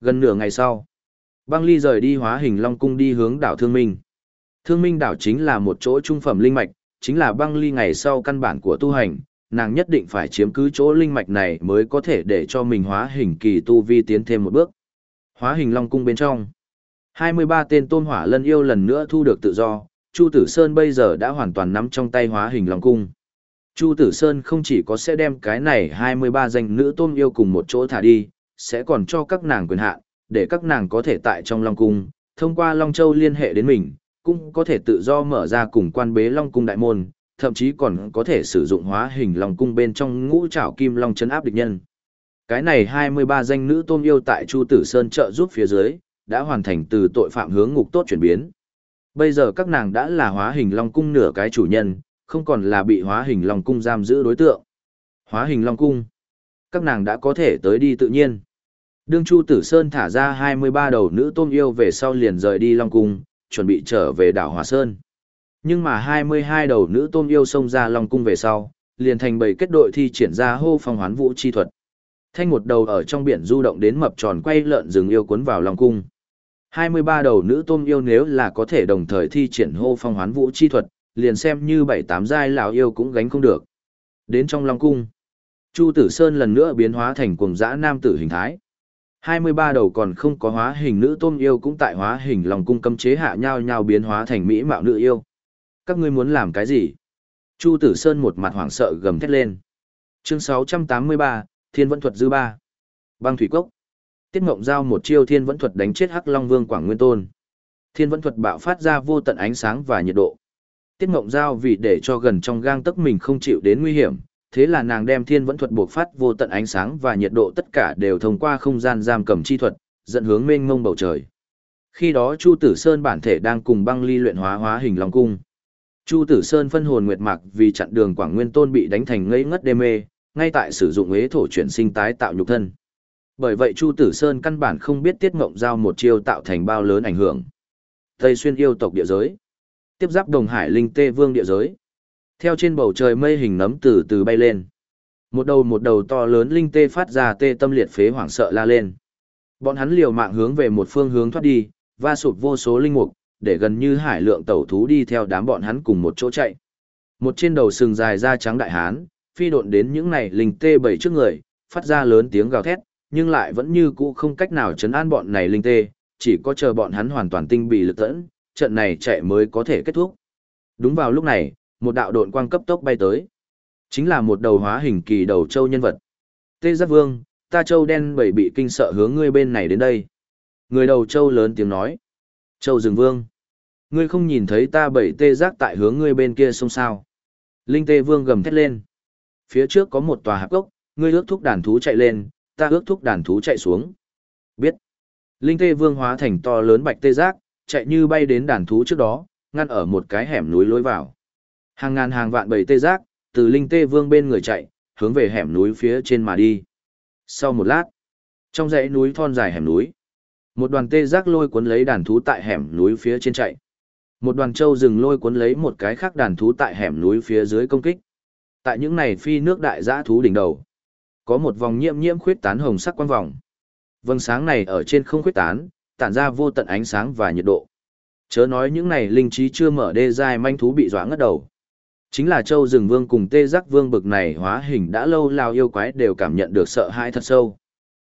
Gần nửa ngày sau, băng ly rời đi hóa hình long cung đi hướng đảo Thương Minh. Thương Minh đảo chính là một chỗ trung phẩm linh mạch, chính là băng ly ngày sau căn bản của tu hành, nàng nhất định phải chiếm cứ chỗ linh mạch này mới có thể để cho mình hóa hình kỳ tu vi tiến thêm một bước. Hóa hình long cung bên trong. 23 tên tôn hỏa lân yêu lần nữa thu được tự do, Chu Tử Sơn bây giờ đã hoàn toàn nắm trong tay hóa hình long cung. Chu Tử Sơn không chỉ có sẽ đem cái này 23 danh nữ tôn yêu cùng một chỗ thả đi, sẽ còn cho các nàng quyền hạn, để các nàng có thể tại trong long cung, thông qua Long Châu liên hệ đến mình, cũng có thể tự do mở ra cùng quan bế long cung đại môn, thậm chí còn có thể sử dụng hóa hình long cung bên trong ngũ trảo kim long chấn áp địch nhân. Cái này 23 danh nữ tôn yêu tại Chu Tử Sơn trợ giúp phía dưới, đã hoàn thành từ tội phạm hướng ngục tốt chuyển biến. Bây giờ các nàng đã là hóa hình long cung nửa cái chủ nhân, không còn là bị hóa hình long cung giam giữ đối tượng. Hóa hình long cung. Các nàng đã có thể tới đi tự nhiên. Đương Chu Tử Sơn thả ra 23 đầu nữ tôn yêu về sau liền rời đi long cung, chuẩn bị trở về đảo Hòa Sơn. Nhưng mà 22 đầu nữ tôn yêu xông ra long cung về sau, liền thành bầy kết đội thi triển ra hô phong hoán vũ chi thuật. Thanh một đầu ở trong biển du động đến mập tròn quay lợn rừng yêu cuốn vào long cung. 23 đầu nữ tôm yêu nếu là có thể đồng thời thi triển hô phong hoán vũ chi thuật, liền xem như bảy tám giai lão yêu cũng gánh không được. Đến trong Long Cung, Chu Tử Sơn lần nữa biến hóa thành cuồng dã nam tử hình thái. 23 đầu còn không có hóa hình nữ tôm yêu cũng tại hóa hình lòng Cung cấm chế hạ nhau nhau biến hóa thành mỹ mạo nữ yêu. Các ngươi muốn làm cái gì? Chu Tử Sơn một mặt hoảng sợ gầm thét lên. Chương 683, Thiên Vận Thuật Dư Ba. Băng Thủy Cốc. Tiết Ngộng Giao một chiêu Thiên Vận Thuật đánh chết Hắc Long Vương Quảng Nguyên Tôn. Thiên Vận Thuật bạo phát ra vô tận ánh sáng và nhiệt độ. Tiết Ngộng Giao vì để cho gần trong gang tấc mình không chịu đến nguy hiểm, thế là nàng đem Thiên vẫn Thuật buộc phát vô tận ánh sáng và nhiệt độ tất cả đều thông qua không gian giam cầm chi thuật, dẫn hướng mênh mông bầu trời. Khi đó Chu Tử Sơn bản thể đang cùng băng ly luyện hóa hóa hình Long Cung. Chu Tử Sơn phân hồn nguyệt mạc vì chặn đường Quảng Nguyên Tôn bị đánh thành ngây ngất đê mê, ngay tại sử dụng ế thổ chuyển sinh tái tạo nhục thân. Bởi vậy Chu Tử Sơn căn bản không biết Tiết Ngộng Giao một chiêu tạo thành bao lớn ảnh hưởng. Tây xuyên yêu tộc địa giới. Tiếp giáp Đồng Hải Linh Tê Vương địa giới. Theo trên bầu trời mây hình nấm từ từ bay lên. Một đầu một đầu to lớn linh tê phát ra tê tâm liệt phế hoảng sợ la lên. Bọn hắn liều mạng hướng về một phương hướng thoát đi, va sụt vô số linh mục, để gần như hải lượng tẩu thú đi theo đám bọn hắn cùng một chỗ chạy. Một trên đầu sừng dài da trắng đại hán, phi độn đến những này linh tê bảy trước người, phát ra lớn tiếng gào thét, nhưng lại vẫn như cũ không cách nào chấn an bọn này linh tê, chỉ có chờ bọn hắn hoàn toàn tinh bị lực tẫn, trận này chạy mới có thể kết thúc. Đúng vào lúc này, một đạo độn quang cấp tốc bay tới. Chính là một đầu hóa hình kỳ đầu châu nhân vật. Tê Giác Vương, ta châu đen bảy bị kinh sợ hướng ngươi bên này đến đây. Người đầu châu lớn tiếng nói. Châu rừng vương. Ngươi không nhìn thấy ta bảy tê giác tại hướng ngươi bên kia sông sao. Linh tê vương gầm thét lên. Phía trước có một tòa hạp gốc, ngươi ước thúc đàn thú chạy lên, ta ước thúc đàn thú chạy xuống. Biết. Linh tê vương hóa thành to lớn bạch tê giác, chạy như bay đến đàn thú trước đó, ngăn ở một cái hẻm núi lối vào. Hàng ngàn hàng vạn bầy tê giác, từ linh tê vương bên người chạy, hướng về hẻm núi phía trên mà đi. Sau một lát, trong dãy núi thon dài hẻm núi, một đoàn tê giác lôi cuốn lấy đàn thú tại hẻm núi phía trên chạy. Một đoàn trâu rừng lôi cuốn lấy một cái khác đàn thú tại hẻm núi phía dưới công kích. Tại những này phi nước đại giã thú đỉnh đầu, có một vòng nhiễm nhiễm khuyết tán hồng sắc quang vòng. Vầng sáng này ở trên không khuyết tán, tản ra vô tận ánh sáng và nhiệt độ. Chớ nói những này linh trí chưa mở đê dài manh thú bị dọa ngất đầu. Chính là Châu Rừng Vương cùng Tê Giác Vương bực này hóa hình đã lâu lao yêu quái đều cảm nhận được sợ hãi thật sâu.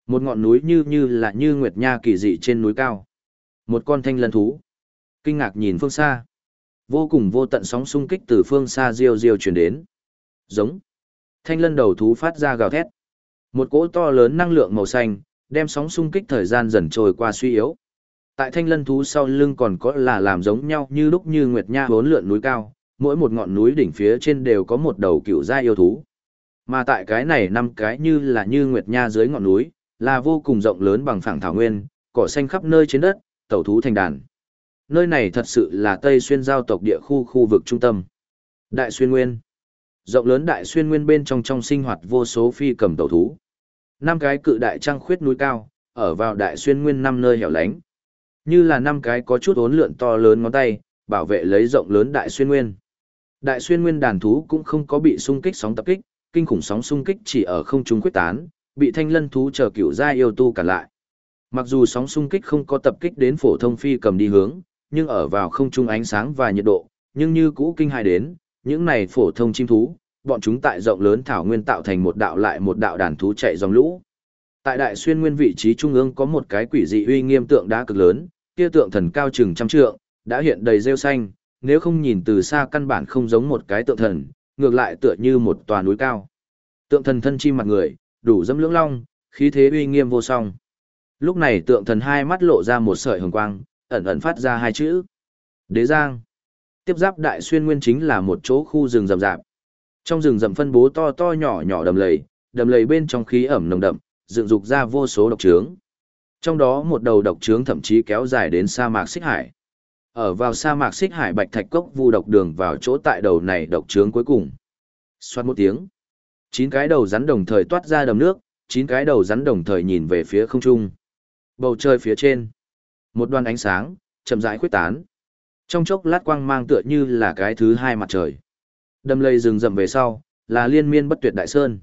Một ngọn núi như như là như nguyệt nha kỳ dị trên núi cao. Một con thanh lân thú. Kinh ngạc nhìn phương xa. Vô cùng vô tận sóng xung kích từ phương xa riêu riêu chuyển đến. Giống. Thanh lân đầu thú phát ra gào thét. Một cỗ to lớn năng lượng màu xanh, đem sóng xung kích thời gian dần trôi qua suy yếu. Tại thanh lân thú sau lưng còn có là làm giống nhau như lúc như nguyệt nha bốn lượn núi cao, mỗi một ngọn núi đỉnh phía trên đều có một đầu cựu gia yêu thú. Mà tại cái này năm cái như là như nguyệt nha dưới ngọn núi, là vô cùng rộng lớn bằng phẳng thảo nguyên, cỏ xanh khắp nơi trên đất, tẩu thú thành đàn. Nơi này thật sự là Tây Xuyên giao tộc địa khu khu vực trung tâm. Đại Xuyên Nguyên Rộng lớn Đại Xuyên Nguyên bên trong trong sinh hoạt vô số phi cầm tẩu thú. Năm cái cự đại trăng khuyết núi cao, ở vào Đại Xuyên Nguyên năm nơi hẻo lánh. Như là năm cái có chút ốn lượn to lớn ngón tay, bảo vệ lấy rộng lớn Đại Xuyên Nguyên. Đại Xuyên Nguyên đàn thú cũng không có bị xung kích sóng tập kích, kinh khủng sóng xung kích chỉ ở không trung quyết tán, bị thanh lân thú chờ cửu gia yêu tu cản lại. Mặc dù sóng xung kích không có tập kích đến phổ thông phi cầm đi hướng, nhưng ở vào không trung ánh sáng và nhiệt độ, nhưng như cũ kinh hài đến, những này phổ thông chim thú, bọn chúng tại rộng lớn thảo nguyên tạo thành một đạo lại một đạo đàn thú chạy dòng lũ. Tại đại xuyên nguyên vị trí trung ương có một cái quỷ dị uy nghiêm tượng đá cực lớn, kia tượng thần cao chừng trăm trượng, đã hiện đầy rêu xanh, nếu không nhìn từ xa căn bản không giống một cái tượng thần, ngược lại tựa như một tòa núi cao. Tượng thần thân chim mặt người, đủ dâm lưỡng long, khí thế uy nghiêm vô song. Lúc này tượng thần hai mắt lộ ra một sợi hồng quang, ẩn ẩn phát ra hai chữ. Đế Giang. Tiếp giáp đại xuyên nguyên chính là một chỗ khu rừng rậm rạp. Trong rừng rậm phân bố to to nhỏ nhỏ đầm lầy, đầm lầy bên trong khí ẩm nồng đậm, dựng dục ra vô số độc trướng. Trong đó một đầu độc trướng thậm chí kéo dài đến sa mạc Xích Hải. Ở vào sa mạc Xích Hải Bạch Thạch Cốc vu độc đường vào chỗ tại đầu này độc trướng cuối cùng. Xoát một tiếng. Chín cái đầu rắn đồng thời toát ra đầm nước, chín cái đầu rắn đồng thời nhìn về phía không trung. Bầu trời phía trên. Một đoàn ánh sáng, chậm rãi khuếch tán. Trong chốc lát quang mang tựa như là cái thứ hai mặt trời. đâm lây rừng rậm về sau, là liên miên bất tuyệt đại sơn.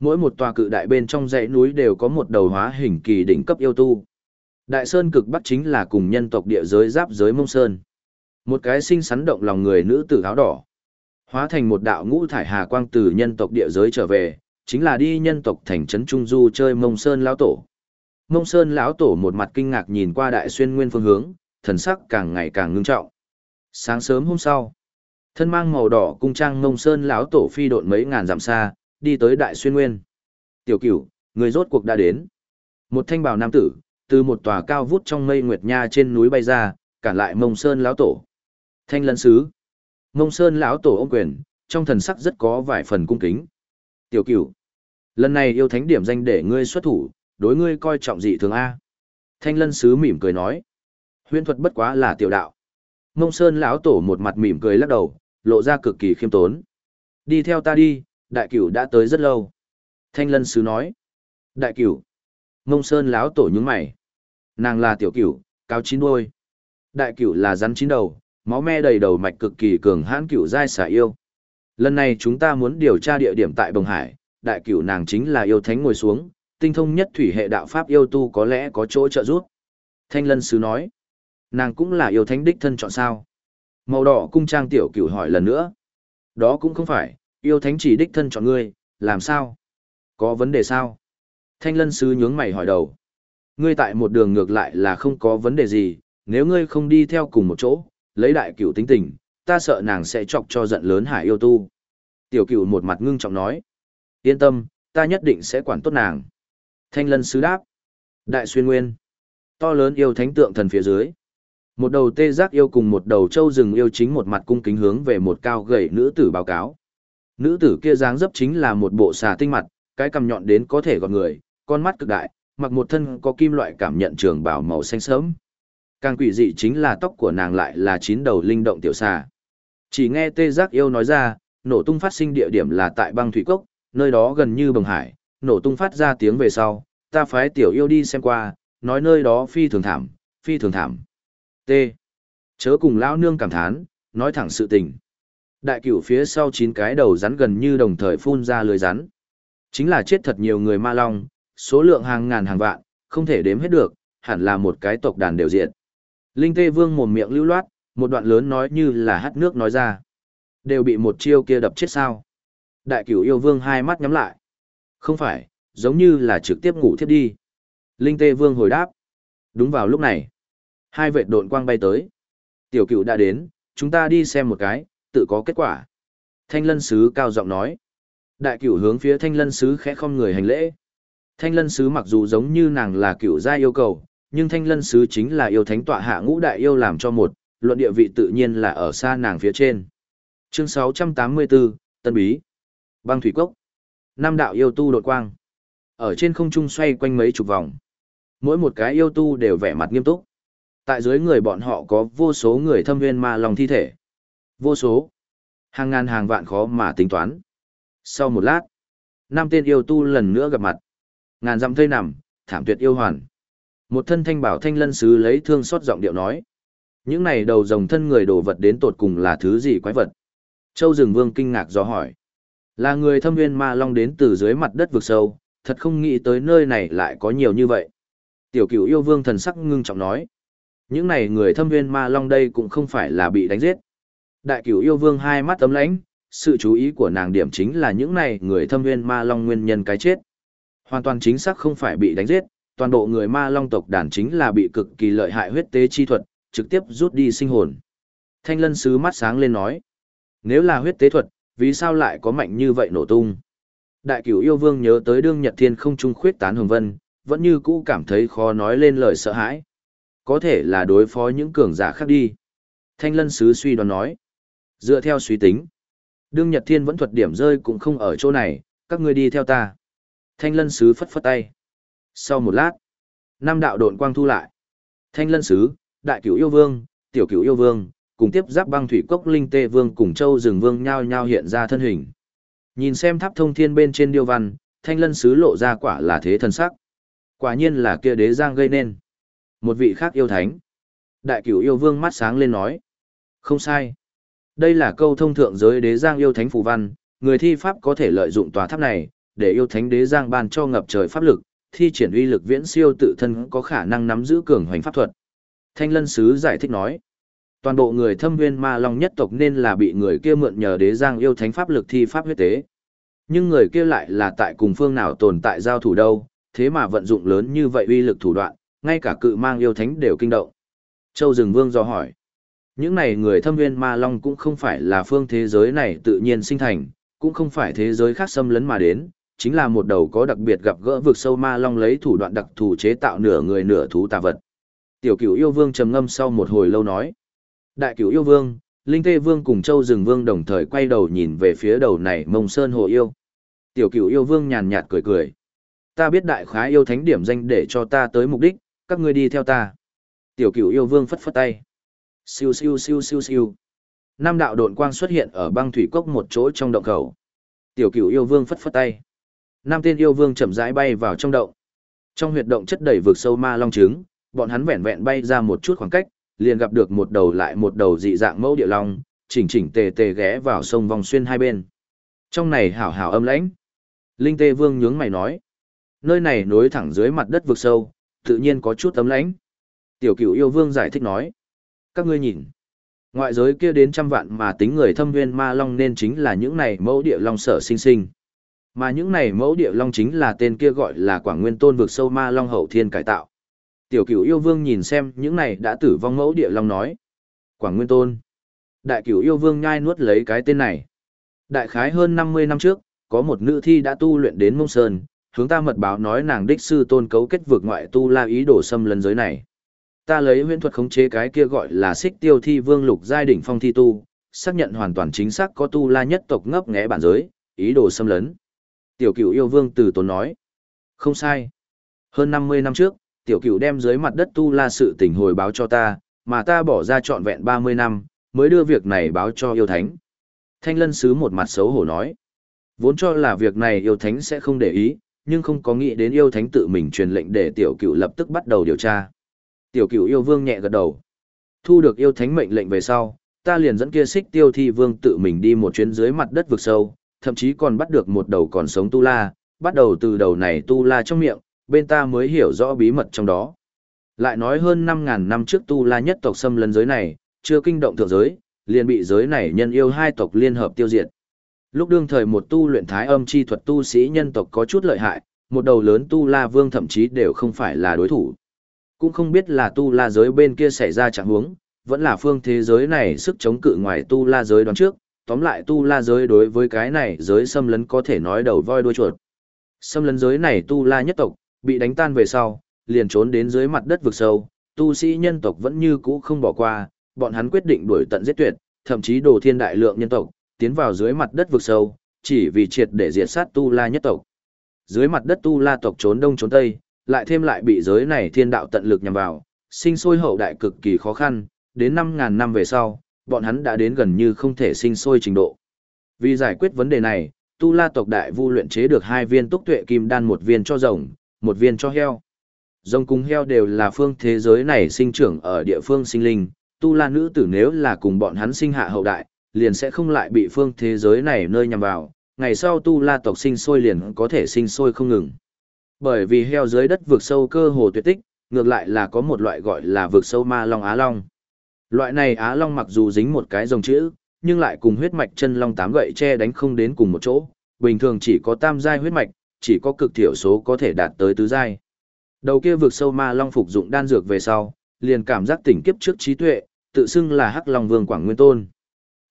Mỗi một tòa cự đại bên trong dãy núi đều có một đầu hóa hình kỳ đỉnh cấp yêu tu. Đại sơn cực bắc chính là cùng nhân tộc địa giới giáp giới mông sơn. Một cái sinh sắn động lòng người nữ tử áo đỏ. Hóa thành một đạo ngũ thải hà quang từ nhân tộc địa giới trở về, chính là đi nhân tộc thành trấn Trung Du chơi mông sơn lão tổ. Mông Sơn lão tổ một mặt kinh ngạc nhìn qua đại xuyên nguyên phương hướng, thần sắc càng ngày càng ngưng trọng. Sáng sớm hôm sau, thân mang màu đỏ cung trang Mông Sơn lão tổ phi độn mấy ngàn dặm xa, đi tới đại xuyên nguyên. Tiểu cửu, người rốt cuộc đã đến. Một thanh bào nam tử, từ một tòa cao vút trong mây nguyệt nha trên núi bay ra, cản lại Mông Sơn lão tổ. Thanh lân sứ. Mông Sơn lão tổ ôm quyền, trong thần sắc rất có vài phần cung kính. Tiểu cửu, lần này yêu thánh điểm danh để ngươi xuất thủ, đối ngươi coi trọng dị thường A. Thanh lân sứ mỉm cười nói. Huyễn thuật bất quá là tiểu đạo. Mông Sơn lão tổ một mặt mỉm cười lắc đầu, lộ ra cực kỳ khiêm tốn. Đi theo ta đi, đại cửu đã tới rất lâu. Thanh lân sứ nói. Đại cửu. Mông Sơn lão tổ nhướng mày. Nàng là tiểu cửu, cao chín đuôi. Đại cửu là rắn chín đầu, máu me đầy đầu mạch cực kỳ cường hãn cửu giai xả yêu. Lần này chúng ta muốn điều tra địa điểm tại Bồng Hải, đại cửu nàng chính là yêu thánh ngồi xuống, tinh thông nhất thủy hệ đạo pháp yêu tu có lẽ có chỗ trợ giúp. Thanh lân sứ nói, nàng cũng là yêu thánh đích thân chọn sao. Màu đỏ cung trang tiểu cửu hỏi lần nữa. Đó cũng không phải, yêu thánh chỉ đích thân chọn ngươi, làm sao? Có vấn đề sao? Thanh lân sứ nhướng mày hỏi đầu. Ngươi tại một đường ngược lại là không có vấn đề gì, nếu ngươi không đi theo cùng một chỗ, lấy đại cửu tính tình, ta sợ nàng sẽ chọc cho giận lớn hải yêu tu. Tiểu cửu một mặt ngưng trọng nói. Yên tâm, ta nhất định sẽ quản tốt nàng. Thanh lân sứ đáp. Đại xuyên nguyên. To lớn yêu thánh tượng thần phía dưới. Một đầu tê giác yêu cùng một đầu trâu rừng yêu chính một mặt cung kính hướng về một cao gầy nữ tử báo cáo. Nữ tử kia dáng dấp chính là một bộ xà tinh mặt, cái cầm nhọn đến có thể gọt người, con mắt cực đại, mặc một thân có kim loại cảm nhận trường bảo màu xanh sớm. Càng quỷ dị chính là tóc của nàng lại là chín đầu linh động tiểu xà. Chỉ nghe tê giác yêu nói ra, nổ tung phát sinh địa điểm là tại băng thủy cốc, nơi đó gần như bồng hải, nổ tung phát ra tiếng về sau, ta phái tiểu yêu đi xem qua, nói nơi đó phi thường thảm, phi thường thảm. T. Chớ cùng lão nương cảm thán, nói thẳng sự tình. Đại cửu phía sau chín cái đầu rắn gần như đồng thời phun ra lưới rắn. Chính là chết thật nhiều người ma long, số lượng hàng ngàn hàng vạn, không thể đếm hết được, hẳn là một cái tộc đàn đều diện. Linh tê vương mồm miệng lưu loát, một đoạn lớn nói như là hắt nước nói ra. Đều bị một chiêu kia đập chết sao. Đại cửu yêu vương hai mắt nhắm lại. Không phải, giống như là trực tiếp ngủ thiếp đi. Linh Tê Vương hồi đáp. Đúng vào lúc này, hai vệ độn quang bay tới. Tiểu cửu đã đến, chúng ta đi xem một cái, tự có kết quả. Thanh lân sứ cao giọng nói. Đại cửu hướng phía thanh lân sứ khẽ không người hành lễ. Thanh lân sứ mặc dù giống như nàng là cựu gia yêu cầu, nhưng thanh lân sứ chính là yêu thánh tọa hạ ngũ đại yêu làm cho một, luận địa vị tự nhiên là ở xa nàng phía trên. Chương 684, Tân Bí Băng Thủy Cốc Nam đạo yêu tu đột quang. Ở trên không trung xoay quanh mấy chục vòng. Mỗi một cái yêu tu đều vẻ mặt nghiêm túc. Tại dưới người bọn họ có vô số người thâm nguyên ma lòng thi thể. Vô số. Hàng ngàn hàng vạn khó mà tính toán. Sau một lát, năm tên yêu tu lần nữa gặp mặt. Ngàn dặm thây nằm, thảm tuyệt yêu hoàn. Một thân thanh bảo thanh lân sứ lấy thương xót giọng điệu nói. Những này đầu rồng thân người đổ vật đến tột cùng là thứ gì quái vật? Châu rừng vương kinh ngạc do hỏi. Là người thâm viên ma long đến từ dưới mặt đất vực sâu, thật không nghĩ tới nơi này lại có nhiều như vậy. Tiểu cửu yêu vương thần sắc ngưng trọng nói. Những này người thâm viên ma long đây cũng không phải là bị đánh giết. Đại cửu yêu vương hai mắt tấm lãnh, sự chú ý của nàng điểm chính là những này người thâm viên ma long nguyên nhân cái chết. Hoàn toàn chính xác không phải bị đánh giết, toàn bộ người ma long tộc đàn chính là bị cực kỳ lợi hại huyết tế chi thuật, trực tiếp rút đi sinh hồn. Thanh lân sứ mắt sáng lên nói, nếu là huyết tế thuật, vì sao lại có mạnh như vậy nổ tung? Đại cửu yêu vương nhớ tới đương nhật thiên không trung khuyết tán hồng vân, vẫn như cũ cảm thấy khó nói lên lời sợ hãi. Có thể là đối phó những cường giả khác đi. Thanh lân sứ suy đoán nói. Dựa theo suy tính, đương nhật thiên vẫn thuật điểm rơi cũng không ở chỗ này, các ngươi đi theo ta. Thanh lân sứ phất phất tay. Sau một lát, năm đạo độn quang thu lại. Thanh lân sứ, đại cửu yêu vương, tiểu cửu yêu vương, cùng tiếp giáp băng thủy cốc linh tê vương cùng châu rừng vương nhao nhao hiện ra thân hình. Nhìn xem tháp thông thiên bên trên điêu văn, thanh lân sứ lộ ra quả là thế thần sắc. Quả nhiên là kia đế giang gây nên. Một vị khác yêu thánh. Đại cửu yêu vương mắt sáng lên nói. Không sai. Đây là câu thông thượng giới đế giang yêu thánh phù văn, người thi pháp có thể lợi dụng tòa tháp này, để yêu thánh đế giang ban cho ngập trời pháp lực, thi triển uy lực viễn siêu tự thân có khả năng nắm giữ cường hoành pháp thuật. Thanh lân sứ giải thích nói. Toàn bộ người thâm nguyên ma long nhất tộc nên là bị người kia mượn nhờ đế giang yêu thánh pháp lực thi pháp huyết tế. Nhưng người kia lại là tại cùng phương nào tồn tại giao thủ đâu, thế mà vận dụng lớn như vậy uy lực thủ đoạn, ngay cả cự mang yêu thánh đều kinh động. Châu Rừng Vương do hỏi. Những này người thâm nguyên ma long cũng không phải là phương thế giới này tự nhiên sinh thành, cũng không phải thế giới khác xâm lấn mà đến, chính là một đầu có đặc biệt gặp gỡ vực sâu ma long lấy thủ đoạn đặc thù chế tạo nửa người nửa thú tà vật. Tiểu cửu yêu vương trầm ngâm sau một hồi lâu nói. Đại cửu yêu vương, Linh Tê Vương cùng Châu Dừng Vương đồng thời quay đầu nhìn về phía đầu này mông sơn hồ yêu. Tiểu cửu yêu vương nhàn nhạt cười cười. Ta biết đại khái yêu thánh điểm danh để cho ta tới mục đích, các ngươi đi theo ta. Tiểu cửu yêu vương phất phất tay. Siêu siêu siêu siêu siêu. Năm đạo độn quang xuất hiện ở băng thủy cốc một chỗ trong động khẩu. Tiểu cửu yêu vương phất phất tay. Nam tên yêu vương chậm rãi bay vào trong động. Trong huyệt động chất đầy vực sâu ma long trứng, bọn hắn vẹn vẹn bay ra một chút khoảng cách, liền gặp được một đầu lại một đầu dị dạng mẫu địa long, chỉnh chỉnh tề tề ghé vào sông vòng xuyên hai bên. Trong này hảo hảo âm lãnh. Linh Tê Vương nhướng mày nói, nơi này nối thẳng dưới mặt đất vực sâu, tự nhiên có chút ấm lãnh. Tiểu Cửu yêu vương giải thích nói, các ngươi nhìn, ngoại giới kia đến trăm vạn mà tính người thâm viên ma long nên chính là những này mẫu địa long sở sinh sinh. Mà những này mẫu địa long chính là tên kia gọi là Quảng Nguyên Tôn vực sâu ma long hậu thiên cải tạo. Tiểu cửu yêu vương nhìn xem những này đã tử vong mẫu địa long nói. Quảng Nguyên Tôn. Đại cửu yêu vương nhai nuốt lấy cái tên này. Đại khái hơn 50 năm trước, có một nữ thi đã tu luyện đến mông sơn, hướng ta mật báo nói nàng đích sư tôn cấu kết vượt ngoại tu la ý đồ xâm lấn giới này. Ta lấy huyễn thuật khống chế cái kia gọi là xích tiêu thi vương lục giai đỉnh phong thi tu, xác nhận hoàn toàn chính xác có tu la nhất tộc ngấp nghé bản giới, ý đồ xâm lấn. Tiểu cửu yêu vương từ tốn nói. Không sai. Hơn 50 năm trước, tiểu cửu đem dưới mặt đất tu la sự tình hồi báo cho ta, mà ta bỏ ra trọn vẹn 30 năm, mới đưa việc này báo cho yêu thánh. Thanh lân sứ một mặt xấu hổ nói. Vốn cho là việc này yêu thánh sẽ không để ý, nhưng không có nghĩ đến yêu thánh tự mình truyền lệnh để tiểu cửu lập tức bắt đầu điều tra. Tiểu cửu yêu vương nhẹ gật đầu. Thu được yêu thánh mệnh lệnh về sau, ta liền dẫn kia xích tiêu thi vương tự mình đi một chuyến dưới mặt đất vực sâu, thậm chí còn bắt được một đầu còn sống tu la, bắt đầu từ đầu này tu la trong miệng, bên ta mới hiểu rõ bí mật trong đó. Lại nói hơn 5.000 năm trước tu la nhất tộc xâm lấn giới này, chưa kinh động thượng giới, liền bị giới này nhân yêu hai tộc liên hợp tiêu diệt. Lúc đương thời một tu luyện thái âm chi thuật tu sĩ nhân tộc có chút lợi hại, một đầu lớn tu la vương thậm chí đều không phải là đối thủ. Cũng không biết là tu la giới bên kia xảy ra trạng huống, vẫn là phương thế giới này sức chống cự ngoài tu la giới đoán trước, tóm lại tu la giới đối với cái này giới xâm lấn có thể nói đầu voi đuôi chuột. Xâm lấn giới này tu la nhất tộc, bị đánh tan về sau, liền trốn đến dưới mặt đất vực sâu, tu sĩ nhân tộc vẫn như cũ không bỏ qua, bọn hắn quyết định đuổi tận giết tuyệt, thậm chí đổ thiên đại lượng nhân tộc, tiến vào dưới mặt đất vực sâu, chỉ vì triệt để diệt sát tu la nhất tộc. Dưới mặt đất tu la tộc trốn đông trốn tây, lại thêm lại bị giới này thiên đạo tận lực nhằm vào, sinh sôi hậu đại cực kỳ khó khăn, đến năm ngàn năm về sau, bọn hắn đã đến gần như không thể sinh sôi trình độ. Vì giải quyết vấn đề này, tu la tộc đại vu luyện chế được hai viên túc tuệ kim đan một viên cho rồng, một viên cho heo. Rồng cùng heo đều là phương thế giới này sinh trưởng ở địa phương sinh linh, tu la nữ tử nếu là cùng bọn hắn sinh hạ hậu đại, liền sẽ không lại bị phương thế giới này nơi nhằm vào, ngày sau tu la tộc sinh sôi liền có thể sinh sôi không ngừng. Bởi vì heo dưới đất vượt sâu cơ hồ tuyệt tích, Ngược lại là có một loại gọi là vượt sâu ma long á long. Loại này á long mặc dù dính một cái dòng chữ, nhưng lại cùng huyết mạch chân long tám gậy che đánh không đến cùng một chỗ, bình thường chỉ có tam giai huyết mạch, chỉ có cực thiểu số có thể đạt tới tứ giai. Đầu kia vực sâu ma long phục dụng đan dược về sau, liền cảm giác tỉnh kiếp trước trí tuệ, tự xưng là Hắc Long Vương Quảng Nguyên Tôn.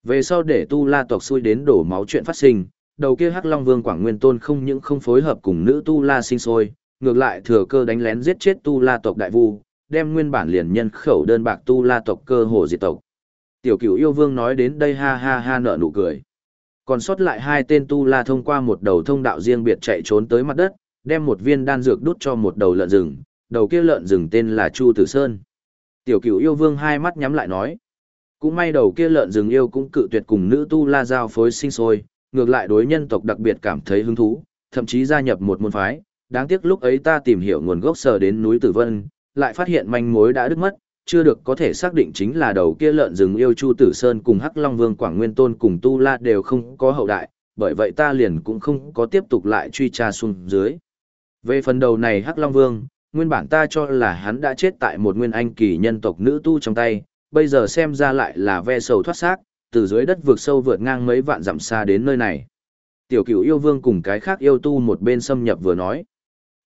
Về sau để tu la tộc xui đến đổ máu chuyện phát sinh, đầu kia Hắc Long Vương Quảng Nguyên Tôn không những không phối hợp cùng nữ tu la sinh sôi, ngược lại thừa cơ đánh lén giết chết tu la tộc đại vu, đem nguyên bản liền nhân khẩu đơn bạc tu la tộc cơ hồ diệt tộc. Tiểu cửu yêu vương nói đến đây ha ha ha nở nụ cười. Còn sót lại hai tên tu la thông qua một đầu thông đạo riêng biệt chạy trốn tới mặt đất, đem một viên đan dược đút cho một đầu lợn rừng, đầu kia lợn rừng tên là Chu Tử Sơn. Tiểu cửu yêu vương hai mắt nhắm lại nói. Cũng may đầu kia lợn rừng yêu cũng cự tuyệt cùng nữ tu la giao phối sinh sôi, ngược lại đối nhân tộc đặc biệt cảm thấy hứng thú, thậm chí gia nhập một môn phái. Đáng tiếc lúc ấy ta tìm hiểu nguồn gốc sờ đến núi Tử Vân, lại phát hiện manh mối đã đứt mất, chưa được có thể xác định chính là đầu kia lợn rừng yêu Chu Tử Sơn cùng Hắc Long Vương Quảng Nguyên Tôn cùng Tu La đều không có hậu đại, bởi vậy ta liền cũng không có tiếp tục lại truy tra xuống dưới. Về phần đầu này Hắc Long Vương, nguyên bản ta cho là hắn đã chết tại một nguyên anh kỳ nhân tộc nữ tu trong tay, bây giờ xem ra lại là ve sầu thoát xác, từ dưới đất vượt sâu vượt ngang mấy vạn dặm xa đến nơi này. Tiểu cửu yêu vương cùng cái khác yêu tu một bên xâm nhập vừa nói.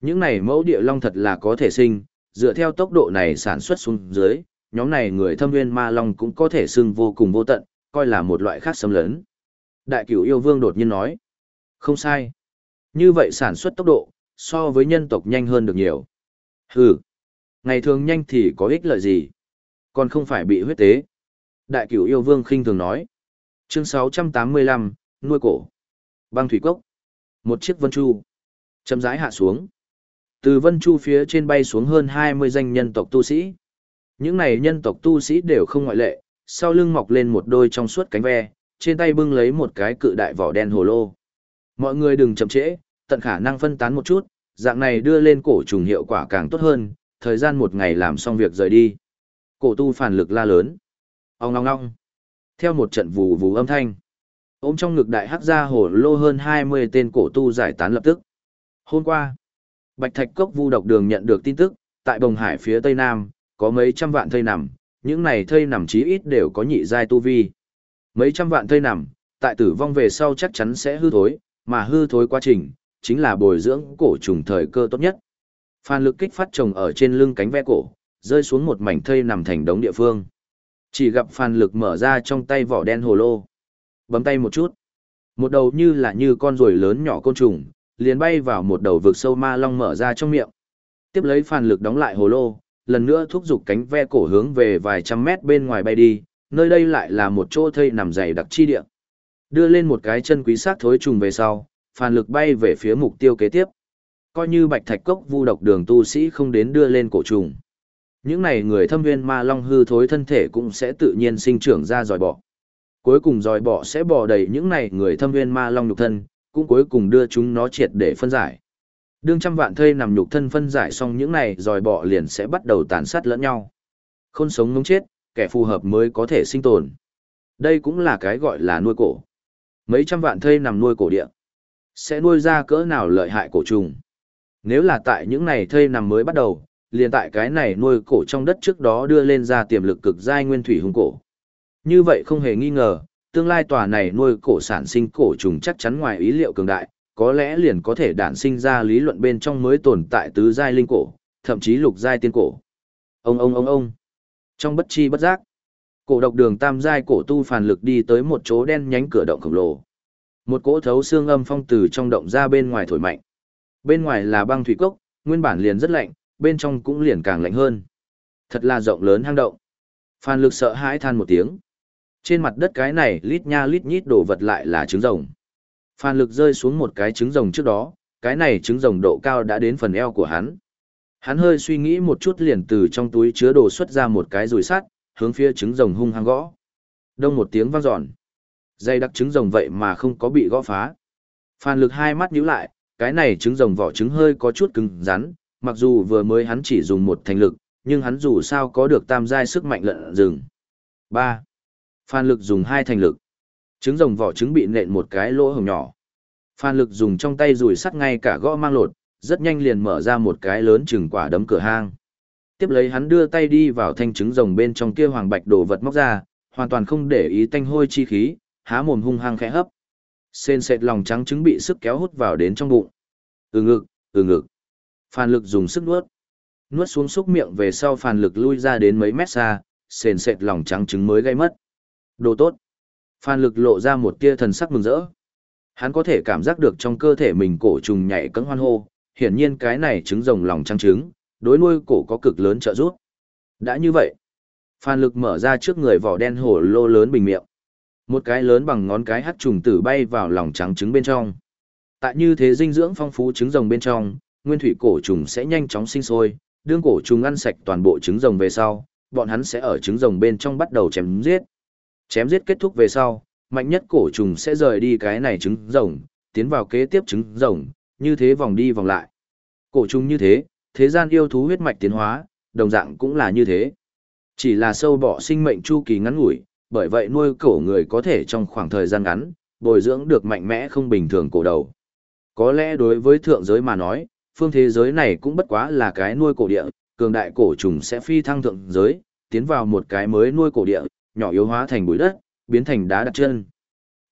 Những này mẫu địa long thật là có thể sinh, dựa theo tốc độ này sản xuất xuống dưới, nhóm này người thâm nguyên ma long cũng có thể xưng vô cùng vô tận, coi là một loại khác xâm lấn. Đại cửu yêu vương đột nhiên nói. Không sai. Như vậy sản xuất tốc độ, so với nhân tộc nhanh hơn được nhiều. Hừ. Ngày thường nhanh thì có ích lợi gì? Còn không phải bị huyết tế. Đại cửu yêu vương khinh thường nói. Chương 685, nuôi cổ. Băng thủy cốc. Một chiếc vân chu. Châm rãi hạ xuống. Từ vân chu phía trên bay xuống hơn 20 danh nhân tộc tu sĩ. Những này nhân tộc tu sĩ đều không ngoại lệ, sau lưng mọc lên một đôi trong suốt cánh ve, trên tay bưng lấy một cái cự đại vỏ đen hồ lô. Mọi người đừng chậm trễ, tận khả năng phân tán một chút, dạng này đưa lên cổ trùng hiệu quả càng tốt hơn, thời gian một ngày làm xong việc rời đi. Cổ tu phản lực la lớn. Ông ngong ngong. Theo một trận vù vù âm thanh. Ôm trong ngực đại hắc ra hồ lô hơn 20 tên cổ tu giải tán lập tức. Hôm qua, Bạch Thạch Cốc Vu độc đường nhận được tin tức, tại Bồng Hải phía tây nam, có mấy trăm vạn thây nằm, những này thây nằm chí ít đều có nhị giai tu vi. Mấy trăm vạn thây nằm, tại tử vong về sau chắc chắn sẽ hư thối, mà hư thối quá trình, chính là bồi dưỡng cổ trùng thời cơ tốt nhất. Phan lực kích phát trồng ở trên lưng cánh ve cổ, rơi xuống một mảnh thây nằm thành đống địa phương. Chỉ gặp phan lực mở ra trong tay vỏ đen hồ lô. Bấm tay một chút. Một đầu như là như con ruồi lớn nhỏ côn trùng, liền bay vào một đầu vực sâu ma long mở ra trong miệng. Tiếp lấy phan lực đóng lại hồ lô, lần nữa thúc giục cánh ve cổ hướng về vài trăm mét bên ngoài bay đi, nơi đây lại là một chỗ thây nằm dày đặc chi địa. Đưa lên một cái chân quý sát thối trùng về sau, phản lực bay về phía mục tiêu kế tiếp. Coi như bạch thạch cốc vu độc đường tu sĩ không đến đưa lên cổ trùng. Những này người thâm viên ma long hư thối thân thể cũng sẽ tự nhiên sinh trưởng ra dòi bọ. Cuối cùng dòi bọ sẽ bò đầy những này người thâm viên ma long nhục thân, cũng cuối cùng đưa chúng nó triệt để phân giải. Đương trăm vạn thây nằm nhục thân phân giải xong những này dòi bọ liền sẽ bắt đầu tàn sát lẫn nhau. Không sống ngống chết, kẻ phù hợp mới có thể sinh tồn. Đây cũng là cái gọi là nuôi cổ. Mấy trăm vạn thây nằm nuôi cổ địa. Sẽ nuôi ra cỡ nào lợi hại cổ trùng. Nếu là tại những này thây nằm mới bắt đầu, liền tại cái này nuôi cổ trong đất trước đó đưa lên ra tiềm lực cực giai nguyên thủy hung cổ. Như vậy không hề nghi ngờ, tương lai tòa này nuôi cổ sản sinh cổ trùng chắc chắn ngoài ý liệu cường đại, có lẽ liền có thể đản sinh ra lý luận bên trong mới tồn tại tứ giai linh cổ, thậm chí lục giai tiên cổ. Ông ông ông ông. Trong bất chi bất giác, cổ độc đường tam giai cổ tu phản lực đi tới một chỗ đen nhánh cửa động khổng lồ. Một cỗ thấu xương âm phong từ trong động ra bên ngoài thổi mạnh. Bên ngoài là băng thủy cốc, nguyên bản liền rất lạnh, bên trong cũng liền càng lạnh hơn. Thật là rộng lớn hang động. Phan lực sợ hãi than một tiếng. Trên mặt đất cái này lít nha lít nhít đổ vật lại là trứng rồng. Phan lực rơi xuống một cái trứng rồng trước đó, cái này trứng rồng độ cao đã đến phần eo của hắn. Hắn hơi suy nghĩ một chút liền từ trong túi chứa đồ xuất ra một cái rùi sắt, hướng phía trứng rồng hung hăng gõ. Đông một tiếng vang dọn. Dây đặc trứng rồng vậy mà không có bị gõ phá. Phan lực hai mắt nhíu lại, cái này trứng rồng vỏ trứng hơi có chút cứng rắn, mặc dù vừa mới hắn chỉ dùng một thành lực, nhưng hắn dù sao có được tam giai sức mạnh lợn rừng. 3. Phan lực dùng hai thành lực. Trứng rồng vỏ trứng bị nện một cái lỗ hồng nhỏ. Phan lực dùng trong tay rùi sắt ngay cả gõ mang lột, rất nhanh liền mở ra một cái lớn chừng quả đấm cửa hang. Tiếp lấy hắn đưa tay đi vào thanh trứng rồng bên trong kia hoàng bạch đồ vật móc ra, hoàn toàn không để ý tanh hôi chi khí, há mồm hung hăng khẽ hấp. Sên sệt lòng trắng trứng bị sức kéo hút vào đến trong bụng. Ừ ngực, ừ ngực. Phan lực dùng sức nuốt. Nuốt xuống xúc miệng về sau Phan lực lui ra đến mấy mét xa, sền sệt lòng trắng trứng mới gây mất. Đồ tốt. Phan lực lộ ra một tia thần sắc mừng rỡ. Hắn có thể cảm giác được trong cơ thể mình cổ trùng nhảy cẫng hoan hô, hiển nhiên cái này trứng rồng lòng trắng trứng, đối nuôi cổ có cực lớn trợ giúp. Đã như vậy, Phan lực mở ra trước người vỏ đen hổ lô lớn bình miệng. Một cái lớn bằng ngón cái hắt trùng tử bay vào lòng trắng trứng bên trong. Tại như thế dinh dưỡng phong phú trứng rồng bên trong, nguyên thủy cổ trùng sẽ nhanh chóng sinh sôi, đương cổ trùng ăn sạch toàn bộ trứng rồng về sau, bọn hắn sẽ ở trứng rồng bên trong bắt đầu chém giết. Chém giết kết thúc về sau, mạnh nhất cổ trùng sẽ rời đi cái này trứng rồng, tiến vào kế tiếp trứng rồng, như thế vòng đi vòng lại. Cổ trùng như thế, thế gian yêu thú huyết mạch tiến hóa, đồng dạng cũng là như thế. Chỉ là sâu bỏ sinh mệnh chu kỳ ngắn ngủi, bởi vậy nuôi cổ người có thể trong khoảng thời gian ngắn, bồi dưỡng được mạnh mẽ không bình thường cổ đầu. Có lẽ đối với thượng giới mà nói, phương thế giới này cũng bất quá là cái nuôi cổ địa, cường đại cổ trùng sẽ phi thăng thượng giới, tiến vào một cái mới nuôi cổ địa, nhỏ yếu hóa thành bụi đất, biến thành đá đặt chân.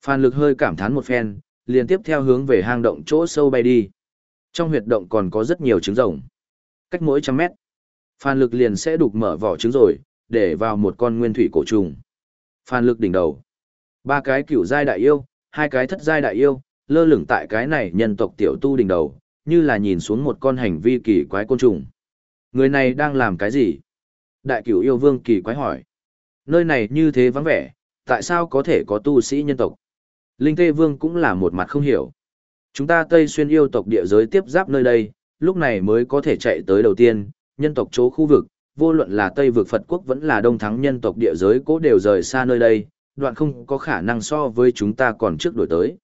Phan lực hơi cảm thán một phen, liền tiếp theo hướng về hang động chỗ sâu bay đi. Trong huyệt động còn có rất nhiều trứng rồng. Cách mỗi trăm mét, Phan lực liền sẽ đục mở vỏ trứng rồi, để vào một con nguyên thủy cổ trùng. Phan lực đỉnh đầu. Ba cái cửu giai đại yêu, hai cái thất giai đại yêu, lơ lửng tại cái này nhân tộc tiểu tu đỉnh đầu, như là nhìn xuống một con hành vi kỳ quái côn trùng. Người này đang làm cái gì? Đại cửu yêu vương kỳ quái hỏi. Nơi này như thế vắng vẻ, tại sao có thể có tu sĩ nhân tộc? Linh Tê Vương cũng là một mặt không hiểu. Chúng ta Tây xuyên yêu tộc địa giới tiếp giáp nơi đây, lúc này mới có thể chạy tới đầu tiên, nhân tộc chỗ khu vực, vô luận là Tây vực Phật quốc vẫn là đông thắng nhân tộc địa giới cố đều rời xa nơi đây, đoạn không có khả năng so với chúng ta còn trước đổi tới.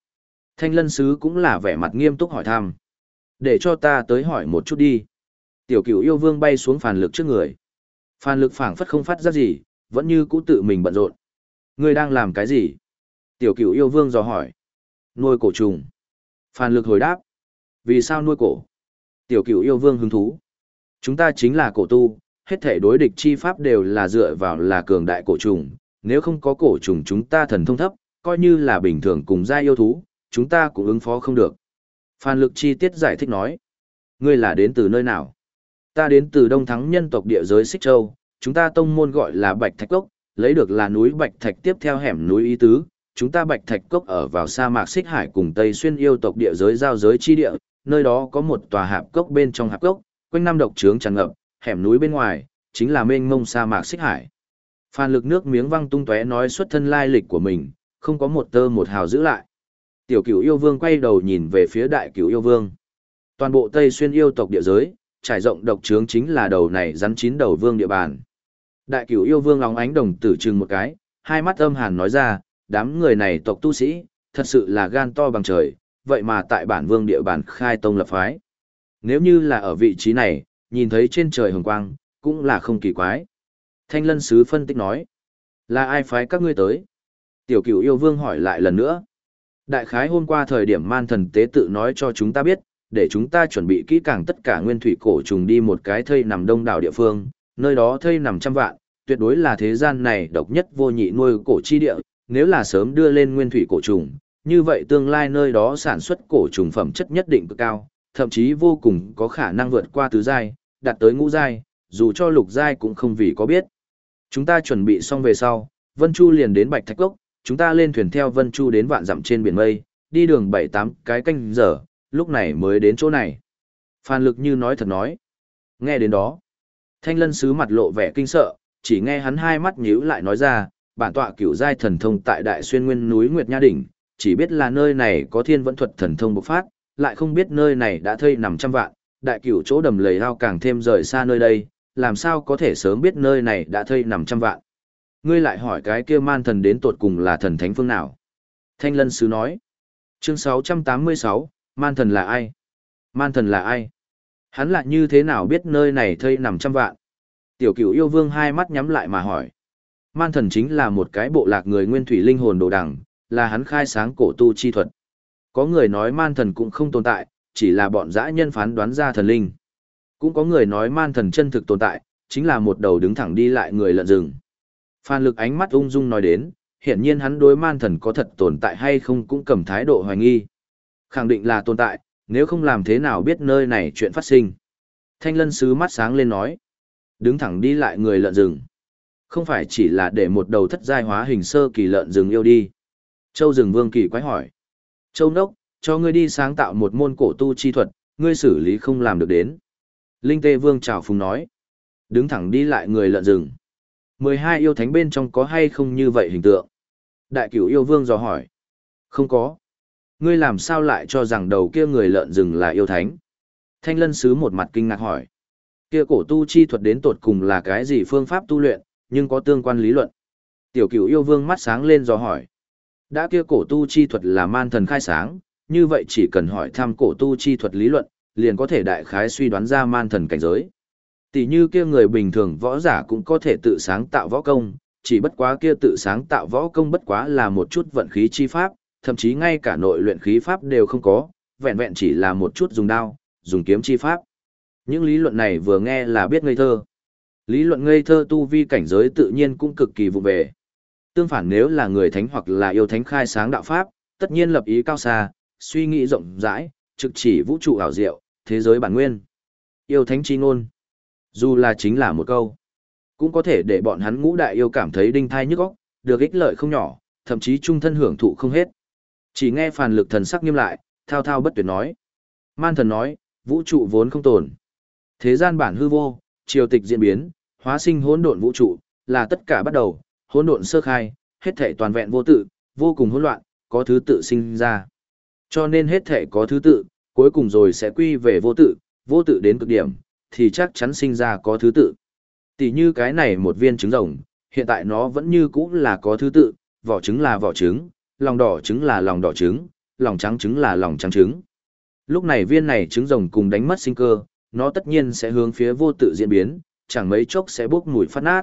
Thanh lân sứ cũng là vẻ mặt nghiêm túc hỏi thăm. Để cho ta tới hỏi một chút đi. Tiểu cửu yêu vương bay xuống phản lực trước người. Phản lực phảng phất không phát ra gì, vẫn như cũ tự mình bận rộn. Ngươi đang làm cái gì? Tiểu cửu yêu vương dò hỏi. Nuôi cổ trùng. phan lực hồi đáp. Vì sao nuôi cổ? Tiểu cửu yêu vương hứng thú. Chúng ta chính là cổ tu, hết thể đối địch chi pháp đều là dựa vào là cường đại cổ trùng. Nếu không có cổ trùng chúng ta thần thông thấp, coi như là bình thường cùng gia yêu thú, chúng ta cũng ứng phó không được. Phan Lực chi tiết giải thích nói. Ngươi là đến từ nơi nào? Ta đến từ Đông Thắng nhân tộc địa giới Xích Châu, chúng ta tông môn gọi là Bạch Thạch Cốc, lấy được là núi Bạch Thạch tiếp theo hẻm núi Ý Tứ. Chúng ta Bạch Thạch Cốc ở vào sa mạc Xích Hải cùng Tây Xuyên yêu tộc địa giới giao giới chi địa, nơi đó có một tòa hạp cốc bên trong hạp cốc, quanh năm độc trướng tràn ngập, hẻm núi bên ngoài, chính là mênh mông sa mạc Xích Hải. Phan Lực nước miếng văng tung tóe nói xuất thân lai lịch của mình, không có một tơ một hào giữ lại. Tiểu cửu yêu vương quay đầu nhìn về phía đại cửu yêu vương. Toàn bộ Tây Xuyên yêu tộc địa giới, trải rộng độc trướng chính là đầu này rắn chín đầu vương địa bàn. Đại cửu yêu vương lóng ánh đồng tử trừng một cái, hai mắt âm hàn nói ra, đám người này tộc tu sĩ, thật sự là gan to bằng trời, vậy mà tại bản vương địa bàn khai tông lập phái. Nếu như là ở vị trí này, nhìn thấy trên trời hồng quang, cũng là không kỳ quái. Thanh lân sứ phân tích nói, là ai phái các ngươi tới? Tiểu cửu yêu vương hỏi lại lần nữa. Đại khái hôm qua thời điểm man thần tế tự nói cho chúng ta biết, để chúng ta chuẩn bị kỹ càng tất cả nguyên thủy cổ trùng đi một cái thây nằm đông đảo địa phương, nơi đó thây nằm trăm vạn, tuyệt đối là thế gian này độc nhất vô nhị nuôi cổ chi địa, nếu là sớm đưa lên nguyên thủy cổ trùng, như vậy tương lai nơi đó sản xuất cổ trùng phẩm chất nhất định cực cao, thậm chí vô cùng có khả năng vượt qua tứ giai, đạt tới ngũ giai, dù cho lục giai cũng không vì có biết. Chúng ta chuẩn bị xong về sau, Vân Chu liền đến Bạch Thạch Cốc, chúng ta lên thuyền theo Vân Chu đến vạn dặm trên biển mây, đi đường bảy tám cái canh giờ, lúc này mới đến chỗ này. Phan Lực như nói thật nói. Nghe đến đó, Thanh Lân Sứ mặt lộ vẻ kinh sợ, chỉ nghe hắn hai mắt nhíu lại nói ra, bản tọa cửu giai thần thông tại Đại Xuyên Nguyên núi Nguyệt Nha đỉnh, chỉ biết là nơi này có thiên vẫn thuật thần thông bộc phát, lại không biết nơi này đã thây nằm trăm vạn, đại cửu chỗ đầm lầy hao càng thêm rời xa nơi đây, làm sao có thể sớm biết nơi này đã thây nằm trăm vạn. Ngươi lại hỏi cái kia man thần đến tột cùng là thần thánh phương nào? Thanh lân sứ nói. Chương 686, man thần là ai? Man thần là ai? Hắn lại như thế nào biết nơi này thây nằm trăm vạn? Tiểu cửu yêu vương hai mắt nhắm lại mà hỏi. Man thần chính là một cái bộ lạc người nguyên thủy linh hồn đồ đằng, là hắn khai sáng cổ tu chi thuật. Có người nói man thần cũng không tồn tại, chỉ là bọn dã nhân phán đoán ra thần linh. Cũng có người nói man thần chân thực tồn tại, chính là một đầu đứng thẳng đi lại người lợn rừng. Phan lực ánh mắt ung dung nói đến, hiển nhiên hắn đối man thần có thật tồn tại hay không cũng cầm thái độ hoài nghi. Khẳng định là tồn tại, nếu không làm thế nào biết nơi này chuyện phát sinh. Thanh lân sứ mắt sáng lên nói. Đứng thẳng đi lại người lợn rừng. Không phải chỉ là để một đầu thất giai hóa hình sơ kỳ lợn rừng yêu đi. Châu rừng vương kỳ quái hỏi. Châu nốc, cho ngươi đi sáng tạo một môn cổ tu chi thuật, ngươi xử lý không làm được đến. Linh tê vương chào phùng nói. Đứng thẳng đi lại người lợn rừng. mười hai yêu thánh bên trong có hay không như vậy hình tượng? Đại cửu yêu vương dò hỏi. Không có. Ngươi làm sao lại cho rằng đầu kia người lợn rừng là yêu thánh? Thanh lân sứ một mặt kinh ngạc hỏi. Kia cổ tu chi thuật đến tột cùng là cái gì phương pháp tu luyện, nhưng có tương quan lý luận. Tiểu cửu yêu vương mắt sáng lên do hỏi. Đã kia cổ tu chi thuật là man thần khai sáng, như vậy chỉ cần hỏi thăm cổ tu chi thuật lý luận, liền có thể đại khái suy đoán ra man thần cảnh giới. Tỷ như kia người bình thường võ giả cũng có thể tự sáng tạo võ công, chỉ bất quá kia tự sáng tạo võ công bất quá là một chút vận khí chi pháp, thậm chí ngay cả nội luyện khí pháp đều không có, vẹn vẹn chỉ là một chút dùng đao, dùng kiếm chi pháp. Những lý luận này vừa nghe là biết ngây thơ. Lý luận ngây thơ tu vi cảnh giới tự nhiên cũng cực kỳ vụ về. Tương phản nếu là người thánh hoặc là yêu thánh khai sáng đạo pháp, tất nhiên lập ý cao xa, suy nghĩ rộng rãi, trực chỉ vũ trụ ảo diệu, thế giới bản nguyên. Yêu thánh chi ngôn. Dù là chính là một câu, cũng có thể để bọn hắn ngũ đại yêu cảm thấy đinh thai nhức óc, được ích lợi không nhỏ, thậm chí trung thân hưởng thụ không hết. Chỉ nghe phàn lực thần sắc nghiêm lại, thao thao bất tuyệt nói. Man thần nói, vũ trụ vốn không tồn. Thế gian bản hư vô, triều tịch diễn biến, hóa sinh hỗn độn vũ trụ, là tất cả bắt đầu, hỗn độn sơ khai, hết thể toàn vẹn vô tự, vô cùng hỗn loạn, có thứ tự sinh ra. Cho nên hết thể có thứ tự, cuối cùng rồi sẽ quy về vô tự, vô tự đến cực điểm, thì chắc chắn sinh ra có thứ tự. Tỷ như cái này một viên trứng rồng, hiện tại nó vẫn như cũ là có thứ tự, vỏ trứng là vỏ trứng, lòng đỏ trứng là lòng đỏ trứng, lòng trắng trứng là lòng trắng trứng. Lúc này viên này trứng rồng cùng đánh mất sinh cơ, nó tất nhiên sẽ hướng phía vô tự diễn biến, chẳng mấy chốc sẽ bốc mùi phát nát.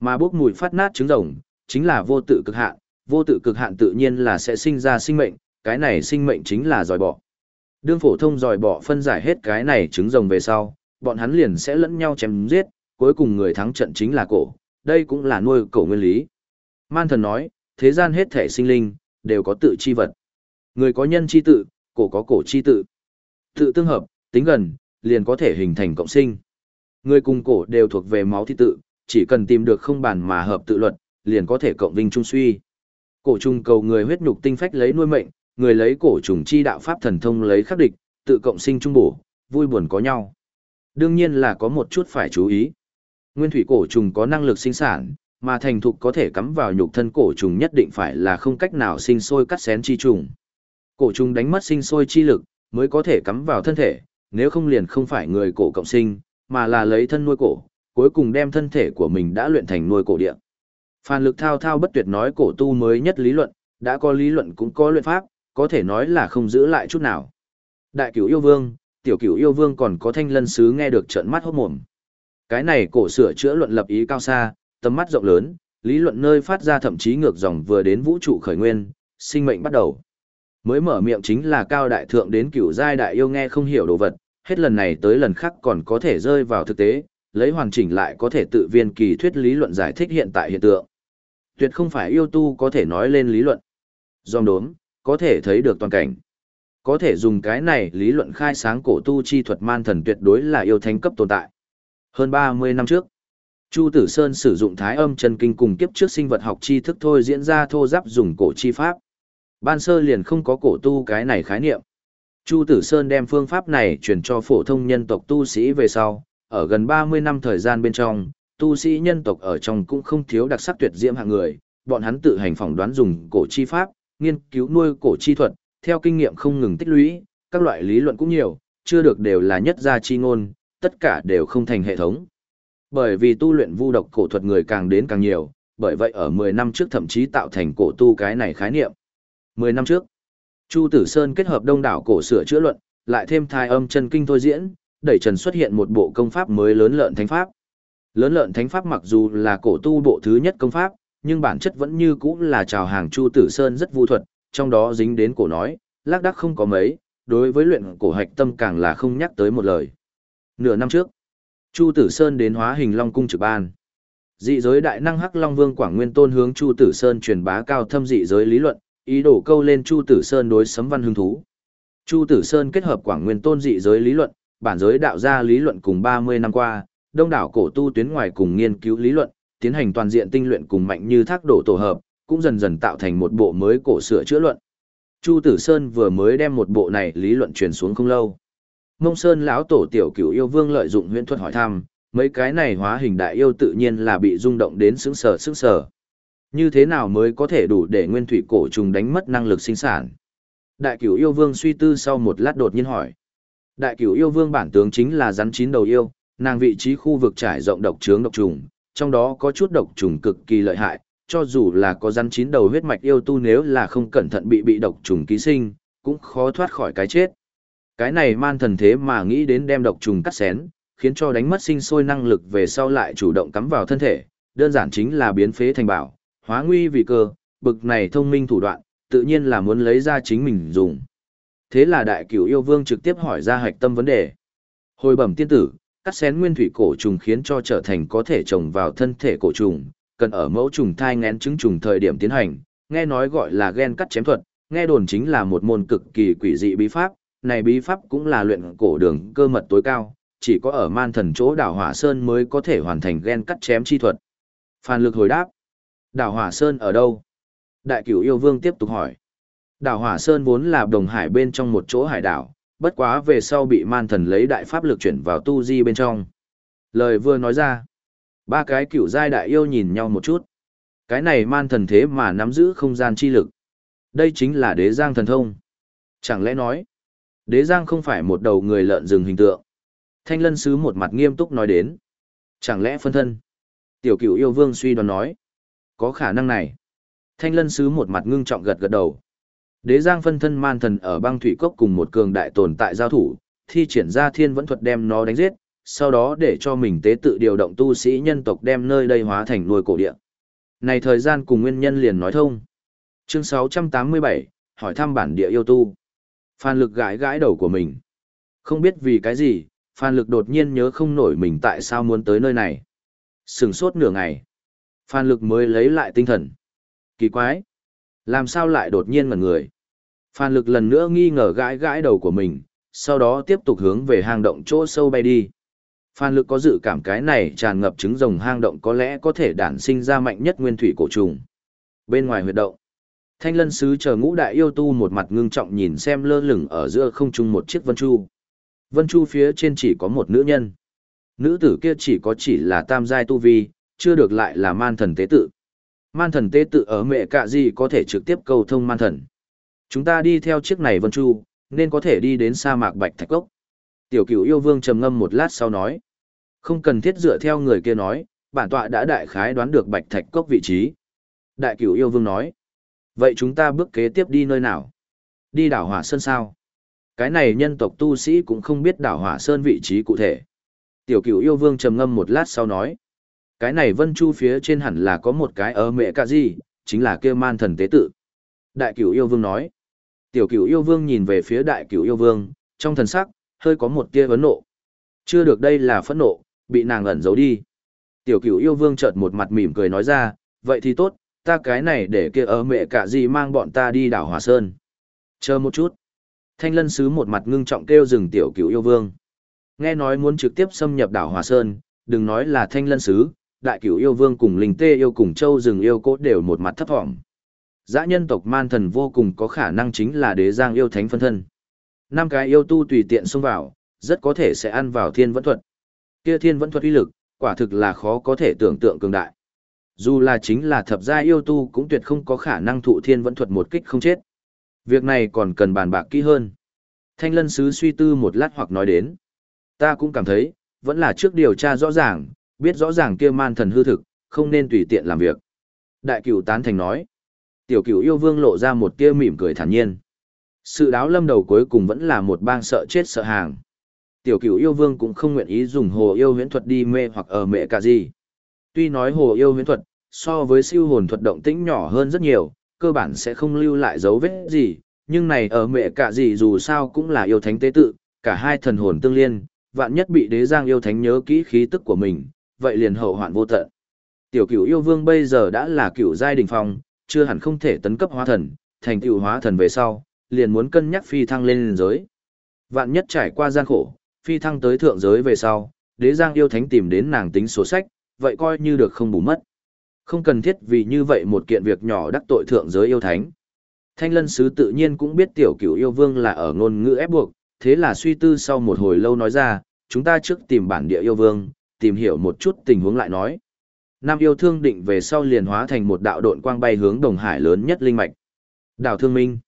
Mà bốc mùi phát nát trứng rồng, chính là vô tự cực hạn, vô tự cực hạn tự nhiên là sẽ sinh ra sinh mệnh, cái này sinh mệnh chính là dòi bỏ. Đương phổ thông dòi bỏ phân giải hết cái này trứng rồng về sau, bọn hắn liền sẽ lẫn nhau chém giết, cuối cùng người thắng trận chính là cổ, đây cũng là nuôi cổ nguyên lý. Man thần nói, thế gian hết thể sinh linh, đều có tự chi vật. Người có nhân chi tự, cổ có cổ chi tự. Tự tương hợp, tính gần, liền có thể hình thành cộng sinh. Người cùng cổ đều thuộc về máu thi tự, chỉ cần tìm được không bàn mà hợp tự luật, liền có thể cộng vinh trung suy. Cổ trùng cầu người huyết nhục tinh phách lấy nuôi mệnh, người lấy cổ trùng chi đạo pháp thần thông lấy khắc địch, tự cộng sinh trung bổ, vui buồn có nhau. Đương nhiên là có một chút phải chú ý. Nguyên thủy cổ trùng có năng lực sinh sản, mà thành thục có thể cắm vào nhục thân cổ trùng nhất định phải là không cách nào sinh sôi cắt xén chi trùng. Cổ trùng đánh mất sinh sôi chi lực, mới có thể cắm vào thân thể, nếu không liền không phải người cổ cộng sinh, mà là lấy thân nuôi cổ, cuối cùng đem thân thể của mình đã luyện thành nuôi cổ địa. Phan lực thao thao bất tuyệt nói cổ tu mới nhất lý luận, đã có lý luận cũng có luyện pháp, có thể nói là không giữ lại chút nào. Đại cửu yêu vương, tiểu cửu yêu vương còn có thanh lân sứ nghe được trợn mắt hốt mồm. Cái này cổ sửa chữa luận lập ý cao xa, tầm mắt rộng lớn, lý luận nơi phát ra thậm chí ngược dòng vừa đến vũ trụ khởi nguyên, sinh mệnh bắt đầu. Mới mở miệng chính là cao đại thượng đến cửu giai đại yêu nghe không hiểu đồ vật, hết lần này tới lần khác còn có thể rơi vào thực tế, lấy hoàn chỉnh lại có thể tự viên kỳ thuyết lý luận giải thích hiện tại hiện tượng. Tuyệt không phải yêu tu có thể nói lên lý luận. Dòng đốm, có thể thấy được toàn cảnh. Có thể dùng cái này lý luận khai sáng cổ tu chi thuật man thần tuyệt đối là yêu thánh cấp tồn tại. Hơn 30 năm trước, Chu Tử Sơn sử dụng thái âm chân kinh cùng kiếp trước sinh vật học tri thức thôi diễn ra thô giáp dùng cổ chi pháp. Ban sơ liền không có cổ tu cái này khái niệm. Chu Tử Sơn đem phương pháp này truyền cho phổ thông nhân tộc tu sĩ về sau, ở gần 30 năm thời gian bên trong, tu sĩ nhân tộc ở trong cũng không thiếu đặc sắc tuyệt diễm hạng người, bọn hắn tự hành phỏng đoán dùng cổ chi pháp, nghiên cứu nuôi cổ chi thuật, theo kinh nghiệm không ngừng tích lũy, các loại lý luận cũng nhiều, chưa được đều là nhất gia chi ngôn, tất cả đều không thành hệ thống. Bởi vì tu luyện vu độc cổ thuật người càng đến càng nhiều, bởi vậy ở 10 năm trước thậm chí tạo thành cổ tu cái này khái niệm. 10 năm trước, Chu Tử Sơn kết hợp đông đảo cổ sửa chữa luận, lại thêm thai âm chân kinh thôi diễn, đẩy trần xuất hiện một bộ công pháp mới lớn lợn thánh pháp. Lớn lợn thánh pháp mặc dù là cổ tu bộ thứ nhất công pháp, nhưng bản chất vẫn như cũ là trào hàng Chu Tử Sơn rất vu thuật, trong đó dính đến cổ nói, lác đác không có mấy, đối với luyện cổ hạch tâm càng là không nhắc tới một lời. Nửa năm trước, Chu Tử Sơn đến hóa hình Long cung trực ban. Dị giới đại năng Hắc Long Vương Quảng Nguyên Tôn hướng Chu Tử Sơn truyền bá cao thâm dị giới lý luận, ý đồ câu lên Chu Tử Sơn đối sấm văn hứng thú. Chu Tử Sơn kết hợp Quảng Nguyên Tôn dị giới lý luận, bản giới đạo gia lý luận cùng 30 năm qua, đông đảo cổ tu tuyến ngoài cùng nghiên cứu lý luận, tiến hành toàn diện tinh luyện cùng mạnh như thác đổ tổ hợp, cũng dần dần tạo thành một bộ mới cổ sửa chữa luận. Chu Tử Sơn vừa mới đem một bộ này lý luận truyền xuống không lâu. Mông Sơn lão tổ tiểu cửu yêu vương lợi dụng huyễn thuật hỏi thăm, mấy cái này hóa hình đại yêu tự nhiên là bị rung động đến sững sờ sững sờ. Như thế nào mới có thể đủ để nguyên thủy cổ trùng đánh mất năng lực sinh sản? Đại cửu yêu vương suy tư sau một lát đột nhiên hỏi. Đại cửu yêu vương bản tướng chính là rắn chín đầu yêu, nàng vị trí khu vực trải rộng độc trướng độc trùng, trong đó có chút độc trùng cực kỳ lợi hại, cho dù là có rắn chín đầu huyết mạch yêu tu nếu là không cẩn thận bị bị độc trùng ký sinh, cũng khó thoát khỏi cái chết. Cái này man thần thế mà nghĩ đến đem độc trùng cắt xén, khiến cho đánh mất sinh sôi năng lực về sau lại chủ động cắm vào thân thể, đơn giản chính là biến phế thành bảo, hóa nguy vì cơ, bực này thông minh thủ đoạn, tự nhiên là muốn lấy ra chính mình dùng. Thế là đại cửu yêu vương trực tiếp hỏi ra hạch tâm vấn đề. Hồi bẩm tiên tử, cắt xén nguyên thủy cổ trùng khiến cho trở thành có thể trồng vào thân thể cổ trùng, cần ở mẫu trùng thai ngén trứng trùng thời điểm tiến hành, nghe nói gọi là gen cắt chém thuật, nghe đồn chính là một môn cực kỳ quỷ dị bí pháp, này bí pháp cũng là luyện cổ đường cơ mật tối cao, chỉ có ở man thần chỗ đảo Hỏa Sơn mới có thể hoàn thành ghen cắt chém chi thuật. Phan Lực hồi đáp, đảo Hỏa Sơn ở đâu? Đại cửu yêu vương tiếp tục hỏi. Đảo Hỏa Sơn vốn là đồng hải bên trong một chỗ hải đảo, bất quá về sau bị man thần lấy đại pháp lực chuyển vào tu di bên trong. Lời vừa nói ra, ba cái cửu giai đại yêu nhìn nhau một chút. Cái này man thần thế mà nắm giữ không gian chi lực. Đây chính là đế giang thần thông. Chẳng lẽ nói, đế giang không phải một đầu người lợn rừng hình tượng. Thanh lân sứ một mặt nghiêm túc nói đến. Chẳng lẽ phân thân? Tiểu cửu yêu vương suy đoán nói. Có khả năng này. Thanh lân sứ một mặt ngưng trọng gật gật đầu. Đế giang phân thân man thần ở băng thủy cốc cùng một cường đại tồn tại giao thủ, thi triển ra thiên vẫn thuật đem nó đánh giết, sau đó để cho mình tế tự điều động tu sĩ nhân tộc đem nơi đây hóa thành nuôi cổ địa. Này thời gian cùng nguyên nhân liền nói thông. Chương 687, hỏi thăm bản địa yêu tu. Phan lực gãi gãi đầu của mình. Không biết vì cái gì, Phan lực đột nhiên nhớ không nổi mình tại sao muốn tới nơi này. Sừng sốt nửa ngày. Phan lực mới lấy lại tinh thần. Kỳ quái. Làm sao lại đột nhiên ngẩn người. Phan lực lần nữa nghi ngờ gãi gãi đầu của mình, sau đó tiếp tục hướng về hang động chỗ sâu bay đi. Phan lực có dự cảm cái này tràn ngập trứng rồng hang động có lẽ có thể đản sinh ra mạnh nhất nguyên thủy cổ trùng. Bên ngoài huyệt động, thanh lân sứ chờ ngũ đại yêu tu một mặt ngưng trọng nhìn xem lơ lửng ở giữa không trung một chiếc vân chu. Vân chu phía trên chỉ có một nữ nhân. Nữ tử kia chỉ có chỉ là tam giai tu vi, chưa được lại là man thần tế tự. Man thần tế tự ở mẹ cạ gì có thể trực tiếp cầu thông man thần. Chúng ta đi theo chiếc này vân chu, nên có thể đi đến sa mạc Bạch Thạch Cốc. Tiểu cửu yêu vương trầm ngâm một lát sau nói. Không cần thiết dựa theo người kia nói, bản tọa đã đại khái đoán được Bạch Thạch Cốc vị trí. Đại cửu yêu vương nói. Vậy chúng ta bước kế tiếp đi nơi nào? Đi đảo Hỏa Sơn sao? Cái này nhân tộc tu sĩ cũng không biết đảo Hỏa Sơn vị trí cụ thể. Tiểu cửu yêu vương trầm ngâm một lát sau nói. Cái này vân chu phía trên hẳn là có một cái ở mẹ cả gì, chính là kêu man thần tế tự. Đại cửu yêu vương nói. Tiểu cửu yêu vương nhìn về phía đại cửu yêu vương, trong thần sắc, hơi có một tia vấn nộ. Chưa được đây là phẫn nộ, bị nàng ẩn giấu đi. Tiểu cửu yêu vương chợt một mặt mỉm cười nói ra, vậy thì tốt, ta cái này để kia ở mẹ cả gì mang bọn ta đi đảo Hòa Sơn. Chờ một chút. Thanh lân sứ một mặt ngưng trọng kêu dừng tiểu cửu yêu vương. Nghe nói muốn trực tiếp xâm nhập đảo Hòa Sơn, đừng nói là thanh lân sứ, đại cửu yêu vương cùng linh tê yêu cùng châu rừng yêu cốt đều một mặt thấp thỏm. Dã nhân tộc man thần vô cùng có khả năng chính là đế giang yêu thánh phân thân. Năm cái yêu tu tùy tiện xông vào, rất có thể sẽ ăn vào thiên vẫn thuật. Kia thiên vẫn thuật uy lực, quả thực là khó có thể tưởng tượng cường đại. Dù là chính là thập gia yêu tu cũng tuyệt không có khả năng thụ thiên vẫn thuật một kích không chết. Việc này còn cần bàn bạc kỹ hơn. Thanh lân sứ suy tư một lát hoặc nói đến. Ta cũng cảm thấy, vẫn là trước điều tra rõ ràng, biết rõ ràng kia man thần hư thực, không nên tùy tiện làm việc. Đại cửu tán thành nói. Tiểu cửu yêu vương lộ ra một tia mỉm cười thản nhiên. Sự đáo lâm đầu cuối cùng vẫn là một bang sợ chết sợ hàng. Tiểu cửu yêu vương cũng không nguyện ý dùng hồ yêu huyễn thuật đi mê hoặc ở mẹ cả gì. Tuy nói hồ yêu huyễn thuật, so với siêu hồn thuật động tĩnh nhỏ hơn rất nhiều, cơ bản sẽ không lưu lại dấu vết gì, nhưng này ở mẹ cả gì dù sao cũng là yêu thánh tế tự, cả hai thần hồn tương liên, Vạn nhất bị đế giang yêu thánh nhớ kỹ khí tức của mình, vậy liền hậu hoạn vô tận. Tiểu cửu yêu vương bây giờ đã là cửu giai đỉnh phong, chưa hẳn không thể tấn cấp hóa thần, thành cửu hóa thần về sau, liền muốn cân nhắc phi thăng lên giới. Vạn nhất trải qua gian khổ, phi thăng tới thượng giới về sau, đế giang yêu thánh tìm đến nàng tính số sách, vậy coi như được không bù mất. Không cần thiết vì như vậy một kiện việc nhỏ đắc tội thượng giới yêu thánh. Thanh lân sứ tự nhiên cũng biết tiểu cửu yêu vương là ở ngôn ngữ ép buộc, thế là suy tư sau một hồi lâu nói ra, chúng ta trước tìm bản địa yêu vương, tìm hiểu một chút tình huống lại nói. Nam yêu thương định về sau liền hóa thành một đạo độn quang bay hướng đồng hải lớn nhất linh mạch. Đảo Thương Minh.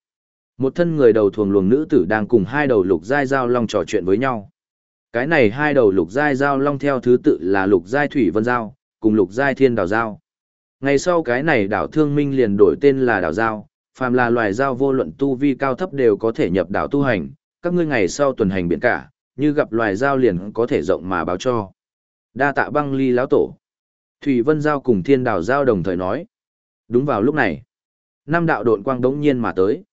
Một thân người đầu thuồng luồng nữ tử đang cùng hai đầu lục giai giao long trò chuyện với nhau. Cái này hai đầu lục giai giao long theo thứ tự là lục giai thủy vân giao, cùng lục giai thiên đảo giao. Ngày sau cái này đảo Thương Minh liền đổi tên là đảo giao, phàm là loài giao vô luận tu vi cao thấp đều có thể nhập đảo tu hành, các ngươi ngày sau tuần hành biển cả, như gặp loài giao liền có thể rộng mà báo cho. Đa tạ băng ly lão tổ. Thủy Vân Giao cùng Thiên đảo Giao đồng thời nói. Đúng vào lúc này, năm đạo độn quang đống nhiên mà tới.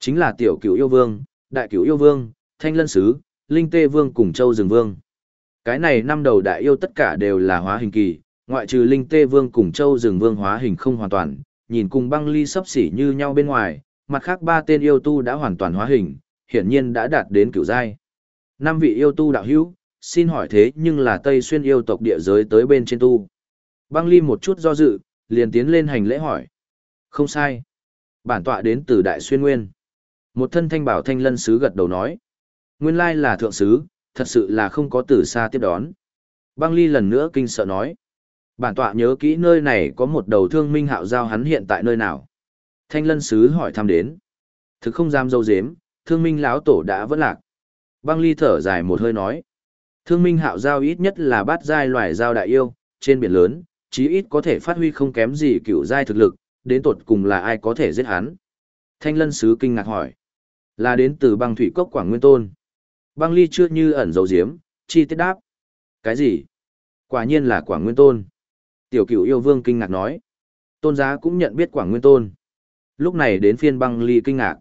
Chính là tiểu cửu yêu vương, đại cửu yêu vương, thanh lân sứ, linh tê vương cùng châu rừng vương. Cái này năm đầu đại yêu tất cả đều là hóa hình kỳ, ngoại trừ linh tê vương cùng châu rừng vương hóa hình không hoàn toàn, nhìn cùng băng ly sấp xỉ như nhau bên ngoài, mặt khác ba tên yêu tu đã hoàn toàn hóa hình, hiển nhiên đã đạt đến cửu giai. Năm vị yêu tu đạo hữu, xin hỏi thế nhưng là Tây Xuyên yêu tộc địa giới tới bên trên tu. Băng ly một chút do dự, liền tiến lên hành lễ hỏi. Không sai. Bản tọa đến từ Đại Xuyên Nguyên. Một thân thanh bảo thanh lân sứ gật đầu nói. Nguyên lai là thượng sứ, thật sự là không có từ xa tiếp đón. Băng ly lần nữa kinh sợ nói. Bản tọa nhớ kỹ nơi này có một đầu thương minh hạo giao hắn hiện tại nơi nào. Thanh lân sứ hỏi thăm đến. Thực không dám dâu dếm, thương minh lão tổ đã vẫn lạc. Băng ly thở dài một hơi nói. Thương minh hạo giao ít nhất là bát giai loài giao đại yêu, trên biển lớn, chí ít có thể phát huy không kém gì cựu giai thực lực, đến tột cùng là ai có thể giết hắn. Thanh lân sứ kinh ngạc hỏi. Là đến từ băng thủy cốc Quảng Nguyên Tôn. Băng ly chưa như ẩn dấu diếm, chi tiết đáp. Cái gì? Quả nhiên là Quả Nguyên Tôn. Tiểu cửu yêu vương kinh ngạc nói. Tôn giá cũng nhận biết Quả Nguyên Tôn. Lúc này đến phiên băng ly kinh ngạc.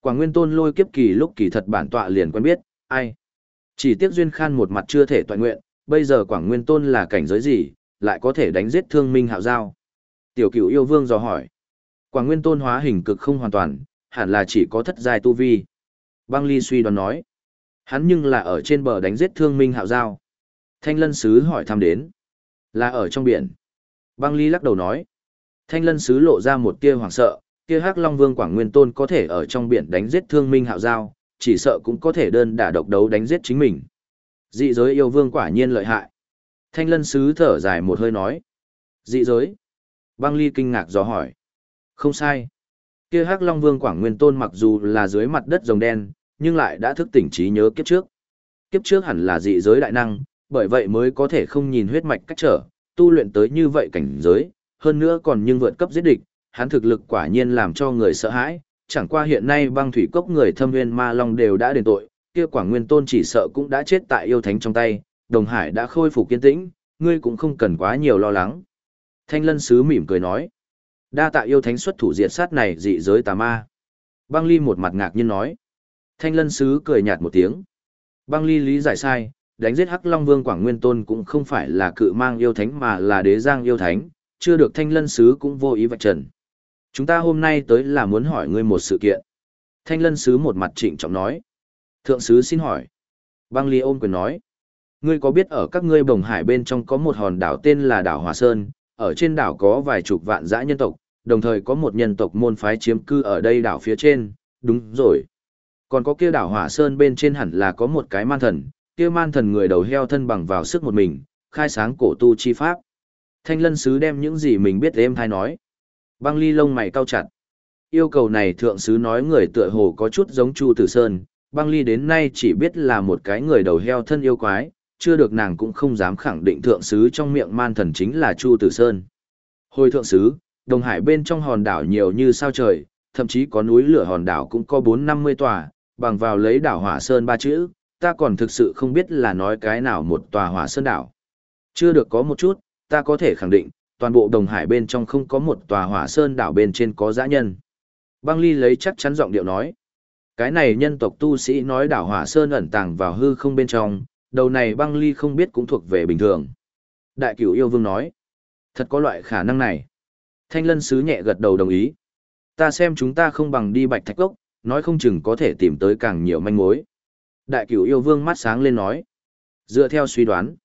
Quả Nguyên Tôn lôi kiếp kỳ lúc kỳ thật bản tọa liền quen biết, ai? Chỉ tiếc duyên khan một mặt chưa thể toàn nguyện, bây giờ Quả Nguyên Tôn là cảnh giới gì, lại có thể đánh giết thương minh hạo giao. Tiểu cửu yêu vương dò hỏi. Quả Nguyên Tôn hóa hình cực không hoàn toàn, hẳn là chỉ có thất giai tu vi. Băng Ly suy đoán nói. Hắn nhưng là ở trên bờ đánh giết thương minh hạo giao. Thanh lân sứ hỏi thăm đến. Là ở trong biển. Băng Ly lắc đầu nói. Thanh lân sứ lộ ra một tia hoảng sợ, kia hắc long vương quảng nguyên tôn có thể ở trong biển đánh giết thương minh hạo giao, chỉ sợ cũng có thể đơn đả độc đấu đánh giết chính mình. Dị giới yêu vương quả nhiên lợi hại. Thanh lân sứ thở dài một hơi nói. Dị giới. Băng ly kinh ngạc dò hỏi. Không sai. Kia hắc long vương quảng nguyên tôn mặc dù là dưới mặt đất rồng đen, nhưng lại đã thức tỉnh trí nhớ kiếp trước. Kiếp trước hẳn là dị giới đại năng, bởi vậy mới có thể không nhìn huyết mạch cách trở, tu luyện tới như vậy cảnh giới, hơn nữa còn nhưng vượt cấp giết địch, hắn thực lực quả nhiên làm cho người sợ hãi, chẳng qua hiện nay băng thủy cốc người thâm nguyên ma long đều đã đền tội, kia quảng nguyên tôn chỉ sợ cũng đã chết tại yêu thánh trong tay, đồng hải đã khôi phục kiên tĩnh, ngươi cũng không cần quá nhiều lo lắng. Thanh lân sứ mỉm cười nói, đa tạ yêu thánh xuất thủ diệt sát này dị giới tà ma. Băng ly một mặt ngạc nhiên nói, thanh lân sứ cười nhạt một tiếng. Băng ly lý giải sai, đánh giết hắc long vương quảng nguyên tôn cũng không phải là cự mang yêu thánh mà là đế giang yêu thánh, chưa được thanh lân sứ cũng vô ý vạch trần. Chúng ta hôm nay tới là muốn hỏi ngươi một sự kiện. Thanh lân sứ một mặt trịnh trọng nói. Thượng sứ xin hỏi. Băng ly ôm quyền nói. Ngươi có biết ở các ngươi bồng hải bên trong có một hòn đảo tên là đảo Hòa Sơn, ở trên đảo có vài chục vạn dã nhân tộc, đồng thời có một nhân tộc môn phái chiếm cư ở đây đảo phía trên, đúng rồi. Còn có kia đảo Hỏa Sơn bên trên hẳn là có một cái man thần, kia man thần người đầu heo thân bằng vào sức một mình, khai sáng cổ tu chi pháp. Thanh lân sứ đem những gì mình biết êm thai nói. Băng ly lông mày cao chặt. Yêu cầu này thượng sứ nói người tựa hồ có chút giống Chu Tử Sơn, băng ly đến nay chỉ biết là một cái người đầu heo thân yêu quái, chưa được nàng cũng không dám khẳng định thượng sứ trong miệng man thần chính là Chu Tử Sơn. Hồi thượng sứ, Đồng Hải bên trong hòn đảo nhiều như sao trời, thậm chí có núi lửa hòn đảo cũng có bốn năm mươi tòa, bằng vào lấy đảo Hỏa Sơn ba chữ, ta còn thực sự không biết là nói cái nào một tòa Hỏa Sơn đảo. Chưa được có một chút, ta có thể khẳng định, toàn bộ Đồng Hải bên trong không có một tòa Hỏa Sơn đảo bên trên có dã nhân. Băng Ly lấy chắc chắn giọng điệu nói. Cái này nhân tộc tu sĩ nói đảo Hỏa Sơn ẩn tàng vào hư không bên trong, đầu này băng ly không biết cũng thuộc về bình thường. Đại cửu yêu vương nói, thật có loại khả năng này. Thanh lân sứ nhẹ gật đầu đồng ý. Ta xem chúng ta không bằng đi bạch thạch cốc, nói không chừng có thể tìm tới càng nhiều manh mối. Đại cửu yêu vương mắt sáng lên nói. Dựa theo suy đoán,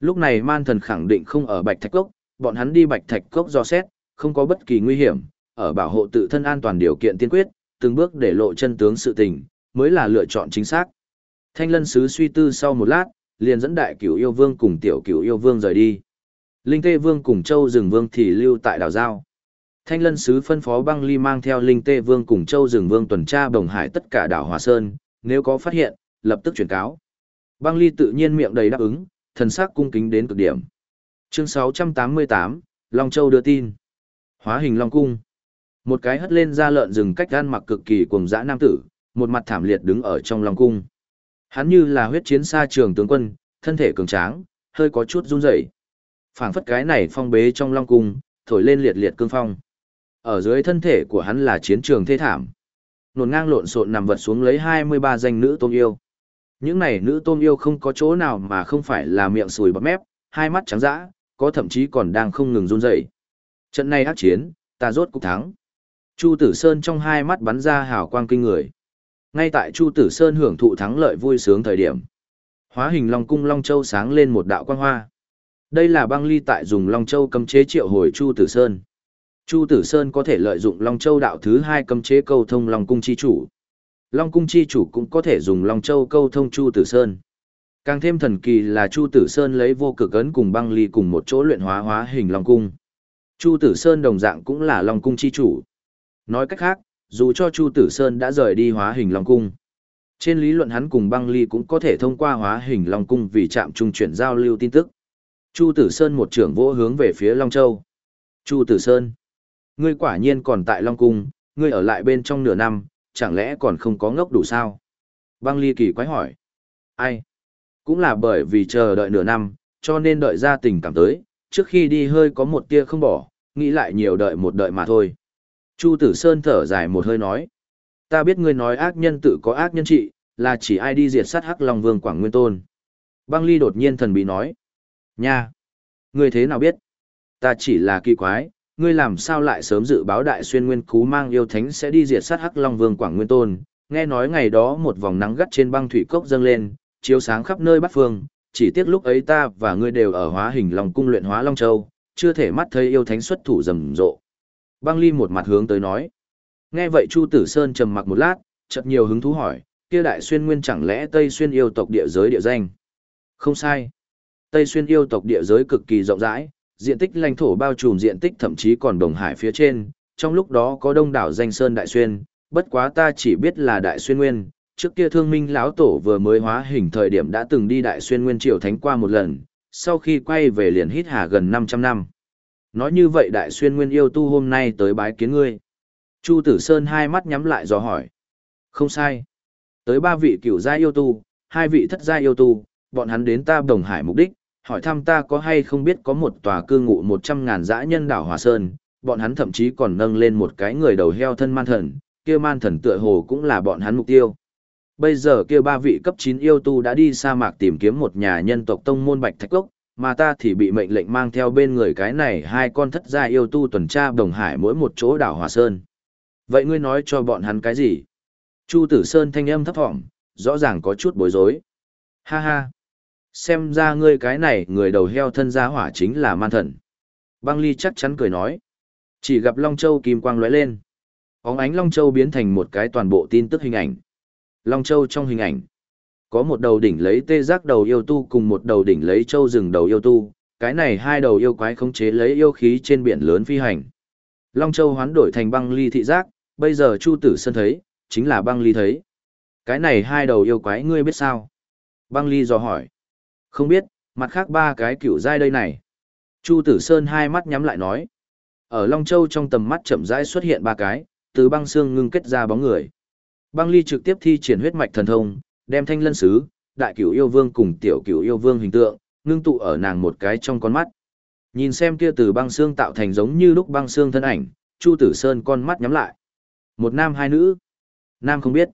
lúc này man thần khẳng định không ở bạch thạch cốc, bọn hắn đi bạch thạch cốc do xét, không có bất kỳ nguy hiểm, ở bảo hộ tự thân an toàn điều kiện tiên quyết, từng bước để lộ chân tướng sự tình, mới là lựa chọn chính xác. Thanh lân sứ suy tư sau một lát, liền dẫn đại cửu yêu vương cùng tiểu cửu yêu vương rời đi. Linh tê vương cùng châu rừng vương thì lưu tại đảo giao. Thanh lân sứ phân phó băng ly mang theo linh tê vương cùng châu Dừng vương tuần tra đồng hải tất cả đảo Hòa Sơn, nếu có phát hiện, lập tức chuyển cáo. Băng ly tự nhiên miệng đầy đáp ứng, thần sắc cung kính đến cực điểm. Chương 688, Long Châu đưa tin. Hóa hình Long Cung. Một cái hất lên da lợn rừng cách gan mặc cực kỳ cuồng dã nam tử, một mặt thảm liệt đứng ở trong Long Cung. Hắn như là huyết chiến xa trường tướng quân, thân thể cường tráng, hơi có chút run rẩy. Phảng phất cái này phong bế trong Long Cung, thổi lên liệt liệt cương phong. Ở dưới thân thể của hắn là chiến trường thê thảm. Nổn ngang lộn xộn nằm vật xuống lấy 23 danh nữ tôm yêu. Những này nữ tôm yêu không có chỗ nào mà không phải là miệng sùi bắp mép, hai mắt trắng dã, có thậm chí còn đang không ngừng run rẩy. Trận này ác chiến, ta rốt cục thắng. Chu Tử Sơn trong hai mắt bắn ra hào quang kinh người. Ngay tại Chu Tử Sơn hưởng thụ thắng lợi vui sướng thời điểm, hóa hình Long cung Long Châu sáng lên một đạo quang hoa. Đây là băng ly tại dùng Long Châu cấm chế triệu hồi Chu Tử Sơn. Chu Tử Sơn có thể lợi dụng Long Châu đạo thứ hai cấm chế câu thông Long cung chi chủ. Long cung chi chủ cũng có thể dùng Long Châu câu thông Chu Tử Sơn. Càng thêm thần kỳ là Chu Tử Sơn lấy vô cực ấn cùng băng ly cùng một chỗ luyện hóa hóa hình Long cung. Chu Tử Sơn đồng dạng cũng là Long cung chi chủ. Nói cách khác, dù cho Chu Tử Sơn đã rời đi hóa hình Long cung, trên lý luận hắn cùng băng ly cũng có thể thông qua hóa hình Long cung vì chạm trung chuyển giao lưu tin tức. Chu Tử Sơn một trưởng vỗ hướng về phía Long Châu. Chu Tử Sơn, ngươi quả nhiên còn tại Long cung, ngươi ở lại bên trong nửa năm, chẳng lẽ còn không có ngốc đủ sao? Băng ly kỳ quái hỏi. Ai? Cũng là bởi vì chờ đợi nửa năm, cho nên đợi ra tình cảm tới, trước khi đi hơi có một tia không bỏ, nghĩ lại nhiều đợi một đợi mà thôi. Chu Tử Sơn thở dài một hơi nói. Ta biết ngươi nói ác nhân tự có ác nhân trị, là chỉ ai đi diệt sát Hắc Long Vương Quảng Nguyên Tôn. Băng Ly đột nhiên thần bí nói. Nha! Ngươi thế nào biết? Ta chỉ là kỳ quái, ngươi làm sao lại sớm dự báo đại xuyên nguyên cú mang yêu thánh sẽ đi diệt sát Hắc Long Vương Quảng Nguyên Tôn. Nghe nói ngày đó một vòng nắng gắt trên băng thủy cốc dâng lên, chiếu sáng khắp nơi bắc phương, chỉ tiếc lúc ấy ta và ngươi đều ở hóa hình Long cung luyện hóa Long Châu, chưa thể mắt thấy yêu thánh xuất thủ rầm rộ. Băng Ly một mặt hướng tới nói. Nghe vậy Chu Tử Sơn trầm mặc một lát, chợt nhiều hứng thú hỏi, kia đại xuyên nguyên chẳng lẽ Tây xuyên yêu tộc địa giới địa danh? Không sai. Tây xuyên yêu tộc địa giới cực kỳ rộng rãi, diện tích lãnh thổ bao trùm diện tích thậm chí còn đồng hải phía trên, trong lúc đó có đông đảo danh sơn đại xuyên, bất quá ta chỉ biết là đại xuyên nguyên, trước kia thương minh lão tổ vừa mới hóa hình thời điểm đã từng đi đại xuyên nguyên triều thánh qua một lần, sau khi quay về liền hít hà gần 500 năm. Nói như vậy đại xuyên nguyên yêu tu hôm nay tới bái kiến ngươi. Chu Tử Sơn hai mắt nhắm lại dò hỏi. Không sai. Tới ba vị cửu gia yêu tu, hai vị thất gia yêu tu, bọn hắn đến ta đồng hải mục đích, hỏi thăm ta có hay không biết có một tòa cư ngụ một trăm ngàn dã nhân đảo Hòa Sơn, bọn hắn thậm chí còn nâng lên một cái người đầu heo thân man thần, kia man thần tựa hồ cũng là bọn hắn mục tiêu. Bây giờ kia ba vị cấp 9 yêu tu đã đi sa mạc tìm kiếm một nhà nhân tộc tông môn Bạch Thạch Cốc, mà ta thì bị mệnh lệnh mang theo bên người cái này hai con thất gia yêu tu tuần tra đồng hải mỗi một chỗ đảo Hòa Sơn. Vậy ngươi nói cho bọn hắn cái gì? Chu Tử Sơn thanh âm thấp thỏm, rõ ràng có chút bối rối. Ha ha! Xem ra ngươi cái này người đầu heo thân gia hỏa chính là man thần. Băng Ly chắc chắn cười nói. Chỉ gặp Long Châu kim quang lóe lên. Óng ánh Long Châu biến thành một cái toàn bộ tin tức hình ảnh. Long Châu trong hình ảnh. Có một đầu đỉnh lấy tê giác đầu yêu tu cùng một đầu đỉnh lấy châu rừng đầu yêu tu, cái này hai đầu yêu quái khống chế lấy yêu khí trên biển lớn phi hành. Long Châu hoán đổi thành băng ly thị giác, bây giờ Chu Tử Sơn thấy, chính là băng ly thấy. Cái này hai đầu yêu quái ngươi biết sao? Băng ly dò hỏi. Không biết, mặt khác ba cái kiểu dai đây này. Chu Tử Sơn hai mắt nhắm lại nói. Ở Long Châu trong tầm mắt chậm rãi xuất hiện ba cái, từ băng xương ngưng kết ra bóng người. Băng ly trực tiếp thi triển huyết mạch thần thông, đem thanh lân sứ, đại cửu yêu vương cùng tiểu cửu yêu vương hình tượng, ngưng tụ ở nàng một cái trong con mắt. Nhìn xem kia từ băng xương tạo thành giống như lúc băng xương thân ảnh, Chu Tử Sơn con mắt nhắm lại. Một nam hai nữ. Nam không biết.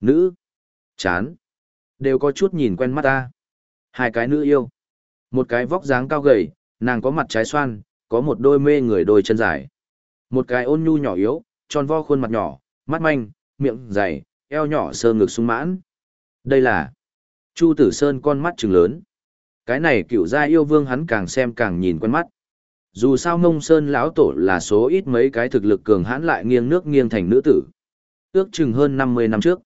Nữ. Chán. Đều có chút nhìn quen mắt ta. Hai cái nữ yêu. Một cái vóc dáng cao gầy, nàng có mặt trái xoan, có một đôi mê người đôi chân dài. Một cái ôn nhu nhỏ yếu, tròn vo khuôn mặt nhỏ, mắt manh, miệng dày, eo nhỏ sơ ngực sung mãn. Đây là Chu Tử Sơn con mắt trừng lớn. Cái này cựu gia yêu vương hắn càng xem càng nhìn quen mắt. Dù sao Mông Sơn lão tổ là số ít mấy cái thực lực cường hãn lại nghiêng nước nghiêng thành nữ tử. Ước chừng hơn 50 năm trước.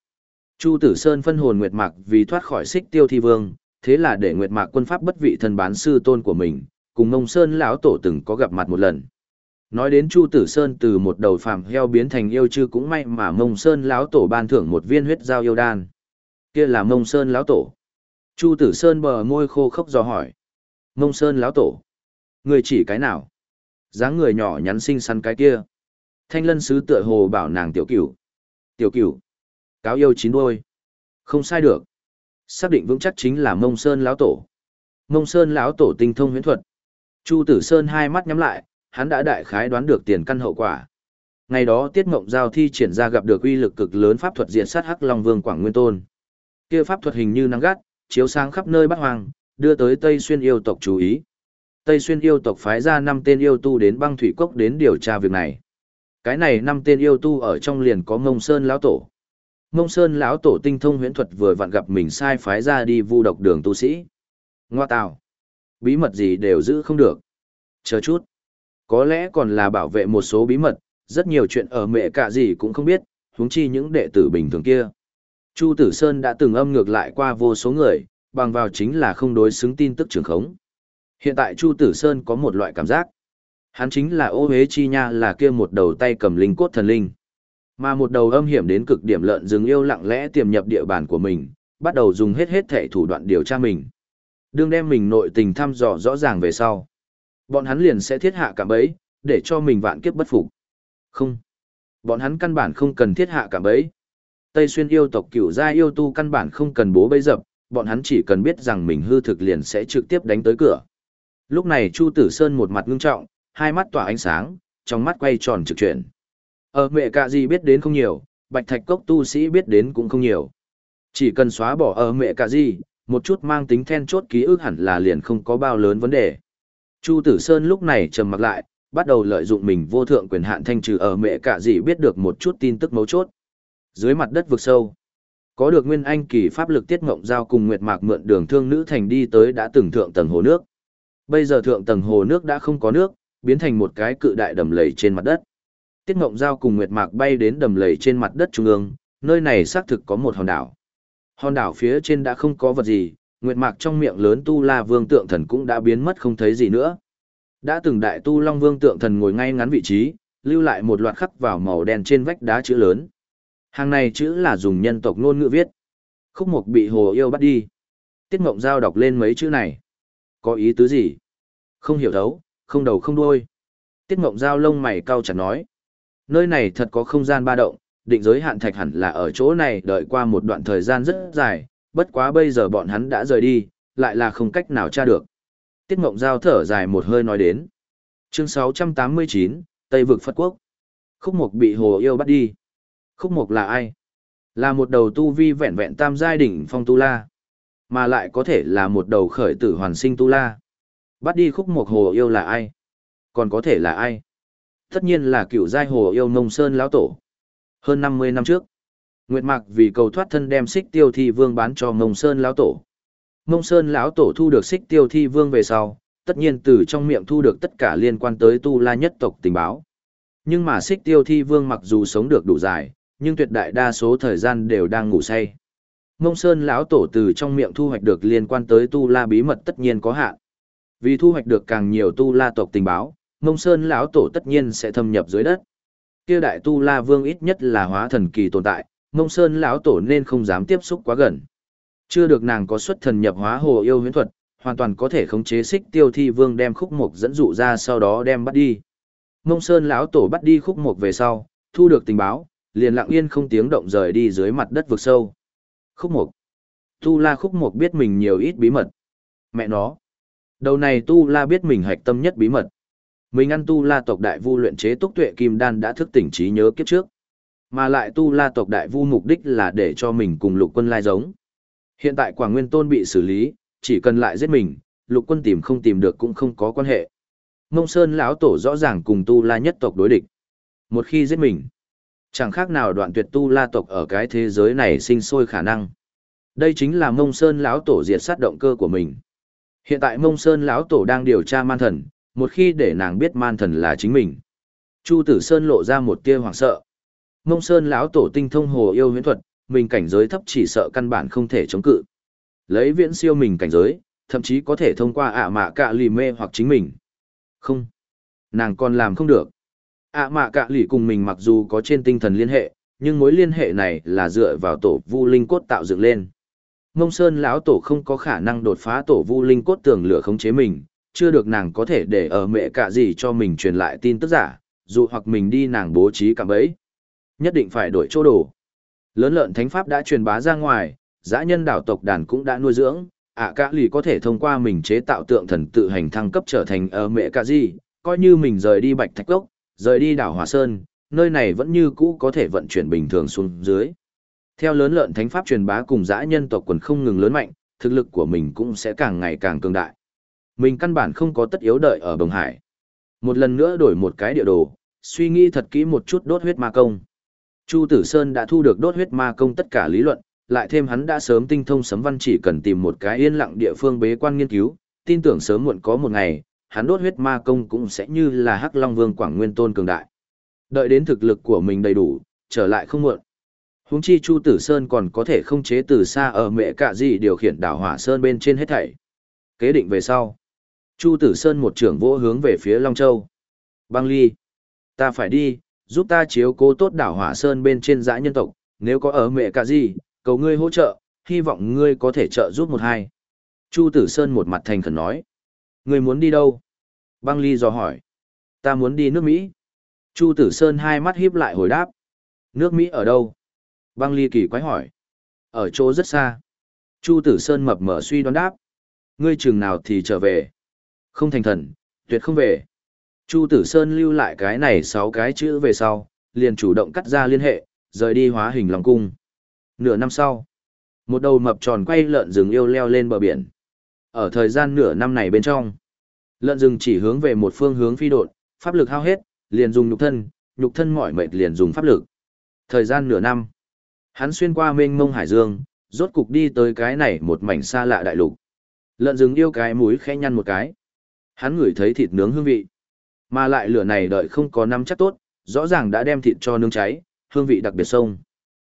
Chu Tử Sơn phân hồn Nguyệt Mạc vì thoát khỏi xích tiêu thi vương, thế là để Nguyệt Mạc quân pháp bất vị thần bán sư tôn của mình, cùng Mông Sơn lão tổ từng có gặp mặt một lần. Nói đến Chu Tử Sơn từ một đầu phàm heo biến thành yêu chư cũng may mà Mông Sơn lão tổ ban thưởng một viên huyết giao yêu đan. Kia là Mông Sơn lão tổ. Chu Tử Sơn bờ môi khô khốc dò hỏi. Mông Sơn lão tổ. Người chỉ cái nào? dáng người nhỏ nhắn xinh xắn cái kia. Thanh lân sứ tựa hồ bảo nàng tiểu cửu. Tiểu cửu. Cáo yêu chín đôi. Không sai được. Xác định vững chắc chính là Mông Sơn lão tổ. Mông Sơn lão tổ tinh thông huyễn thuật. Chu Tử Sơn hai mắt nhắm lại, hắn đã đại khái đoán được tiền căn hậu quả. Ngày đó Tiết Mộng Giao thi triển ra gặp được uy lực cực lớn pháp thuật diện sát Hắc Long Vương Quảng Nguyên Tôn. Kia pháp thuật hình như nắng gắt, chiếu sáng khắp nơi bát hoang, đưa tới Tây Xuyên yêu tộc chú ý. Tây Xuyên yêu tộc phái ra năm tên yêu tu đến băng thủy cốc đến điều tra việc này. Cái này năm tên yêu tu ở trong liền có Mông Sơn lão tổ. Ngông Sơn lão tổ tinh thông huyễn thuật vừa vặn gặp mình sai phái ra đi vu độc đường tu sĩ. Ngoa tào. Bí mật gì đều giữ không được. Chờ chút. Có lẽ còn là bảo vệ một số bí mật, rất nhiều chuyện ở mẹ cả gì cũng không biết, huống chi những đệ tử bình thường kia. Chu Tử Sơn đã từng âm ngược lại qua vô số người, bằng vào chính là không đối xứng tin tức trường khống. Hiện tại Chu Tử Sơn có một loại cảm giác. Hắn chính là ô hế chi nha là kia một đầu tay cầm linh cốt thần linh. Mà một đầu âm hiểm đến cực điểm lợn rừng yêu lặng lẽ tiềm nhập địa bàn của mình, bắt đầu dùng hết hết thể thủ đoạn điều tra mình. Đương đem mình nội tình thăm dò rõ ràng về sau. Bọn hắn liền sẽ thiết hạ cả bấy, để cho mình vạn kiếp bất phục. Không. Bọn hắn căn bản không cần thiết hạ cả bấy. Tây xuyên yêu tộc cửu gia yêu tu căn bản không cần bố bấy dập, bọn hắn chỉ cần biết rằng mình hư thực liền sẽ trực tiếp đánh tới cửa. Lúc này Chu Tử Sơn một mặt ngưng trọng, hai mắt tỏa ánh sáng, trong mắt quay tròn trực chuyển. Ở mẹ cả gì biết đến không nhiều, bạch thạch cốc tu sĩ biết đến cũng không nhiều. Chỉ cần xóa bỏ ở mẹ cả gì, một chút mang tính then chốt ký ức hẳn là liền không có bao lớn vấn đề. Chu Tử Sơn lúc này trầm mặc lại, bắt đầu lợi dụng mình vô thượng quyền hạn thanh trừ ở mẹ cả gì biết được một chút tin tức mấu chốt. Dưới mặt đất vực sâu, có được nguyên anh kỳ pháp lực tiết ngộng giao cùng nguyệt mạc mượn đường thương nữ thành đi tới đã từng thượng tầng hồ nước. Bây giờ thượng tầng hồ nước đã không có nước, biến thành một cái cự đại đầm lầy trên mặt đất. Tiết Ngộng Giao cùng Nguyệt Mạc bay đến đầm lầy trên mặt đất trung ương, nơi này xác thực có một hòn đảo. Hòn đảo phía trên đã không có vật gì, Nguyệt Mạc trong miệng lớn Tu La Vương tượng thần cũng đã biến mất không thấy gì nữa. Đã từng đại Tu Long Vương tượng thần ngồi ngay ngắn vị trí, lưu lại một loạt khắc vào màu đen trên vách đá chữ lớn. Hàng này chữ là dùng nhân tộc ngôn ngữ viết. Khúc Mộc bị Hồ Yêu bắt đi. Tiết Ngộng Giao đọc lên mấy chữ này. Có ý tứ gì? Không hiểu thấu, không đầu không đuôi. Tiết Ngộng Giao lông mày cau chặt nói. Nơi này thật có không gian ba động, định giới hạn thạch hẳn là ở chỗ này đợi qua một đoạn thời gian rất dài, bất quá bây giờ bọn hắn đã rời đi, lại là không cách nào tra được. Tiết Mộng Giao thở dài một hơi nói đến. Chương 689, Tây vực Phật Quốc. Khúc Mục bị Hồ Yêu bắt đi. Khúc Mục là ai? Là một đầu tu vi vẹn vẹn tam giai đỉnh phong tu la mà lại có thể là một đầu khởi tử hoàn sinh tu la. Bắt đi khúc Mộc hồ yêu là ai? Còn có thể là ai? Tất nhiên là cựu giai hồ yêu nông sơn lão tổ. Hơn 50 năm trước, Nguyệt Mạc vì cầu thoát thân đem xích tiêu thi vương bán cho nông sơn lão tổ. Nông sơn lão tổ thu được xích tiêu thi vương về sau, tất nhiên từ trong miệng thu được tất cả liên quan tới tu la nhất tộc tình báo. Nhưng mà xích tiêu thi vương mặc dù sống được đủ dài, nhưng tuyệt đại đa số thời gian đều đang ngủ say mông sơn lão tổ từ trong miệng thu hoạch được liên quan tới tu la bí mật tất nhiên có hạn vì thu hoạch được càng nhiều tu la tộc tình báo mông sơn lão tổ tất nhiên sẽ thâm nhập dưới đất kia đại tu la vương ít nhất là hóa thần kỳ tồn tại mông sơn lão tổ nên không dám tiếp xúc quá gần chưa được nàng có xuất thần nhập hóa hồ yêu huyễn thuật, hoàn toàn có thể khống chế xích tiêu thi vương đem khúc mục dẫn dụ ra sau đó đem bắt đi mông sơn lão tổ bắt đi khúc mục về sau, thu được tình báo, liền lặng yên không tiếng động rời đi dưới mặt đất vực sâu Khúc mục. Tu la khúc mục biết mình nhiều ít bí mật. Mẹ nó. Đầu này tu la biết mình hạch tâm nhất bí mật. Mình ăn tu la tộc đại vu luyện chế túc tuệ kim đan đã thức tỉnh trí nhớ kiếp trước. Mà lại tu la tộc đại vu mục đích là để cho mình cùng lục quân lai giống. Hiện tại Quảng Nguyên Tôn bị xử lý, chỉ cần lại giết mình, lục quân tìm không tìm được cũng không có quan hệ. Mông Sơn lão tổ rõ ràng cùng Tu La nhất tộc đối địch. Một khi giết mình, chẳng khác nào đoạn tuyệt Tu La tộc ở cái thế giới này sinh sôi khả năng. Đây chính là Mông Sơn lão tổ diệt sát động cơ của mình. Hiện tại Mông Sơn lão tổ đang điều tra man thần, một khi để nàng biết man thần là chính mình. Chu Tử Sơn lộ ra một tia hoảng sợ. Mông Sơn lão tổ tinh thông hồ yêu huyễn thuật, mình cảnh giới thấp chỉ sợ căn bản không thể chống cự. Lấy viễn siêu mình cảnh giới, thậm chí có thể thông qua ạ mạ cạ lì mê hoặc chính mình. Không. Nàng còn làm không được. ạ mạ cạ lì cùng mình mặc dù có trên tinh thần liên hệ, nhưng mối liên hệ này là dựa vào tổ vu linh cốt tạo dựng lên. Mông Sơn lão tổ không có khả năng đột phá tổ vu linh cốt tường lửa khống chế mình, chưa được nàng có thể để ở mẹ cả gì cho mình truyền lại tin tức giả, dù hoặc mình đi nàng bố trí cạm bẫy. Nhất định phải đổi chỗ đồ. Lớn lợn thánh pháp đã truyền bá ra ngoài, dã nhân đảo tộc đàn cũng đã nuôi dưỡng, ạ cả lì có thể thông qua mình chế tạo tượng thần tự hành thăng cấp trở thành ở mẹ cả gì, coi như mình rời đi bạch thạch cốc, rời đi đảo Hòa Sơn, nơi này vẫn như cũ có thể vận chuyển bình thường xuống dưới. Theo lớn lợn thánh pháp truyền bá cùng dã nhân tộc quần không ngừng lớn mạnh, thực lực của mình cũng sẽ càng ngày càng cường đại. Mình căn bản không có tất yếu đợi ở Đồng Hải. Một lần nữa đổi một cái địa đồ, suy nghĩ thật kỹ một chút đốt huyết ma công. Chu Tử Sơn đã thu được đốt huyết ma công tất cả lý luận, lại thêm hắn đã sớm tinh thông sấm văn chỉ cần tìm một cái yên lặng địa phương bế quan nghiên cứu, tin tưởng sớm muộn có một ngày, hắn đốt huyết ma công cũng sẽ như là Hắc Long Vương Quảng Nguyên Tôn cường đại. Đợi đến thực lực của mình đầy đủ, trở lại không muộn. Huống chi Chu Tử Sơn còn có thể không chế từ xa ở mẹ cả gì điều khiển đảo Hỏa Sơn bên trên hết thảy. Kế định về sau, Chu Tử Sơn một trưởng vỗ hướng về phía Long Châu. Băng Ly, ta phải đi, giúp ta chiếu cố tốt đảo Hỏa Sơn bên trên dã nhân tộc, nếu có ở mẹ cả gì, cầu ngươi hỗ trợ, hy vọng ngươi có thể trợ giúp một hai. Chu Tử Sơn một mặt thành khẩn nói. Ngươi muốn đi đâu? Băng Ly dò hỏi. Ta muốn đi nước Mỹ. Chu Tử Sơn hai mắt híp lại hồi đáp. Nước Mỹ ở đâu? Băng Ly kỳ quái hỏi. Ở chỗ rất xa. Chu Tử Sơn mập mở suy đoán đáp. Ngươi chừng nào thì trở về. Không thành thần, tuyệt không về. Chu Tử Sơn lưu lại cái này sáu cái chữ về sau, liền chủ động cắt ra liên hệ, rời đi hóa hình lòng cung. Nửa năm sau, một đầu mập tròn quay lợn rừng yêu leo lên bờ biển. Ở thời gian nửa năm này bên trong, lợn rừng chỉ hướng về một phương hướng phi đột, pháp lực hao hết, liền dùng nhục thân, nhục thân mỏi mệt liền dùng pháp lực. Thời gian nửa năm, hắn xuyên qua mênh mông hải dương, rốt cục đi tới cái này một mảnh xa lạ đại lục. Lợn rừng yêu cái mũi khẽ nhăn một cái. Hắn ngửi thấy thịt nướng hương vị. Mà lại lửa này đợi không có năm chắc tốt, rõ ràng đã đem thịt cho nướng cháy, hương vị đặc biệt sông.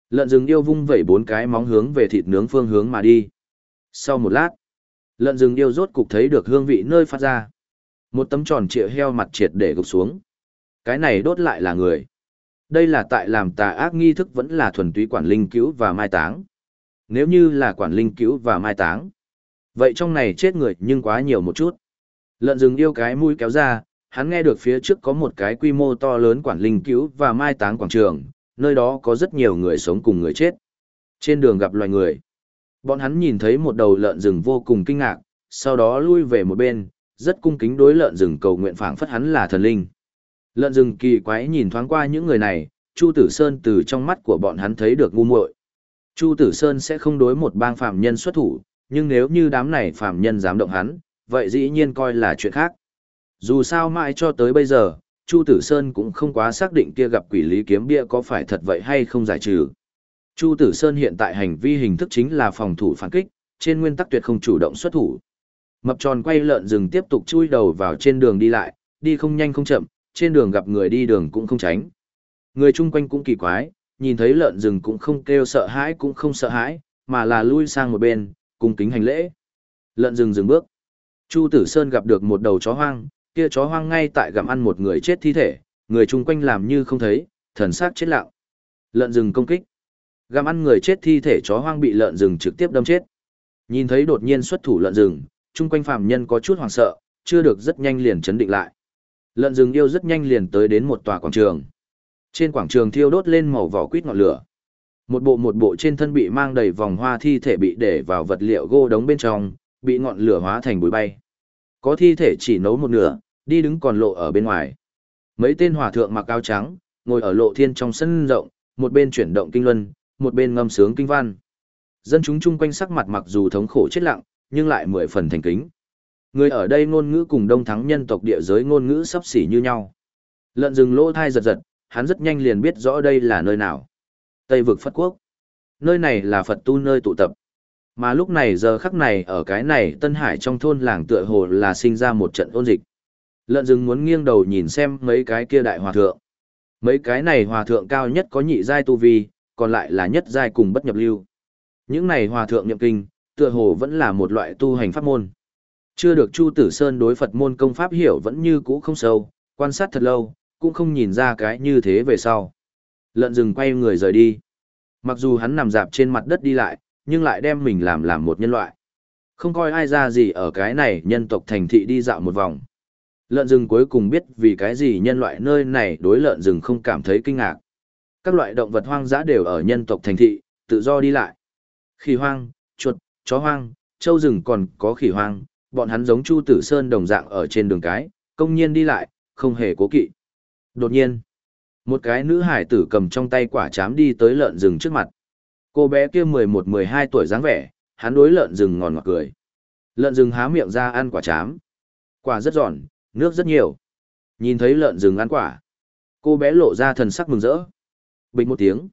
Lợn rừng yêu vung vẩy bốn cái móng hướng về thịt nướng phương hướng mà đi. Sau một lát, lợn rừng yêu rốt cục thấy được hương vị nơi phát ra. Một tấm tròn trịa heo mặt triệt để gục xuống. Cái này đốt lại là người. Đây là tại làm tà ác nghi thức vẫn là thuần túy quản linh cứu và mai táng. Nếu như là quản linh cứu và mai táng. Vậy trong này chết người nhưng quá nhiều một chút. Lợn rừng yêu cái mũi kéo ra, hắn nghe được phía trước có một cái quy mô to lớn quản linh cứu và mai táng quảng trường, nơi đó có rất nhiều người sống cùng người chết. Trên đường gặp loài người, bọn hắn nhìn thấy một đầu lợn rừng vô cùng kinh ngạc, sau đó lui về một bên, rất cung kính đối lợn rừng cầu nguyện phảng phất hắn là thần linh. Lợn rừng kỳ quái nhìn thoáng qua những người này, Chu Tử Sơn từ trong mắt của bọn hắn thấy được ngu muội. Chu Tử Sơn sẽ không đối một bang phạm nhân xuất thủ, nhưng nếu như đám này phạm nhân dám động hắn, vậy dĩ nhiên coi là chuyện khác. Dù sao mãi cho tới bây giờ, Chu Tử Sơn cũng không quá xác định kia gặp quỷ lý kiếm bia có phải thật vậy hay không giải trừ. Chu Tử Sơn hiện tại hành vi hình thức chính là phòng thủ phản kích, trên nguyên tắc tuyệt không chủ động xuất thủ. Mập tròn quay lợn rừng tiếp tục chui đầu vào trên đường đi lại, đi không nhanh không chậm, trên đường gặp người đi đường cũng không tránh. Người chung quanh cũng kỳ quái, nhìn thấy lợn rừng cũng không kêu sợ hãi cũng không sợ hãi, mà là lui sang một bên, cùng kính hành lễ. Lợn rừng dừng bước. Chu Tử Sơn gặp được một đầu chó hoang, kia chó hoang ngay tại gặm ăn một người chết thi thể, người chung quanh làm như không thấy, thần sắc chết lặng. Lợn rừng công kích. Gặm ăn người chết thi thể chó hoang bị lợn rừng trực tiếp đâm chết. Nhìn thấy đột nhiên xuất thủ lợn rừng, chung quanh phàm nhân có chút hoảng sợ, chưa được rất nhanh liền chấn định lại. Lợn rừng yêu rất nhanh liền tới đến một tòa quảng trường. Trên quảng trường thiêu đốt lên màu vỏ quýt ngọn lửa. Một bộ một bộ trên thân bị mang đầy vòng hoa thi thể bị để vào vật liệu gỗ đống bên trong, bị ngọn lửa hóa thành bụi bay. Có thi thể chỉ nấu một nửa, đi đứng còn lộ ở bên ngoài. Mấy tên hòa thượng mặc áo trắng, ngồi ở lộ thiên trong sân rộng, một bên chuyển động kinh luân, một bên ngâm sướng kinh văn. Dân chúng chung quanh sắc mặt mặc dù thống khổ chết lặng, nhưng lại mười phần thành kính. Người ở đây ngôn ngữ cùng đông thắng nhân tộc địa giới ngôn ngữ sắp xỉ như nhau. Lợn rừng lỗ thai giật giật, hắn rất nhanh liền biết rõ đây là nơi nào. Tây vực Phật Quốc. Nơi này là Phật tu nơi tụ tập. Mà lúc này giờ khắc này ở cái này Tân Hải trong thôn làng tựa hồ là sinh ra một trận ôn dịch. Lợn rừng muốn nghiêng đầu nhìn xem mấy cái kia đại hòa thượng. Mấy cái này hòa thượng cao nhất có nhị giai tu vi, còn lại là nhất giai cùng bất nhập lưu. Những này hòa thượng nhậm kinh, tựa hồ vẫn là một loại tu hành pháp môn. Chưa được Chu Tử Sơn đối Phật môn công pháp hiểu vẫn như cũ không sâu, quan sát thật lâu, cũng không nhìn ra cái như thế về sau. Lợn rừng quay người rời đi. Mặc dù hắn nằm dạp trên mặt đất đi lại, nhưng lại đem mình làm làm một nhân loại. Không coi ai ra gì ở cái này nhân tộc thành thị đi dạo một vòng. Lợn rừng cuối cùng biết vì cái gì nhân loại nơi này đối lợn rừng không cảm thấy kinh ngạc. Các loại động vật hoang dã đều ở nhân tộc thành thị, tự do đi lại. Khỉ hoang, chuột, chó hoang, trâu rừng còn có khỉ hoang, bọn hắn giống Chu Tử Sơn đồng dạng ở trên đường cái, công nhiên đi lại, không hề cố kỵ. Đột nhiên, một cái nữ hải tử cầm trong tay quả chám đi tới lợn rừng trước mặt. Cô bé kia 11-12 tuổi dáng vẻ, hắn đối lợn rừng ngòn ngọt cười. Lợn rừng há miệng ra ăn quả chám. Quả rất giòn, nước rất nhiều. Nhìn thấy lợn rừng ăn quả. Cô bé lộ ra thần sắc mừng rỡ. Bình một tiếng.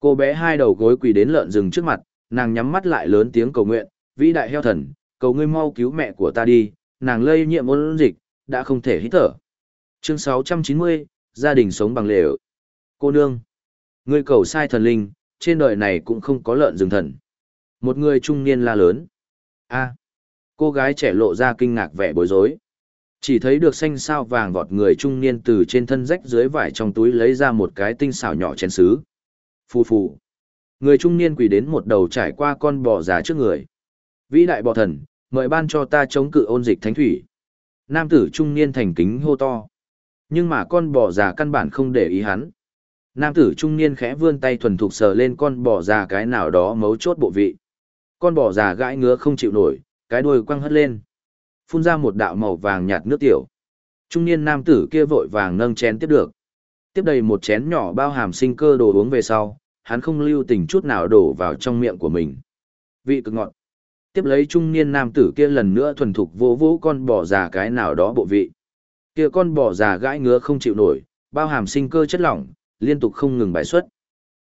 Cô bé hai đầu gối quỳ đến lợn rừng trước mặt, nàng nhắm mắt lại lớn tiếng cầu nguyện, vĩ đại heo thần, cầu ngươi mau cứu mẹ của ta đi, nàng lây nhiễm ôn dịch, đã không thể hít thở. Chương 690, gia đình sống bằng lễ. Cô nương, ngươi cầu sai thần linh, trên đời này cũng không có lợn rừng thần. Một người trung niên la lớn. a cô gái trẻ lộ ra kinh ngạc vẻ bối rối. Chỉ thấy được xanh sao vàng vọt người trung niên từ trên thân rách dưới vải trong túi lấy ra một cái tinh xảo nhỏ chén sứ. Phù phù. Người trung niên quỳ đến một đầu trải qua con bò già trước người. Vĩ đại bò thần, mời ban cho ta chống cự ôn dịch thánh thủy. Nam tử trung niên thành kính hô to. Nhưng mà con bò già căn bản không để ý hắn. Nam tử trung niên khẽ vươn tay thuần thục sờ lên con bò già cái nào đó mấu chốt bộ vị. Con bò già gãi ngứa không chịu nổi, cái đuôi quăng hất lên. Phun ra một đạo màu vàng nhạt nước tiểu. Trung niên nam tử kia vội vàng nâng chén tiếp được. Tiếp đầy một chén nhỏ bao hàm sinh cơ đồ uống về sau, hắn không lưu tình chút nào đổ vào trong miệng của mình. Vị cực ngọt. Tiếp lấy trung niên nam tử kia lần nữa thuần thục vô vũ con bò già cái nào đó bộ vị. Kia con bò già gãi ngứa không chịu nổi, bao hàm sinh cơ chất lỏng, liên tục không ngừng bài xuất.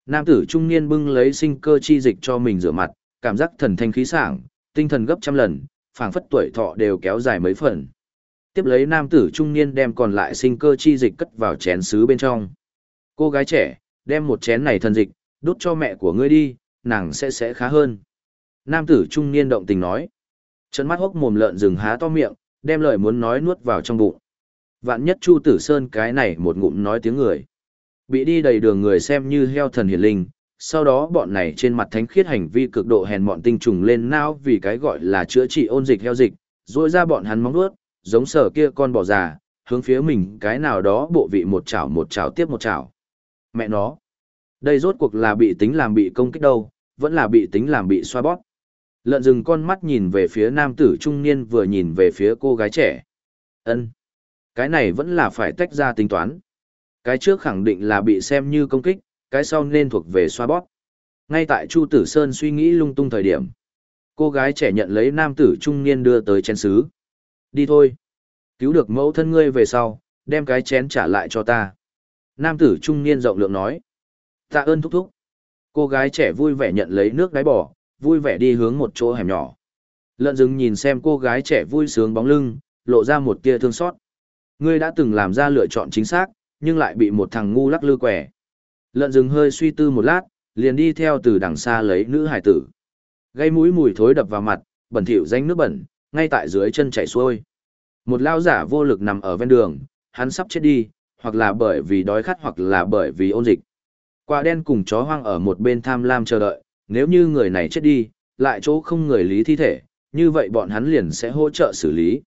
Nam tử trung niên bưng lấy sinh cơ chi dịch cho mình rửa mặt, cảm giác thần thanh khí sảng, tinh thần gấp trăm lần, phảng phất tuổi thọ đều kéo dài mấy phần. Tiếp lấy nam tử trung niên đem còn lại sinh cơ chi dịch cất vào chén sứ bên trong. Cô gái trẻ, đem một chén này thần dịch, đút cho mẹ của ngươi đi, nàng sẽ sẽ khá hơn. Nam tử trung niên động tình nói. Trận mắt hốc mồm lợn rừng há to miệng, đem lời muốn nói nuốt vào trong bụng. Vạn nhất Chu Tử Sơn cái này một ngụm nói tiếng người. Bị đi đầy đường người xem như heo thần hiển linh, sau đó bọn này trên mặt thánh khiết hành vi cực độ hèn mọn tinh trùng lên não vì cái gọi là chữa trị ôn dịch heo dịch, rồi ra bọn hắn móng nuốt, giống sở kia con bò già, hướng phía mình cái nào đó bộ vị một chảo một chảo tiếp một chảo. Mẹ nó, đây rốt cuộc là bị tính làm bị công kích đâu, vẫn là bị tính làm bị xoa bóp. Lợn rừng con mắt nhìn về phía nam tử trung niên vừa nhìn về phía cô gái trẻ. ân Cái này vẫn là phải tách ra tính toán. Cái trước khẳng định là bị xem như công kích, cái sau nên thuộc về xoa bóp. Ngay tại Chu Tử Sơn suy nghĩ lung tung thời điểm. Cô gái trẻ nhận lấy nam tử trung niên đưa tới chén xứ. Đi thôi. Cứu được mẫu thân ngươi về sau, đem cái chén trả lại cho ta. Nam tử trung niên rộng lượng nói. Tạ ơn thúc thúc. Cô gái trẻ vui vẻ nhận lấy nước đáy bỏ, vui vẻ đi hướng một chỗ hẻm nhỏ. Lợn rừng nhìn xem cô gái trẻ vui sướng bóng lưng, lộ ra một tia thương xót. Ngươi đã từng làm ra lựa chọn chính xác, nhưng lại bị một thằng ngu lắc lư quẻ. Lợn rừng hơi suy tư một lát, liền đi theo từ đằng xa lấy nữ hải tử. Gây mũi mùi thối đập vào mặt, bẩn thỉu danh nước bẩn, ngay tại dưới chân chảy xuôi. Một lao giả vô lực nằm ở ven đường, hắn sắp chết đi, hoặc là bởi vì đói khát hoặc là bởi vì ôn dịch. Quả đen cùng chó hoang ở một bên tham lam chờ đợi, nếu như người này chết đi, lại chỗ không người lý thi thể, như vậy bọn hắn liền sẽ hỗ trợ xử lý.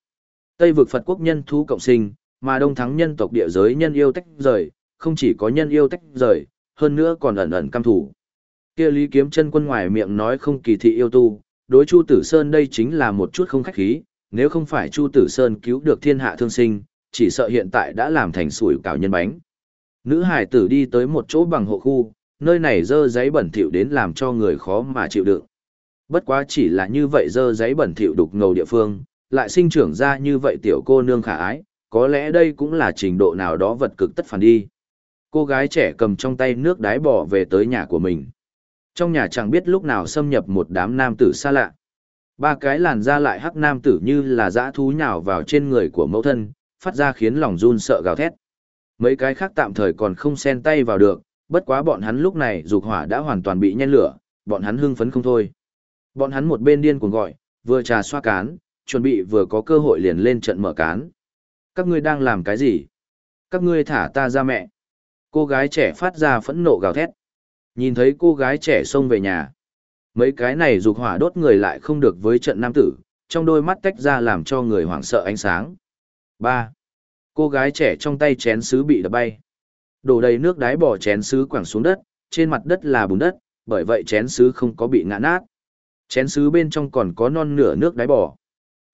Tây vực Phật quốc nhân thú cộng sinh, mà đông thắng nhân tộc địa giới nhân yêu tách rời, không chỉ có nhân yêu tách rời, hơn nữa còn ẩn ẩn cam thủ. Kia Lý Kiếm chân quân ngoài miệng nói không kỳ thị yêu tu, đối Chu Tử Sơn đây chính là một chút không khách khí, nếu không phải Chu Tử Sơn cứu được thiên hạ thương sinh, chỉ sợ hiện tại đã làm thành sủi cảo nhân bánh. Nữ hải tử đi tới một chỗ bằng hộ khu, nơi này dơ giấy bẩn thỉu đến làm cho người khó mà chịu đựng. Bất quá chỉ là như vậy dơ giấy bẩn thỉu đục ngầu địa phương, lại sinh trưởng ra như vậy tiểu cô nương khả ái, có lẽ đây cũng là trình độ nào đó vật cực tất phản đi. Cô gái trẻ cầm trong tay nước đái bỏ về tới nhà của mình. Trong nhà chẳng biết lúc nào xâm nhập một đám nam tử xa lạ. Ba cái làn da lại hắc nam tử như là dã thú nhào vào trên người của mẫu thân, phát ra khiến lòng run sợ gào thét. Mấy cái khác tạm thời còn không xen tay vào được, bất quá bọn hắn lúc này dục hỏa đã hoàn toàn bị nhen lửa, bọn hắn hưng phấn không thôi. Bọn hắn một bên điên cuồng gọi, vừa trà xoa cán, chuẩn bị vừa có cơ hội liền lên trận mở cán. Các ngươi đang làm cái gì? Các ngươi thả ta ra mẹ. Cô gái trẻ phát ra phẫn nộ gào thét. Nhìn thấy cô gái trẻ xông về nhà. Mấy cái này dục hỏa đốt người lại không được với trận nam tử, trong đôi mắt tách ra làm cho người hoảng sợ ánh sáng. 3. Cô gái trẻ trong tay chén sứ bị đập bay. Đổ đầy nước đáy bỏ chén sứ quẳng xuống đất, trên mặt đất là bùn đất, bởi vậy chén sứ không có bị ngã nát. Chén sứ bên trong còn có non nửa nước đáy bò.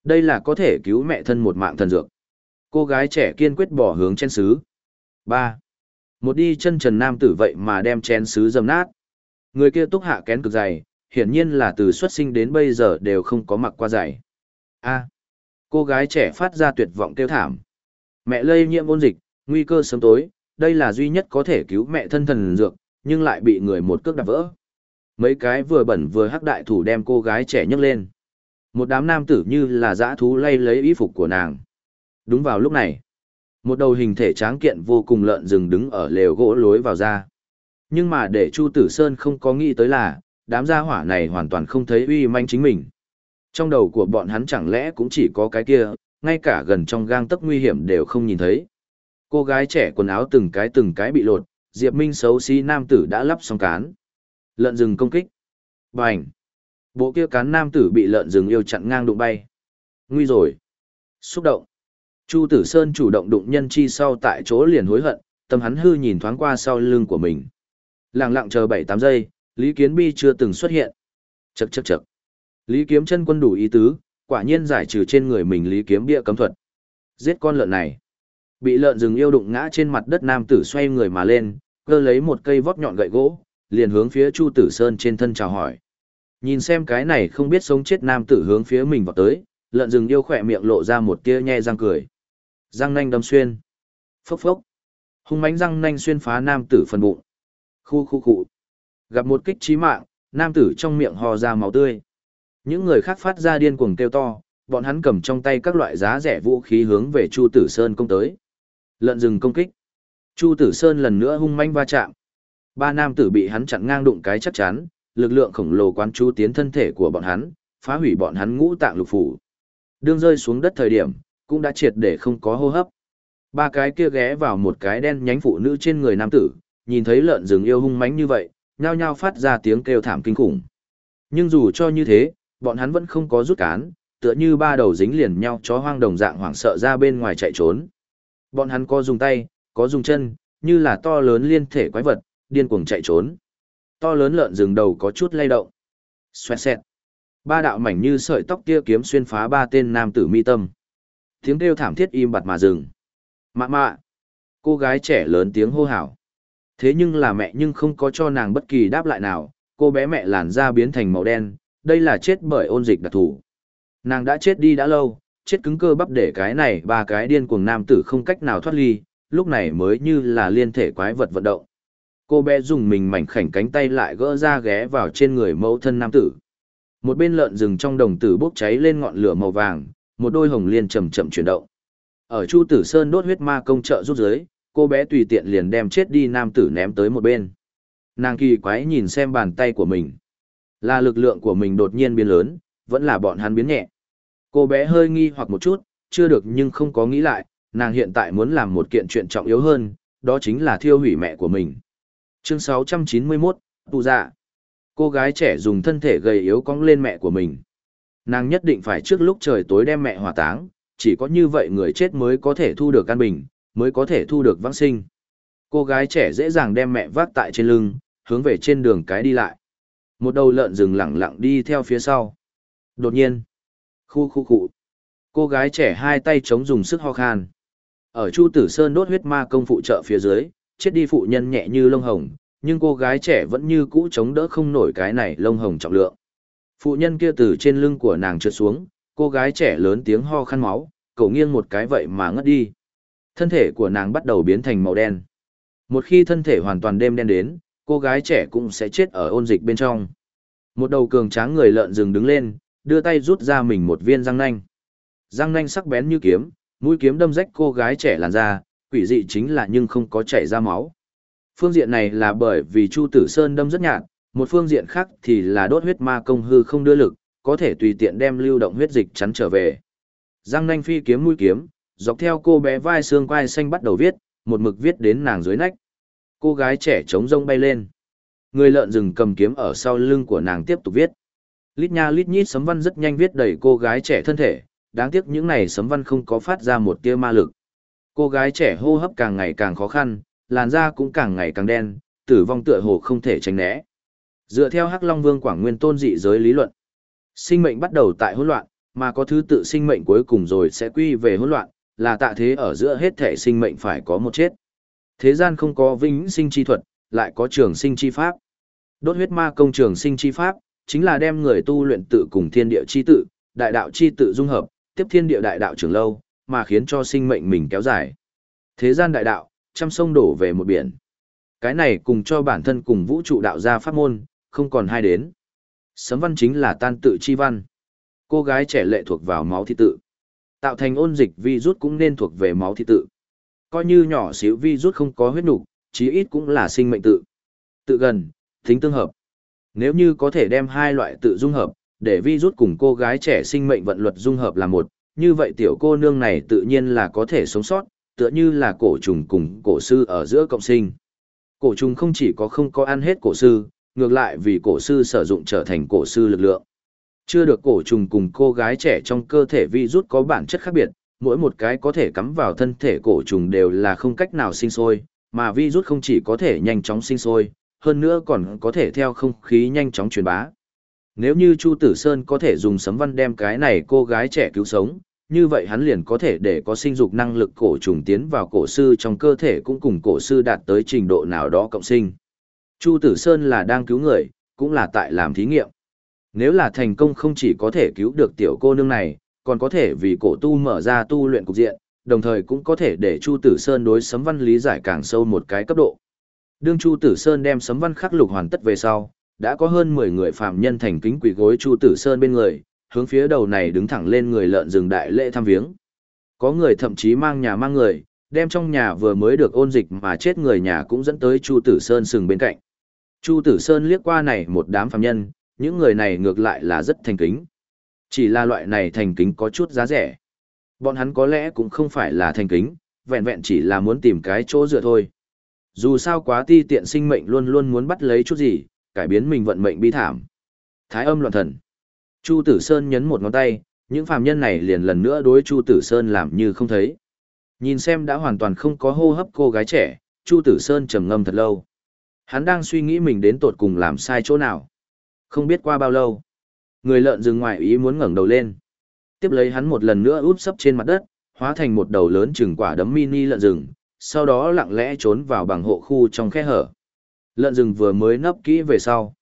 Đây là có thể cứu mẹ thân một mạng thần dược. Cô gái trẻ kiên quyết bỏ hướng chén sứ. 3. Một đi chân trần nam tử vậy mà đem chén sứ dầm nát. Người kia túc hạ kén cực dày, hiển nhiên là từ xuất sinh đến bây giờ đều không có mặc qua giày. A. Cô gái trẻ phát ra tuyệt vọng kêu thảm. Mẹ lây nhiễm ôn dịch, nguy cơ sớm tối, đây là duy nhất có thể cứu mẹ thân thần dược, nhưng lại bị người một cước đạp vỡ. Mấy cái vừa bẩn vừa hắc đại thủ đem cô gái trẻ nhấc lên. Một đám nam tử như là dã thú lay lấy y phục của nàng. Đúng vào lúc này, một đầu hình thể tráng kiện vô cùng lợn rừng đứng ở lều gỗ lối vào ra. Nhưng mà để Chu Tử Sơn không có nghĩ tới là, đám gia hỏa này hoàn toàn không thấy uy manh chính mình. Trong đầu của bọn hắn chẳng lẽ cũng chỉ có cái kia, ngay cả gần trong gang tấc nguy hiểm đều không nhìn thấy. Cô gái trẻ quần áo từng cái từng cái bị lột, Diệp Minh xấu xí nam tử đã lắp xong cán. Lợn rừng công kích. Bành. Bộ kia cán nam tử bị lợn rừng yêu chặn ngang đụng bay. Nguy rồi. Xúc động. Chu Tử Sơn chủ động đụng nhân chi sau tại chỗ liền hối hận, tâm hắn hư nhìn thoáng qua sau lưng của mình. Lặng lặng chờ 7-8 giây, Lý Kiến Bi chưa từng xuất hiện. Chậc chậc chậc. Lý Kiếm chân quân đủ ý tứ, quả nhiên giải trừ trên người mình Lý Kiếm bia cấm thuật. Giết con lợn này. Bị lợn rừng yêu đụng ngã trên mặt đất nam tử xoay người mà lên, cơ lấy một cây vót nhọn gậy gỗ, liền hướng phía Chu Tử Sơn trên thân chào hỏi. Nhìn xem cái này không biết sống chết nam tử hướng phía mình vào tới, lợn rừng yêu khỏe miệng lộ ra một tia nhe răng cười. Răng nanh đâm xuyên. Phốc phốc. Hung mãnh răng nanh xuyên phá nam tử phần bụng. Khu khu cụ, Gặp một kích chí mạng, nam tử trong miệng hò ra máu tươi. Những người khác phát ra điên cuồng kêu to, bọn hắn cầm trong tay các loại giá rẻ vũ khí hướng về Chu Tử Sơn công tới. Lợn rừng công kích. Chu Tử Sơn lần nữa hung manh va chạm. Ba nam tử bị hắn chặn ngang đụng cái chắc chắn, lực lượng khổng lồ quán chú tiến thân thể của bọn hắn, phá hủy bọn hắn ngũ tạng lục phủ. Đương rơi xuống đất thời điểm, cũng đã triệt để không có hô hấp. Ba cái kia ghé vào một cái đen nhánh phụ nữ trên người nam tử, nhìn thấy lợn rừng yêu hung mãnh như vậy, nhao nhao phát ra tiếng kêu thảm kinh khủng. Nhưng dù cho như thế, bọn hắn vẫn không có rút cán, tựa như ba đầu dính liền nhau chó hoang đồng dạng hoảng sợ ra bên ngoài chạy trốn. Bọn hắn có dùng tay, có dùng chân, như là to lớn liên thể quái vật, điên cuồng chạy trốn. To lớn lợn rừng đầu có chút lay động. Xoẹt xẹt. Ba đạo mảnh như sợi tóc kia kiếm xuyên phá ba tên nam tử mi tâm. Tiếng kêu thảm thiết im bặt mà dừng. Mạ mạ. Cô gái trẻ lớn tiếng hô hào. Thế nhưng là mẹ nhưng không có cho nàng bất kỳ đáp lại nào, cô bé mẹ làn da biến thành màu đen, đây là chết bởi ôn dịch đặc thù. Nàng đã chết đi đã lâu, chết cứng cơ bắp để cái này ba cái điên cuồng nam tử không cách nào thoát ly, lúc này mới như là liên thể quái vật vận động. Cô bé dùng mình mảnh khảnh cánh tay lại gỡ ra ghé vào trên người mẫu thân nam tử. Một bên lợn rừng trong đồng tử bốc cháy lên ngọn lửa màu vàng, một đôi hồng liên chậm chậm chuyển động. Ở Chu Tử Sơn đốt huyết ma công trợ rút dưới, cô bé tùy tiện liền đem chết đi nam tử ném tới một bên. Nàng kỳ quái nhìn xem bàn tay của mình. Là lực lượng của mình đột nhiên biến lớn, vẫn là bọn hắn biến nhẹ. Cô bé hơi nghi hoặc một chút, chưa được nhưng không có nghĩ lại, nàng hiện tại muốn làm một kiện chuyện trọng yếu hơn, đó chính là thiêu hủy mẹ của mình. Chương 691, Tù Dạ. Cô gái trẻ dùng thân thể gầy yếu cong lên mẹ của mình. Nàng nhất định phải trước lúc trời tối đem mẹ hỏa táng, chỉ có như vậy người chết mới có thể thu được căn bình, mới có thể thu được vãng sinh. Cô gái trẻ dễ dàng đem mẹ vác tại trên lưng, hướng về trên đường cái đi lại. Một đầu lợn rừng lẳng lặng đi theo phía sau. Đột nhiên, khu khu khu, cô gái trẻ hai tay chống dùng sức ho khan. Ở Chu Tử Sơn đốt huyết ma công phụ trợ phía dưới, chết đi phụ nhân nhẹ như lông hồng, nhưng cô gái trẻ vẫn như cũ chống đỡ không nổi cái này lông hồng trọng lượng. Phụ nhân kia từ trên lưng của nàng trượt xuống, cô gái trẻ lớn tiếng ho khăn máu, cậu nghiêng một cái vậy mà ngất đi. Thân thể của nàng bắt đầu biến thành màu đen. Một khi thân thể hoàn toàn đêm đen đến, cô gái trẻ cũng sẽ chết ở ôn dịch bên trong. Một đầu cường tráng người lợn rừng đứng lên, đưa tay rút ra mình một viên răng nanh. Răng nanh sắc bén như kiếm, mũi kiếm đâm rách cô gái trẻ làn da, quỷ dị chính là nhưng không có chảy ra máu. Phương diện này là bởi vì Chu Tử Sơn đâm rất nhạt, một phương diện khác thì là đốt huyết ma công hư không đưa lực, có thể tùy tiện đem lưu động huyết dịch chắn trở về. Giang nanh phi kiếm mũi kiếm, dọc theo cô bé vai xương quai xanh bắt đầu viết, một mực viết đến nàng dưới nách. Cô gái trẻ trống rông bay lên. Người lợn rừng cầm kiếm ở sau lưng của nàng tiếp tục viết. Lít nha lít nhít sấm văn rất nhanh viết đầy cô gái trẻ thân thể, đáng tiếc những này sấm văn không có phát ra một tia ma lực. Cô gái trẻ hô hấp càng ngày càng khó khăn, làn da cũng càng ngày càng đen, tử vong tựa hồ không thể tránh né. Dựa theo Hắc Long Vương Quảng Nguyên tôn dị giới lý luận, sinh mệnh bắt đầu tại hỗn loạn, mà có thứ tự sinh mệnh cuối cùng rồi sẽ quy về hỗn loạn, là tạ thế ở giữa hết thể sinh mệnh phải có một chết. Thế gian không có vĩnh sinh chi thuật, lại có trường sinh chi pháp. Đốt huyết ma công trường sinh chi pháp, chính là đem người tu luyện tự cùng thiên địa chi tự, đại đạo chi tự dung hợp, tiếp thiên địa đại đạo trường lâu, mà khiến cho sinh mệnh mình kéo dài. Thế gian đại đạo, trăm sông đổ về một biển. Cái này cùng cho bản thân cùng vũ trụ đạo gia pháp môn, không còn hai đến. Sấm văn chính là tan tự chi văn. Cô gái trẻ lệ thuộc vào máu thi tự. Tạo thành ôn dịch vi rút cũng nên thuộc về máu thi tự. Coi như nhỏ xíu vi rút không có huyết nục, chí ít cũng là sinh mệnh tự. Tự gần, tính tương hợp. Nếu như có thể đem hai loại tự dung hợp, để vi rút cùng cô gái trẻ sinh mệnh vận luật dung hợp là một, như vậy tiểu cô nương này tự nhiên là có thể sống sót, tựa như là cổ trùng cùng cổ sư ở giữa cộng sinh. Cổ trùng không chỉ có không có ăn hết cổ sư, ngược lại vì cổ sư sử dụng trở thành cổ sư lực lượng. Chưa được cổ trùng cùng cô gái trẻ trong cơ thể vi rút có bản chất khác biệt, mỗi một cái có thể cắm vào thân thể cổ trùng đều là không cách nào sinh sôi, mà vi rút không chỉ có thể nhanh chóng sinh sôi, hơn nữa còn có thể theo không khí nhanh chóng truyền bá. Nếu như Chu Tử Sơn có thể dùng sấm văn đem cái này cô gái trẻ cứu sống, như vậy hắn liền có thể để có sinh dục năng lực cổ trùng tiến vào cổ sư trong cơ thể cũng cùng cổ sư đạt tới trình độ nào đó cộng sinh. Chu Tử Sơn là đang cứu người, cũng là tại làm thí nghiệm. Nếu là thành công không chỉ có thể cứu được tiểu cô nương này, còn có thể vì cổ tu mở ra tu luyện cục diện, đồng thời cũng có thể để Chu Tử Sơn đối sấm văn lý giải càng sâu một cái cấp độ. Đương Chu Tử Sơn đem sấm văn khắc lục hoàn tất về sau, đã có hơn 10 người phạm nhân thành kính quỳ gối Chu Tử Sơn bên người, hướng phía đầu này đứng thẳng lên người lợn rừng đại lễ thăm viếng. Có người thậm chí mang nhà mang người, đem trong nhà vừa mới được ôn dịch mà chết người nhà cũng dẫn tới Chu Tử Sơn sừng bên cạnh. Chu Tử Sơn liếc qua này một đám phàm nhân, những người này ngược lại là rất thành kính. Chỉ là loại này thành kính có chút giá rẻ. Bọn hắn có lẽ cũng không phải là thành kính, vẹn vẹn chỉ là muốn tìm cái chỗ dựa thôi. Dù sao quá ti tiện sinh mệnh luôn luôn muốn bắt lấy chút gì, cải biến mình vận mệnh bi thảm. Thái âm loạn thần. Chu Tử Sơn nhấn một ngón tay, những phàm nhân này liền lần nữa đối Chu Tử Sơn làm như không thấy. Nhìn xem đã hoàn toàn không có hô hấp cô gái trẻ, Chu Tử Sơn trầm ngâm thật lâu. Hắn đang suy nghĩ mình đến tột cùng làm sai chỗ nào. Không biết qua bao lâu, người lợn rừng ngoài ý muốn ngẩng đầu lên. Tiếp lấy hắn một lần nữa úp sấp trên mặt đất, hóa thành một đầu lớn chừng quả đấm mini lợn rừng, sau đó lặng lẽ trốn vào bằng hộ khu trong khe hở. Lợn rừng vừa mới nấp kỹ về sau.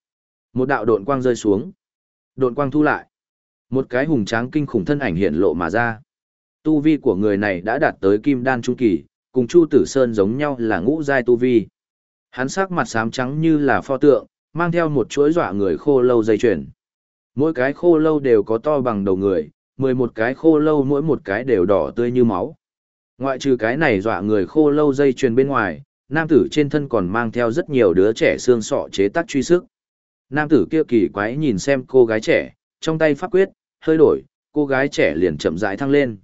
Một đạo độn quang rơi xuống. Độn quang thu lại. Một cái hùng tráng kinh khủng thân ảnh hiện lộ mà ra. Tu vi của người này đã đạt tới kim đan trung kỳ, cùng Chu Tử Sơn giống nhau là ngũ giai tu vi. Hắn sắc mặt xám trắng như là pho tượng, mang theo một chuỗi dọa người khô lâu dây chuyền. Mỗi cái khô lâu đều có to bằng đầu người, mười một cái khô lâu mỗi một cái đều đỏ tươi như máu. Ngoại trừ cái này dọa người khô lâu dây chuyền bên ngoài, nam tử trên thân còn mang theo rất nhiều đứa trẻ xương sọ chế tác truy sức. Nam tử kia kỳ quái nhìn xem cô gái trẻ, trong tay pháp quyết, hơi đổi, cô gái trẻ liền chậm rãi thăng lên.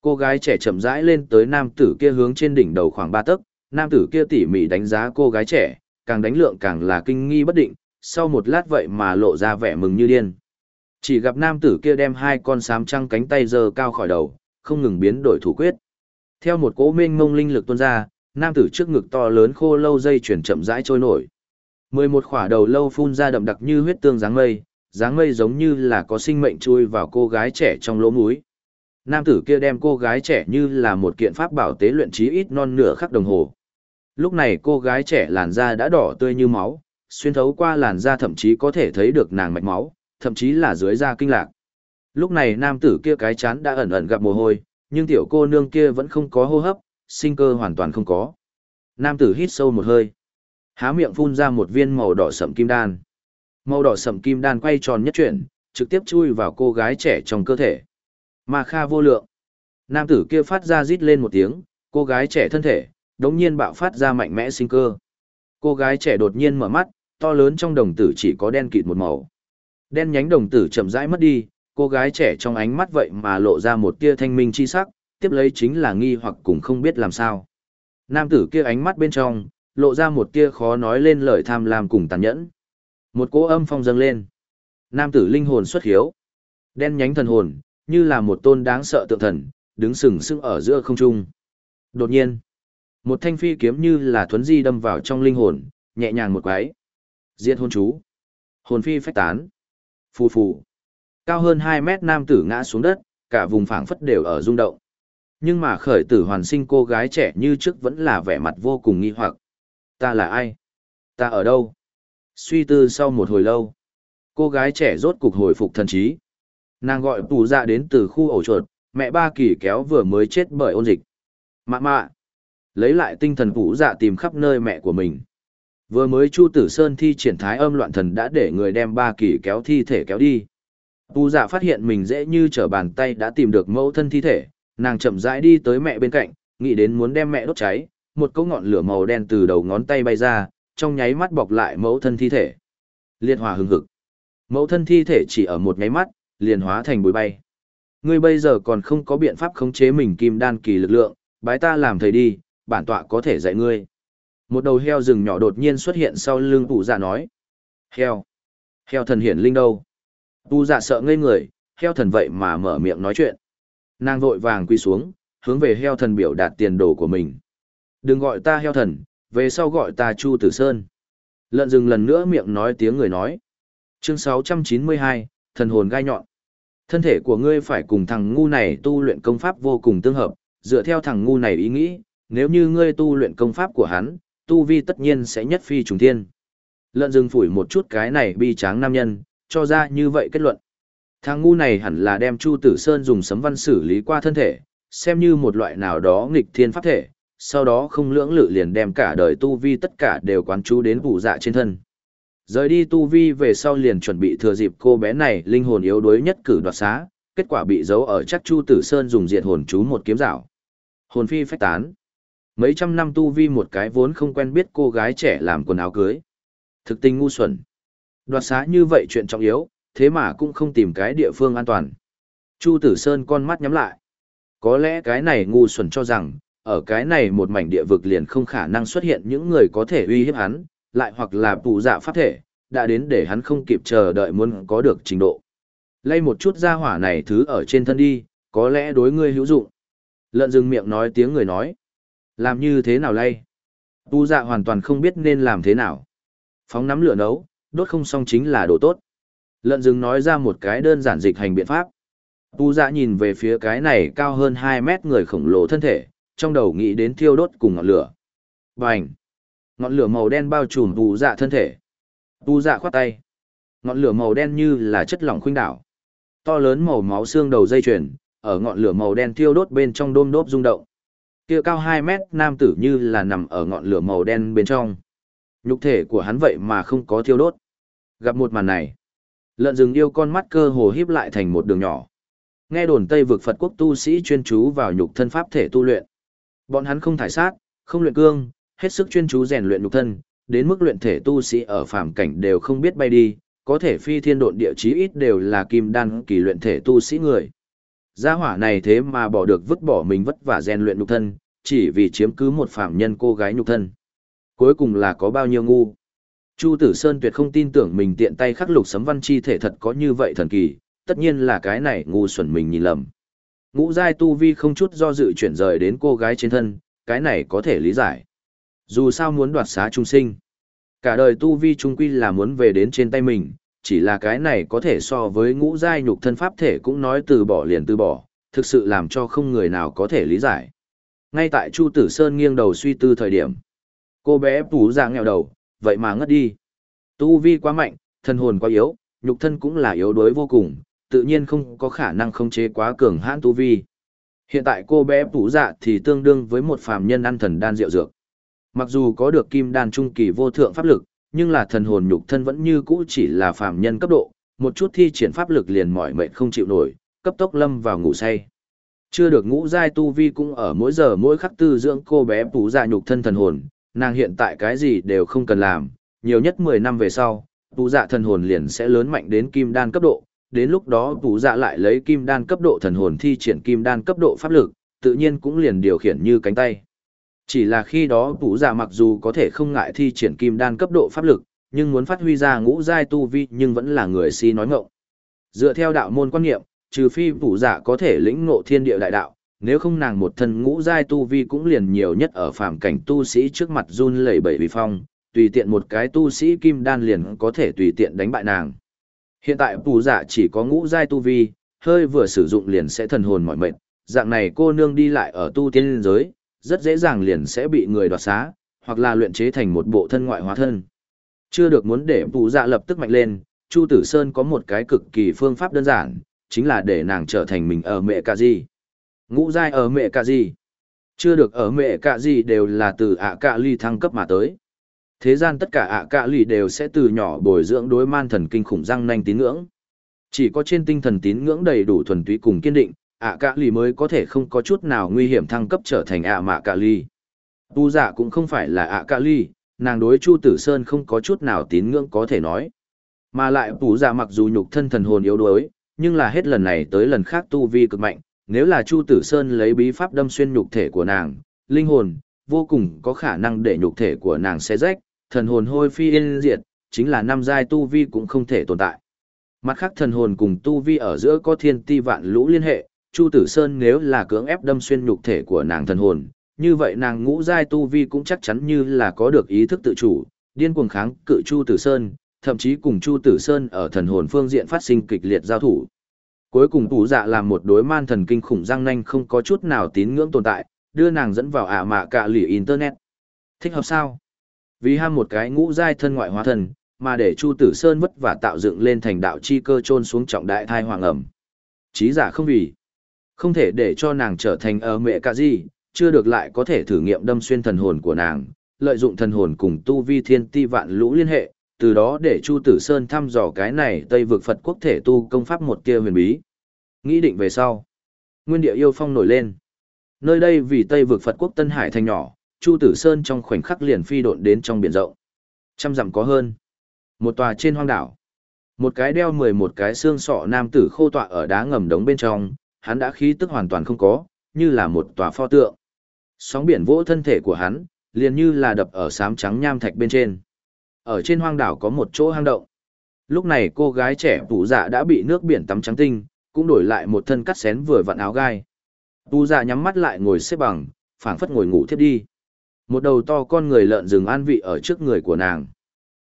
Cô gái trẻ chậm rãi lên tới nam tử kia hướng trên đỉnh đầu khoảng ba tấc, nam tử kia tỉ mỉ đánh giá cô gái trẻ, càng đánh lượng càng là kinh nghi bất định, sau một lát vậy mà lộ ra vẻ mừng như điên. Chỉ gặp nam tử kia đem hai con sám trăng cánh tay giơ cao khỏi đầu, không ngừng biến đổi thủ quyết. Theo một cỗ mênh mông linh lực tuôn ra, nam tử trước ngực to lớn khô lâu dây chuyển chậm rãi trôi nổi. Mười một khỏa đầu lâu phun ra đậm đặc như huyết tương dáng mây, dáng mây giống như là có sinh mệnh chui vào cô gái trẻ trong lỗ mũi. Nam tử kia đem cô gái trẻ như là một kiện pháp bảo tế luyện trí ít non nửa khắc đồng hồ. Lúc này cô gái trẻ làn da đã đỏ tươi như máu, xuyên thấu qua làn da thậm chí có thể thấy được nàng mạch máu, thậm chí là dưới da kinh lạc. Lúc này nam tử kia cái chán đã ẩn ẩn gặp mồ hôi, nhưng tiểu cô nương kia vẫn không có hô hấp, sinh cơ hoàn toàn không có. Nam tử hít sâu một hơi, há miệng phun ra một viên màu đỏ sậm kim đan. Màu đỏ sậm kim đan quay tròn nhất chuyển, trực tiếp chui vào cô gái trẻ trong cơ thể. Ma kha vô lượng. Nam tử kia phát ra rít lên một tiếng, cô gái trẻ thân thể, đống nhiên bạo phát ra mạnh mẽ sinh cơ. Cô gái trẻ đột nhiên mở mắt, to lớn trong đồng tử chỉ có đen kịt một màu. Đen nhánh đồng tử chậm rãi mất đi, cô gái trẻ trong ánh mắt vậy mà lộ ra một tia thanh minh chi sắc, tiếp lấy chính là nghi hoặc cùng không biết làm sao. Nam tử kia ánh mắt bên trong, lộ ra một tia khó nói lên lời tham lam cùng tàn nhẫn. Một cỗ âm phong dâng lên. Nam tử linh hồn xuất hiếu. Đen nhánh thần hồn, như là một tôn đáng sợ tượng thần, đứng sừng sững ở giữa không trung. Đột nhiên, một thanh phi kiếm như là thuấn di đâm vào trong linh hồn, nhẹ nhàng một quái. Diệt hôn chú. Hồn phi phách tán. Phù phù. Cao hơn 2 mét nam tử ngã xuống đất, cả vùng phảng phất đều ở rung động. Nhưng mà khởi tử hoàn sinh cô gái trẻ như trước vẫn là vẻ mặt vô cùng nghi hoặc. Ta là ai? Ta ở đâu? Suy tư sau một hồi lâu. Cô gái trẻ rốt cục hồi phục thần trí. Nàng gọi tù dạ đến từ khu ổ chuột, mẹ ba kỳ kéo vừa mới chết bởi ôn dịch. Mạ mạ. Lấy lại tinh thần vũ dạ tìm khắp nơi mẹ của mình. Vừa mới Chu Tử Sơn thi triển thái âm loạn thần đã để người đem ba kỳ kéo thi thể kéo đi. Tu dạ phát hiện mình dễ như trở bàn tay đã tìm được mẫu thân thi thể, nàng chậm rãi đi tới mẹ bên cạnh, nghĩ đến muốn đem mẹ đốt cháy, một cỗ ngọn lửa màu đen từ đầu ngón tay bay ra, trong nháy mắt bọc lại mẫu thân thi thể. Liệt hỏa hừng hực. Mẫu thân thi thể chỉ ở một nháy mắt, liền hóa thành bụi bay. Ngươi bây giờ còn không có biện pháp khống chế mình kim đan kỳ lực lượng, bái ta làm thầy đi, bản tọa có thể dạy ngươi. Một đầu heo rừng nhỏ đột nhiên xuất hiện sau lưng tu dạ nói. Heo. Heo thần hiển linh đâu? Tu dạ sợ ngây người, heo thần vậy mà mở miệng nói chuyện. Nàng vội vàng quy xuống, hướng về heo thần biểu đạt tiền đồ của mình. Đừng gọi ta heo thần, về sau gọi ta Chu Tử Sơn. Lợn rừng lần nữa miệng nói tiếng người nói. Chương 692, thần hồn gai nhọn. Thân thể của ngươi phải cùng thằng ngu này tu luyện công pháp vô cùng tương hợp, dựa theo thằng ngu này ý nghĩ, nếu như ngươi tu luyện công pháp của hắn, tu vi tất nhiên sẽ nhất phi trùng thiên. Lợn rừng phủi một chút cái này bi tráng nam nhân, cho ra như vậy kết luận. Thằng ngu này hẳn là đem Chu Tử Sơn dùng sấm văn xử lý qua thân thể, xem như một loại nào đó nghịch thiên pháp thể, sau đó không lưỡng lự liền đem cả đời tu vi tất cả đều quán chú đến vụ dạ trên thân. Rời đi tu vi về sau liền chuẩn bị thừa dịp cô bé này linh hồn yếu đuối nhất cử đoạt xá, kết quả bị giấu ở chắc Chu Tử Sơn dùng diệt hồn chú một kiếm rảo. Hồn phi phách tán. Mấy trăm năm tu vi một cái vốn không quen biết cô gái trẻ làm quần áo cưới. Thực tình ngu xuẩn. Đoạt xá như vậy chuyện trọng yếu, thế mà cũng không tìm cái địa phương an toàn. Chu Tử Sơn con mắt nhắm lại. Có lẽ cái này ngu xuẩn cho rằng, ở cái này một mảnh địa vực liền không khả năng xuất hiện những người có thể uy hiếp hắn, lại hoặc là tù giả dạ pháp thể, đã đến để hắn không kịp chờ đợi muốn có được trình độ. Lây một chút ra hỏa này thứ ở trên thân đi, có lẽ đối ngươi hữu dụng. Lợn rừng miệng nói tiếng người nói. Làm như thế nào lay? Tu dạ hoàn toàn không biết nên làm thế nào. Phóng nắm lửa nấu, đốt không xong chính là đồ tốt. Lợn rừng nói ra một cái đơn giản dịch hành biện pháp. Tu dạ nhìn về phía cái này cao hơn 2 mét người khổng lồ thân thể, trong đầu nghĩ đến thiêu đốt cùng ngọn lửa. Bành! Ngọn lửa màu đen bao trùm tu dạ thân thể. Tu dạ khoát tay. Ngọn lửa màu đen như là chất lỏng khuynh đảo. To lớn màu máu xương đầu dây chuyền, ở ngọn lửa màu đen thiêu đốt bên trong đôm đốp rung động. Kia cao 2 mét nam tử như là nằm ở ngọn lửa màu đen bên trong. Nhục thể của hắn vậy mà không có thiêu đốt. Gặp một màn này, lợn rừng yêu con mắt cơ hồ híp lại thành một đường nhỏ. Nghe đồn Tây vực Phật quốc tu sĩ chuyên chú vào nhục thân pháp thể tu luyện. Bọn hắn không thải sát, không luyện cương, hết sức chuyên chú rèn luyện nhục thân, đến mức luyện thể tu sĩ ở phàm cảnh đều không biết bay đi, có thể phi thiên độn địa chí ít đều là kim đan kỳ luyện thể tu sĩ người. Gia hỏa này thế mà bỏ được vứt bỏ mình vất vả rèn luyện nhục thân, chỉ vì chiếm cứ một phàm nhân cô gái nhục thân. Cuối cùng là có bao nhiêu ngu. Chu Tử Sơn tuyệt không tin tưởng mình tiện tay khắc lục sấm văn chi thể thật có như vậy thần kỳ, tất nhiên là cái này ngu xuẩn mình nhìn lầm. Ngũ giai tu vi không chút do dự chuyển rời đến cô gái trên thân, cái này có thể lý giải. Dù sao muốn đoạt xá trung sinh, cả đời tu vi trung quy là muốn về đến trên tay mình, chỉ là cái này có thể so với ngũ giai nhục thân pháp thể cũng nói từ bỏ liền từ bỏ, thực sự làm cho không người nào có thể lý giải. Ngay tại Chu Tử Sơn nghiêng đầu suy tư thời điểm, cô bé phủ ra nghèo đầu, vậy mà ngất đi. Tu vi quá mạnh, thân hồn quá yếu, nhục thân cũng là yếu đuối vô cùng, tự nhiên không có khả năng khống chế quá cường hãn tu vi. Hiện tại cô bé phủ dạ thì tương đương với một phàm nhân ăn thần đan rượu dược. Mặc dù có được kim đan trung kỳ vô thượng pháp lực, nhưng là thần hồn nhục thân vẫn như cũ chỉ là phàm nhân cấp độ, một chút thi triển pháp lực liền mỏi mệt không chịu nổi, cấp tốc lâm vào ngủ say. Chưa được ngũ giai tu vi cũng ở mỗi giờ mỗi khắc tư dưỡng cô bé phủ dạ nhục thân thần hồn, nàng hiện tại cái gì đều không cần làm, nhiều nhất 10 năm về sau, phủ dạ thần hồn liền sẽ lớn mạnh đến kim đan cấp độ, đến lúc đó phủ dạ lại lấy kim đan cấp độ thần hồn thi triển kim đan cấp độ pháp lực, tự nhiên cũng liền điều khiển như cánh tay. Chỉ là khi đó Vũ dạ mặc dù có thể không ngại thi triển kim đan cấp độ pháp lực, nhưng muốn phát huy ra ngũ giai tu vi nhưng vẫn là người si nói ngọng. Dựa theo đạo môn quan niệm, trừ phi Vũ dạ có thể lĩnh ngộ thiên địa đại đạo, nếu không nàng một thân ngũ giai tu vi cũng liền nhiều nhất ở phàm cảnh tu sĩ trước mặt run lẩy bẩy vì phong, tùy tiện một cái tu sĩ kim đan liền có thể tùy tiện đánh bại nàng. Hiện tại Vũ dạ chỉ có ngũ giai tu vi, hơi vừa sử dụng liền sẽ thần hồn mỏi mệt, dạng này cô nương đi lại ở tu tiên giới, rất dễ dàng liền sẽ bị người đoạt xá, hoặc là luyện chế thành một bộ thân ngoại hóa thân. Chưa được muốn để phủ dạ lập tức mạnh lên, Chu Tử Sơn có một cái cực kỳ phương pháp đơn giản, chính là để nàng trở thành mình ở mẹ cả gì. Ngũ giai ở mẹ cả gì. Chưa được ở mẹ cả gì đều là từ ạ cạ ly thăng cấp mà tới. Thế gian tất cả ạ cạ ly đều sẽ từ nhỏ bồi dưỡng đối man thần kinh khủng răng nanh tín ngưỡng. Chỉ có trên tinh thần tín ngưỡng đầy đủ thuần túy cùng kiên định, ạ cạ ly mới có thể không có chút nào nguy hiểm thăng cấp trở thành ạ mạ cạ ly. Tu giả cũng không phải là ạ cạ ly, nàng đối Chu Tử Sơn không có chút nào tín ngưỡng có thể nói. Mà lại tu giả mặc dù nhục thân thần hồn yếu đuối, nhưng là hết lần này tới lần khác tu vi cực mạnh, nếu là Chu Tử Sơn lấy bí pháp đâm xuyên nhục thể của nàng, linh hồn, vô cùng có khả năng để nhục thể của nàng xé rách, thần hồn hôi phi yên diệt, chính là năm giai tu vi cũng không thể tồn tại. Mặt khác thần hồn cùng tu vi ở giữa có thiên ti vạn lũ liên hệ, Chu Tử Sơn nếu là cưỡng ép đâm xuyên nhục thể của nàng thần hồn, như vậy nàng ngũ giai tu vi cũng chắc chắn như là có được ý thức tự chủ, điên cuồng kháng cự Chu Tử Sơn, thậm chí cùng Chu Tử Sơn ở thần hồn phương diện phát sinh kịch liệt giao thủ. Cuối cùng Tú dạ làm một đối man thần kinh khủng răng nanh không có chút nào tín ngưỡng tồn tại, đưa nàng dẫn vào ả mạ cả lì internet. Thích hợp sao? Vì ham một cái ngũ giai thân ngoại hóa thần, mà để Chu Tử Sơn vất vả tạo dựng lên thành đạo chi cơ chôn xuống trọng đại thai hoàng ẩm. Chí giả không vì. Không thể để cho nàng trở thành ở mẹ cả gì, chưa được lại có thể thử nghiệm đâm xuyên thần hồn của nàng, lợi dụng thần hồn cùng tu vi thiên ti vạn lũ liên hệ, từ đó để Chu Tử Sơn thăm dò cái này Tây vực Phật quốc thể tu công pháp một tia huyền bí. Nghĩ định về sau, nguyên địa yêu phong nổi lên. Nơi đây vì Tây vực Phật quốc Tân Hải thành nhỏ, Chu Tử Sơn trong khoảnh khắc liền phi độn đến trong biển rộng. Trăm dặm có hơn. Một tòa trên hoang đảo. Một cái đeo mười một cái xương sọ nam tử khô tọa ở đá ngầm đống bên trong, hắn đã khí tức hoàn toàn không có, như là một tòa pho tượng. Sóng biển vỗ thân thể của hắn, liền như là đập ở sám trắng nham thạch bên trên. Ở trên hoang đảo có một chỗ hang động. Lúc này cô gái trẻ tủ dạ đã bị nước biển tắm trắng tinh, cũng đổi lại một thân cắt xén vừa vặn áo gai. Tu dạ nhắm mắt lại ngồi xếp bằng, phảng phất ngồi ngủ thiếp đi. Một đầu to con người lợn rừng an vị ở trước người của nàng.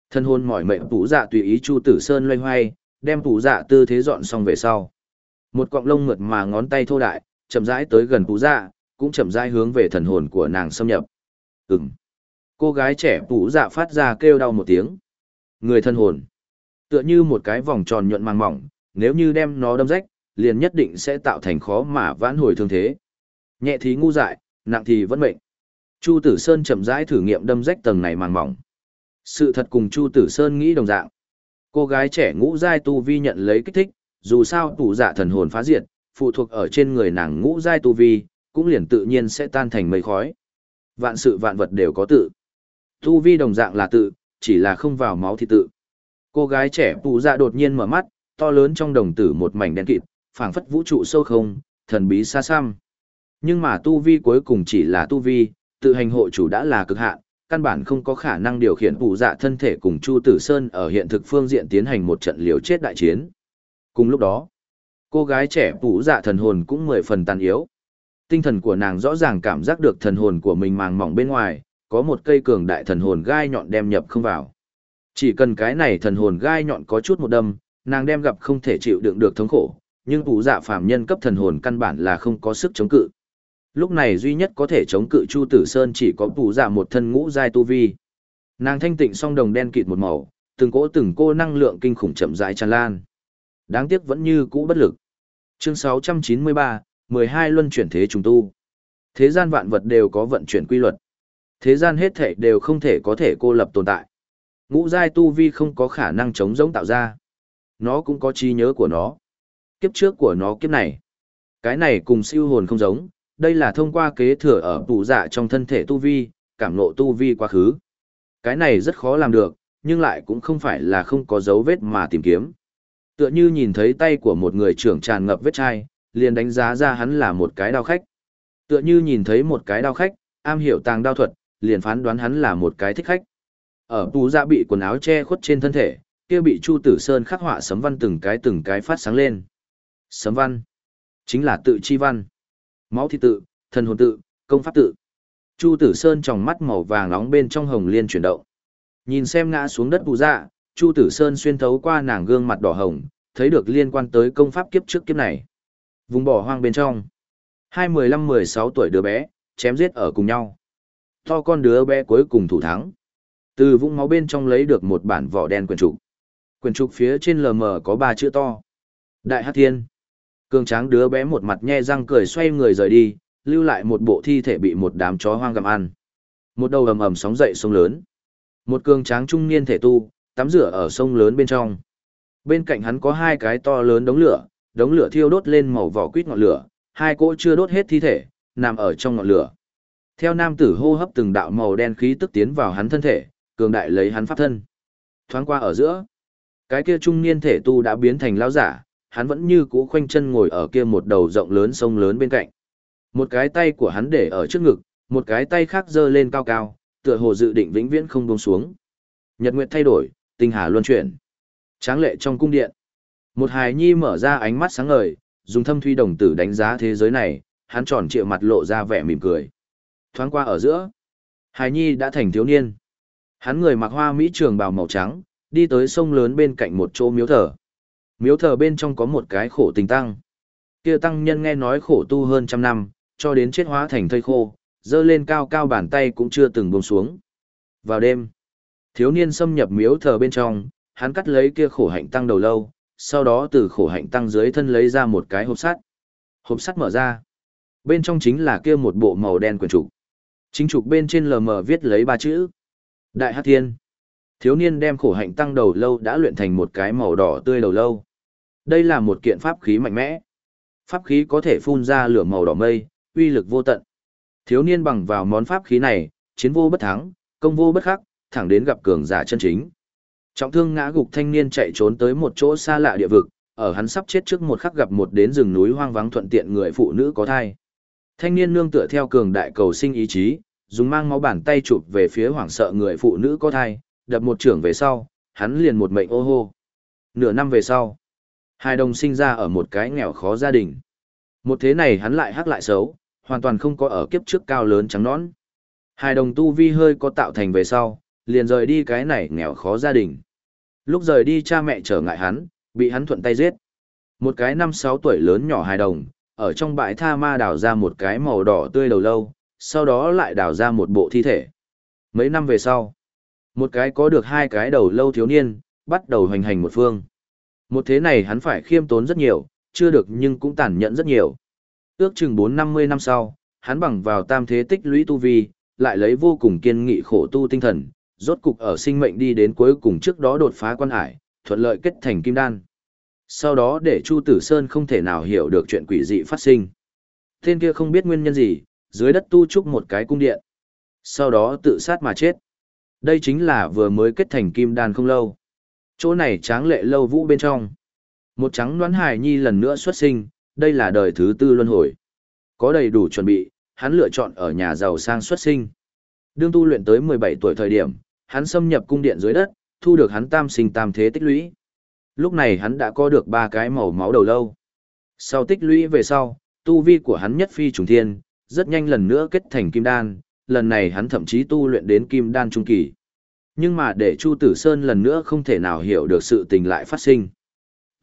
Thân hôn mỏi mệnh tủ dạ tùy ý Chu Tử Sơn loay hoay, đem tủ dạ tư thế dọn xong về sau. Một cọng lông mượt mà ngón tay thô đại, chậm rãi tới gần tủ dạ, cũng chậm rãi hướng về thần hồn của nàng xâm nhập. Ừm. Cô gái trẻ tủ dạ phát ra kêu đau một tiếng. Người thân hồn. Tựa như một cái vòng tròn nhuận màng mỏng, nếu như đem nó đâm rách, liền nhất định sẽ tạo thành khó mà vãn hồi thương thế. Nhẹ thì ngu dại, nặng thì vẫn mệnh. Chu Tử Sơn chậm rãi thử nghiệm đâm rách tầng này màng mỏng. Sự thật cùng Chu Tử Sơn nghĩ đồng dạng. Cô gái trẻ ngũ giai tu vi nhận lấy kích thích, dù sao tụ dạ thần hồn phá diệt, phụ thuộc ở trên người nàng ngũ giai tu vi, cũng liền tự nhiên sẽ tan thành mây khói. Vạn sự vạn vật đều có tự. Tu vi đồng dạng là tự, chỉ là không vào máu thì tự. Cô gái trẻ tụ dạ đột nhiên mở mắt, to lớn trong đồng tử một mảnh đen kịt, phảng phất vũ trụ sâu không, thần bí xa xăm. Nhưng mà tu vi cuối cùng chỉ là tu vi, tự hành hộ chủ đã là cực hạn, căn bản không có khả năng điều khiển tù dạ thân thể cùng Chu Tử Sơn ở hiện thực phương diện tiến hành một trận liều chết đại chiến. Cùng lúc đó, cô gái trẻ tù dạ thần hồn cũng mười phần tàn yếu. Tinh thần của nàng rõ ràng cảm giác được thần hồn của mình màng mỏng bên ngoài, có một cây cường đại thần hồn gai nhọn đem nhập không vào. Chỉ cần cái này thần hồn gai nhọn có chút một đâm, nàng đem gặp không thể chịu đựng được thống khổ, nhưng phủ dạ phàm nhân cấp thần hồn căn bản là không có sức chống cự. Lúc này duy nhất có thể chống cự Chu Tử Sơn chỉ có phủ dạ một thân ngũ giai tu vi. Nàng thanh tịnh song đồng đen kịt một màu, từng cỗ từng cô năng lượng kinh khủng chậm rãi tràn lan. Đáng tiếc vẫn như cũ bất lực. Chương 693, 12 luân chuyển thế trùng tu. Thế gian vạn vật đều có vận chuyển quy luật. Thế gian hết thể đều không thể có thể cô lập tồn tại. Ngũ giai tu vi không có khả năng chống giống tạo ra. Nó cũng có trí nhớ của nó. Kiếp trước của nó kiếp này. Cái này cùng siêu hồn không giống, đây là thông qua kế thừa ở tụ dạ trong thân thể tu vi, cảm ngộ tu vi quá khứ. Cái này rất khó làm được, nhưng lại cũng không phải là không có dấu vết mà tìm kiếm. Tựa như nhìn thấy tay của một người trưởng tràn ngập vết chai, liền đánh giá ra hắn là một cái đao khách. Tựa như nhìn thấy một cái đao khách, am hiểu tàng đao thuật, liền phán đoán hắn là một cái thích khách. Ở tù dạ bị quần áo che khuất trên thân thể, kia bị Chu Tử Sơn khắc họa sấm văn từng cái từng cái phát sáng lên. Sấm văn, chính là tự chi văn. Máu thi tự, thần hồn tự, công pháp tự. Chu Tử Sơn trong mắt màu vàng nóng bên trong hồng liên chuyển động. Nhìn xem ngã xuống đất bù dạ, Chu Tử Sơn xuyên thấu qua nàng gương mặt đỏ hồng, thấy được liên quan tới công pháp kiếp trước kiếp này. Vùng bỏ hoang bên trong. Hai mười lăm mười sáu tuổi đứa bé, chém giết ở cùng nhau. To con đứa bé cuối cùng thủ thắng. Từ vũng máu bên trong lấy được một bản vỏ đen quyển trục. Quyển trục phía trên lờ mờ có ba chữ to. Đại Hát Thiên. Cường tráng đứa bé một mặt nhe răng cười xoay người rời đi, lưu lại một bộ thi thể bị một đám chó hoang gặm ăn. Một đầu ầm ầm sóng dậy sông lớn. Một cường tráng trung niên thể tu, tắm rửa ở sông lớn bên trong. Bên cạnh hắn có hai cái to lớn đống lửa, đống lửa thiêu đốt lên màu vỏ quýt ngọn lửa, hai cỗ chưa đốt hết thi thể, nằm ở trong ngọn lửa. Theo nam tử hô hấp từng đạo màu đen khí tức tiến vào hắn thân thể, cường đại lấy hắn pháp thân. Thoáng qua ở giữa, cái kia trung niên thể tu đã biến thành lão giả, hắn vẫn như cũ khoanh chân ngồi ở kia một đầu rộng lớn sông lớn bên cạnh. Một cái tay của hắn để ở trước ngực, một cái tay khác giơ lên cao cao, tựa hồ dự định vĩnh viễn không buông xuống. Nhật nguyệt thay đổi, tinh hà luân chuyển. Tráng lệ trong cung điện. Một hài nhi mở ra ánh mắt sáng ngời, dùng thâm thuy đồng tử đánh giá thế giới này, hắn tròn trịa mặt lộ ra vẻ mỉm cười. Thoáng qua ở giữa, hài nhi đã thành thiếu niên. Hắn người mặc hoa mỹ trường bào màu trắng, đi tới sông lớn bên cạnh một chỗ miếu thờ. Miếu thờ bên trong có một cái khổ tình tăng. Kia tăng nhân nghe nói khổ tu hơn trăm năm, cho đến chết hóa thành thây khô, dơ lên cao cao bàn tay cũng chưa từng buông xuống. Vào đêm, thiếu niên xâm nhập miếu thờ bên trong, hắn cắt lấy kia khổ hạnh tăng đầu lâu, sau đó từ khổ hạnh tăng dưới thân lấy ra một cái hộp sắt. Hộp sắt mở ra. Bên trong chính là kia một bộ màu đen quyển trục. Chính trục bên trên lờ mờ viết lấy ba chữ. Đại Hát Thiên. Thiếu niên đem khổ hạnh tăng đầu lâu đã luyện thành một cái màu đỏ tươi đầu lâu. Đây là một kiện pháp khí mạnh mẽ. Pháp khí có thể phun ra lửa màu đỏ mây, uy lực vô tận. Thiếu niên bằng vào món pháp khí này, chiến vô bất thắng, công vô bất khắc, thẳng đến gặp cường giả chân chính. Trọng thương ngã gục thanh niên chạy trốn tới một chỗ xa lạ địa vực, ở hắn sắp chết trước một khắc gặp một đến rừng núi hoang vắng thuận tiện người phụ nữ có thai. Thanh niên nương tựa theo cường đại cầu sinh ý chí, dùng mang máu bàn tay chụp về phía hoảng sợ người phụ nữ có thai, đập một trưởng về sau, hắn liền một mệnh ô hô. Nửa năm về sau, hai đồng sinh ra ở một cái nghèo khó gia đình. Một thế này hắn lại hắc lại xấu, hoàn toàn không có ở kiếp trước cao lớn trắng nón Hai đồng tu vi hơi có tạo thành về sau, liền rời đi cái này nghèo khó gia đình. Lúc rời đi cha mẹ trở ngại hắn, bị hắn thuận tay giết. Một cái năm sáu tuổi lớn nhỏ hài đồng, ở trong bãi tha ma đào ra một cái màu đỏ tươi đầu lâu, sau đó lại đào ra một bộ thi thể. Mấy năm về sau, một cái có được hai cái đầu lâu thiếu niên, bắt đầu hoành hành một phương. Một thế này hắn phải khiêm tốn rất nhiều, chưa được nhưng cũng tàn nhẫn rất nhiều. Ước chừng bốn năm mươi năm sau, hắn bằng vào tam thế tích lũy tu vi, lại lấy vô cùng kiên nghị khổ tu tinh thần, rốt cục ở sinh mệnh đi đến cuối cùng trước đó đột phá quan hải, thuận lợi kết thành kim đan. Sau đó để Chu Tử Sơn không thể nào hiểu được chuyện quỷ dị phát sinh. Tên kia không biết nguyên nhân gì, dưới đất tu trúc một cái cung điện. Sau đó tự sát mà chết. Đây chính là vừa mới kết thành kim đan không lâu. Chỗ này tráng lệ lâu vũ bên trong. Một trắng đoán hài nhi lần nữa xuất sinh, đây là đời thứ tư luân hồi. Có đầy đủ chuẩn bị, hắn lựa chọn ở nhà giàu sang xuất sinh. Đương tu luyện tới 17 tuổi thời điểm, hắn xâm nhập cung điện dưới đất, thu được hắn tam sinh tam thế tích lũy. Lúc này hắn đã có được ba cái màu máu đầu lâu. Sau tích lũy về sau, tu vi của hắn nhất phi trùng thiên, rất nhanh lần nữa kết thành kim đan, lần này hắn thậm chí tu luyện đến kim đan trung kỳ. Nhưng mà để Chu Tử Sơn lần nữa không thể nào hiểu được sự tình lại phát sinh.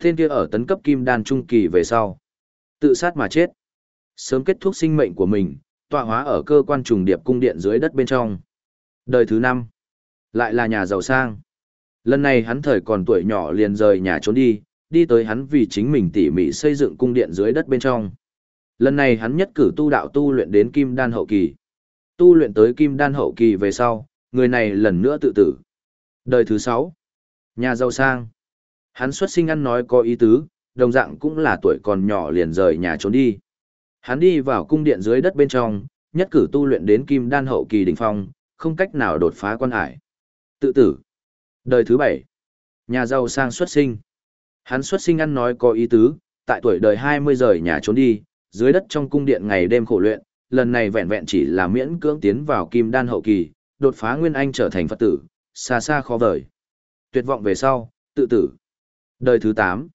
Tên kia ở tấn cấp kim đan trung kỳ về sau. Tự sát mà chết. Sớm kết thúc sinh mệnh của mình, tọa hóa ở cơ quan trùng điệp cung điện dưới đất bên trong. Đời thứ năm lại là nhà giàu sang. Lần này hắn thời còn tuổi nhỏ liền rời nhà trốn đi, đi tới hắn vì chính mình tỉ mỉ xây dựng cung điện dưới đất bên trong. Lần này hắn nhất cử tu đạo tu luyện đến kim đan hậu kỳ. Tu luyện tới kim đan hậu kỳ về sau, người này lần nữa tự tử. Đời thứ sáu, Nhà giàu sang. Hắn xuất sinh ăn nói có ý tứ, đồng dạng cũng là tuổi còn nhỏ liền rời nhà trốn đi. Hắn đi vào cung điện dưới đất bên trong, nhất cử tu luyện đến kim đan hậu kỳ đỉnh phong, không cách nào đột phá quan hải. Tự tử. Đời thứ bảy, Nhà giàu sang xuất sinh. Hắn xuất sinh ăn nói có ý tứ, tại tuổi đời 20 rời nhà trốn đi, dưới đất trong cung điện ngày đêm khổ luyện, lần này vẹn vẹn chỉ là miễn cưỡng tiến vào kim đan hậu kỳ, đột phá nguyên anh trở thành Phật tử, xa xa khó vời. Tuyệt vọng về sau, tự tử. Đời thứ 8.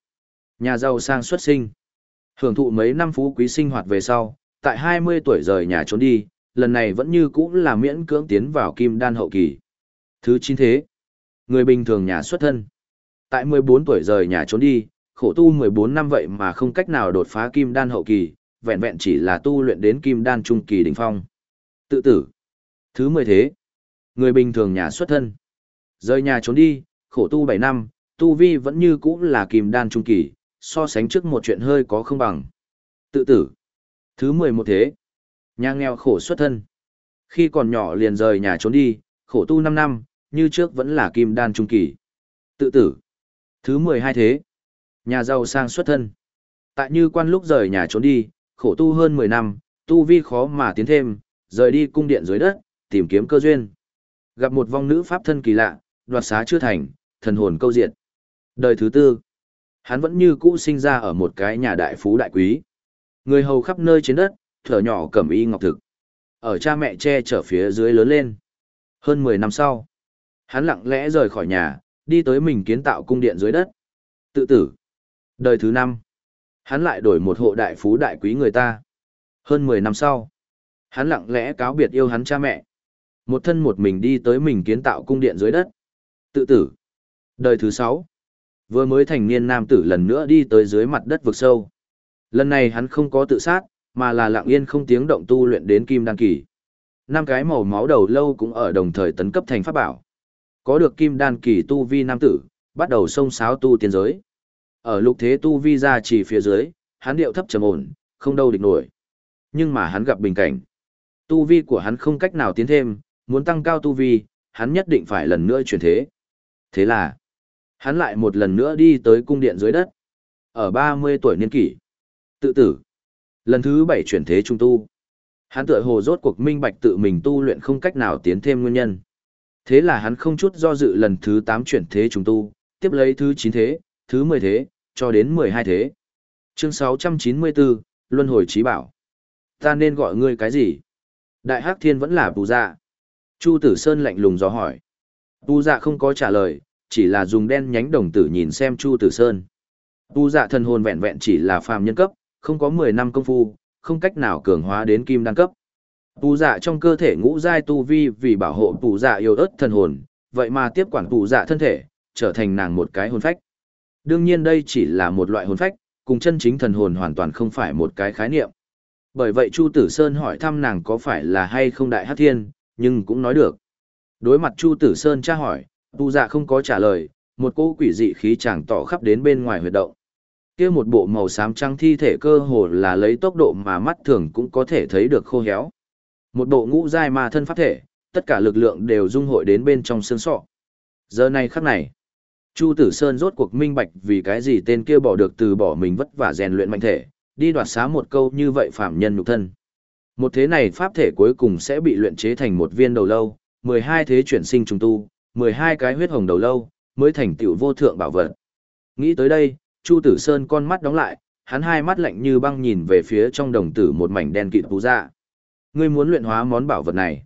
Nhà giàu sang xuất sinh. Hưởng thụ mấy năm phú quý sinh hoạt về sau, tại 20 tuổi rời nhà trốn đi, lần này vẫn như cũ là miễn cưỡng tiến vào kim đan hậu kỳ. Thứ chín thế. Người bình thường nhà xuất thân. Tại 14 tuổi rời nhà trốn đi, khổ tu 14 năm vậy mà không cách nào đột phá kim đan hậu kỳ, vẹn vẹn chỉ là tu luyện đến kim đan trung kỳ đỉnh phong. Tự tử. Thứ 10 thế. Người bình thường nhà xuất thân. Rời nhà trốn đi, khổ tu 7 năm, tu vi vẫn như cũ là kim đan trung kỳ, so sánh trước một chuyện hơi có không bằng. Tự tử. Thứ 11 thế. Nhà nghèo khổ xuất thân. Khi còn nhỏ liền rời nhà trốn đi, khổ tu 5 năm, như trước vẫn là kim đan trung kỳ. Tự tử. Thứ 12 thế. Nhà giàu sang xuất thân. Tại như quan lúc rời nhà trốn đi, khổ tu hơn 10 năm, tu vi khó mà tiến thêm, rời đi cung điện dưới đất, tìm kiếm cơ duyên. Gặp một vong nữ pháp thân kỳ lạ, đoạt xá chưa thành, thần hồn câu diệt. Đời thứ tư, hắn vẫn như cũ sinh ra ở một cái nhà đại phú đại quý. Người hầu khắp nơi trên đất, thở nhỏ cầm y ngọc thực. Ở cha mẹ che chở phía dưới lớn lên. Hơn 10 năm sau, hắn lặng lẽ rời khỏi nhà, đi tới mình kiến tạo cung điện dưới đất. Tự tử. Đời thứ năm, hắn lại đổi một hộ đại phú đại quý người ta. Hơn 10 năm sau, hắn lặng lẽ cáo biệt yêu hắn cha mẹ. Một thân một mình đi tới mình kiến tạo cung điện dưới đất. Tự tử. Đời thứ sáu, vừa mới thành niên nam tử lần nữa đi tới dưới mặt đất vực sâu. Lần này hắn không có tự sát, mà là lặng yên không tiếng động tu luyện đến kim đan kỳ. Năm cái màu máu đầu lâu cũng ở đồng thời tấn cấp thành pháp bảo. Có được kim đan kỳ tu vi nam tử, bắt đầu xông xáo tu tiên giới. Ở lục thế tu vi ra chỉ phía dưới, hắn điệu thấp trầm ổn, không đâu địch nổi. Nhưng mà hắn gặp bình cảnh. Tu vi của hắn không cách nào tiến thêm, muốn tăng cao tu vi, hắn nhất định phải lần nữa chuyển thế. Thế là, hắn lại một lần nữa đi tới cung điện dưới đất. Ở 30 tuổi niên kỷ, tự tử. Lần thứ 7 chuyển thế trung tu. Hắn tựa hồ rốt cuộc minh bạch tự mình tu luyện không cách nào tiến thêm nguyên nhân. Thế là hắn không chút do dự lần thứ 8 chuyển thế trùng tu, tiếp lấy thứ 9 thế, thứ 10 thế, cho đến 12 thế. Chương 694, Luân hồi trí bảo. Ta nên gọi ngươi cái gì? Đại Hắc Thiên vẫn là bù dạ. Chu Tử Sơn lạnh lùng dò hỏi. Tu dạ không có trả lời, chỉ là dùng đen nhánh đồng tử nhìn xem Chu Tử Sơn. Tu dạ thần hồn vẹn vẹn chỉ là phàm nhân cấp, không có 10 năm công phu, không cách nào cường hóa đến kim đan cấp. Tu dạ trong cơ thể ngũ giai tu vi vì bảo hộ tu dạ yêu ớt thần hồn, vậy mà tiếp quản tu dạ thân thể, trở thành nàng một cái hồn phách. Đương nhiên đây chỉ là một loại hồn phách, cùng chân chính thần hồn hoàn toàn không phải một cái khái niệm. Bởi vậy Chu Tử Sơn hỏi thăm nàng có phải là hay không đại hát thiên, nhưng cũng nói được. Đối mặt Chu Tử Sơn tra hỏi, tu dạ không có trả lời, một cỗ quỷ dị khí chẳng tỏ khắp đến bên ngoài huyệt động. Kia một bộ màu xám trắng thi thể cơ hồ là lấy tốc độ mà mắt thường cũng có thể thấy được khô héo. Một bộ ngũ giai ma thân pháp thể, tất cả lực lượng đều dung hội đến bên trong xương sọ. Giờ này khắc này, Chu Tử Sơn rốt cuộc minh bạch vì cái gì tên kia bỏ được từ bỏ mình vất vả rèn luyện mạnh thể, đi đoạt xá một câu như vậy phạm nhân nhục thân. Một thế này pháp thể cuối cùng sẽ bị luyện chế thành một viên đầu lâu, 12 thế chuyển sinh trùng tu, 12 cái huyết hồng đầu lâu, mới thành tựu vô thượng bảo vật. Nghĩ tới đây, Chu Tử Sơn con mắt đóng lại, hắn hai mắt lạnh như băng nhìn về phía trong đồng tử một mảnh đen kịt tú dạ. Ngươi muốn luyện hóa món bảo vật này.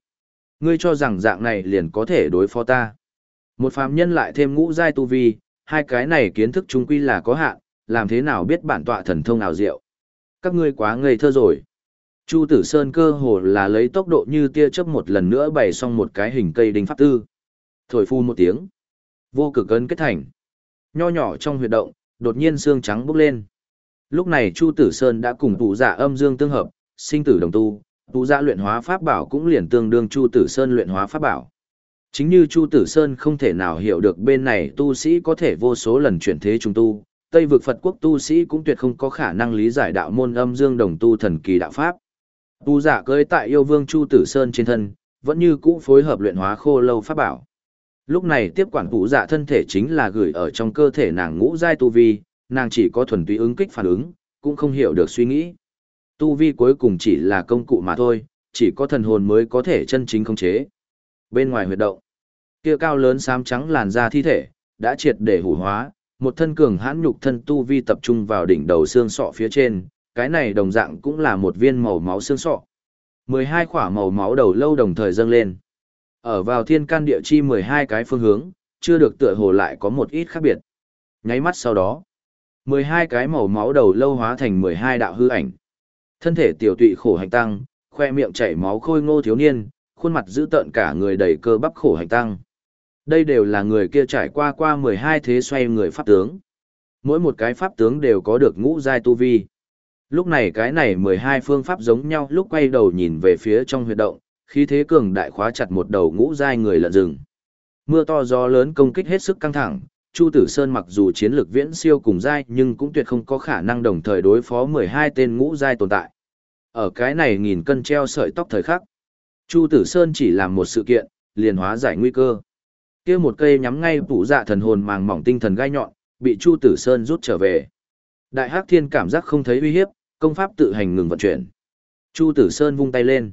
Ngươi cho rằng dạng này liền có thể đối phó ta. Một phàm nhân lại thêm ngũ giai tu vi, hai cái này kiến thức chung quy là có hạn, làm thế nào biết bản tọa thần thông nào diệu. Các ngươi quá ngây thơ rồi. Chu Tử Sơn cơ hồ là lấy tốc độ như tia chớp một lần nữa bày xong một cái hình cây đinh pháp tư. Thổi phu một tiếng. Vô cực ấn kết thành. Nho nhỏ trong huyệt động, đột nhiên xương trắng bốc lên. Lúc này Chu Tử Sơn đã cùng tụ giả âm dương tương hợp, sinh tử đồng tu, tụ dạ luyện hóa pháp bảo cũng liền tương đương Chu Tử Sơn luyện hóa pháp bảo. Chính như Chu Tử Sơn không thể nào hiểu được bên này tu sĩ có thể vô số lần chuyển thế trùng tu, Tây vực Phật quốc tu sĩ cũng tuyệt không có khả năng lý giải đạo môn âm dương đồng tu thần kỳ đạo pháp. Tu giả cưới tại yêu vương Chu Tử Sơn trên thân, vẫn như cũ phối hợp luyện hóa khô lâu pháp bảo. Lúc này tiếp quản tu giả thân thể chính là gửi ở trong cơ thể nàng ngũ giai tu vi, nàng chỉ có thuần túy ứng kích phản ứng, cũng không hiểu được suy nghĩ. Tu vi cuối cùng chỉ là công cụ mà thôi, chỉ có thần hồn mới có thể chân chính khống chế. Bên ngoài huyệt động, kia cao lớn xám trắng làn da thi thể, đã triệt để hủ hóa, một thân cường hãn nhục thân tu vi tập trung vào đỉnh đầu xương sọ phía trên, cái này đồng dạng cũng là một viên màu máu xương sọ. 12 khỏa màu máu đầu lâu đồng thời dâng lên. Ở vào thiên can địa chi 12 cái phương hướng, chưa được tựa hồ lại có một ít khác biệt. Nháy mắt sau đó, 12 cái màu máu đầu lâu hóa thành 12 đạo hư ảnh. Thân thể tiểu tụy khổ hành tăng, khoe miệng chảy máu khôi ngô thiếu niên, khuôn mặt dữ tợn cả người đầy cơ bắp khổ hành tăng. Đây đều là người kia trải qua qua 12 thế xoay người pháp tướng. Mỗi một cái pháp tướng đều có được ngũ giai tu vi. Lúc này cái này 12 phương pháp giống nhau lúc quay đầu nhìn về phía trong huyệt động, khí thế cường đại khóa chặt một đầu ngũ giai người lợn rừng. Mưa to gió lớn công kích hết sức căng thẳng, Chu Tử Sơn mặc dù chiến lược viễn siêu cùng giai nhưng cũng tuyệt không có khả năng đồng thời đối phó 12 tên ngũ giai tồn tại. Ở cái này nghìn cân treo sợi tóc thời khắc, Chu Tử Sơn chỉ làm một sự kiện, liền hóa giải nguy cơ. Kia một cây nhắm ngay phủ dạ thần hồn màng mỏng tinh thần gai nhọn, bị Chu Tử Sơn rút trở về. Đại Hắc Thiên cảm giác không thấy uy hiếp, công pháp tự hành ngừng vận chuyển. Chu Tử Sơn vung tay lên.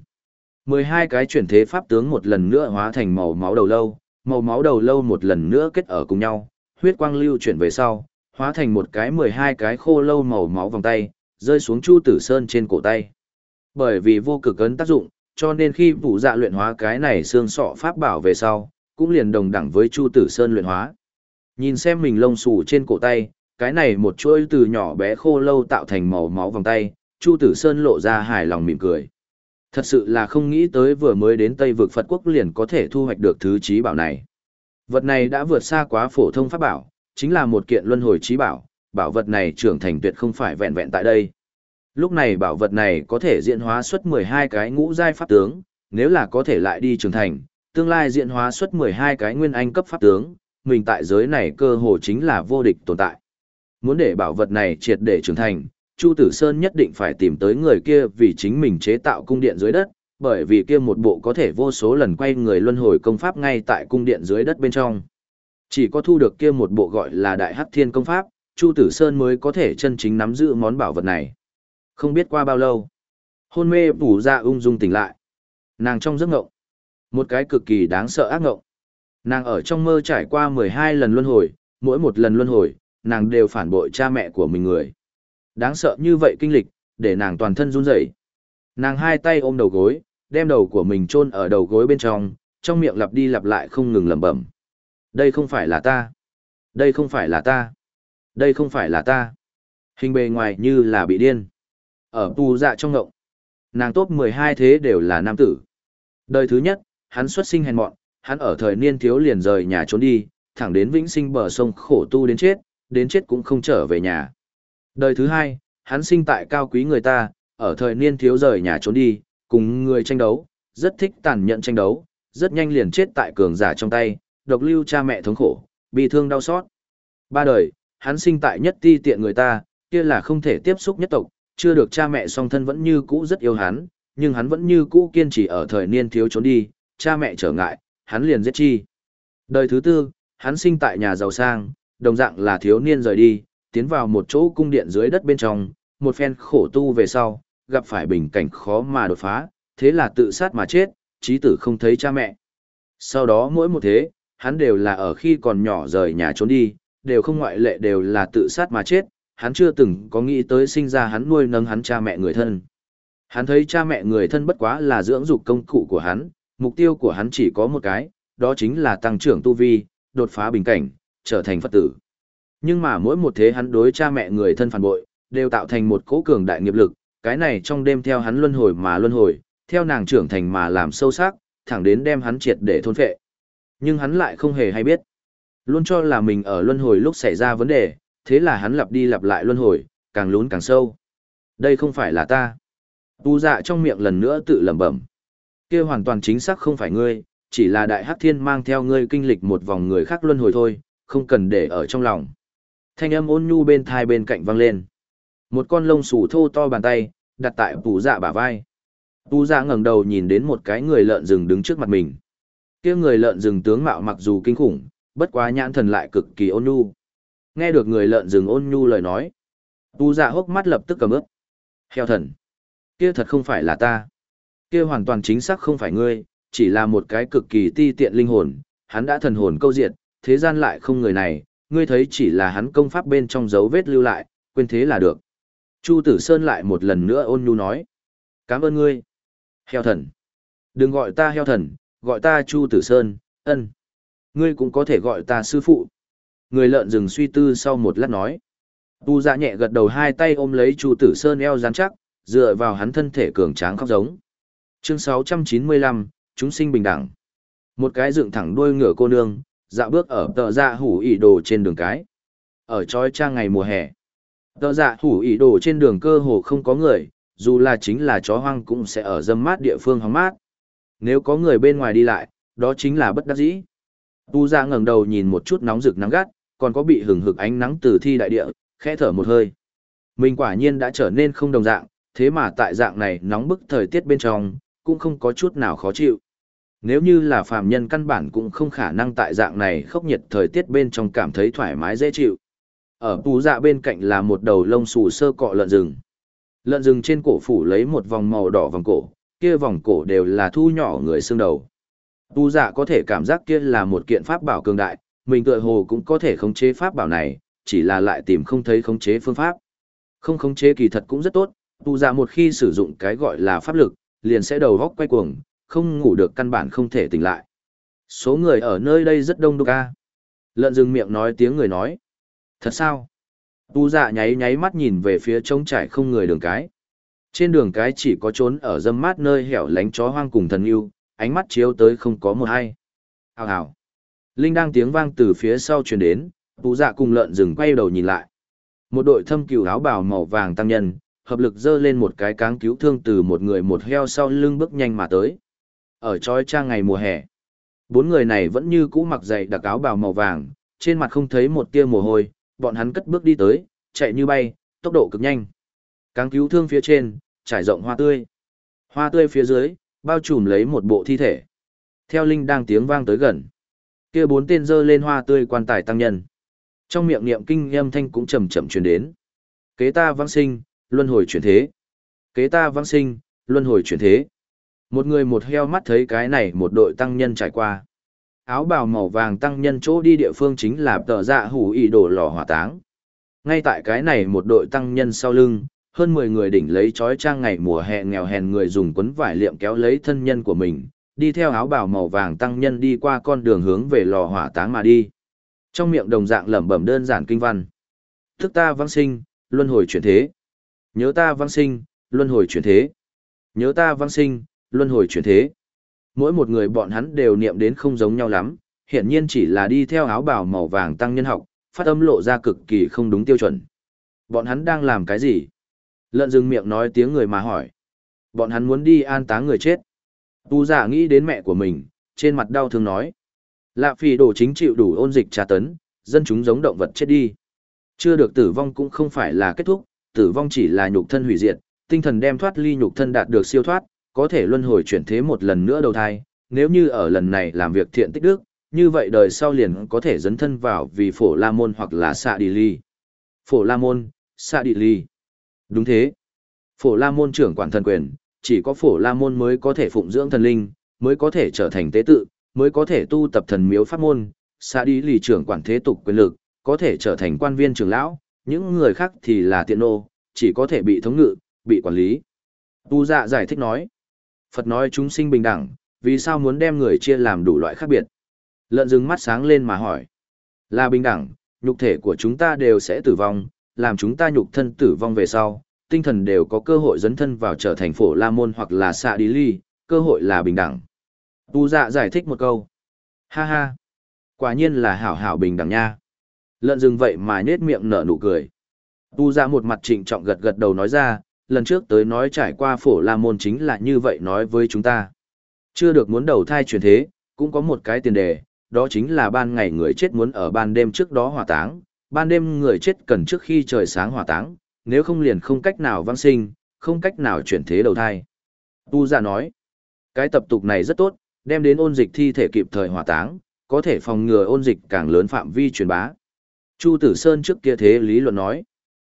12 cái chuyển thế pháp tướng một lần nữa hóa thành màu máu đầu lâu, màu máu đầu lâu một lần nữa kết ở cùng nhau, huyết quang lưu chuyển về sau, hóa thành một cái 12 cái khô lâu màu máu vòng tay, rơi xuống Chu Tử Sơn trên cổ tay. Bởi vì vô cực ấn tác dụng, cho nên khi vụ dạ luyện hóa cái này xương sọ pháp bảo về sau, cũng liền đồng đẳng với Chu Tử Sơn luyện hóa. Nhìn xem mình lông xù trên cổ tay, cái này một chuỗi từ nhỏ bé khô lâu tạo thành màu máu vòng tay, Chu Tử Sơn lộ ra hài lòng mỉm cười. Thật sự là không nghĩ tới vừa mới đến Tây vực Phật quốc liền có thể thu hoạch được thứ trí bảo này. Vật này đã vượt xa quá phổ thông pháp bảo, chính là một kiện luân hồi trí bảo, bảo vật này trưởng thành tuyệt không phải vẹn vẹn tại đây. Lúc này bảo vật này có thể diễn hóa xuất 12 cái ngũ giai pháp tướng, nếu là có thể lại đi trưởng thành, tương lai diễn hóa xuất 12 cái nguyên anh cấp pháp tướng, mình tại giới này cơ hồ chính là vô địch tồn tại. Muốn để bảo vật này triệt để trưởng thành, Chu Tử Sơn nhất định phải tìm tới người kia vì chính mình chế tạo cung điện dưới đất, bởi vì kia một bộ có thể vô số lần quay người luân hồi công pháp ngay tại cung điện dưới đất bên trong. Chỉ có thu được kia một bộ gọi là Đại Hắc Thiên công pháp, Chu Tử Sơn mới có thể chân chính nắm giữ món bảo vật này. Không biết qua bao lâu, hôn mê phủ ra ung dung tỉnh lại. Nàng trong giấc ngộng, một cái cực kỳ đáng sợ ác ngộng. Nàng ở trong mơ trải qua 12 lần luân hồi, mỗi một lần luân hồi, nàng đều phản bội cha mẹ của mình người. Đáng sợ như vậy kinh lịch, để nàng toàn thân run rẩy. Nàng hai tay ôm đầu gối, đem đầu của mình chôn ở đầu gối bên trong, trong miệng lặp đi lặp lại không ngừng lẩm bẩm. Đây không phải là ta. Đây không phải là ta. Đây không phải là ta. Hình bề ngoài như là bị điên. Ở tù dạ trong ngộng. Nàng top 12 thế đều là nam tử. Đời thứ nhất, hắn xuất sinh hèn mọn, hắn ở thời niên thiếu liền rời nhà trốn đi, thẳng đến vĩnh sinh bờ sông khổ tu đến chết, đến chết cũng không trở về nhà. Đời thứ hai, hắn sinh tại cao quý người ta, ở thời niên thiếu rời nhà trốn đi, cùng người tranh đấu, rất thích tàn nhẫn tranh đấu, rất nhanh liền chết tại cường giả trong tay, độc lưu cha mẹ thống khổ, bị thương đau xót. Ba đời, hắn sinh tại nhất ti tiện người ta, kia là không thể tiếp xúc nhất tộc, chưa được cha mẹ song thân vẫn như cũ rất yêu hắn, nhưng hắn vẫn như cũ kiên trì ở thời niên thiếu trốn đi, cha mẹ trở ngại, hắn liền giết chi. Đời thứ tư, hắn sinh tại nhà giàu sang, đồng dạng là thiếu niên rời đi, tiến vào một chỗ cung điện dưới đất bên trong, một phen khổ tu về sau, gặp phải bình cảnh khó mà đột phá, thế là tự sát mà chết, trí tử không thấy cha mẹ. Sau đó mỗi một thế, hắn đều là ở khi còn nhỏ rời nhà trốn đi, đều không ngoại lệ đều là tự sát mà chết, hắn chưa từng có nghĩ tới sinh ra hắn nuôi nâng hắn cha mẹ người thân. Hắn thấy cha mẹ người thân bất quá là dưỡng dục công cụ của hắn, mục tiêu của hắn chỉ có một cái, đó chính là tăng trưởng tu vi, đột phá bình cảnh, trở thành Phật tử. Nhưng mà mỗi một thế hắn đối cha mẹ người thân phản bội, đều tạo thành một cố cường đại nghiệp lực, cái này trong đêm theo hắn luân hồi mà luân hồi, theo nàng trưởng thành mà làm sâu sắc, thẳng đến đem hắn triệt để thôn phệ. Nhưng hắn lại không hề hay biết. Luôn cho là mình ở luân hồi lúc xảy ra vấn đề, thế là hắn lặp đi lặp lại luân hồi, càng lún càng sâu. Đây không phải là ta. Tu dạ trong miệng lần nữa tự lẩm bẩm. Kia hoàn toàn chính xác không phải ngươi, chỉ là đại hắc thiên mang theo ngươi kinh lịch một vòng người khác luân hồi thôi, không cần để ở trong lòng. Thanh âm ôn nhu bên thai bên cạnh vang lên. Một con lông xù thô to bàn tay, đặt tại Pù Dạ bả vai. Pù Dạ ngẩng đầu nhìn đến một cái người lợn rừng đứng trước mặt mình. Kia người lợn rừng tướng mạo mặc dù kinh khủng, bất quá nhãn thần lại cực kỳ ôn nhu. Nghe được người lợn rừng ôn nhu lời nói, Pù Dạ hốc mắt lập tức cầm ướp. Heo thần, kia thật không phải là ta. Kia hoàn toàn chính xác không phải ngươi, chỉ là một cái cực kỳ ti tiện linh hồn, hắn đã thần hồn câu diệt, thế gian lại không người này, ngươi thấy chỉ là hắn công pháp bên trong dấu vết lưu lại, quên thế là được. Chu Tử Sơn lại một lần nữa ôn nhu nói. Cảm ơn ngươi. Heo thần. Đừng gọi ta heo thần, gọi ta Chu Tử Sơn, ân. Ngươi cũng có thể gọi ta sư phụ. Người lợn rừng suy tư sau một lát nói. Tu dạ nhẹ gật đầu hai tay ôm lấy Chu Tử Sơn eo rắn chắc, dựa vào hắn thân thể cường tráng khóc giống. Chương 695, chúng sinh bình đẳng. Một cái dựng thẳng đuôi ngựa cô nương, dạo bước ở tờ dạ hủ ỉ đồ trên đường cái. Ở trói trang ngày mùa hè. Tờ dạ thủ ý đồ trên đường cơ hồ không có người, dù là chính là chó hoang cũng sẽ ở dâm mát địa phương hóng mát. Nếu có người bên ngoài đi lại, đó chính là bất đắc dĩ. Tu ra ngẩng đầu nhìn một chút nóng rực nắng gắt, còn có bị hừng hực ánh nắng từ thi đại địa, khẽ thở một hơi. Mình quả nhiên đã trở nên không đồng dạng, thế mà tại dạng này nóng bức thời tiết bên trong, cũng không có chút nào khó chịu. Nếu như là phàm nhân căn bản cũng không khả năng tại dạng này khốc nhiệt thời tiết bên trong cảm thấy thoải mái dễ chịu. Ở bù dạ bên cạnh là một đầu lông xù sơ cọ lợn rừng. Lợn rừng trên cổ phủ lấy một vòng màu đỏ vòng cổ, kia vòng cổ đều là thu nhỏ người xương đầu. Bù dạ có thể cảm giác kia là một kiện pháp bảo cường đại, mình tựa hồ cũng có thể khống chế pháp bảo này, chỉ là lại tìm không thấy khống chế phương pháp. Không khống chế kỳ thật cũng rất tốt, bù dạ một khi sử dụng cái gọi là pháp lực, liền sẽ đầu góc quay cuồng, không ngủ được căn bản không thể tỉnh lại. Số người ở nơi đây rất đông đúc ca. Lợn rừng miệng nói tiếng người nói. Thật sao? Tu dạ nháy nháy mắt nhìn về phía trống trải không người đường cái. Trên đường cái chỉ có trốn ở dâm mát nơi hẻo lánh chó hoang cùng thần yêu, ánh mắt chiếu tới không có một ai. Hào hào. Linh đang tiếng vang từ phía sau truyền đến, tu dạ cùng lợn rừng quay đầu nhìn lại. Một đội thâm cừu áo bào màu vàng tăng nhân, hợp lực dơ lên một cái cáng cứu thương từ một người một heo sau lưng bước nhanh mà tới. Ở trói trang ngày mùa hè, bốn người này vẫn như cũ mặc dày đặc áo bào màu vàng, trên mặt không thấy một tia mồ hôi, bọn hắn cất bước đi tới, chạy như bay, tốc độ cực nhanh. Cáng cứu thương phía trên, trải rộng hoa tươi. Hoa tươi phía dưới, bao trùm lấy một bộ thi thể. Theo linh đang tiếng vang tới gần, kia bốn tên dơ lên hoa tươi quan tài tăng nhân. Trong miệng niệm kinh âm thanh cũng chậm chậm truyền đến. Kế ta vãng sinh, luân hồi chuyển thế. Kế ta vãng sinh, luân hồi chuyển thế. Một người một heo mắt thấy cái này một đội tăng nhân trải qua. Áo bào màu vàng tăng nhân chỗ đi địa phương chính là tờ dạ hủ ý đổ lò hỏa táng. Ngay tại cái này một đội tăng nhân sau lưng, hơn 10 người đỉnh lấy chói trang ngày mùa hè nghèo hèn người dùng quấn vải liệm kéo lấy thân nhân của mình, đi theo áo bào màu vàng tăng nhân đi qua con đường hướng về lò hỏa táng mà đi. Trong miệng đồng dạng lẩm bẩm đơn giản kinh văn. Thức ta vãng sinh, luân hồi chuyển thế. Nhớ ta vãng sinh, luân hồi chuyển thế. Nhớ ta vãng sinh, luân hồi chuyển thế. Mỗi một người bọn hắn đều niệm đến không giống nhau lắm, hiển nhiên chỉ là đi theo áo bào màu vàng tăng nhân học, phát âm lộ ra cực kỳ không đúng tiêu chuẩn. Bọn hắn đang làm cái gì? Lợn dừng miệng nói tiếng người mà hỏi. Bọn hắn muốn đi an táng người chết. Tu giả nghĩ đến mẹ của mình, trên mặt đau thương nói. Lạ phì đổ chính chịu đủ ôn dịch tra tấn, dân chúng giống động vật chết đi. Chưa được tử vong cũng không phải là kết thúc, tử vong chỉ là nhục thân hủy diệt, tinh thần đem thoát ly nhục thân đạt được siêu thoát, có thể luân hồi chuyển thế một lần nữa đầu thai, nếu như ở lần này làm việc thiện tích đức, như vậy đời sau liền có thể dấn thân vào vì phổ la môn hoặc là xạ đi ly. Phổ la môn, xạ đi ly. Đúng thế. Phổ la môn trưởng quản thần quyền, chỉ có phổ la môn mới có thể phụng dưỡng thần linh, mới có thể trở thành tế tự, mới có thể tu tập thần miếu pháp môn, xạ đi ly trưởng quản thế tục quyền lực, có thể trở thành quan viên trưởng lão, những người khác thì là tiện nô, chỉ có thể bị thống ngự, bị quản lý. Tu dạ giải thích nói. Phật nói chúng sinh bình đẳng, vì sao muốn đem người chia làm đủ loại khác biệt? Lợn rừng mắt sáng lên mà hỏi. Là bình đẳng, nhục thể của chúng ta đều sẽ tử vong, làm chúng ta nhục thân tử vong về sau, tinh thần đều có cơ hội dấn thân vào trở thành phổ la môn hoặc là xạ đi ly, cơ hội là bình đẳng. Tu dạ giải thích một câu. Ha ha, quả nhiên là hảo hảo bình đẳng nha. Lợn rừng vậy mà nhết miệng nở nụ cười. Tu dạ một mặt trịnh trọng gật gật đầu nói ra, lần trước tới nói trải qua phổ la môn chính là như vậy nói với chúng ta. Chưa được muốn đầu thai chuyển thế, cũng có một cái tiền đề, đó chính là ban ngày người chết muốn ở ban đêm trước đó hỏa táng, ban đêm người chết cần trước khi trời sáng hỏa táng, nếu không liền không cách nào vãng sinh, không cách nào chuyển thế đầu thai. Tu giả nói, cái tập tục này rất tốt, đem đến ôn dịch thi thể kịp thời hỏa táng, có thể phòng ngừa ôn dịch càng lớn phạm vi truyền bá. Chu Tử Sơn trước kia thế lý luận nói,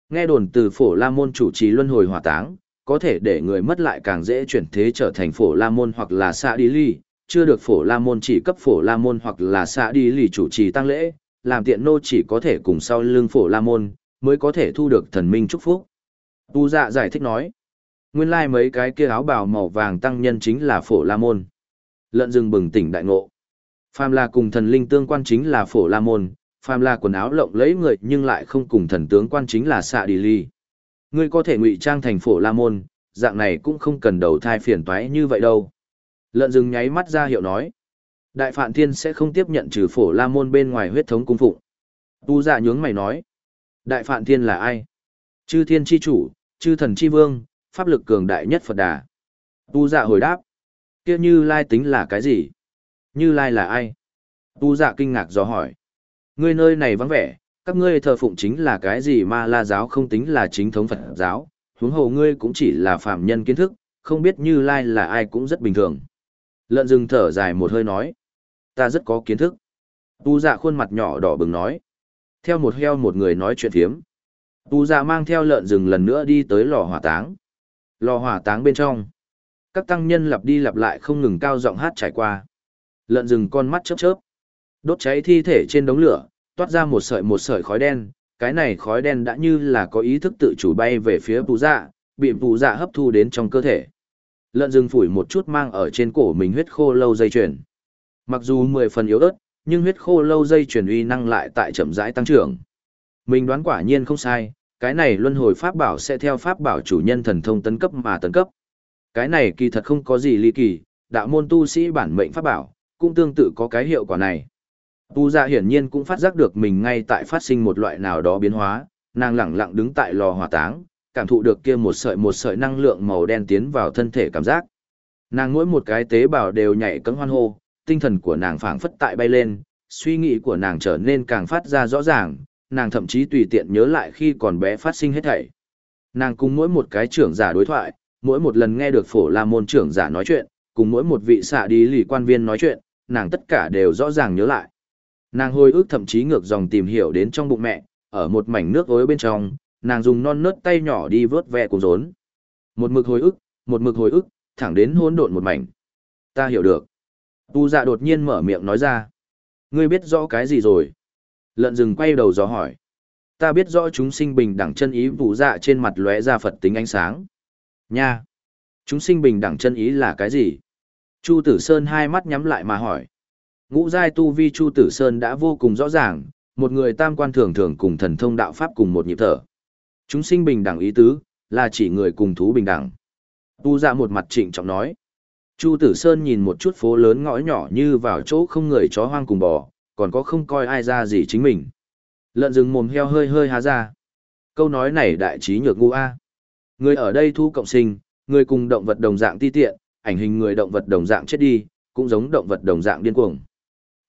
nghe đồn từ phổ la môn chủ trì luân hồi hỏa táng, có thể để người mất lại càng dễ chuyển thế trở thành phổ la môn hoặc là xạ đi ly, chưa được phổ la môn chỉ cấp phổ la môn hoặc là xạ đi ly chủ trì tăng lễ, làm tiện nô chỉ có thể cùng sau lưng phổ la môn, mới có thể thu được thần minh chúc phúc. Tu dạ giải thích nói, nguyên lai mấy cái kia áo bào màu vàng tăng nhân chính là phổ la môn. Lợn rừng bừng tỉnh đại ngộ. Phàm là cùng thần linh tương quan chính là phổ la môn, phàm là quần áo lộng lẫy người nhưng lại không cùng thần tướng quan chính là xạ đi ly. Ngươi có thể ngụy trang thành phổ la môn, dạng này cũng không cần đầu thai phiền toái như vậy đâu. Lợn rừng nháy mắt ra hiệu nói. Đại Phạn Thiên sẽ không tiếp nhận trừ phổ la môn bên ngoài huyết thống cung phụng. Tu dạ nhướng mày nói. Đại Phạn Thiên là ai? Chư thiên chi chủ, chư thần chi vương, pháp lực cường đại nhất Phật Đà. Tu dạ hồi đáp. kia như lai tính là cái gì? Như lai là ai? Tu dạ kinh ngạc do hỏi. Ngươi nơi này vắng vẻ, các ngươi thờ phụng chính là cái gì mà la giáo không tính là chính thống Phật giáo, huống hồ ngươi cũng chỉ là phạm nhân kiến thức, không biết như lai là ai cũng rất bình thường. Lợn rừng thở dài một hơi nói. Ta rất có kiến thức. Tu dạ khuôn mặt nhỏ đỏ bừng nói. Theo một heo một người nói chuyện thiếm. Tu dạ mang theo lợn rừng lần nữa đi tới lò hỏa táng. Lò hỏa táng bên trong. Các tăng nhân lặp đi lặp lại không ngừng cao giọng hát trải qua. Lợn rừng con mắt chớp chớp. Đốt cháy thi thể trên đống lửa, toát ra một sợi một sợi khói đen. Cái này khói đen đã như là có ý thức tự chủ bay về phía bù dạ, bị bù dạ hấp thu đến trong cơ thể. Lợn rừng phủi một chút mang ở trên cổ mình huyết khô lâu dây chuyền. Mặc dù mười phần yếu ớt, nhưng huyết khô lâu dây chuyền uy năng lại tại chậm rãi tăng trưởng. Mình đoán quả nhiên không sai, cái này luân hồi pháp bảo sẽ theo pháp bảo chủ nhân thần thông tấn cấp mà tấn cấp. Cái này kỳ thật không có gì ly kỳ, đạo môn tu sĩ bản mệnh pháp bảo, cũng tương tự có cái hiệu quả này. Tu gia hiển nhiên cũng phát giác được mình ngay tại phát sinh một loại nào đó biến hóa, nàng lẳng lặng đứng tại lò hỏa táng, cảm thụ được kia một sợi một sợi năng lượng màu đen tiến vào thân thể cảm giác. Nàng mỗi một cái tế bào đều nhảy cẫng hoan hô, tinh thần của nàng phảng phất tại bay lên, suy nghĩ của nàng trở nên càng phát ra rõ ràng, nàng thậm chí tùy tiện nhớ lại khi còn bé phát sinh hết thảy. Nàng cùng mỗi một cái trưởng giả đối thoại, mỗi một lần nghe được phổ la môn trưởng giả nói chuyện, cùng mỗi một vị xạ đi lì quan viên nói chuyện, nàng tất cả đều rõ ràng nhớ lại. Nàng hồi ức thậm chí ngược dòng tìm hiểu đến trong bụng mẹ, ở một mảnh nước ối bên trong, nàng dùng non nớt tay nhỏ đi vớt ve cùng rốn. Một mực hồi ức, một mực hồi ức, thẳng đến hỗn độn một mảnh. Ta hiểu được. Tu dạ đột nhiên mở miệng nói ra. Ngươi biết rõ cái gì rồi? Lợn rừng quay đầu dò hỏi. Ta biết rõ chúng sinh bình đẳng chân ý vụ dạ trên mặt lóe ra Phật tính ánh sáng. Nha! Chúng sinh bình đẳng chân ý là cái gì? Chu Tử Sơn hai mắt nhắm lại mà hỏi. Ngũ giai tu vi Chu Tử Sơn đã vô cùng rõ ràng, một người tam quan thường thường cùng thần thông đạo pháp cùng một nhịp thở. Chúng sinh bình đẳng ý tứ, là chỉ người cùng thú bình đẳng. Tu ra một mặt trịnh trọng nói. Chu Tử Sơn nhìn một chút phố lớn ngõ nhỏ như vào chỗ không người chó hoang cùng bò, còn có không coi ai ra gì chính mình. Lợn rừng mồm heo hơi hơi há ra. Câu nói này đại trí nhược ngu a. Người ở đây thu cộng sinh, người cùng động vật đồng dạng ti tiện, ảnh hình người động vật đồng dạng chết đi, cũng giống động vật đồng dạng điên cuồng.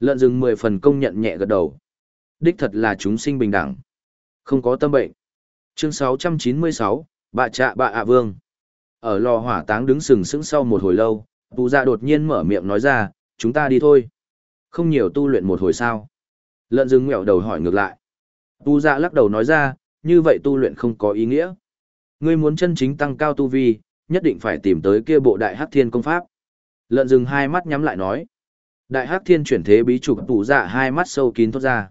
Lợn rừng mười phần công nhận nhẹ gật đầu. Đích thật là chúng sinh bình đẳng. Không có tâm bệnh. Chương 696, Bạ Trạ Bạ ạ Vương. Ở lò hỏa táng đứng sừng sững sau một hồi lâu, Tu Dạ đột nhiên mở miệng nói ra, chúng ta đi thôi. Không nhiều tu luyện một hồi sao. Lợn rừng ngẹo đầu hỏi ngược lại. Tu Dạ lắc đầu nói ra, như vậy tu luyện không có ý nghĩa. Ngươi muốn chân chính tăng cao tu vi, nhất định phải tìm tới kia bộ đại hắc thiên công pháp. Lợn rừng hai mắt nhắm lại nói. Đại hắc thiên chuyển thế bí trục tù dạ hai mắt sâu kín thốt ra.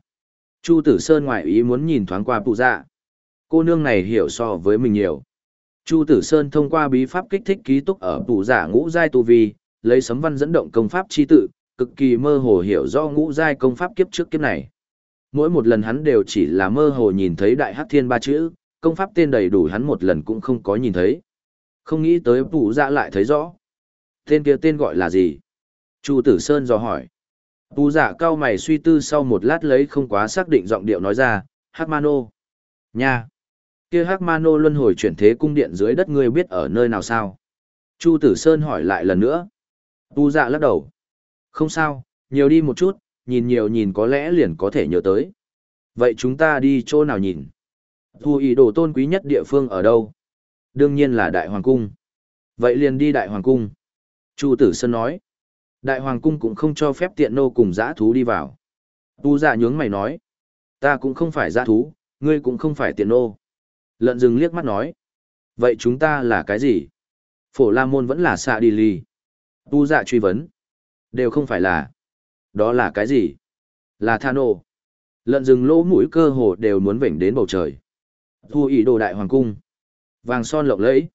Chu tử sơn ngoại ý muốn nhìn thoáng qua tù dạ. Cô nương này hiểu so với mình nhiều. Chu tử sơn thông qua bí pháp kích thích ký túc ở tù dạ ngũ giai tu vi, lấy sấm văn dẫn động công pháp chi tự, cực kỳ mơ hồ hiểu do ngũ giai công pháp kiếp trước kiếp này. Mỗi một lần hắn đều chỉ là mơ hồ nhìn thấy đại hắc thiên ba chữ, công pháp tên đầy đủ hắn một lần cũng không có nhìn thấy. Không nghĩ tới tù dạ lại thấy rõ. Tên kia tên gọi là gì? Chu Tử Sơn dò hỏi. Tu giả dạ cao mày suy tư sau một lát lấy không quá xác định giọng điệu nói ra, Hắc Mano. Nha! Kia Hắc Mano luân hồi chuyển thế cung điện dưới đất ngươi biết ở nơi nào sao? Chu Tử Sơn hỏi lại lần nữa. Tu dạ lắc đầu. Không sao, Nhiều đi một chút, nhìn nhiều nhìn có lẽ liền có thể nhớ tới. Vậy chúng ta đi chỗ nào nhìn? Thu ý đồ tôn quý nhất địa phương ở đâu? Đương nhiên là Đại Hoàng Cung. Vậy liền đi Đại Hoàng Cung. Chu Tử Sơn nói. Đại Hoàng Cung cũng không cho phép tiện nô cùng giã thú đi vào. Tu dạ nhướng mày nói. Ta cũng không phải giã thú, ngươi cũng không phải tiện nô. Lợn rừng liếc mắt nói. Vậy chúng ta là cái gì? Phổ La Môn vẫn là xạ đi ly. Tu dạ truy vấn. Đều không phải là. Đó là cái gì? Là tha nô. Lợn rừng lỗ mũi cơ hồ đều muốn vểnh đến bầu trời. Thu ý đồ đại hoàng cung. Vàng son lộng lẫy.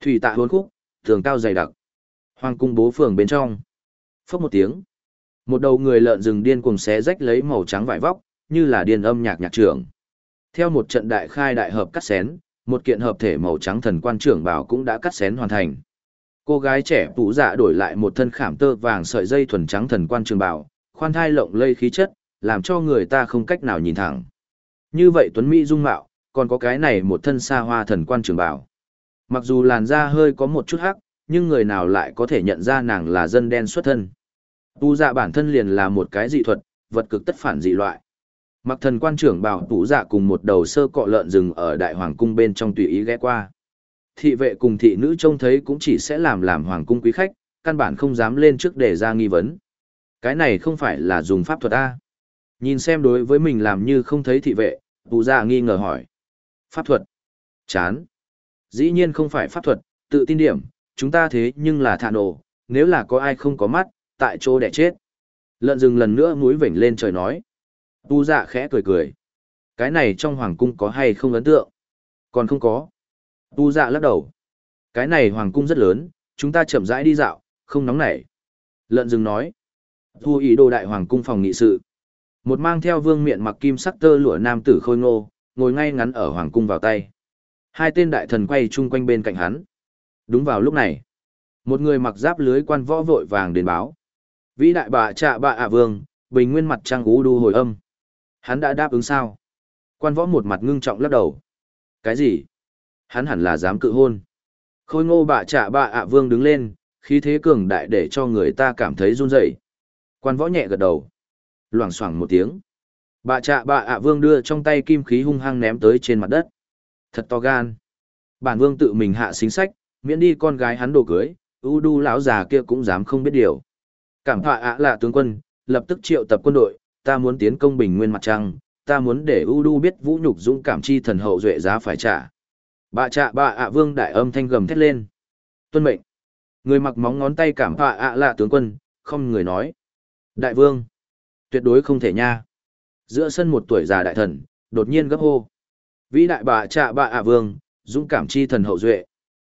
Thủy tạ hốn khúc, tường cao dày đặc. Hoàng cung bố phường bên trong. Phốc một tiếng. Một đầu người lợn rừng điên cuồng xé rách lấy màu trắng vải vóc, như là điên âm nhạc nhạc trưởng. Theo một trận đại khai đại hợp cắt xén, một kiện hợp thể màu trắng thần quan trưởng bảo cũng đã cắt xén hoàn thành. Cô gái trẻ tủ dạ đổi lại một thân khảm tơ vàng sợi dây thuần trắng thần quan trường bảo, khoan thai lộng lây khí chất, làm cho người ta không cách nào nhìn thẳng. Như vậy Tuấn Mỹ dung mạo, còn có cái này một thân xa hoa thần quan trường bảo. Mặc dù làn da hơi có một chút hắc, nhưng người nào lại có thể nhận ra nàng là dân đen xuất thân. Tu dạ bản thân liền là một cái dị thuật, vật cực tất phản dị loại. Mặc thần quan trưởng bảo tủ dạ cùng một đầu sơ cọ lợn rừng ở đại hoàng cung bên trong tùy ý ghé qua. Thị vệ cùng thị nữ trông thấy cũng chỉ sẽ làm làm hoàng cung quý khách, căn bản không dám lên trước để ra nghi vấn. Cái này không phải là dùng pháp thuật A. Nhìn xem đối với mình làm như không thấy thị vệ, tủ dạ nghi ngờ hỏi. Pháp thuật. Chán. Dĩ nhiên không phải pháp thuật, tự tin điểm, chúng ta thế nhưng là thạ nổ, nếu là có ai không có mắt, tại chỗ đẻ chết. Lợn rừng lần nữa mũi vểnh lên trời nói. Tu dạ khẽ cười cười. Cái này trong hoàng cung có hay không ấn tượng? Còn không có. Tu dạ lắc đầu. Cái này hoàng cung rất lớn, chúng ta chậm rãi đi dạo, không nóng nảy. Lợn rừng nói. Thu ý đồ đại hoàng cung phòng nghị sự. Một mang theo vương miện mặc kim sắc tơ lụa nam tử khôi ngô, ngồi ngay ngắn ở hoàng cung vào tay. Hai tên đại thần quay chung quanh bên cạnh hắn. Đúng vào lúc này, một người mặc giáp lưới quan võ vội vàng đến báo. Vĩ đại bà trạ bà ạ vương, bình nguyên mặt trăng ú đu hồi âm. Hắn đã đáp ứng sao? Quan võ một mặt ngưng trọng lắc đầu. Cái gì? Hắn hẳn là dám cự hôn. Khôi ngô bà trạ bà ạ vương đứng lên, khí thế cường đại để cho người ta cảm thấy run rẩy. Quan võ nhẹ gật đầu. Loảng xoảng một tiếng. Bà trạ bà ạ vương đưa trong tay kim khí hung hăng ném tới trên mặt đất. Thật to gan. Bản vương tự mình hạ xính sách, miễn đi con gái hắn đồ cưới, u đu lão già kia cũng dám không biết điều. Cảm họa ạ là tướng quân, lập tức triệu tập quân đội, ta muốn tiến công bình nguyên mặt trăng, ta muốn để u đu biết vũ nhục dũng cảm chi thần hậu duệ giá phải trả. Bà trạ bà ạ vương đại âm thanh gầm thét lên. Tuân mệnh. Người mặc móng ngón tay cảm họa ạ là tướng quân, không người nói. Đại vương. Tuyệt đối không thể nha. Giữa sân một tuổi già đại thần, đột nhiên gấp hô. Vĩ đại bà trạ bà ạ vương, dũng cảm chi thần hậu duệ.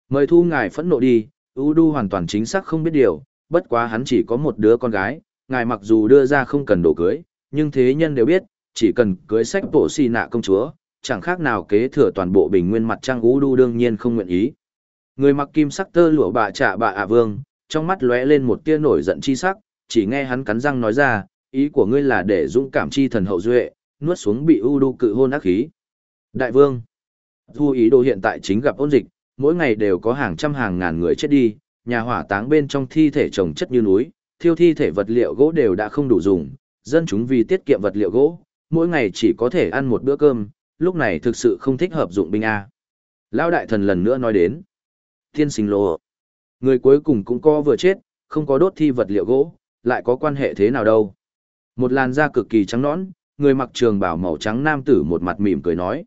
Mời thu ngài phẫn nộ đi, U Đu hoàn toàn chính xác không biết điều, bất quá hắn chỉ có một đứa con gái, ngài mặc dù đưa ra không cần đổ cưới, nhưng thế nhân đều biết, chỉ cần cưới sách bộ xì nạ công chúa, chẳng khác nào kế thừa toàn bộ bình nguyên mặt trăng ú đu đương nhiên không nguyện ý. Người mặc kim sắc tơ lụa bà trả bà ạ vương, trong mắt lóe lên một tia nổi giận chi sắc, chỉ nghe hắn cắn răng nói ra, ý của ngươi là để dũng cảm chi thần hậu duệ, nuốt xuống bị U đu cự hôn ác khí. Đại vương, Thu ý đồ hiện tại chính gặp ôn dịch, mỗi ngày đều có hàng trăm hàng ngàn người chết đi, nhà hỏa táng bên trong thi thể trồng chất như núi, thiêu thi thể vật liệu gỗ đều đã không đủ dùng, dân chúng vì tiết kiệm vật liệu gỗ, mỗi ngày chỉ có thể ăn một bữa cơm, lúc này thực sự không thích hợp dụng binh A. Lão đại thần lần nữa nói đến, thiên sinh lộ, người cuối cùng cũng có vừa chết, không có đốt thi vật liệu gỗ, lại có quan hệ thế nào đâu. Một làn da cực kỳ trắng nõn, người mặc trường bảo màu trắng nam tử một mặt mỉm cười nói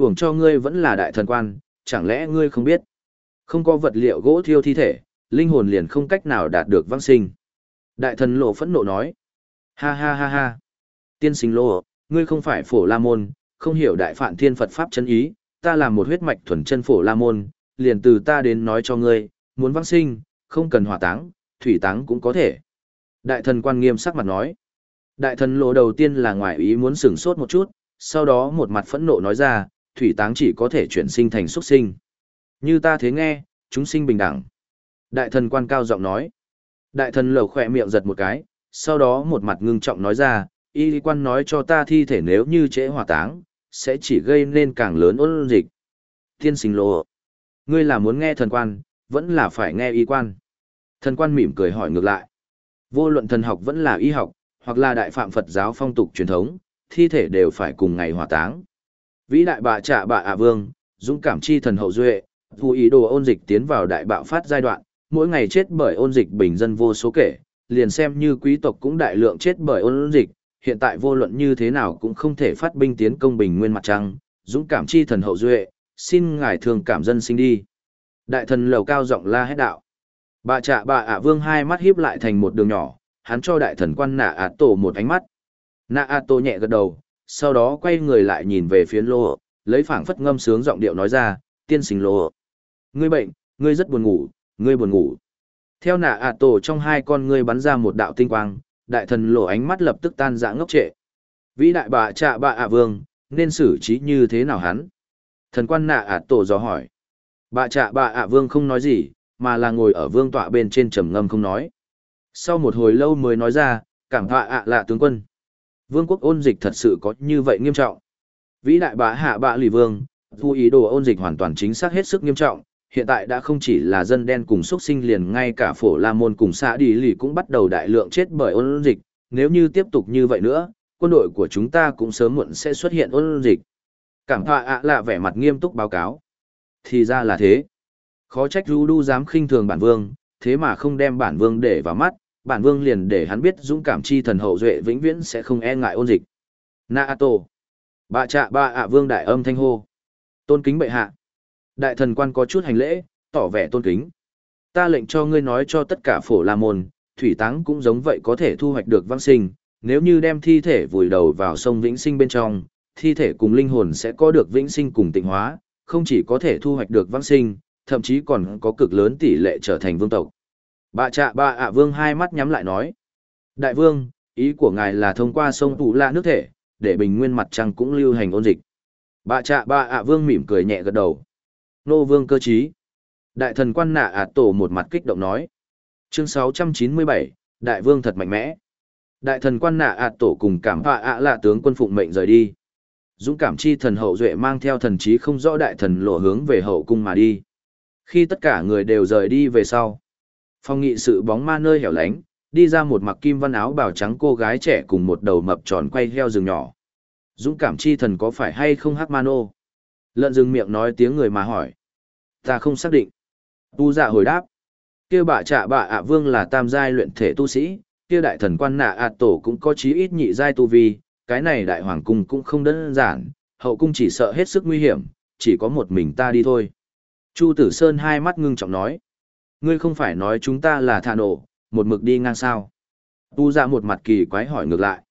hưởng cho ngươi vẫn là đại thần quan, chẳng lẽ ngươi không biết? Không có vật liệu gỗ thiêu thi thể, linh hồn liền không cách nào đạt được vãng sinh. Đại thần lộ phẫn nộ nói. Ha ha ha ha. Tiên sinh lộ, ngươi không phải phổ la môn, không hiểu đại phạn thiên Phật Pháp chân ý, ta là một huyết mạch thuần chân phổ la môn, liền từ ta đến nói cho ngươi, muốn vãng sinh, không cần hỏa táng, thủy táng cũng có thể. Đại thần quan nghiêm sắc mặt nói. Đại thần lộ đầu tiên là ngoại ý muốn sửng sốt một chút, sau đó một mặt phẫn nộ nói ra, thủy táng chỉ có thể chuyển sinh thành xuất sinh. Như ta thế nghe, chúng sinh bình đẳng. Đại thần quan cao giọng nói. Đại thần lầu khỏe miệng giật một cái, sau đó một mặt ngưng trọng nói ra, y quan nói cho ta thi thể nếu như trễ hỏa táng, sẽ chỉ gây nên càng lớn ôn dịch. Thiên sinh lộ. Ngươi là muốn nghe thần quan, vẫn là phải nghe y quan. Thần quan mỉm cười hỏi ngược lại. Vô luận thần học vẫn là y học, hoặc là đại phạm Phật giáo phong tục truyền thống, thi thể đều phải cùng ngày hỏa táng. Vĩ đại bà trạ bà ạ vương, dũng cảm chi thần hậu duệ, Vụ ý đồ ôn dịch tiến vào đại bạo phát giai đoạn, mỗi ngày chết bởi ôn dịch bình dân vô số kể, liền xem như quý tộc cũng đại lượng chết bởi ôn dịch, hiện tại vô luận như thế nào cũng không thể phát binh tiến công bình nguyên mặt trăng, dũng cảm chi thần hậu duệ, xin ngài thường cảm dân sinh đi. Đại thần lầu cao giọng la hét đạo. Bà trạ bà ạ vương hai mắt híp lại thành một đường nhỏ, hắn cho đại thần quan nạ ạt tổ một ánh mắt. Nạ ạt tổ nhẹ gật đầu, sau đó quay người lại nhìn về phía lô, lấy phảng phất ngâm sướng giọng điệu nói ra, tiên sinh lô. Ngươi bệnh, ngươi rất buồn ngủ, ngươi buồn ngủ. Theo nạ ạt tổ trong hai con ngươi bắn ra một đạo tinh quang, đại thần lộ ánh mắt lập tức tan dã ngốc trệ. Vĩ đại bà trạ bà ạ vương, nên xử trí như thế nào hắn? Thần quan nạ ạt tổ dò hỏi. Bà trạ bà ạ vương không nói gì, mà là ngồi ở vương tọa bên trên trầm ngâm không nói. Sau một hồi lâu mới nói ra, cảm tạ ạ lạ tướng quân. Vương quốc ôn dịch thật sự có như vậy nghiêm trọng. Vĩ đại bá hạ bạ lì vương, thu ý đồ ôn dịch hoàn toàn chính xác hết sức nghiêm trọng, hiện tại đã không chỉ là dân đen cùng xuất sinh liền ngay cả phổ la môn cùng xã đi lì cũng bắt đầu đại lượng chết bởi ôn dịch, nếu như tiếp tục như vậy nữa, quân đội của chúng ta cũng sớm muộn sẽ xuất hiện ôn dịch. Cảm thọ ạ lạ vẻ mặt nghiêm túc báo cáo. Thì ra là thế. Khó trách Du Đu dám khinh thường bản vương, thế mà không đem bản vương để vào mắt, bản vương liền để hắn biết dũng cảm chi thần hậu duệ vĩnh viễn sẽ không e ngại ôn dịch. Nato. Bạ trạ ba ạ vương đại âm thanh hô. Tôn kính bệ hạ. Đại thần quan có chút hành lễ, tỏ vẻ tôn kính. Ta lệnh cho ngươi nói cho tất cả phổ la môn, thủy táng cũng giống vậy có thể thu hoạch được vãng sinh, nếu như đem thi thể vùi đầu vào sông vĩnh sinh bên trong, thi thể cùng linh hồn sẽ có được vĩnh sinh cùng tịnh hóa, không chỉ có thể thu hoạch được vãng sinh, thậm chí còn có cực lớn tỷ lệ trở thành vương tộc. Bà trạ ba ạ vương hai mắt nhắm lại nói. Đại vương, ý của ngài là thông qua sông Tù La nước thể, để bình nguyên mặt trăng cũng lưu hành ôn dịch. Bà trạ ba ạ vương mỉm cười nhẹ gật đầu. Nô vương cơ trí. Đại thần quan nạ ạt tổ một mặt kích động nói. Chương 697, Đại vương thật mạnh mẽ. Đại thần quan nạ ạt tổ cùng cảm họa ạ là tướng quân phụng mệnh rời đi. Dũng cảm chi thần hậu duệ mang theo thần trí không rõ đại thần lộ hướng về hậu cung mà đi. Khi tất cả người đều rời đi về sau, Phong nghị sự bóng ma nơi hẻo lánh, đi ra một mặc kim văn áo bào trắng cô gái trẻ cùng một đầu mập tròn quay heo rừng nhỏ. Dũng cảm chi thần có phải hay không hắc mano? Lợn rừng miệng nói tiếng người mà hỏi. Ta không xác định. Tu dạ hồi đáp. kia bạ trạ bạ ạ vương là tam giai luyện thể tu sĩ, kia đại thần quan nạ ạ tổ cũng có chí ít nhị giai tu vi, cái này đại hoàng cung cũng không đơn giản, hậu cung chỉ sợ hết sức nguy hiểm, chỉ có một mình ta đi thôi. Chu Tử Sơn hai mắt ngưng trọng nói. Ngươi không phải nói chúng ta là thả nổ, một mực đi ngang sao. Tu ra một mặt kỳ quái hỏi ngược lại.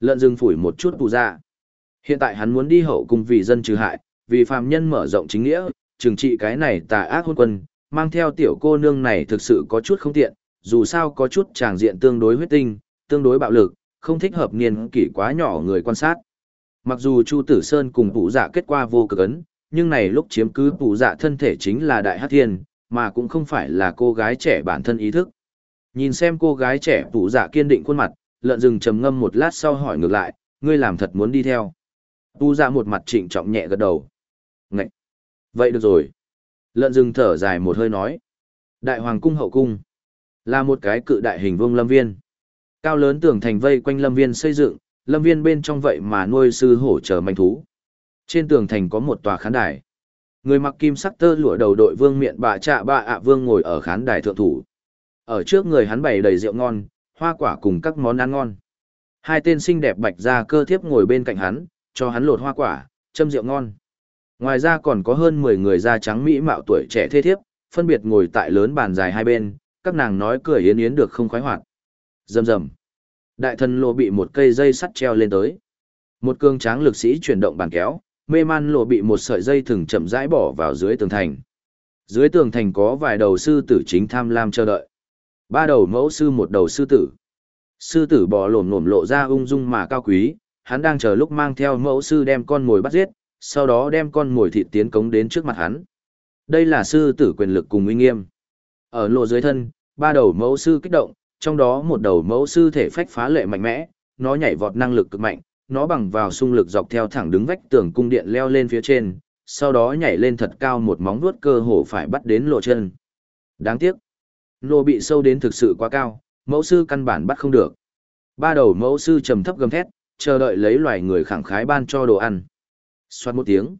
Lợn rừng phủi một chút tu ra. Hiện tại hắn muốn đi hậu cung vì dân trừ hại, vì phàm nhân mở rộng chính nghĩa, trừng trị cái này tà ác hôn quân, mang theo tiểu cô nương này thực sự có chút không tiện, dù sao có chút tràng diện tương đối huyết tinh, tương đối bạo lực, không thích hợp niên kỷ quá nhỏ người quan sát. Mặc dù Chu Tử Sơn cùng phụ dạ kết quả vô cực ấn, nhưng này lúc chiếm cứ phụ dạ thân thể chính là đại hát thiên, mà cũng không phải là cô gái trẻ bản thân ý thức. Nhìn xem cô gái trẻ tủ dạ kiên định khuôn mặt, lợn rừng trầm ngâm một lát sau hỏi ngược lại, ngươi làm thật muốn đi theo. Tu dạ một mặt trịnh trọng nhẹ gật đầu. Ngậy! Vậy được rồi. Lợn rừng thở dài một hơi nói. Đại hoàng cung hậu cung. Là một cái cự đại hình vương lâm viên. Cao lớn tường thành vây quanh lâm viên xây dựng, lâm viên bên trong vậy mà nuôi sư hổ chờ manh thú. Trên tường thành có một tòa khán đài. Người mặc kim sắc tơ lụa đầu đội vương miện bà trạ bà ạ vương ngồi ở khán đài thượng thủ. Ở trước người hắn bày đầy rượu ngon, hoa quả cùng các món ăn ngon. Hai tên xinh đẹp bạch da cơ thiếp ngồi bên cạnh hắn, cho hắn lột hoa quả, châm rượu ngon. Ngoài ra còn có hơn mười người da trắng mỹ mạo tuổi trẻ thê thiếp, phân biệt ngồi tại lớn bàn dài hai bên, các nàng nói cười yến yến được không khoái hoạt. Rầm rầm. Đại thần lộ bị một cây dây sắt treo lên tới. Một cương tráng lực sĩ chuyển động bàn kéo, mê man lộ bị một sợi dây thừng chậm rãi bỏ vào dưới tường thành. Dưới tường thành có vài đầu sư tử chính tham lam chờ đợi. Ba đầu mẫu sư một đầu sư tử. Sư tử bò lổm lổm lộ ra ung dung mà cao quý, hắn đang chờ lúc mang theo mẫu sư đem con mồi bắt giết, sau đó đem con mồi thịt tiến cống đến trước mặt hắn. Đây là sư tử quyền lực cùng uy nghiêm. Ở lộ dưới thân, ba đầu mẫu sư kích động, trong đó một đầu mẫu sư thể phách phá lệ mạnh mẽ, nó nhảy vọt năng lực cực mạnh, nó bằng vào xung lực dọc theo thẳng đứng vách tường cung điện leo lên phía trên, sau đó nhảy lên thật cao một móng vuốt cơ hồ phải bắt đến lộ chân. Đáng tiếc, lộ bị sâu đến thực sự quá cao, mẫu sư căn bản bắt không được. Ba đầu mẫu sư trầm thấp gầm thét, chờ đợi lấy loài người khẳng khái ban cho đồ ăn. Xoát một tiếng.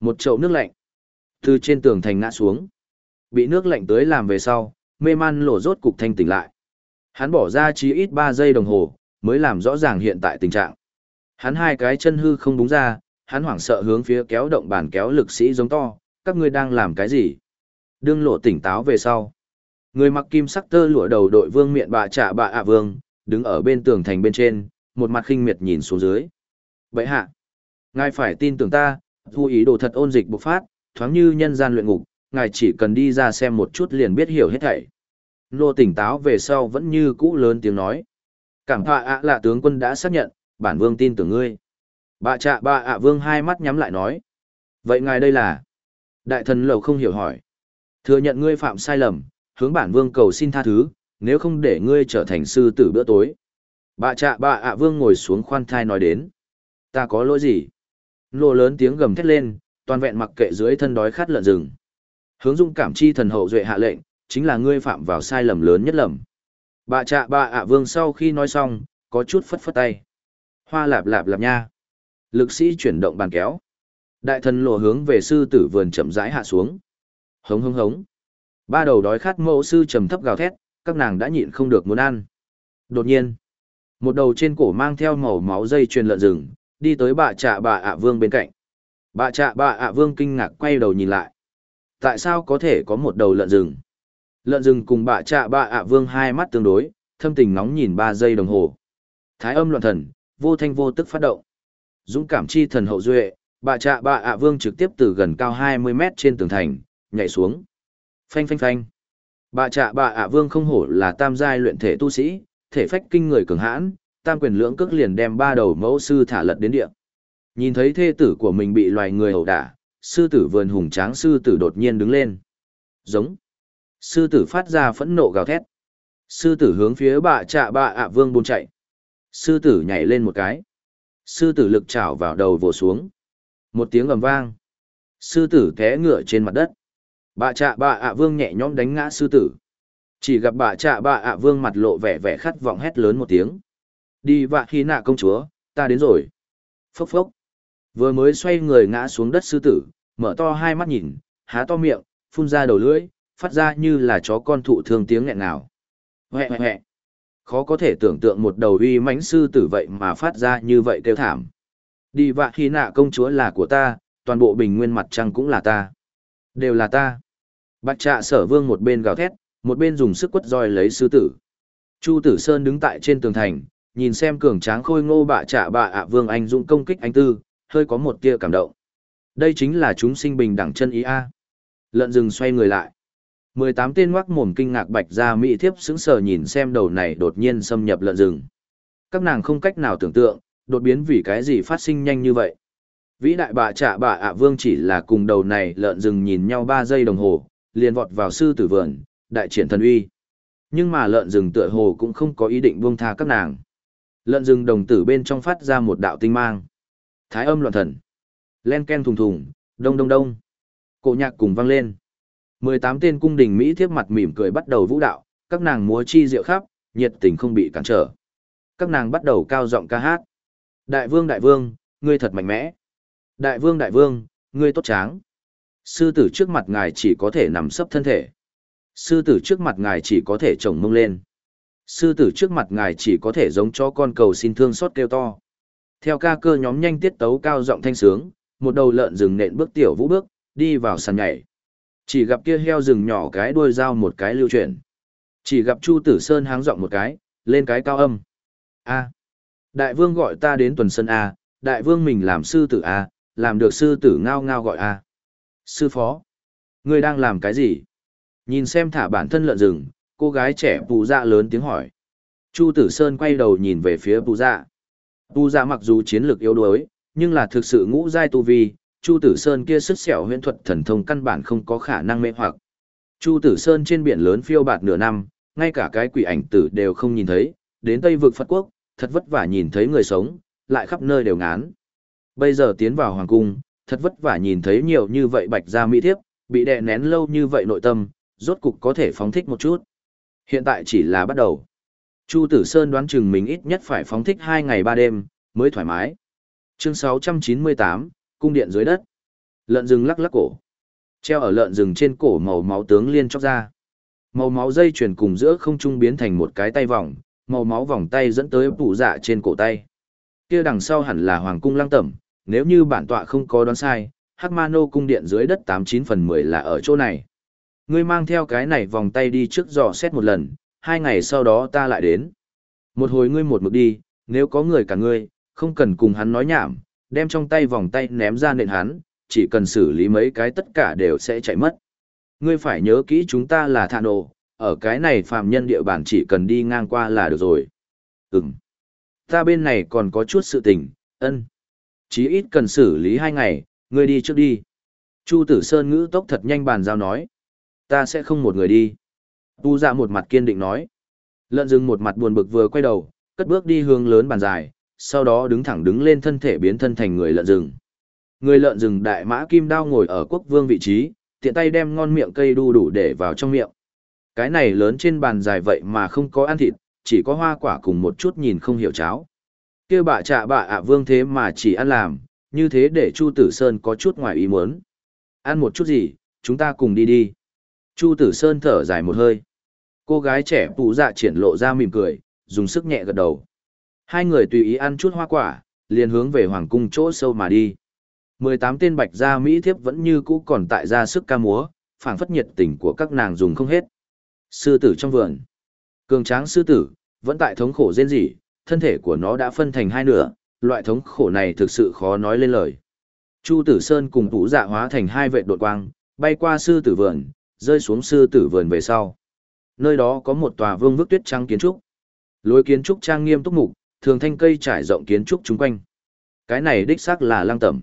Một chậu nước lạnh. Từ trên tường thành ngã xuống. Bị nước lạnh tới làm về sau, mê man lộ rốt cục thanh tỉnh lại. Hắn bỏ ra chí ít ba giây đồng hồ, mới làm rõ ràng hiện tại tình trạng. Hắn hai cái chân hư không đúng ra, hắn hoảng sợ hướng phía kéo động bàn kéo lực sĩ giống to, các ngươi đang làm cái gì? Đương lộ tỉnh táo về sau. Người mặc kim sắc tơ lụa đầu đội vương miệng bà trạ bà ạ vương, đứng ở bên tường thành bên trên, một mặt khinh miệt nhìn xuống dưới. Vậy hạ, ngài phải tin tưởng ta, thu ý đồ thật ôn dịch bộc phát, thoáng như nhân gian luyện ngục, ngài chỉ cần đi ra xem một chút liền biết hiểu hết thảy. Nô tỉnh táo về sau vẫn như cũ lớn tiếng nói. Cảm họa ạ là tướng quân đã xác nhận, bản vương tin tưởng ngươi. Bà trạ bà ạ vương hai mắt nhắm lại nói. Vậy ngài đây là? Đại thần lầu không hiểu hỏi. Thừa nhận ngươi phạm sai lầm, hướng bản vương cầu xin tha thứ, nếu không để ngươi trở thành sư tử bữa tối. Bà trạ bà ạ vương ngồi xuống khoan thai nói đến. Ta có lỗi gì? Nô lớn tiếng gầm thét lên, toàn vẹn mặc kệ dưới thân đói khát lợn rừng. Hướng dung cảm chi thần hậu duệ hạ lệnh, chính là ngươi phạm vào sai lầm lớn nhất lầm. Bà trạ bà ạ vương sau khi nói xong, có chút phất phất tay. Hoa lạp lạp lạp nha. Lực sĩ chuyển động bàn kéo. Đại thần lộ hướng về sư tử vườn chậm rãi hạ xuống. Hống hống hống. Ba đầu đói khát mẫu sư trầm thấp gào thét, các nàng đã nhịn không được muốn ăn. Đột nhiên, một đầu trên cổ mang theo màu máu dây truyền lợn rừng, đi tới bà trạ bà ạ vương bên cạnh. Bà trạ bà ạ vương kinh ngạc quay đầu nhìn lại. Tại sao có thể có một đầu lợn rừng? Lợn rừng cùng bà trạ bà ạ vương hai mắt tương đối, thâm tình nóng nhìn ba giây đồng hồ. Thái âm loạn thần, vô thanh vô tức phát động. Dũng cảm chi thần hậu duệ, bà trạ bà ạ vương trực tiếp từ gần cao 20 mét trên tường thành, nhảy xuống. Phanh phanh phanh. Bà trạ bà ạ vương không hổ là tam giai luyện thể tu sĩ, thể phách kinh người cường hãn, tam quyền lưỡng cước liền đem ba đầu mẫu sư thả lật đến địa. Nhìn thấy thê tử của mình bị loài người ẩu đả, sư tử vườn hùng tráng sư tử đột nhiên đứng lên. Giống. Sư tử phát ra phẫn nộ gào thét. Sư tử hướng phía bà trạ bà ạ vương buôn chạy. Sư tử nhảy lên một cái. Sư tử lực chảo vào đầu vồ xuống. Một tiếng ầm vang. Sư tử té ngựa trên mặt đất. Bà trạ bà ạ vương nhẹ nhõm đánh ngã sư tử. Chỉ gặp bà trạ bà ạ vương mặt lộ vẻ vẻ khát vọng hét lớn một tiếng. Đi vạ khi nạ công chúa, ta đến rồi. Phốc phốc. Vừa mới xoay người ngã xuống đất sư tử, mở to hai mắt nhìn, há to miệng, phun ra đầu lưỡi, phát ra như là chó con thụ thương tiếng nghẹn nào. Huệ huệ. Khó có thể tưởng tượng một đầu uy mãnh sư tử vậy mà phát ra như vậy kêu thảm. Đi vạ khi nạ công chúa là của ta, toàn bộ bình nguyên mặt trăng cũng là ta. Đều là ta. Bạch trạ sở vương một bên gào thét, một bên dùng sức quất roi lấy sư tử. Chu tử sơn đứng tại trên tường thành, nhìn xem cường tráng khôi ngô bạ trả bạ ạ vương anh dũng công kích anh tư, hơi có một tia cảm động. Đây chính là chúng sinh bình đẳng chân ý a. Lợn rừng xoay người lại. 18 tên ngoác mồm kinh ngạc bạch ra mỹ thiếp sững sờ nhìn xem đầu này đột nhiên xâm nhập lợn rừng. Các nàng không cách nào tưởng tượng, đột biến vì cái gì phát sinh nhanh như vậy. Vĩ đại bà trả bà ạ vương chỉ là cùng đầu này lợn rừng nhìn nhau ba giây đồng hồ, liền vọt vào sư tử vườn, đại triển thần uy. Nhưng mà lợn rừng tựa hồ cũng không có ý định buông tha các nàng. Lợn rừng đồng tử bên trong phát ra một đạo tinh mang. Thái âm loạn thần. Len ken thùng thùng, đông đông đông. Cổ nhạc cùng vang lên. 18 tên cung đình Mỹ thiếp mặt mỉm cười bắt đầu vũ đạo, các nàng múa chi diệu khắp, nhiệt tình không bị cản trở. Các nàng bắt đầu cao giọng ca hát. Đại vương đại vương, ngươi thật mạnh mẽ. Đại vương đại vương, ngươi tốt tráng. Sư tử trước mặt ngài chỉ có thể nằm sấp thân thể. Sư tử trước mặt ngài chỉ có thể trồng mông lên. Sư tử trước mặt ngài chỉ có thể giống cho con cầu xin thương xót kêu to. Theo ca cơ nhóm nhanh tiết tấu cao giọng thanh sướng, một đầu lợn rừng nện bước tiểu vũ bước, đi vào sàn nhảy. Chỉ gặp kia heo rừng nhỏ cái đuôi dao một cái lưu chuyển. Chỉ gặp Chu Tử Sơn háng giọng một cái, lên cái cao âm. A. Đại vương gọi ta đến tuần sân A, đại vương mình làm sư tử A, làm được sư tử ngao ngao gọi A. Sư phó. Ngươi đang làm cái gì? Nhìn xem thả bản thân lợn rừng, cô gái trẻ bù dạ lớn tiếng hỏi. Chu Tử Sơn quay đầu nhìn về phía bù dạ. Bù dạ mặc dù chiến lược yếu đuối, nhưng là thực sự ngũ giai tu vi, Chu Tử Sơn kia sức xẻo huyễn thuật thần thông căn bản không có khả năng mê hoặc. Chu Tử Sơn trên biển lớn phiêu bạt nửa năm, ngay cả cái quỷ ảnh tử đều không nhìn thấy, đến Tây vực Phật quốc, thật vất vả nhìn thấy người sống, lại khắp nơi đều ngán. Bây giờ tiến vào hoàng cung, thật vất vả nhìn thấy nhiều như vậy bạch gia mỹ thiếp, bị đè nén lâu như vậy nội tâm, rốt cục có thể phóng thích một chút. Hiện tại chỉ là bắt đầu. Chu Tử Sơn đoán chừng mình ít nhất phải phóng thích 2 ngày 3 đêm, mới thoải mái. Chương 698, Cung điện dưới đất. Lợn rừng lắc lắc cổ. Treo ở lợn rừng trên cổ màu máu tướng liên chóc ra. Màu máu dây chuyển cùng giữa không trung biến thành một cái tay vòng, màu máu vòng tay dẫn tới phủ dạ trên cổ tay. Kia đằng sau hẳn là hoàng cung lăng tẩm, nếu như bản tọa không có đoán sai, Hắc Ma Nô cung điện dưới đất 89 phần 10 là ở chỗ này. Ngươi mang theo cái này vòng tay đi trước dò xét một lần, hai ngày sau đó ta lại đến. Một hồi ngươi một mực đi, nếu có người cả ngươi, không cần cùng hắn nói nhảm, đem trong tay vòng tay ném ra nền hắn, chỉ cần xử lý mấy cái tất cả đều sẽ chạy mất. Ngươi phải nhớ kỹ chúng ta là thạ nổ, ở cái này phàm nhân địa bàn chỉ cần đi ngang qua là được rồi. Ừm. Ta bên này còn có chút sự tình, ân. Chí ít cần xử lý hai ngày, ngươi đi trước đi. Chu Tử Sơn ngữ tốc thật nhanh bàn giao nói. Ta sẽ không một người đi. Tu ra một mặt kiên định nói. Lợn rừng một mặt buồn bực vừa quay đầu, cất bước đi hướng lớn bàn dài, sau đó đứng thẳng đứng lên thân thể biến thân thành người lợn rừng. Người lợn rừng đại mã kim đao ngồi ở quốc vương vị trí, tiện tay đem ngon miệng cây đu đủ để vào trong miệng. Cái này lớn trên bàn dài vậy mà không có ăn thịt, chỉ có hoa quả cùng một chút nhìn không hiểu cháo. kia bạ trạ bạ ạ vương thế mà chỉ ăn làm, như thế để Chu Tử Sơn có chút ngoài ý muốn. Ăn một chút gì, chúng ta cùng đi đi. Chu Tử Sơn thở dài một hơi. Cô gái trẻ phụ dạ triển lộ ra mỉm cười, dùng sức nhẹ gật đầu. Hai người tùy ý ăn chút hoa quả, liền hướng về hoàng cung chỗ sâu mà đi. 18 tên bạch gia Mỹ thiếp vẫn như cũ còn tại ra sức ca múa, phảng phất nhiệt tình của các nàng dùng không hết. Sư tử trong vườn. Cường tráng sư tử, vẫn tại thống khổ rên rỉ, thân thể của nó đã phân thành hai nửa, loại thống khổ này thực sự khó nói lên lời. Chu Tử Sơn cùng Vũ Dạ hóa thành hai vệ đột quang, bay qua sư tử vườn, rơi xuống sư tử vườn về sau. Nơi đó có một tòa vương vức tuyết trắng kiến trúc. Lối kiến trúc trang nghiêm túc mục, thường thanh cây trải rộng kiến trúc chung quanh. Cái này đích xác là lăng tẩm.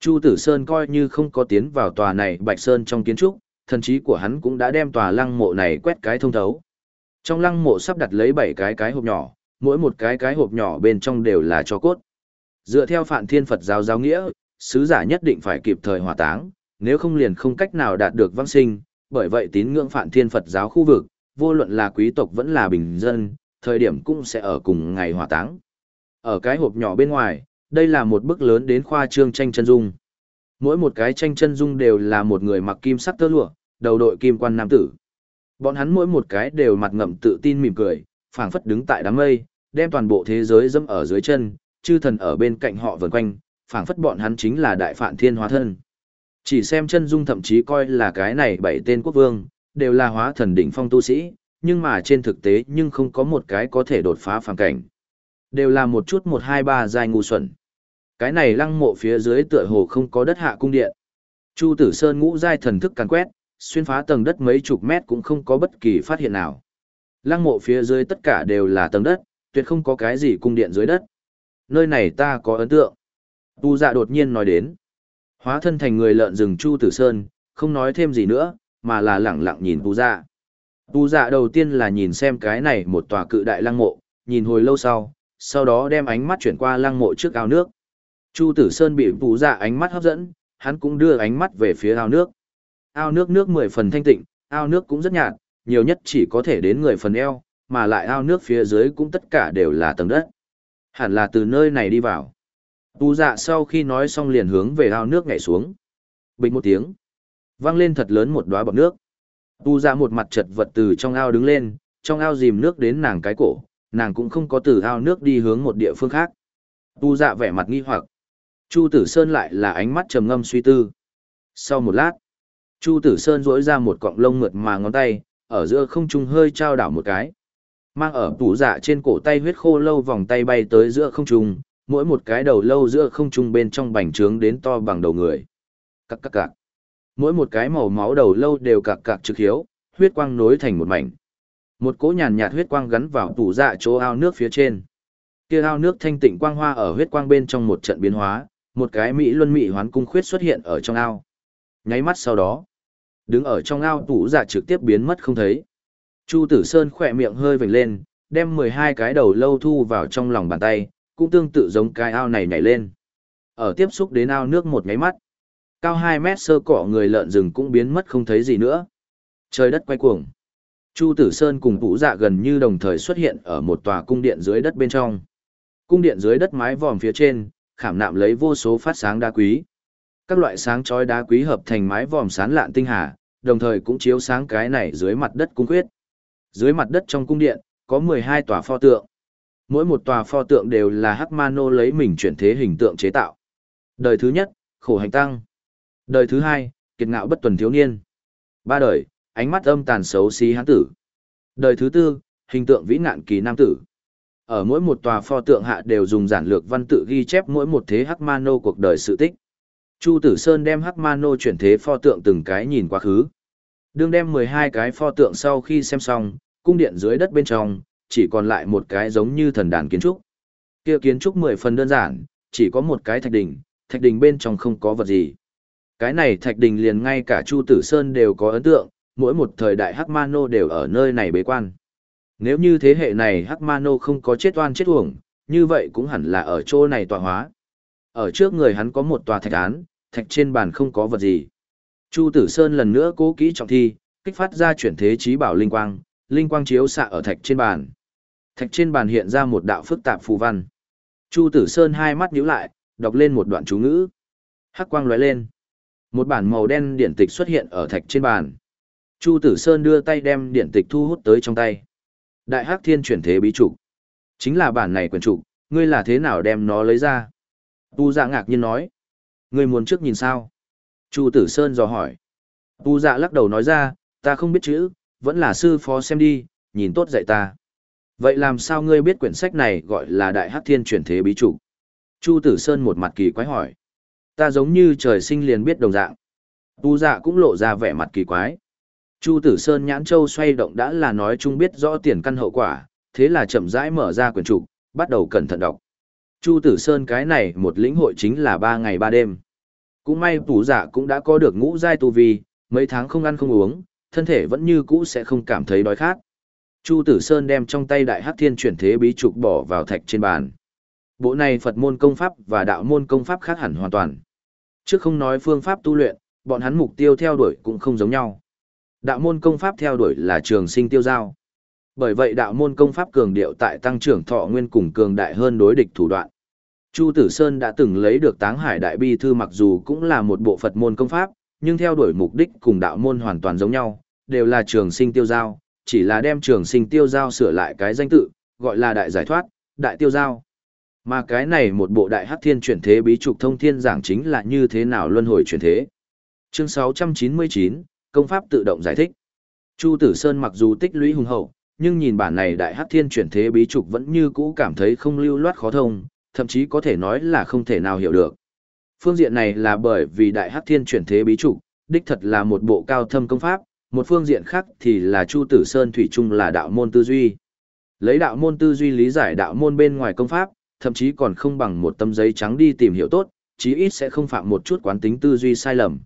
Chu Tử Sơn coi như không có tiến vào tòa này Bạch Sơn trong kiến trúc, thần trí của hắn cũng đã đem tòa lăng mộ này quét cái thông thấu. Trong lăng mộ sắp đặt lấy bảy cái cái hộp nhỏ, mỗi một cái cái hộp nhỏ bên trong đều là cho cốt. Dựa theo Phạn Thiên Phật giáo giáo nghĩa, sứ giả nhất định phải kịp thời hỏa táng, nếu không liền không cách nào đạt được vãng sinh, bởi vậy tín ngưỡng Phạn Thiên Phật giáo khu vực, vô luận là quý tộc vẫn là bình dân, thời điểm cũng sẽ ở cùng ngày hỏa táng. Ở cái hộp nhỏ bên ngoài, đây là một bức lớn đến khoa trương tranh chân dung. Mỗi một cái tranh chân dung đều là một người mặc kim sắc tơ lụa, đầu đội kim quan nam tử. Bọn hắn mỗi một cái đều mặt ngậm tự tin mỉm cười, phảng phất đứng tại đám mây, đem toàn bộ thế giới dẫm ở dưới chân, chư thần ở bên cạnh họ vần quanh, phảng phất bọn hắn chính là đại phạn thiên hóa thân. Chỉ xem chân dung thậm chí coi là cái này bảy tên quốc vương, đều là hóa thần đỉnh phong tu sĩ, nhưng mà trên thực tế nhưng không có một cái có thể đột phá phàm cảnh. Đều là một chút một hai ba dài ngu xuẩn. Cái này lăng mộ phía dưới tựa hồ không có đất hạ cung điện. Chu Tử Sơn ngũ giai thần thức càn quét, xuyên phá tầng đất mấy chục mét cũng không có bất kỳ phát hiện nào. Lăng mộ phía dưới tất cả đều là tầng đất, tuyệt không có cái gì cung điện dưới đất. Nơi này ta có ấn tượng. Tu dạ đột nhiên nói đến. Hóa thân thành người lợn rừng Chu Tử Sơn, không nói thêm gì nữa, mà là lẳng lặng nhìn tu dạ. Tu dạ đầu tiên là nhìn xem cái này một tòa cự đại lăng mộ, nhìn hồi lâu sau, sau đó đem ánh mắt chuyển qua lăng mộ trước ao nước. Chu Tử Sơn bị tu dạ ánh mắt hấp dẫn, hắn cũng đưa ánh mắt về phía ao nước. Ao nước nước mười phần thanh tịnh, ao nước cũng rất nhạt, nhiều nhất chỉ có thể đến người phần eo, mà lại ao nước phía dưới cũng tất cả đều là tầng đất. Hẳn là từ nơi này đi vào. Tu dạ sau khi nói xong liền hướng về ao nước nhảy xuống. Bình một tiếng. Vang lên thật lớn một đóa bọt nước. Tu dạ một mặt chật vật từ trong ao đứng lên, trong ao dìm nước đến nàng cái cổ, nàng cũng không có từ ao nước đi hướng một địa phương khác. Tu dạ vẻ mặt nghi hoặc. Chu Tử Sơn lại là ánh mắt trầm ngâm suy tư. Sau một lát, Chu Tử Sơn rỗi ra một cọng lông mượt mà ngón tay, ở giữa không trung hơi trao đảo một cái. Mang ở tủ dạ trên cổ tay huyết khô lâu vòng tay bay tới giữa không trung, mỗi một cái đầu lâu giữa không trung bên trong bành trướng đến to bằng đầu người. Cắc cắc cạc. Mỗi một cái màu máu đầu lâu đều cạc cạc trực hiếu, huyết quang nối thành một mảnh. Một cỗ nhàn nhạt huyết quang gắn vào tủ dạ chỗ ao nước phía trên. Kia ao nước thanh tịnh quang hoa ở huyết quang bên trong một trận biến hóa, một cái mỹ luân mỹ hoán cung khuyết xuất hiện ở trong ao. Nháy mắt sau đó, đứng ở trong ao tủ dạ trực tiếp biến mất không thấy. Chu Tử Sơn khỏe miệng hơi vểnh lên, đem 12 cái đầu lâu thu vào trong lòng bàn tay, cũng tương tự giống cái ao này nhảy lên. Ở tiếp xúc đến ao nước một nháy mắt, cao 2 mét sơ cỏ người lợn rừng cũng biến mất không thấy gì nữa. Trời đất quay cuồng. Chu Tử Sơn cùng Vũ Dạ gần như đồng thời xuất hiện ở một tòa cung điện dưới đất bên trong. Cung điện dưới đất mái vòm phía trên, khảm nạm lấy vô số phát sáng đá quý. Các loại sáng chói đá quý hợp thành mái vòm sáng lạn tinh hà, đồng thời cũng chiếu sáng cái này dưới mặt đất cung quyết. Dưới mặt đất trong cung điện, có 12 tòa pho tượng. Mỗi một tòa pho tượng đều là Hắc Mano lấy mình chuyển thế hình tượng chế tạo. Đời thứ nhất, khổ hành tăng. Đời thứ hai, kiệt ngạo bất tuần thiếu niên. Ba đời, ánh mắt âm tàn xấu xí hán tử. Đời thứ tư, hình tượng vĩ ngạn kỳ nam tử. Ở mỗi một tòa pho tượng hạ đều dùng giản lược văn tự ghi chép mỗi một thế Hắc Mano cuộc đời sự tích. Chu Tử Sơn đem Hắc Mano chuyển thế pho tượng từng cái nhìn quá khứ. Đương đem 12 cái pho tượng sau khi xem xong, cung điện dưới đất bên trong, chỉ còn lại một cái giống như thần đàn kiến trúc. Kia kiến trúc 10 phần đơn giản, chỉ có một cái thạch đỉnh, thạch đỉnh bên trong không có vật gì. Cái này thạch đỉnh liền ngay cả Chu Tử Sơn đều có ấn tượng, mỗi một thời đại Hắc Mano đều ở nơi này bế quan. Nếu như thế hệ này Hắc Mano không có chết oan chết uổng, như vậy cũng hẳn là ở chỗ này tọa hóa. Ở trước người hắn có một tòa thạch án, thạch trên bàn không có vật gì. Chu Tử Sơn lần nữa cố kỹ trọng thi, kích phát ra chuyển thế trí bảo linh quang, linh quang chiếu xạ ở thạch trên bàn. Thạch trên bàn hiện ra một đạo phức tạp phù văn. Chu Tử Sơn hai mắt nhíu lại, đọc lên một đoạn chú ngữ. Hắc quang lóe lên. Một bản màu đen điện tịch xuất hiện ở thạch trên bàn. Chu Tử Sơn đưa tay đem điện tịch thu hút tới trong tay. Đại Hắc Thiên chuyển thế bí trục. Chính là bản này quyển trục, ngươi là thế nào đem nó lấy ra? Tu Dạ ngạc nhiên nói. Ngươi muốn trước nhìn sao? Chu Tử Sơn dò hỏi. Tu Dạ lắc đầu nói ra, ta không biết chữ, vẫn là sư phó xem đi, nhìn tốt dạy ta. Vậy làm sao ngươi biết quyển sách này gọi là Đại Hắc Thiên chuyển thế bí Chủ Chu Tử Sơn một mặt kỳ quái hỏi. Ta giống như trời sinh liền biết đồng dạng. Tu dạ cũng lộ ra vẻ mặt kỳ quái. Chu Tử Sơn nhãn châu xoay động đã là nói chung biết rõ tiền căn hậu quả, thế là chậm rãi mở ra quyển trục, bắt đầu cẩn thận đọc. Chu Tử Sơn cái này một lĩnh hội chính là ba ngày ba đêm. Cũng may Tu Dạ cũng đã có được ngũ giai tu vi, mấy tháng không ăn không uống, thân thể vẫn như cũ sẽ không cảm thấy đói khát. Chu Tử Sơn đem trong tay đại hắc thiên chuyển thế bí trục bỏ vào thạch trên bàn. Bộ này Phật môn công pháp và đạo môn công pháp khác hẳn hoàn toàn. Trước không nói phương pháp tu luyện, bọn hắn mục tiêu theo đuổi cũng không giống nhau. Đạo môn công pháp theo đuổi là trường sinh tiêu giao. Bởi vậy đạo môn công pháp cường điệu tại tăng trưởng thọ nguyên cùng cường đại hơn đối địch thủ đoạn. Chu Tử Sơn đã từng lấy được Táng Hải Đại Bi Thư mặc dù cũng là một bộ Phật môn công pháp, nhưng theo đuổi mục đích cùng đạo môn hoàn toàn giống nhau, đều là trường sinh tiêu giao, chỉ là đem trường sinh tiêu giao sửa lại cái danh tự, gọi là đại giải thoát, đại tiêu giao. Mà cái này một bộ đại hắc thiên chuyển thế bí trục thông thiên giảng chính là như thế nào luân hồi chuyển thế. Chương 699, công pháp tự động giải thích. Chu Tử Sơn mặc dù tích lũy hùng hậu, nhưng nhìn bản này đại hắc thiên chuyển thế bí trục vẫn như cũ cảm thấy không lưu loát khó thông, thậm chí có thể nói là không thể nào hiểu được. Phương diện này là bởi vì đại hắc thiên chuyển thế bí trục, đích thật là một bộ cao thâm công pháp, một phương diện khác thì là Chu Tử Sơn thủy chung là đạo môn tư duy. Lấy đạo môn tư duy lý giải đạo môn bên ngoài công pháp, thậm chí còn không bằng một tấm giấy trắng đi tìm hiểu tốt, chí ít sẽ không phạm một chút quán tính tư duy sai lầm.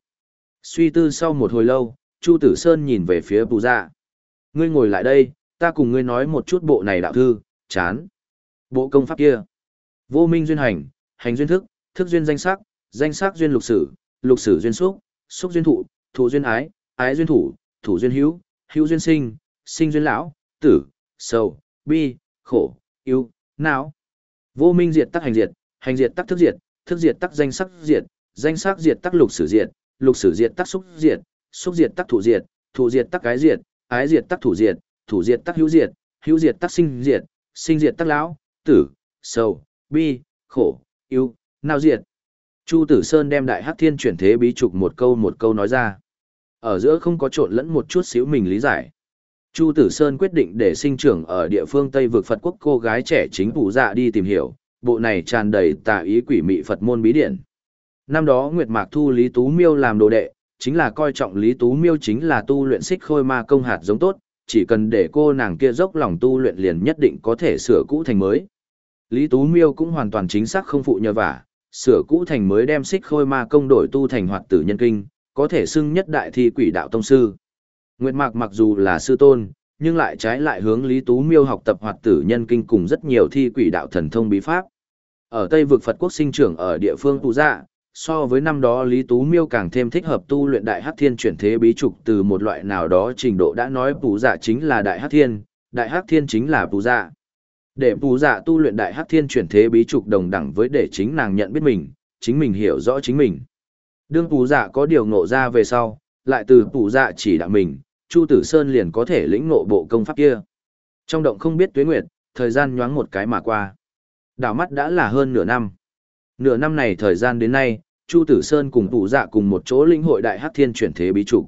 Suy tư sau một hồi lâu, Chu Tử Sơn nhìn về phía Bù Dạ. Ngươi ngồi lại đây, ta cùng ngươi nói một chút bộ này đạo thư, chán. Bộ công pháp kia. Vô minh duyên hành, hành duyên thức, thức duyên danh sắc, danh sắc duyên lục sử, lục sử duyên xúc, xúc duyên thụ, thụ duyên ái, ái duyên thủ, thủ duyên hữu, hữu duyên sinh, sinh duyên lão, tử, sầu, bi, khổ, yêu, não. Vô minh diệt tắc hành diệt, hành diệt tắc thức diệt, thức diệt tắc danh sắc diệt, danh sắc diệt tắc lục sử diệt, lục sử diệt tắc xúc diệt, xúc diệt tắc thủ diệt, thủ diệt tắc cái diệt, ái diệt tắc thủ diệt, thủ diệt tắc hữu diệt, hữu diệt tắc sinh diệt, sinh diệt tắc lão, tử, sầu, bi, khổ, yêu, nào diệt. Chu Tử Sơn đem Đại Hắc Thiên chuyển thế bí trục một câu một câu nói ra. Ở giữa không có trộn lẫn một chút xíu mình lý giải. Chu Tử Sơn quyết định để sinh trưởng ở địa phương Tây vực Phật quốc cô gái trẻ chính phủ dạ đi tìm hiểu, bộ này tràn đầy tà ý quỷ mị Phật môn bí điển. Năm đó Nguyệt Mạc thu Lý Tú Miêu làm đồ đệ, chính là coi trọng Lý Tú Miêu chính là tu luyện xích khôi ma công hạt giống tốt, chỉ cần để cô nàng kia dốc lòng tu luyện liền nhất định có thể sửa cũ thành mới. Lý Tú Miêu cũng hoàn toàn chính xác không phụ nhờ vả, sửa cũ thành mới đem xích khôi ma công đổi tu thành hoạt tử nhân kinh, có thể xưng nhất đại thi quỷ đạo tông sư. Nguyệt Mạc mặc dù là sư tôn, nhưng lại trái lại hướng Lý Tú Miêu học tập hoạt tử nhân kinh cùng rất nhiều thi quỷ đạo thần thông bí pháp. Ở Tây vực Phật quốc sinh trưởng ở địa phương Tu Dạ, so với năm đó Lý Tú Miêu càng thêm thích hợp tu luyện đại hắc thiên chuyển thế bí trục từ một loại nào đó trình độ đã nói Tu dạ chính là đại hắc thiên, đại hắc thiên chính là Tu dạ. Để Tu dạ tu luyện đại hắc thiên chuyển thế bí trục đồng đẳng với để chính nàng nhận biết mình, chính mình hiểu rõ chính mình. Đương tù dạ có điều ngộ ra về sau, lại từ tù dạ chỉ đạo mình, Chu Tử Sơn liền có thể lĩnh ngộ bộ công pháp kia. Trong động không biết tuyết nguyệt, thời gian nhoáng một cái mà qua. Đảo mắt đã là hơn nửa năm. Nửa năm này thời gian đến nay, Chu Tử Sơn cùng tù Dạ cùng một chỗ linh hội đại hắc thiên chuyển thế bí trục.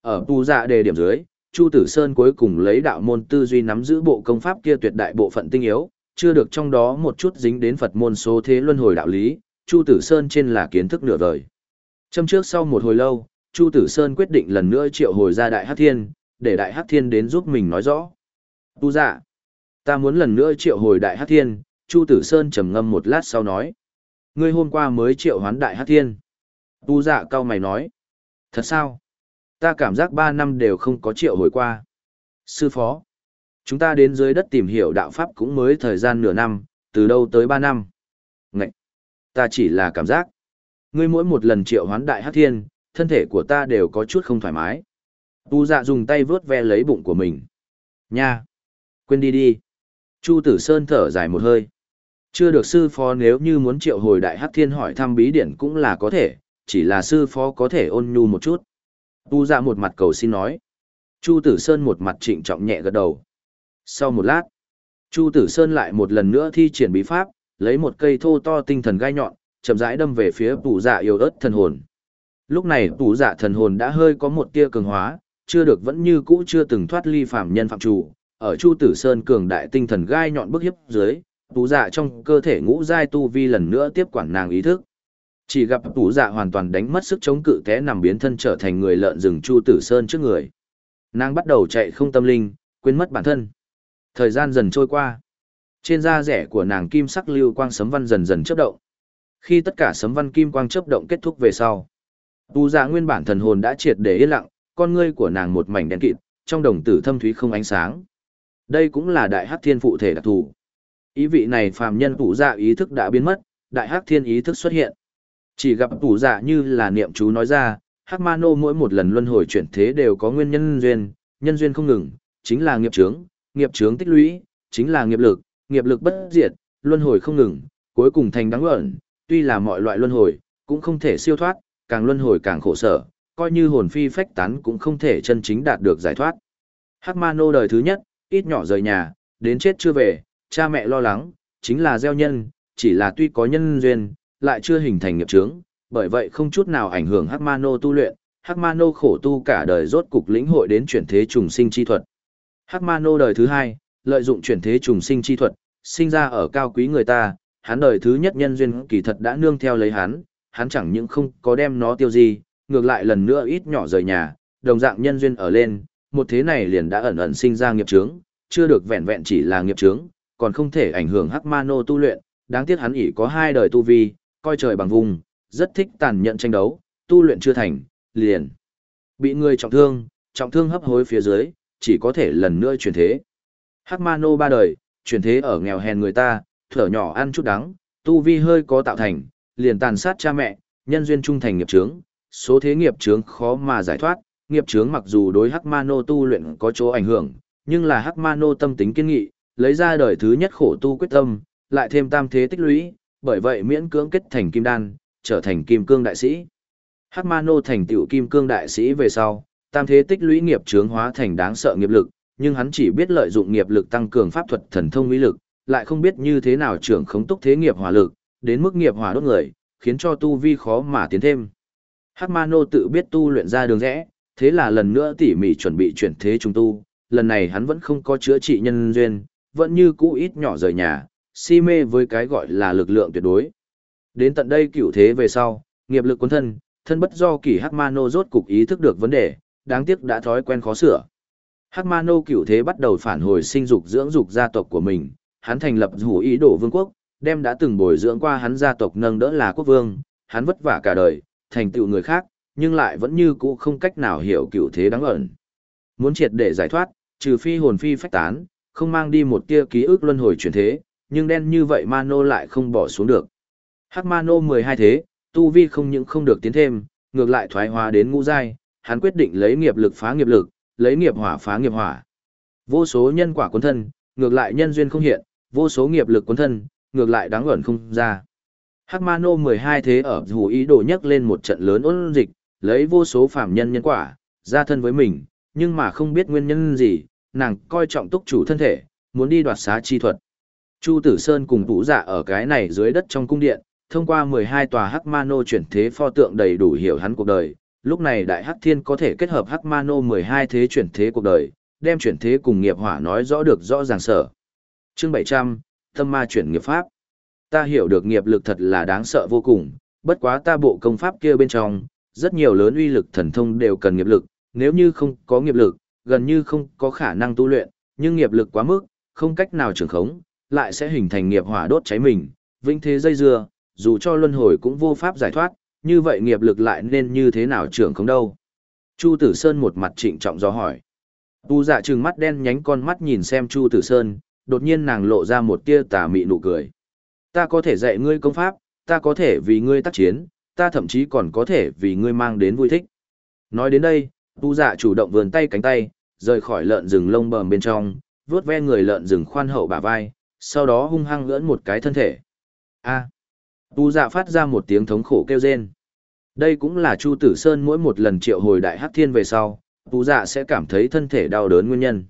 Ở tù Dạ đề điểm dưới, Chu Tử Sơn cuối cùng lấy đạo môn tư duy nắm giữ bộ công pháp kia tuyệt đại bộ phận tinh yếu, chưa được trong đó một chút dính đến Phật môn số thế luân hồi đạo lý, Chu Tử Sơn trên là kiến thức nửa vời. Châm trước sau một hồi lâu, Chu Tử Sơn quyết định lần nữa triệu hồi ra Đại Hắc Thiên, để Đại Hắc Thiên đến giúp mình nói rõ. Tu dạ, ta muốn lần nữa triệu hồi Đại Hắc Thiên, Chu Tử Sơn trầm ngâm một lát sau nói. Ngươi hôm qua mới triệu hoán Đại Hắc Thiên. Tu dạ cao mày nói. Thật sao? Ta cảm giác ba năm đều không có triệu hồi qua. Sư phó, chúng ta đến dưới đất tìm hiểu đạo pháp cũng mới thời gian nửa năm, từ đâu tới ba năm. Ngậy! Ta chỉ là cảm giác. Ngươi mỗi một lần triệu hoán Đại Hắc Thiên, thân thể của ta đều có chút không thoải mái. Tu dạ dùng tay vớt ve lấy bụng của mình. Nha! Quên đi đi. Chu Tử Sơn thở dài một hơi. Chưa được sư phó nếu như muốn triệu hồi đại hắc thiên hỏi thăm bí điển cũng là có thể, chỉ là sư phó có thể ôn nhu một chút. Tu dạ một mặt cầu xin nói. Chu Tử Sơn một mặt trịnh trọng nhẹ gật đầu. Sau một lát, Chu Tử Sơn lại một lần nữa thi triển bí pháp, lấy một cây thô to tinh thần gai nhọn, chậm rãi đâm về phía tủ dạ yêu ớt thần hồn. Lúc này tủ dạ thần hồn đã hơi có một tia cường hóa, chưa được vẫn như cũ chưa từng thoát ly phạm nhân phạm chủ, ở Chu Tử Sơn cường đại tinh thần gai nhọn bức hiếp dưới, tủ dạ trong cơ thể ngũ giai tu vi lần nữa tiếp quản nàng ý thức. Chỉ gặp tủ dạ hoàn toàn đánh mất sức chống cự té nằm biến thân trở thành người lợn rừng Chu Tử Sơn trước người. Nàng bắt đầu chạy không tâm linh, quên mất bản thân. Thời gian dần trôi qua. Trên da rẻ của nàng kim sắc lưu quang sấm văn dần dần chớp động. Khi tất cả sấm văn kim quang chớp động kết thúc về sau, Tu dạ nguyên bản thần hồn đã triệt để yên lặng, con ngươi của nàng một mảnh đen kịt, trong đồng tử thâm thúy không ánh sáng. Đây cũng là đại hắc thiên phụ thể đặc thù. Ý vị này phàm nhân tu dạ ý thức đã biến mất, đại hắc thiên ý thức xuất hiện. Chỉ gặp tu dạ như là niệm chú nói ra, hắc ma nô mỗi một lần luân hồi chuyển thế đều có nguyên nhân duyên, nhân duyên không ngừng, chính là nghiệp chướng, nghiệp chướng tích lũy, chính là nghiệp lực, nghiệp lực bất diệt, luân hồi không ngừng, cuối cùng thành đáng ẩn, tuy là mọi loại luân hồi, cũng không thể siêu thoát, càng luân hồi càng khổ sở, coi như hồn phi phách tán cũng không thể chân chính đạt được giải thoát. Hắc ma nô đời thứ nhất, ít nhỏ rời nhà, đến chết chưa về, cha mẹ lo lắng, chính là gieo nhân, chỉ là tuy có nhân duyên, lại chưa hình thành nghiệp chướng, bởi vậy không chút nào ảnh hưởng Hắc ma nô tu luyện, Hắc ma nô khổ tu cả đời rốt cục lĩnh hội đến chuyển thế trùng sinh chi thuật. Hắc ma nô đời thứ hai, lợi dụng chuyển thế trùng sinh chi thuật, sinh ra ở cao quý người ta, hắn đời thứ nhất nhân duyên kỳ thật đã nương theo lấy hắn, hắn chẳng những không có đem nó tiêu gì, ngược lại lần nữa ít nhỏ rời nhà, đồng dạng nhân duyên ở lên, một thế này liền đã ẩn ẩn sinh ra nghiệp chướng, chưa được vẹn vẹn chỉ là nghiệp chướng, còn không thể ảnh hưởng Hắc Ma Nô tu luyện, đáng tiếc hắn ỷ có hai đời tu vi, coi trời bằng vùng, rất thích tàn nhẫn tranh đấu, tu luyện chưa thành, liền bị người trọng thương, trọng thương hấp hối phía dưới, chỉ có thể lần nữa chuyển thế. Hắc Ma Nô ba đời, chuyển thế ở nghèo hèn người ta, thở nhỏ ăn chút đắng, tu vi hơi có tạo thành, liền tàn sát cha mẹ, nhân duyên trung thành nghiệp chướng, số thế nghiệp chướng khó mà giải thoát, nghiệp chướng mặc dù đối Hắc Ma Nô tu luyện có chỗ ảnh hưởng, nhưng là Hắc Ma Nô tâm tính kiên nghị, lấy ra đời thứ nhất khổ tu quyết tâm, lại thêm tam thế tích lũy, bởi vậy miễn cưỡng kết thành kim đan, trở thành kim cương đại sĩ. Hắc Ma Nô thành tựu kim cương đại sĩ về sau, tam thế tích lũy nghiệp chướng hóa thành đáng sợ nghiệp lực, nhưng hắn chỉ biết lợi dụng nghiệp lực tăng cường pháp thuật thần thông uy lực, lại không biết như thế nào trưởng khống túc thế nghiệp hỏa lực, đến mức nghiệp hỏa đốt người, khiến cho tu vi khó mà tiến thêm. Hắc Ma Nô tự biết tu luyện ra đường rẽ, thế là lần nữa tỉ mỉ chuẩn bị chuyển thế trung tu, lần này hắn vẫn không có chữa trị nhân duyên, vẫn như cũ ít nhỏ rời nhà, si mê với cái gọi là lực lượng tuyệt đối. Đến tận đây cửu thế về sau, nghiệp lực cuốn thân, thân bất do kỳ Hắc Ma Nô rốt cục ý thức được vấn đề, đáng tiếc đã thói quen khó sửa. Hắc Ma Nô cửu thế bắt đầu phản hồi sinh dục dưỡng dục gia tộc của mình, hắn thành lập hủ ý đổ vương quốc, đem đã từng bồi dưỡng qua hắn gia tộc nâng đỡ là quốc vương, hắn vất vả cả đời, thành tựu người khác, nhưng lại vẫn như cũ không cách nào hiểu cựu thế đáng ẩn. Muốn triệt để giải thoát, trừ phi hồn phi phách tán, không mang đi một tia ký ức luân hồi chuyển thế, nhưng đen như vậy Mano lại không bỏ xuống được. Hắc Mano 12 thế, tu vi không những không được tiến thêm, ngược lại thoái hóa đến ngũ giai, hắn quyết định lấy nghiệp lực phá nghiệp lực, lấy nghiệp hỏa phá nghiệp hỏa. Vô số nhân quả cuốn thân, ngược lại nhân duyên không hiện, vô số nghiệp lực cuốn thân, ngược lại đáng ẩn không ra. Hắc Ma Nô 12 thế ở hủ ý đồ nhấc lên một trận lớn ôn dịch, lấy vô số phạm nhân nhân quả, ra thân với mình, nhưng mà không biết nguyên nhân gì, nàng coi trọng túc chủ thân thể, muốn đi đoạt xá chi thuật. Chu Tử Sơn cùng Vũ Dạ ở cái này dưới đất trong cung điện, thông qua 12 tòa Hắc Ma Nô chuyển thế pho tượng đầy đủ hiểu hắn cuộc đời, lúc này Đại Hắc Thiên có thể kết hợp Hắc Ma Nô 12 thế chuyển thế cuộc đời, đem chuyển thế cùng nghiệp hỏa nói rõ được rõ ràng sở. Chương 700, Tâm Ma chuyển nghiệp pháp. Ta hiểu được nghiệp lực thật là đáng sợ vô cùng, bất quá ta bộ công pháp kia bên trong, rất nhiều lớn uy lực thần thông đều cần nghiệp lực, nếu như không có nghiệp lực, gần như không có khả năng tu luyện, nhưng nghiệp lực quá mức, không cách nào trường khống, lại sẽ hình thành nghiệp hỏa đốt cháy mình, vĩnh thế dây dưa, dù cho luân hồi cũng vô pháp giải thoát, như vậy nghiệp lực lại nên như thế nào trưởng không đâu. Chu Tử Sơn một mặt trịnh trọng do hỏi. Tu dạ trừng mắt đen nhánh con mắt nhìn xem Chu Tử Sơn, đột nhiên nàng lộ ra một tia tà mị nụ cười. Ta có thể dạy ngươi công pháp, ta có thể vì ngươi tác chiến, ta thậm chí còn có thể vì ngươi mang đến vui thích. Nói đến đây, tu dạ chủ động vườn tay cánh tay, rời khỏi lợn rừng lông bờm bên trong, vuốt ve người lợn rừng khoan hậu bả vai, sau đó hung hăng lưỡn một cái thân thể. A. Tu dạ phát ra một tiếng thống khổ kêu rên. Đây cũng là Chu Tử Sơn mỗi một lần triệu hồi đại hắc thiên về sau, tu dạ sẽ cảm thấy thân thể đau đớn nguyên nhân.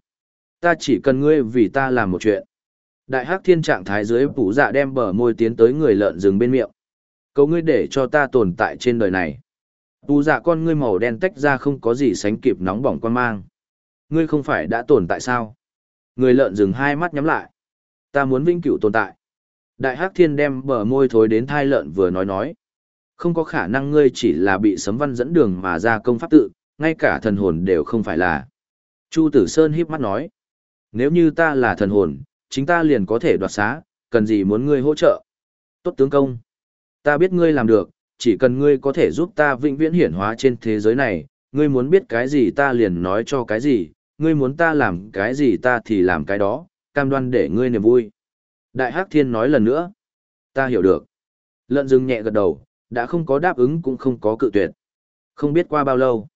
Ta chỉ cần ngươi vì ta làm một chuyện. Đại hắc thiên trạng thái dưới phủ dạ đem bờ môi tiến tới người lợn rừng bên miệng. Cầu ngươi để cho ta tồn tại trên đời này. Tu dạ con ngươi màu đen tách ra không có gì sánh kịp nóng bỏng quan mang. Ngươi không phải đã tồn tại sao? Người lợn rừng hai mắt nhắm lại. Ta muốn vĩnh cửu tồn tại. Đại hắc thiên đem bờ môi thối đến thai lợn vừa nói nói. Không có khả năng ngươi chỉ là bị sấm văn dẫn đường mà ra công pháp tự, ngay cả thần hồn đều không phải là. Chu Tử Sơn híp mắt nói. Nếu như ta là thần hồn, chính ta liền có thể đoạt xá, cần gì muốn ngươi hỗ trợ. Tốt tướng công. Ta biết ngươi làm được, chỉ cần ngươi có thể giúp ta vĩnh viễn hiển hóa trên thế giới này, ngươi muốn biết cái gì ta liền nói cho cái gì, ngươi muốn ta làm cái gì ta thì làm cái đó, cam đoan để ngươi niềm vui. Đại Hắc Thiên nói lần nữa. Ta hiểu được. Lợn rừng nhẹ gật đầu, đã không có đáp ứng cũng không có cự tuyệt. Không biết qua bao lâu.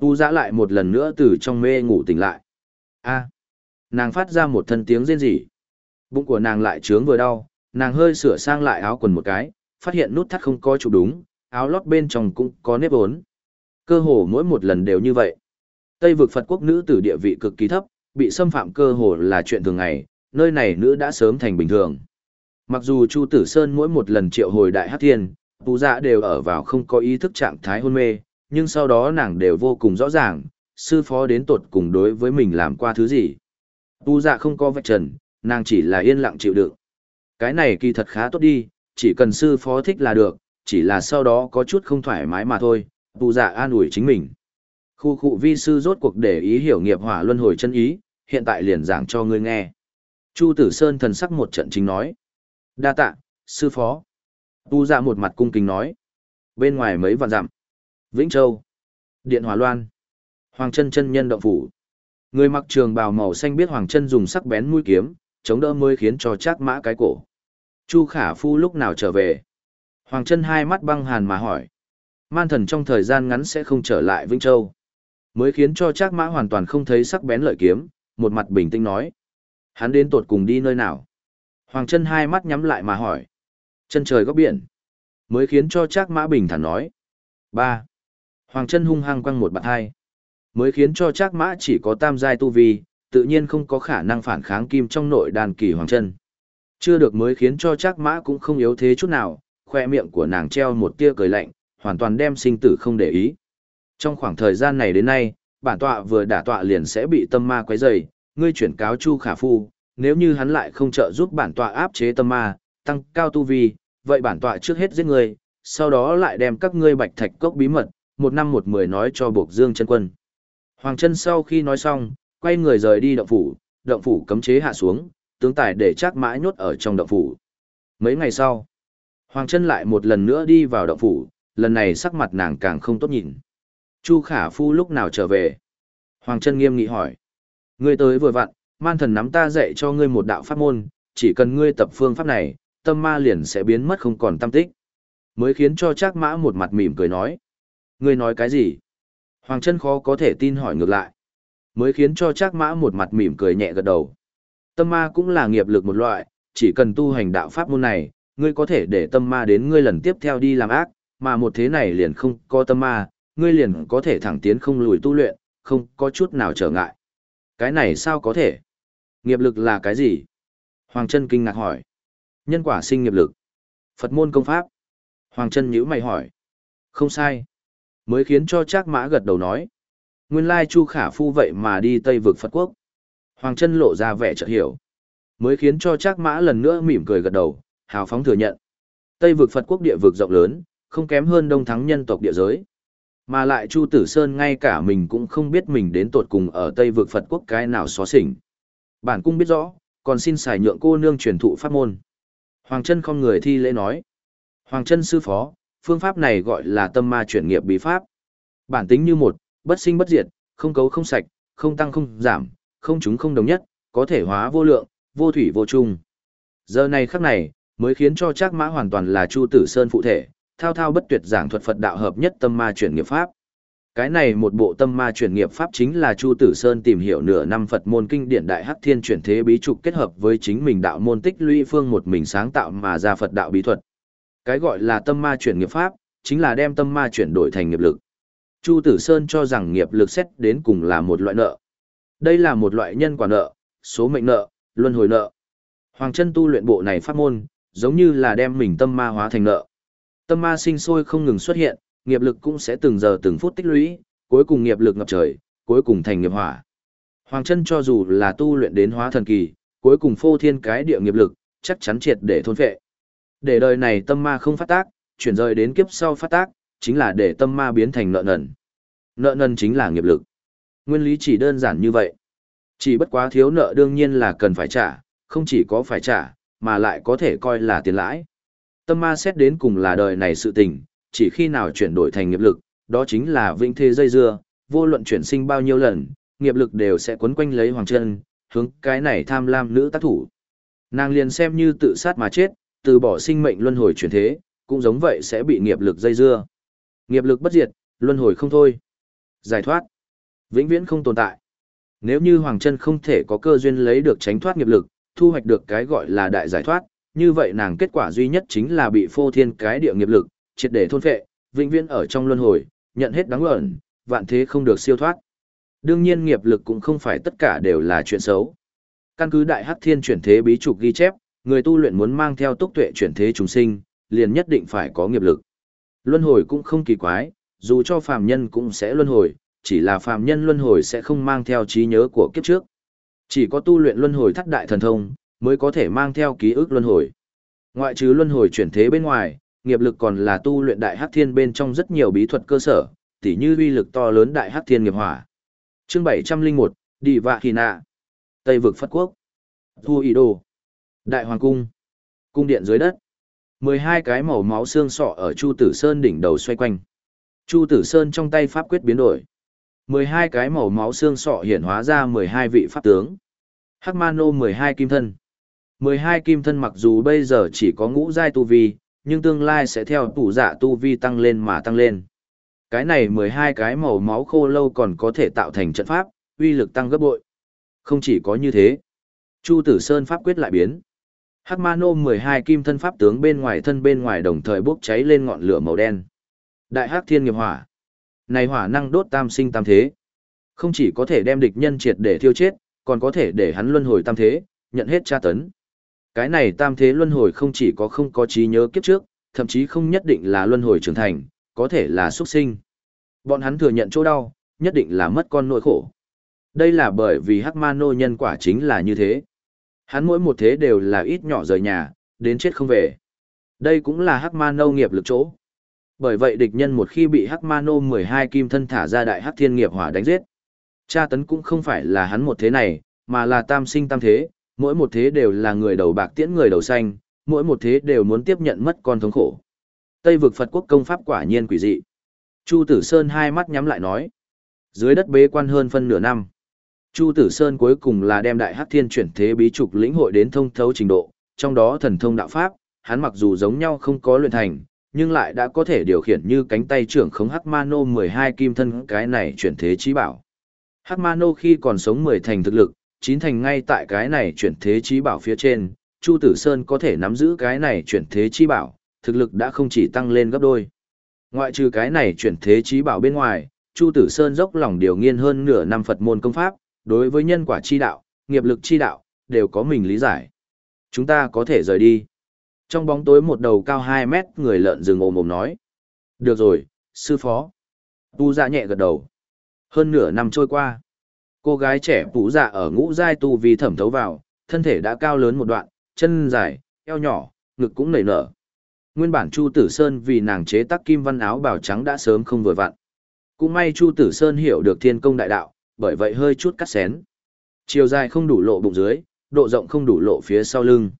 Tu giã lại một lần nữa từ trong mê ngủ tỉnh lại. a nàng phát ra một thân tiếng rên rỉ. Bụng của nàng lại trướng vừa đau, nàng hơi sửa sang lại áo quần một cái, phát hiện nút thắt không có chụp đúng, áo lót bên trong cũng có nếp ốn. Cơ hồ mỗi một lần đều như vậy. Tây vực Phật quốc nữ tử địa vị cực kỳ thấp, bị xâm phạm cơ hồ là chuyện thường ngày, nơi này nữ đã sớm thành bình thường. Mặc dù Chu Tử Sơn mỗi một lần triệu hồi đại hắc thiên, tu dạ đều ở vào không có ý thức trạng thái hôn mê, nhưng sau đó nàng đều vô cùng rõ ràng, sư phó đến tột cùng đối với mình làm qua thứ gì. Tu dạ không có vạch trần, nàng chỉ là yên lặng chịu đựng. Cái này kỳ thật khá tốt đi, chỉ cần sư phó thích là được, chỉ là sau đó có chút không thoải mái mà thôi, tu dạ an ủi chính mình. Khu khu vi sư rốt cuộc để ý hiểu nghiệp hỏa luân hồi chân ý, hiện tại liền giảng cho ngươi nghe. Chu Tử Sơn thần sắc một trận chính nói. Đa tạ, sư phó. Tu dạ một mặt cung kính nói. Bên ngoài mấy vạn dặm. Vĩnh Châu. Điện Hòa Loan. Hoàng chân chân nhân động phủ. Người mặc trường bào màu xanh biết Hoàng chân dùng sắc bén mũi kiếm, chống đỡ mới khiến cho Trác mã cái cổ. Chu Khả Phu lúc nào trở về? Hoàng chân hai mắt băng hàn mà hỏi. Man thần trong thời gian ngắn sẽ không trở lại Vĩnh Châu. Mới khiến cho Trác Mã hoàn toàn không thấy sắc bén lợi kiếm, một mặt bình tĩnh nói. Hắn đến tột cùng đi nơi nào? Hoàng chân hai mắt nhắm lại mà hỏi. Chân trời góc biển. Mới khiến cho Trác Mã bình thản nói. ba Hoàng chân hung hăng quăng một bạt hai. Mới khiến cho Trác Mã chỉ có tam giai tu vi, tự nhiên không có khả năng phản kháng kim trong nội đàn kỳ Hoàng chân. Chưa được mới khiến cho Trác Mã cũng không yếu thế chút nào, khoe miệng của nàng treo một tia cười lạnh, hoàn toàn đem sinh tử không để ý. Trong khoảng thời gian này đến nay, bản tọa vừa đả tọa liền sẽ bị tâm ma quấy rầy, ngươi chuyển cáo Chu Khả Phu, nếu như hắn lại không trợ giúp bản tọa áp chế tâm ma, tăng cao tu vi, vậy bản tọa trước hết giết ngươi, sau đó lại đem các ngươi bạch thạch cốc bí mật, một năm một mười nói cho Bộc Dương chân quân. Hoàng Trân sau khi nói xong, quay người rời đi động phủ, động phủ cấm chế hạ xuống, tướng tài để chắc mã nhốt ở trong động phủ. Mấy ngày sau, Hoàng Trân lại một lần nữa đi vào động phủ, lần này sắc mặt nàng càng không tốt nhìn. Chu Khả Phu lúc nào trở về? Hoàng Trân nghiêm nghị hỏi. Ngươi tới vừa vặn, man thần nắm ta dạy cho ngươi một đạo pháp môn, chỉ cần ngươi tập phương pháp này, tâm ma liền sẽ biến mất không còn tâm tích. Mới khiến cho Trác Mã một mặt mỉm cười nói. Ngươi nói cái gì? Hoàng chân khó có thể tin hỏi ngược lại. Mới khiến cho Trác Mã một mặt mỉm cười nhẹ gật đầu. Tâm ma cũng là nghiệp lực một loại, chỉ cần tu hành đạo pháp môn này, ngươi có thể để tâm ma đến ngươi lần tiếp theo đi làm ác, mà một thế này liền không có tâm ma, ngươi liền có thể thẳng tiến không lùi tu luyện, không có chút nào trở ngại. Cái này sao có thể? Nghiệp lực là cái gì? Hoàng Trân kinh ngạc hỏi. Nhân quả sinh nghiệp lực. Phật môn công pháp. Hoàng Trân nhữ mày hỏi. Không sai. Mới khiến cho Trác Mã gật đầu nói. Nguyên lai Chu Khả Phu vậy mà đi Tây vực Phật quốc. Hoàng Trân lộ ra vẻ chợt hiểu. Mới khiến cho Trác Mã lần nữa mỉm cười gật đầu, hào phóng thừa nhận. Tây vực Phật quốc địa vực rộng lớn, không kém hơn đông thắng nhân tộc địa giới. Mà lại Chu Tử Sơn ngay cả mình cũng không biết mình đến tột cùng ở Tây vực Phật quốc cái nào xóa xỉnh. Bản cung biết rõ, còn xin xài nhượng cô nương truyền thụ pháp môn. Hoàng chân không người thi lễ nói. Hoàng chân sư phó, phương pháp này gọi là tâm ma chuyển nghiệp bí pháp. Bản tính như một, bất sinh bất diệt, không cấu không sạch, không tăng không giảm, không chúng không đồng nhất, có thể hóa vô lượng, vô thủy vô chung. Giờ này khắc này, mới khiến cho Trác Mã hoàn toàn là Chu Tử Sơn phụ thể, thao thao bất tuyệt giảng thuật Phật đạo hợp nhất tâm ma chuyển nghiệp pháp. Cái này một bộ tâm ma chuyển nghiệp pháp chính là Chu Tử Sơn tìm hiểu nửa năm Phật môn kinh điển đại hắc thiên chuyển thế bí trục kết hợp với chính mình đạo môn tích lũy phương một mình sáng tạo mà ra Phật đạo bí thuật. Cái gọi là tâm ma chuyển nghiệp pháp, chính là đem tâm ma chuyển đổi thành nghiệp lực. Chu Tử Sơn cho rằng nghiệp lực xét đến cùng là một loại nợ. Đây là một loại nhân quả nợ, số mệnh nợ, luân hồi nợ. Hoàng chân tu luyện bộ này pháp môn, giống như là đem mình tâm ma hóa thành nợ. Tâm ma sinh sôi không ngừng xuất hiện, nghiệp lực cũng sẽ từng giờ từng phút tích lũy, cuối cùng nghiệp lực ngập trời, cuối cùng thành nghiệp hỏa. Hoàng chân cho dù là tu luyện đến hóa thần kỳ, cuối cùng phô thiên cái địa nghiệp lực, chắc chắn triệt để thôn phệ. Để đời này tâm ma không phát tác, chuyển rời đến kiếp sau phát tác, chính là để tâm ma biến thành nợ nần. Nợ nần chính là nghiệp lực. Nguyên lý chỉ đơn giản như vậy. Chỉ bất quá thiếu nợ đương nhiên là cần phải trả, không chỉ có phải trả, mà lại có thể coi là tiền lãi. Tâm ma xét đến cùng là đời này sự tình, chỉ khi nào chuyển đổi thành nghiệp lực, đó chính là vĩnh thế dây dưa, vô luận chuyển sinh bao nhiêu lần, nghiệp lực đều sẽ quấn quanh lấy Hoàng Chân, hướng cái này tham lam nữ tác thủ. Nàng liền xem như tự sát mà chết, từ bỏ sinh mệnh luân hồi chuyển thế, cũng giống vậy sẽ bị nghiệp lực dây dưa. Nghiệp lực bất diệt, luân hồi không thôi. Giải thoát, vĩnh viễn không tồn tại. Nếu như Hoàng Chân không thể có cơ duyên lấy được tránh thoát nghiệp lực, thu hoạch được cái gọi là đại giải thoát, như vậy nàng kết quả duy nhất chính là bị phô thiên cái địa nghiệp lực, triệt để thôn phệ, vĩnh viễn ở trong luân hồi, nhận hết đáng ẩn, vạn thế không được siêu thoát. Đương nhiên nghiệp lực cũng không phải tất cả đều là chuyện xấu. Căn cứ đại hắc thiên chuyển thế bí trục ghi chép, người tu luyện muốn mang theo tốc tuệ chuyển thế chúng sinh, liền nhất định phải có nghiệp lực. Luân hồi cũng không kỳ quái, dù cho phàm nhân cũng sẽ luân hồi, chỉ là phàm nhân luân hồi sẽ không mang theo trí nhớ của kiếp trước. Chỉ có tu luyện luân hồi thất đại thần thông, mới có thể mang theo ký ức luân hồi. Ngoại trừ luân hồi chuyển thế bên ngoài, nghiệp lực còn là tu luyện đại hắc thiên bên trong rất nhiều bí thuật cơ sở, tỉ như uy lực to lớn đại hắc thiên nghiệp hỏa. Chương 701, Đi Vạ Kỳ Nạ. Tây vực Phất Quốc. Thu Ý Đồ. Đại Hoàng Cung. Cung điện dưới đất. 12 cái màu máu xương sọ ở Chu Tử Sơn đỉnh đầu xoay quanh. Chu Tử Sơn trong tay pháp quyết biến đổi. 12 cái màu máu xương sọ hiển hóa ra 12 vị pháp tướng. Hắc Mano 12 kim thân. 12 kim thân mặc dù bây giờ chỉ có ngũ giai tu vi, nhưng tương lai sẽ theo tủ dạ tu vi tăng lên mà tăng lên. Cái này 12 cái màu máu khô lâu còn có thể tạo thành trận pháp, uy lực tăng gấp bội. Không chỉ có như thế. Chu Tử Sơn pháp quyết lại biến. Hắc Mano 12 kim thân pháp tướng bên ngoài thân bên ngoài đồng thời bốc cháy lên ngọn lửa màu đen. Đại Hắc Thiên Nghiệp Hỏa. Này hỏa năng đốt tam sinh tam thế. Không chỉ có thể đem địch nhân triệt để thiêu chết, còn có thể để hắn luân hồi tam thế, nhận hết tra tấn. Cái này tam thế luân hồi không chỉ có không có trí nhớ kiếp trước, thậm chí không nhất định là luân hồi trưởng thành, có thể là xuất sinh. Bọn hắn thừa nhận chỗ đau, nhất định là mất con nỗi khổ. Đây là bởi vì Hắc Ma Nô nhân quả chính là như thế. Hắn mỗi một thế đều là ít nhỏ rời nhà, đến chết không về. Đây cũng là Hắc Ma Nô nghiệp lực chỗ. Bởi vậy địch nhân một khi bị Hắc Ma Nô 12 kim thân thả ra đại Hắc Thiên nghiệp hỏa đánh giết, Cha tấn cũng không phải là hắn một thế này, mà là tam sinh tam thế, mỗi một thế đều là người đầu bạc tiễn người đầu xanh, mỗi một thế đều muốn tiếp nhận mất con thống khổ. Tây vực Phật quốc công pháp quả nhiên quỷ dị. Chu Tử Sơn hai mắt nhắm lại nói. Dưới đất bế quan hơn phân nửa năm. Chu Tử Sơn cuối cùng là đem đại hắc thiên chuyển thế bí trục lĩnh hội đến thông thấu trình độ, trong đó thần thông đạo pháp, hắn mặc dù giống nhau không có luyện thành, nhưng lại đã có thể điều khiển như cánh tay trưởng khống Hắc Mano 12 kim thân cái này chuyển thế trí bảo. Hắc Mano khi còn sống 10 thành thực lực, 9 thành ngay tại cái này chuyển thế trí bảo phía trên, Chu Tử Sơn có thể nắm giữ cái này chuyển thế trí bảo, thực lực đã không chỉ tăng lên gấp đôi. Ngoại trừ cái này chuyển thế trí bảo bên ngoài, Chu Tử Sơn dốc lòng điều nghiên hơn nửa năm Phật môn công pháp, đối với nhân quả chi đạo, nghiệp lực chi đạo, đều có mình lý giải. Chúng ta có thể rời đi. Trong bóng tối một đầu cao 2 mét người lợn rừng ồm ồm nói. Được rồi, sư phó. Tu dạ nhẹ gật đầu. Hơn nửa năm trôi qua. Cô gái trẻ tú dạ ở ngũ giai tu vi thẩm thấu vào, thân thể đã cao lớn một đoạn, chân dài, eo nhỏ, ngực cũng nảy nở. Nguyên bản Chu Tử Sơn vì nàng chế tác kim văn áo bào trắng đã sớm không vừa vặn. Cũng may Chu Tử Sơn hiểu được thiên công đại đạo, bởi vậy hơi chút cắt xén. Chiều dài không đủ lộ bụng dưới, độ rộng không đủ lộ phía sau lưng.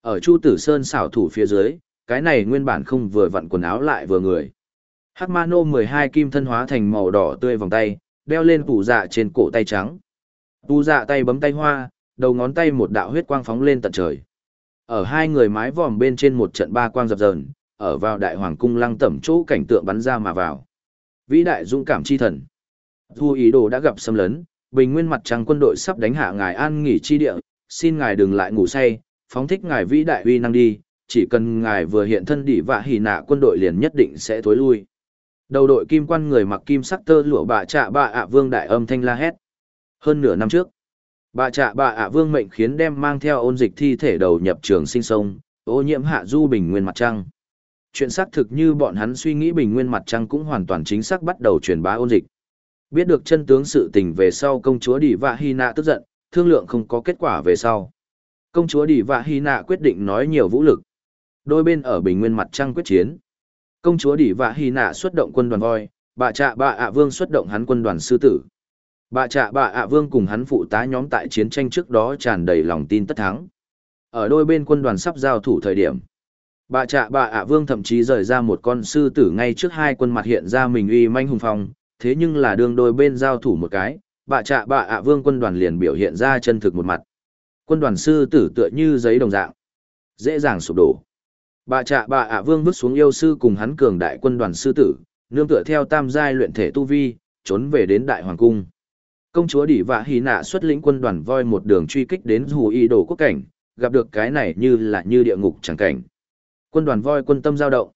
Ở Chu Tử Sơn xảo thủ phía dưới, cái này nguyên bản không vừa vặn quần áo lại vừa người. Hắc Ma Nô 12 kim thân hóa thành màu đỏ tươi vòng tay, đeo lên tủ dạ trên cổ tay trắng. Tu dạ tay bấm tay hoa, đầu ngón tay một đạo huyết quang phóng lên tận trời. Ở hai người mái vòm bên trên một trận ba quang dập dờn, ở vào đại hoàng cung lăng tẩm chỗ cảnh tượng bắn ra mà vào. Vĩ đại dũng cảm chi thần. Thu ý đồ đã gặp xâm lấn, bình nguyên mặt trăng quân đội sắp đánh hạ ngài an nghỉ chi địa, xin ngài đừng lại ngủ say, phóng thích ngài vĩ đại uy năng đi, chỉ cần ngài vừa hiện thân đỉ vạ hỉ nạ quân đội liền nhất định sẽ thối lui. Đầu đội kim quan người mặc kim sắc tơ lụa bà trạ bà ạ vương đại âm thanh la hét. Hơn nửa năm trước, bà trạ bà ạ vương mệnh khiến đem mang theo ôn dịch thi thể đầu nhập trường sinh sông, ô nhiễm hạ du bình nguyên mặt trăng. Chuyện xác thực như bọn hắn suy nghĩ bình nguyên mặt trăng cũng hoàn toàn chính xác bắt đầu truyền bá ôn dịch. Biết được chân tướng sự tình về sau công chúa Đỉ Vạ Hy Nạ tức giận, thương lượng không có kết quả về sau. Công chúa Đỉ Vạ Hy Nạ quyết định nói nhiều vũ lực. Đôi bên ở bình nguyên mặt trăng quyết chiến. Công chúa Đỉ Vạ Hy Nạ xuất động quân đoàn voi, bà trạ bà ạ vương xuất động hắn quân đoàn sư tử. Bà trạ bà ạ vương cùng hắn phụ tá nhóm tại chiến tranh trước đó tràn đầy lòng tin tất thắng. Ở đôi bên quân đoàn sắp giao thủ thời điểm. Bà trạ bà ạ vương thậm chí rời ra một con sư tử ngay trước hai quân mặt hiện ra mình uy manh hùng phong, thế nhưng là đương đôi bên giao thủ một cái, bà trạ bà ạ vương quân đoàn liền biểu hiện ra chân thực một mặt. Quân đoàn sư tử tựa như giấy đồng dạng, dễ dàng sụp đổ. Bà trạ bà ạ vương vứt xuống yêu sư cùng hắn cường đại quân đoàn sư tử, nương tựa theo tam giai luyện thể tu vi, trốn về đến đại hoàng cung. Công chúa Đỉ Vạ Hí Nạ xuất lĩnh quân đoàn voi một đường truy kích đến Hù Y Đồ quốc cảnh, gặp được cái này như là như địa ngục chẳng cảnh. Quân đoàn voi quân tâm giao động.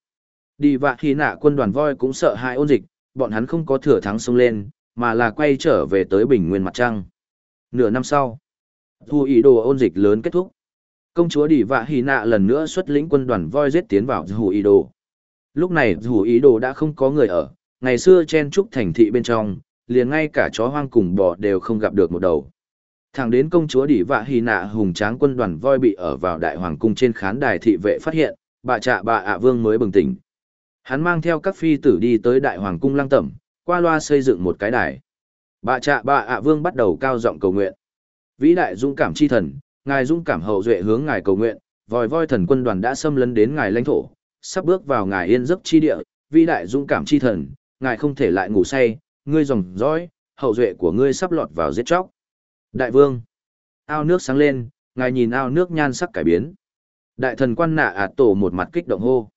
Đỉ Vạ Hí Nạ quân đoàn voi cũng sợ hãi ôn dịch, bọn hắn không có thừa thắng xông lên, mà là quay trở về tới bình nguyên mặt trăng. Nửa năm sau, thu Y Đồ ôn dịch lớn kết thúc. Công chúa Đỉ Vạ Hỉ Nạ lần nữa xuất lĩnh quân đoàn voi giết tiến vào Hù Y Đồ. Lúc này Hù Y Đồ đã không có người ở, ngày xưa chen trúc thành thị bên trong liền ngay cả chó hoang cùng bò đều không gặp được một đầu. Thẳng đến công chúa Đỉ Vạ Hy Nạ hùng tráng quân đoàn voi bị ở vào đại hoàng cung trên khán đài thị vệ phát hiện, bà trạ bà ạ vương mới bừng tỉnh. Hắn mang theo các phi tử đi tới đại hoàng cung lăng tẩm, qua loa xây dựng một cái đài. Bà trạ bà ạ vương bắt đầu cao giọng cầu nguyện. Vĩ đại dũng cảm chi thần, ngài dũng cảm hậu duệ hướng ngài cầu nguyện, vòi voi thần quân đoàn đã xâm lấn đến ngài lãnh thổ, sắp bước vào ngài yên giấc chi địa, vĩ đại dũng cảm chi thần, ngài không thể lại ngủ say, ngươi dòng dõi, hậu duệ của ngươi sắp lọt vào giết chóc. Đại vương, ao nước sáng lên, ngài nhìn ao nước nhan sắc cải biến. Đại thần quan nạ ạt tổ một mặt kích động hô.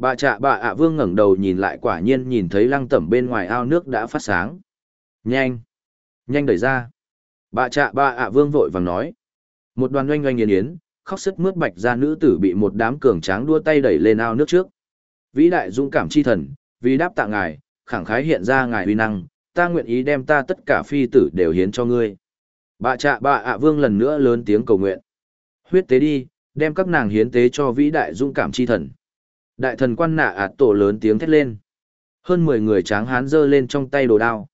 Bà trạ bà ạ vương ngẩng đầu nhìn lại quả nhiên nhìn thấy lăng tẩm bên ngoài ao nước đã phát sáng. Nhanh, nhanh đẩy ra. Bà trạ bà ạ vương vội vàng nói. Một đoàn oanh oanh yên yến, khóc sức mướt bạch ra nữ tử bị một đám cường tráng đua tay đẩy lên ao nước trước. Vĩ đại dũng cảm chi thần, vì đáp tạ ngài, khẳng khái hiện ra ngài uy năng, ta nguyện ý đem ta tất cả phi tử đều hiến cho ngươi. bà trạ bà ạ vương lần nữa lớn tiếng cầu nguyện. Huyết tế đi, đem các nàng hiến tế cho vĩ đại dũng cảm chi thần. Đại thần quan nạ ạt tổ lớn tiếng thét lên. Hơn 10 người tráng hán giơ lên trong tay đồ đao.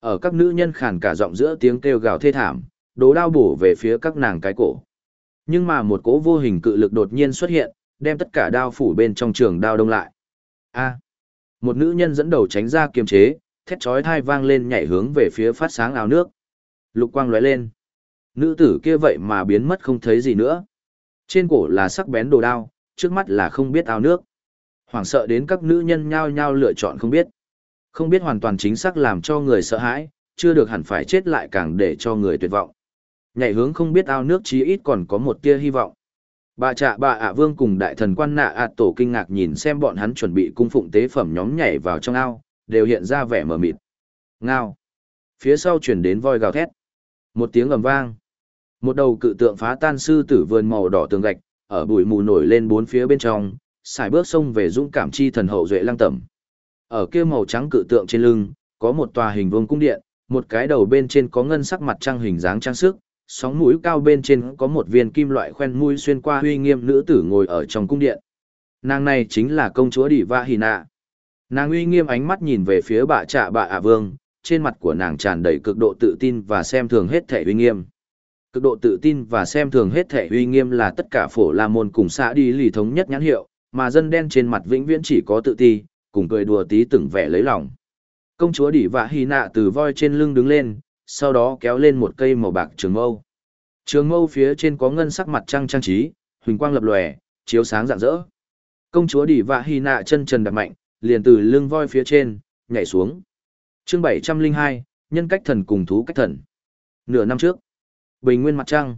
Ở các nữ nhân khản cả giọng giữa tiếng kêu gào thê thảm, đồ đao bổ về phía các nàng cái cổ. Nhưng mà một cỗ vô hình cự lực đột nhiên xuất hiện, đem tất cả đao phủ bên trong trường đao đông lại. A. Một nữ nhân dẫn đầu tránh ra kiềm chế, thét chói thai vang lên nhảy hướng về phía phát sáng áo nước. Lục quang lóe lên. Nữ tử kia vậy mà biến mất không thấy gì nữa. Trên cổ là sắc bén đồ đao, trước mắt là không biết áo nước. Hoảng sợ đến các nữ nhân nhao nhao lựa chọn không biết. Không biết hoàn toàn chính xác làm cho người sợ hãi, chưa được hẳn phải chết lại càng để cho người tuyệt vọng. Nhảy hướng không biết ao nước chí ít còn có một tia hy vọng. Bà trạ bà ạ vương cùng đại thần quan nạ ạ tổ kinh ngạc nhìn xem bọn hắn chuẩn bị cung phụng tế phẩm nhóm nhảy vào trong ao, đều hiện ra vẻ mờ mịt. Ngao. Phía sau chuyển đến voi gào thét. Một tiếng ầm vang. Một đầu cự tượng phá tan sư tử vườn màu đỏ tường gạch, ở bụi mù nổi lên bốn phía bên trong, xài bước sông về dũng cảm chi thần hậu duệ lăng tẩm. Ở kia màu trắng cự tượng trên lưng, có một tòa hình vuông cung điện, một cái đầu bên trên có ngân sắc mặt trăng hình dáng trang sức, sóng mũi cao bên trên có một viên kim loại khoen mũi xuyên qua huy nghiêm nữ tử ngồi ở trong cung điện. Nàng này chính là công chúa Đỉ Va Hì Nạ. Nàng uy nghiêm ánh mắt nhìn về phía bà trạ bà ả vương, trên mặt của nàng tràn đầy cực độ tự tin và xem thường hết thể uy nghiêm. Cực độ tự tin và xem thường hết thể uy nghiêm là tất cả phổ la môn cùng xã đi lì thống nhất nhãn hiệu, mà dân đen trên mặt vĩnh viễn chỉ có tự ti, cùng cười đùa tí từng vẻ lấy lòng. Công chúa Đỉ Vạ Hy Nạ từ voi trên lưng đứng lên, sau đó kéo lên một cây màu bạc trường mâu. Trường mâu phía trên có ngân sắc mặt trăng trang trí, huỳnh quang lập lòe, chiếu sáng rạng rỡ. Công chúa Đỉ Vạ Hy Nạ chân trần đạp mạnh, liền từ lưng voi phía trên nhảy xuống. Chương 702, nhân cách thần cùng thú cách thần. Nửa năm trước, Bình Nguyên mặt trăng.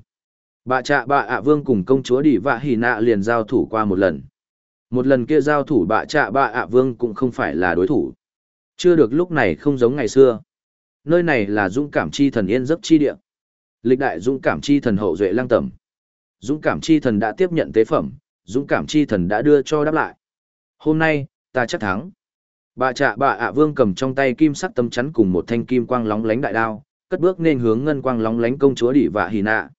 Bà Trạ Bà ạ Vương cùng công chúa Đỉ Vạ Hỉ Nạ liền giao thủ qua một lần. Một lần kia giao thủ Bà Trạ Bà ạ Vương cũng không phải là đối thủ. Chưa được lúc này không giống ngày xưa nơi này là dũng cảm chi thần yên giấc chi địa. Lịch đại dũng cảm chi thần hậu duệ lang tẩm. Dũng cảm chi thần đã tiếp nhận tế phẩm, dũng cảm chi thần đã đưa cho đáp lại. Hôm nay, ta chắc thắng. Bà trạ bà ạ vương cầm trong tay kim sắc tâm chắn cùng một thanh kim quang lóng lánh đại đao, cất bước nên hướng ngân quang lóng lánh công chúa đỉ vạ hỉ nạ.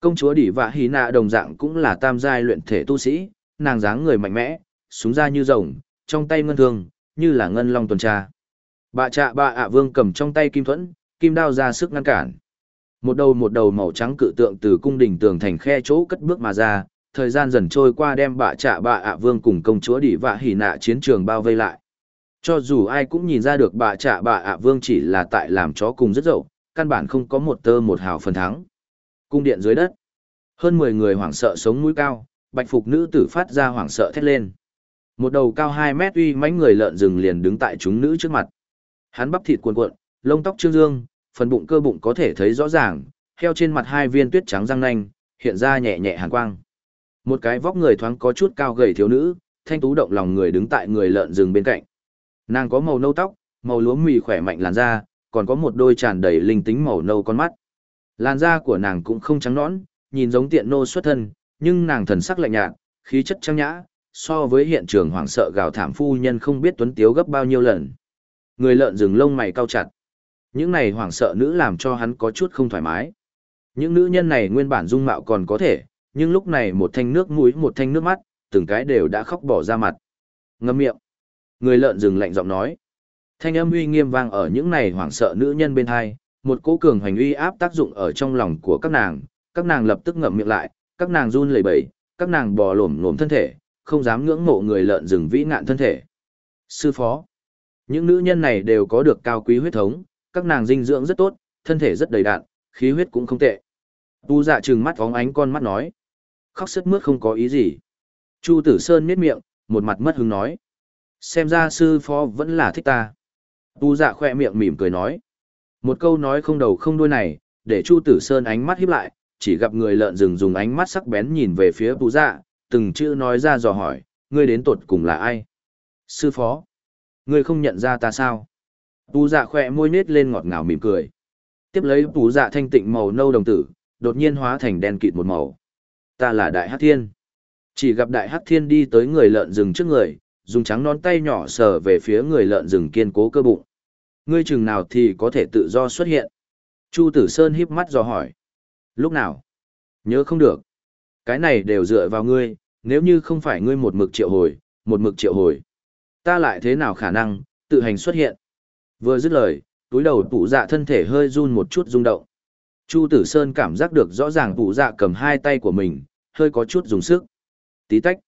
Công chúa đỉ vạ hỉ nạ đồng dạng cũng là tam giai luyện thể tu sĩ, nàng dáng người mạnh mẽ, súng ra như rồng, trong tay ngân thương, như là ngân long tuần tra. Bà trạ bà ạ vương cầm trong tay kim thuẫn, kim đao ra sức ngăn cản. Một đầu một đầu màu trắng cự tượng từ cung đỉnh tường thành khe chỗ cất bước mà ra, thời gian dần trôi qua đem bà trạ bà ạ vương cùng công chúa đỉ vạ hỉ nạ chiến trường bao vây lại. Cho dù ai cũng nhìn ra được bà trạ bà ạ vương chỉ là tại làm chó cùng rất dậu, căn bản không có một tơ một hào phần thắng. Cung điện dưới đất. Hơn 10 người hoảng sợ sống mũi cao, bạch phục nữ tử phát ra hoảng sợ thét lên. Một đầu cao 2 mét uy mãnh người lợn rừng liền đứng tại chúng nữ trước mặt. Hắn bắp thịt cuồn cuộn, lông tóc trương dương, phần bụng cơ bụng có thể thấy rõ ràng, theo trên mặt hai viên tuyết trắng răng nanh, hiện ra nhẹ nhẹ hàn quang. Một cái vóc người thoáng có chút cao gầy thiếu nữ, thanh tú động lòng người đứng tại người lợn rừng bên cạnh. Nàng có màu nâu tóc, màu lúa mì khỏe mạnh làn da, còn có một đôi tràn đầy linh tính màu nâu con mắt. Làn da của nàng cũng không trắng nõn, nhìn giống tiện nô xuất thân, nhưng nàng thần sắc lạnh nhạt, khí chất trang nhã, so với hiện trường hoảng sợ gào thảm phu nhân không biết tuấn tiếu gấp bao nhiêu lần. Người lợn rừng lông mày cau chặt. Những này hoảng sợ nữ làm cho hắn có chút không thoải mái. Những nữ nhân này nguyên bản dung mạo còn có thể, nhưng lúc này một thanh nước mũi một thanh nước mắt, từng cái đều đã khóc bỏ ra mặt. Ngâm miệng. Người lợn rừng lạnh giọng nói. Thanh âm uy nghiêm vang ở những này hoảng sợ nữ nhân bên hai, một cỗ cường hành uy áp tác dụng ở trong lòng của các nàng, các nàng lập tức ngậm miệng lại, các nàng run lẩy bẩy, các nàng bò lổm lổm thân thể, không dám ngưỡng mộ người lợn rừng vĩ ngạn thân thể. Sư phó. Những nữ nhân này đều có được cao quý huyết thống, các nàng dinh dưỡng rất tốt, thân thể rất đầy đặn, khí huyết cũng không tệ. Tu dạ trừng mắt vóng ánh con mắt nói. Khóc sức mướt không có ý gì. Chu tử sơn miết miệng, một mặt mất hứng nói. Xem ra sư phó vẫn là thích ta. Tu dạ khoe miệng mỉm cười nói. Một câu nói không đầu không đuôi này, để Chu Tử Sơn ánh mắt híp lại, chỉ gặp người lợn rừng dùng ánh mắt sắc bén nhìn về phía bù dạ, từng chữ nói ra dò hỏi, ngươi đến tột cùng là ai? Sư phó. Ngươi không nhận ra ta sao? Tú dạ khỏe môi nết lên ngọt ngào mỉm cười. Tiếp lấy tú dạ thanh tịnh màu nâu đồng tử, đột nhiên hóa thành đen kịt một màu. Ta là Đại Hắc Thiên. Chỉ gặp Đại Hắc Thiên đi tới người lợn rừng trước người, dùng trắng nón tay nhỏ sờ về phía người lợn rừng kiên cố cơ bụng. Ngươi chừng nào thì có thể tự do xuất hiện. Chu Tử Sơn híp mắt dò hỏi. Lúc nào? Nhớ không được. Cái này đều dựa vào ngươi, nếu như không phải ngươi một mực triệu hồi, một mực triệu hồi. Ta lại thế nào khả năng, tự hành xuất hiện. Vừa dứt lời, túi đầu tủ dạ thân thể hơi run một chút rung động. Chu Tử Sơn cảm giác được rõ ràng tủ dạ cầm hai tay của mình, hơi có chút dùng sức. Tí tách.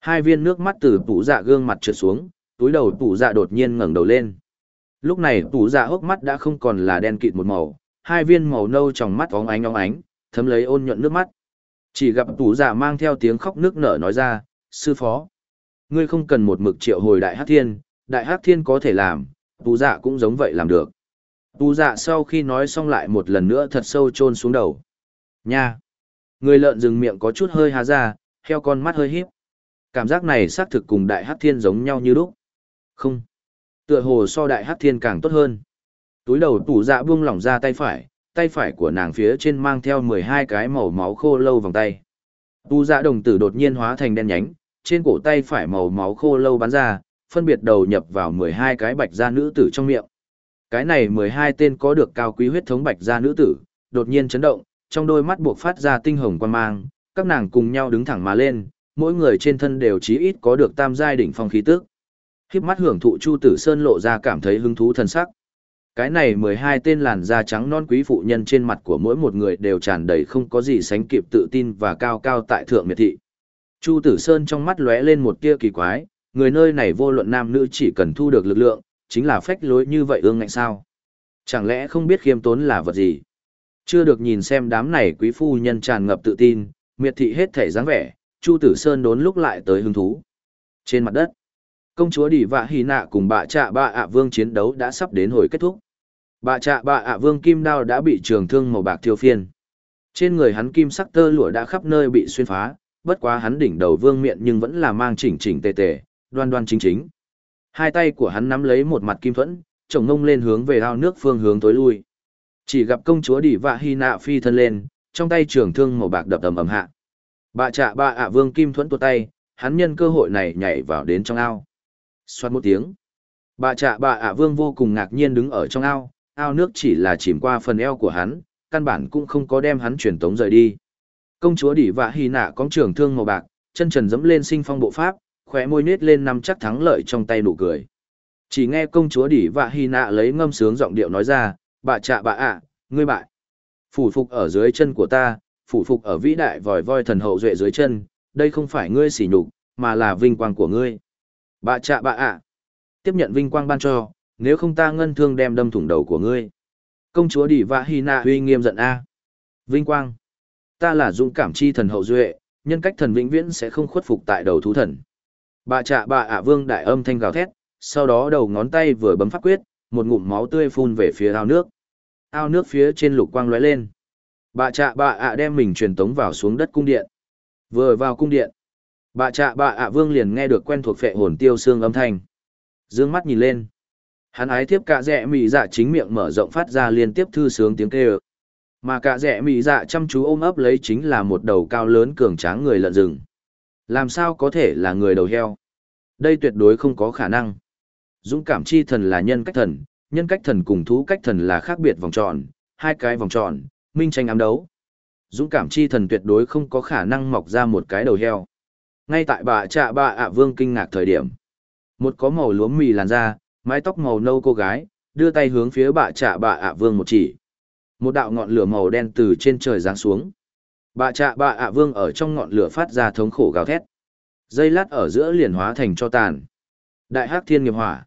Hai viên nước mắt từ tủ dạ gương mặt trượt xuống, túi đầu tủ dạ đột nhiên ngẩng đầu lên. Lúc này tủ dạ hốc mắt đã không còn là đen kịt một màu, hai viên màu nâu trong mắt óng ánh óng ánh, thấm lấy ôn nhuận nước mắt. Chỉ gặp tủ dạ mang theo tiếng khóc nước nở nói ra, sư phó. Ngươi không cần một mực triệu hồi đại hắc thiên, đại hắc thiên có thể làm, tủ dạ cũng giống vậy làm được. Tù dạ sau khi nói xong lại một lần nữa thật sâu chôn xuống đầu. Nha! Người lợn rừng miệng có chút hơi há ra, heo con mắt hơi híp. Cảm giác này xác thực cùng đại hắc thiên giống nhau như lúc. Không. Tựa hồ so đại hắc thiên càng tốt hơn. Túi đầu tủ dạ buông lỏng ra tay phải, tay phải của nàng phía trên mang theo 12 cái màu máu khô lâu vòng tay. Tu dạ đồng tử đột nhiên hóa thành đen nhánh, trên cổ tay phải màu máu khô lâu bắn ra, phân biệt đầu nhập vào 12 cái bạch da nữ tử trong miệng. Cái này 12 tên có được cao quý huyết thống bạch da nữ tử, đột nhiên chấn động, trong đôi mắt buộc phát ra tinh hồng quan mang, các nàng cùng nhau đứng thẳng mà lên, mỗi người trên thân đều chí ít có được tam giai đỉnh phong khí tức. Khiếp mắt hưởng thụ Chu Tử Sơn lộ ra cảm thấy hứng thú thần sắc. Cái này 12 tên làn da trắng non quý phụ nhân trên mặt của mỗi một người đều tràn đầy không có gì sánh kịp tự tin và cao cao tại thượng miệt thị. Chu Tử Sơn trong mắt lóe lên một tia kỳ quái, người nơi này vô luận nam nữ chỉ cần thu được lực lượng, chính là phách lối như vậy ương ngạnh sao. Chẳng lẽ không biết khiêm tốn là vật gì? Chưa được nhìn xem đám này quý phu nhân tràn ngập tự tin, miệt thị hết thể dáng vẻ, Chu Tử Sơn đốn lúc lại tới hứng thú. Trên mặt đất, công chúa Đỉ Vạ Hy Nạ cùng bạ trạ ba ạ vương chiến đấu đã sắp đến hồi kết thúc. Bạ trạ bạ ạ vương kim đao đã bị trường thương màu bạc thiêu phiên. Trên người hắn kim sắc tơ lụa đã khắp nơi bị xuyên phá, bất quá hắn đỉnh đầu vương miệng nhưng vẫn là mang chỉnh chỉnh tề tề, đoan đoan chính chính. Hai tay của hắn nắm lấy một mặt kim thuẫn, chồng ngông lên hướng về ao nước phương hướng tối lui. Chỉ gặp công chúa Đỉ Vạ Hy Nạ phi thân lên, trong tay trường thương màu bạc đập ầm ầm hạ. Bạ trạ bạ ạ vương kim thuẫn tuột tay, hắn nhân cơ hội này nhảy vào đến trong ao. Xoát một tiếng. Bà trạ bà ạ vương vô cùng ngạc nhiên đứng ở trong ao, ao nước chỉ là chìm qua phần eo của hắn, căn bản cũng không có đem hắn truyền tống rời đi. Công chúa Đỉ Vạ Hy Nạ có trường thương màu bạc, chân trần dẫm lên sinh phong bộ pháp, khóe môi nết lên năm chắc thắng lợi trong tay nụ cười. Chỉ nghe công chúa Đỉ Vạ Hy Nạ lấy ngâm sướng giọng điệu nói ra, "Bà trạ bà ạ, ngươi bại." Phủ phục ở dưới chân của ta, phủ phục ở vĩ đại vòi voi thần hậu duệ dưới chân, đây không phải ngươi sỉ nhục, mà là vinh quang của ngươi. Bà trạ bà ạ. Tiếp nhận vinh quang ban cho, nếu không ta ngân thương đem đâm thủng đầu của ngươi. Công chúa Đỉ Vạ Hy Na uy nghiêm giận a. Vinh quang. Ta là dũng cảm chi thần hậu duệ, nhân cách thần vĩnh viễn sẽ không khuất phục tại đầu thú thần. Bà trạ bà ạ vương đại âm thanh gào thét, sau đó đầu ngón tay vừa bấm pháp quyết, một ngụm máu tươi phun về phía ao nước. Ao nước phía trên lục quang lóe lên. Bà trạ bà ạ đem mình truyền tống vào xuống đất cung điện. Vừa vào cung điện, bà trạ bà ạ vương liền nghe được quen thuộc phệ hồn tiêu xương âm thanh. Dương mắt nhìn lên. Hắn ái tiếp cả rẻ mị dạ chính miệng mở rộng phát ra liên tiếp thư sướng tiếng kêu. Mà cả rẻ mị dạ chăm chú ôm ấp lấy chính là một đầu cao lớn cường tráng người lợn rừng. Làm sao có thể là người đầu heo? Đây tuyệt đối không có khả năng. Dũng cảm chi thần là nhân cách thần, nhân cách thần cùng thú cách thần là khác biệt vòng tròn, hai cái vòng tròn, minh tranh ám đấu. Dũng cảm chi thần tuyệt đối không có khả năng mọc ra một cái đầu heo. Ngay tại bà trạ bà ạ vương kinh ngạc thời điểm. Một có màu lúa mì làn da, mái tóc màu nâu cô gái, đưa tay hướng phía bà trạ bà ạ vương một chỉ. Một đạo ngọn lửa màu đen từ trên trời giáng xuống. Bà trạ bà ạ vương ở trong ngọn lửa phát ra thống khổ gào thét. Dây lát ở giữa liền hóa thành cho tàn. Đại hắc thiên nghiệp hỏa.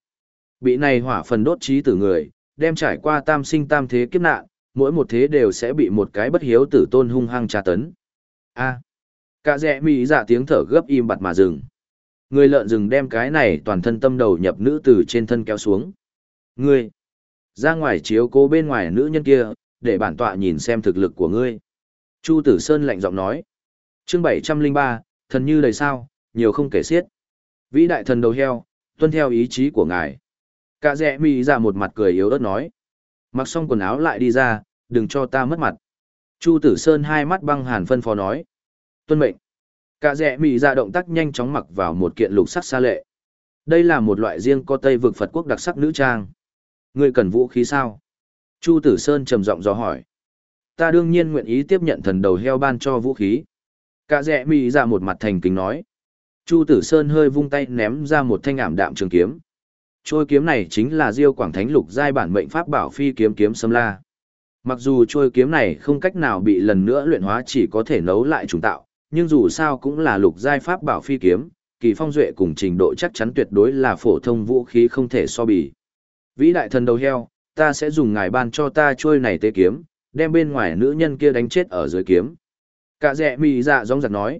Bị này hỏa phần đốt trí tử người, đem trải qua tam sinh tam thế kiếp nạn, mỗi một thế đều sẽ bị một cái bất hiếu tử tôn hung hăng tra tấn. A. Cả rẽ mỹ dạ tiếng thở gấp im bặt mà dừng. Người lợn rừng đem cái này toàn thân tâm đầu nhập nữ tử trên thân kéo xuống. Ngươi. Ra ngoài chiếu cố bên ngoài nữ nhân kia, để bản tọa nhìn xem thực lực của ngươi. Chu Tử Sơn lạnh giọng nói. chương 703, thần như đầy sao, nhiều không kể xiết. Vĩ đại thần đầu heo, tuân theo ý chí của ngài. Cả rẽ Mi ra một mặt cười yếu ớt nói. Mặc xong quần áo lại đi ra, đừng cho ta mất mặt. Chu Tử Sơn hai mắt băng hàn phân phó nói. Tuân mệnh. Cả rẻ mì ra động tác nhanh chóng mặc vào một kiện lục sắc xa lệ. Đây là một loại riêng có Tây vực Phật quốc đặc sắc nữ trang. Ngươi cần vũ khí sao? Chu Tử Sơn trầm giọng dò hỏi. Ta đương nhiên nguyện ý tiếp nhận thần đầu heo ban cho vũ khí. Cả rẻ mì ra một mặt thành kính nói. Chu Tử Sơn hơi vung tay ném ra một thanh ảm đạm trường kiếm. Trôi kiếm này chính là Diêu Quảng Thánh Lục giai bản mệnh pháp bảo phi kiếm kiếm sâm la. Mặc dù trôi kiếm này không cách nào bị lần nữa luyện hóa chỉ có thể nấu lại trùng tạo, nhưng dù sao cũng là lục giai pháp bảo phi kiếm, kỳ phong duệ cùng trình độ chắc chắn tuyệt đối là phổ thông vũ khí không thể so bì. Vĩ đại thần đầu heo, ta sẽ dùng ngài ban cho ta trôi này tế kiếm, đem bên ngoài nữ nhân kia đánh chết ở dưới kiếm. Cả dẹ mì dạ giống giặc nói.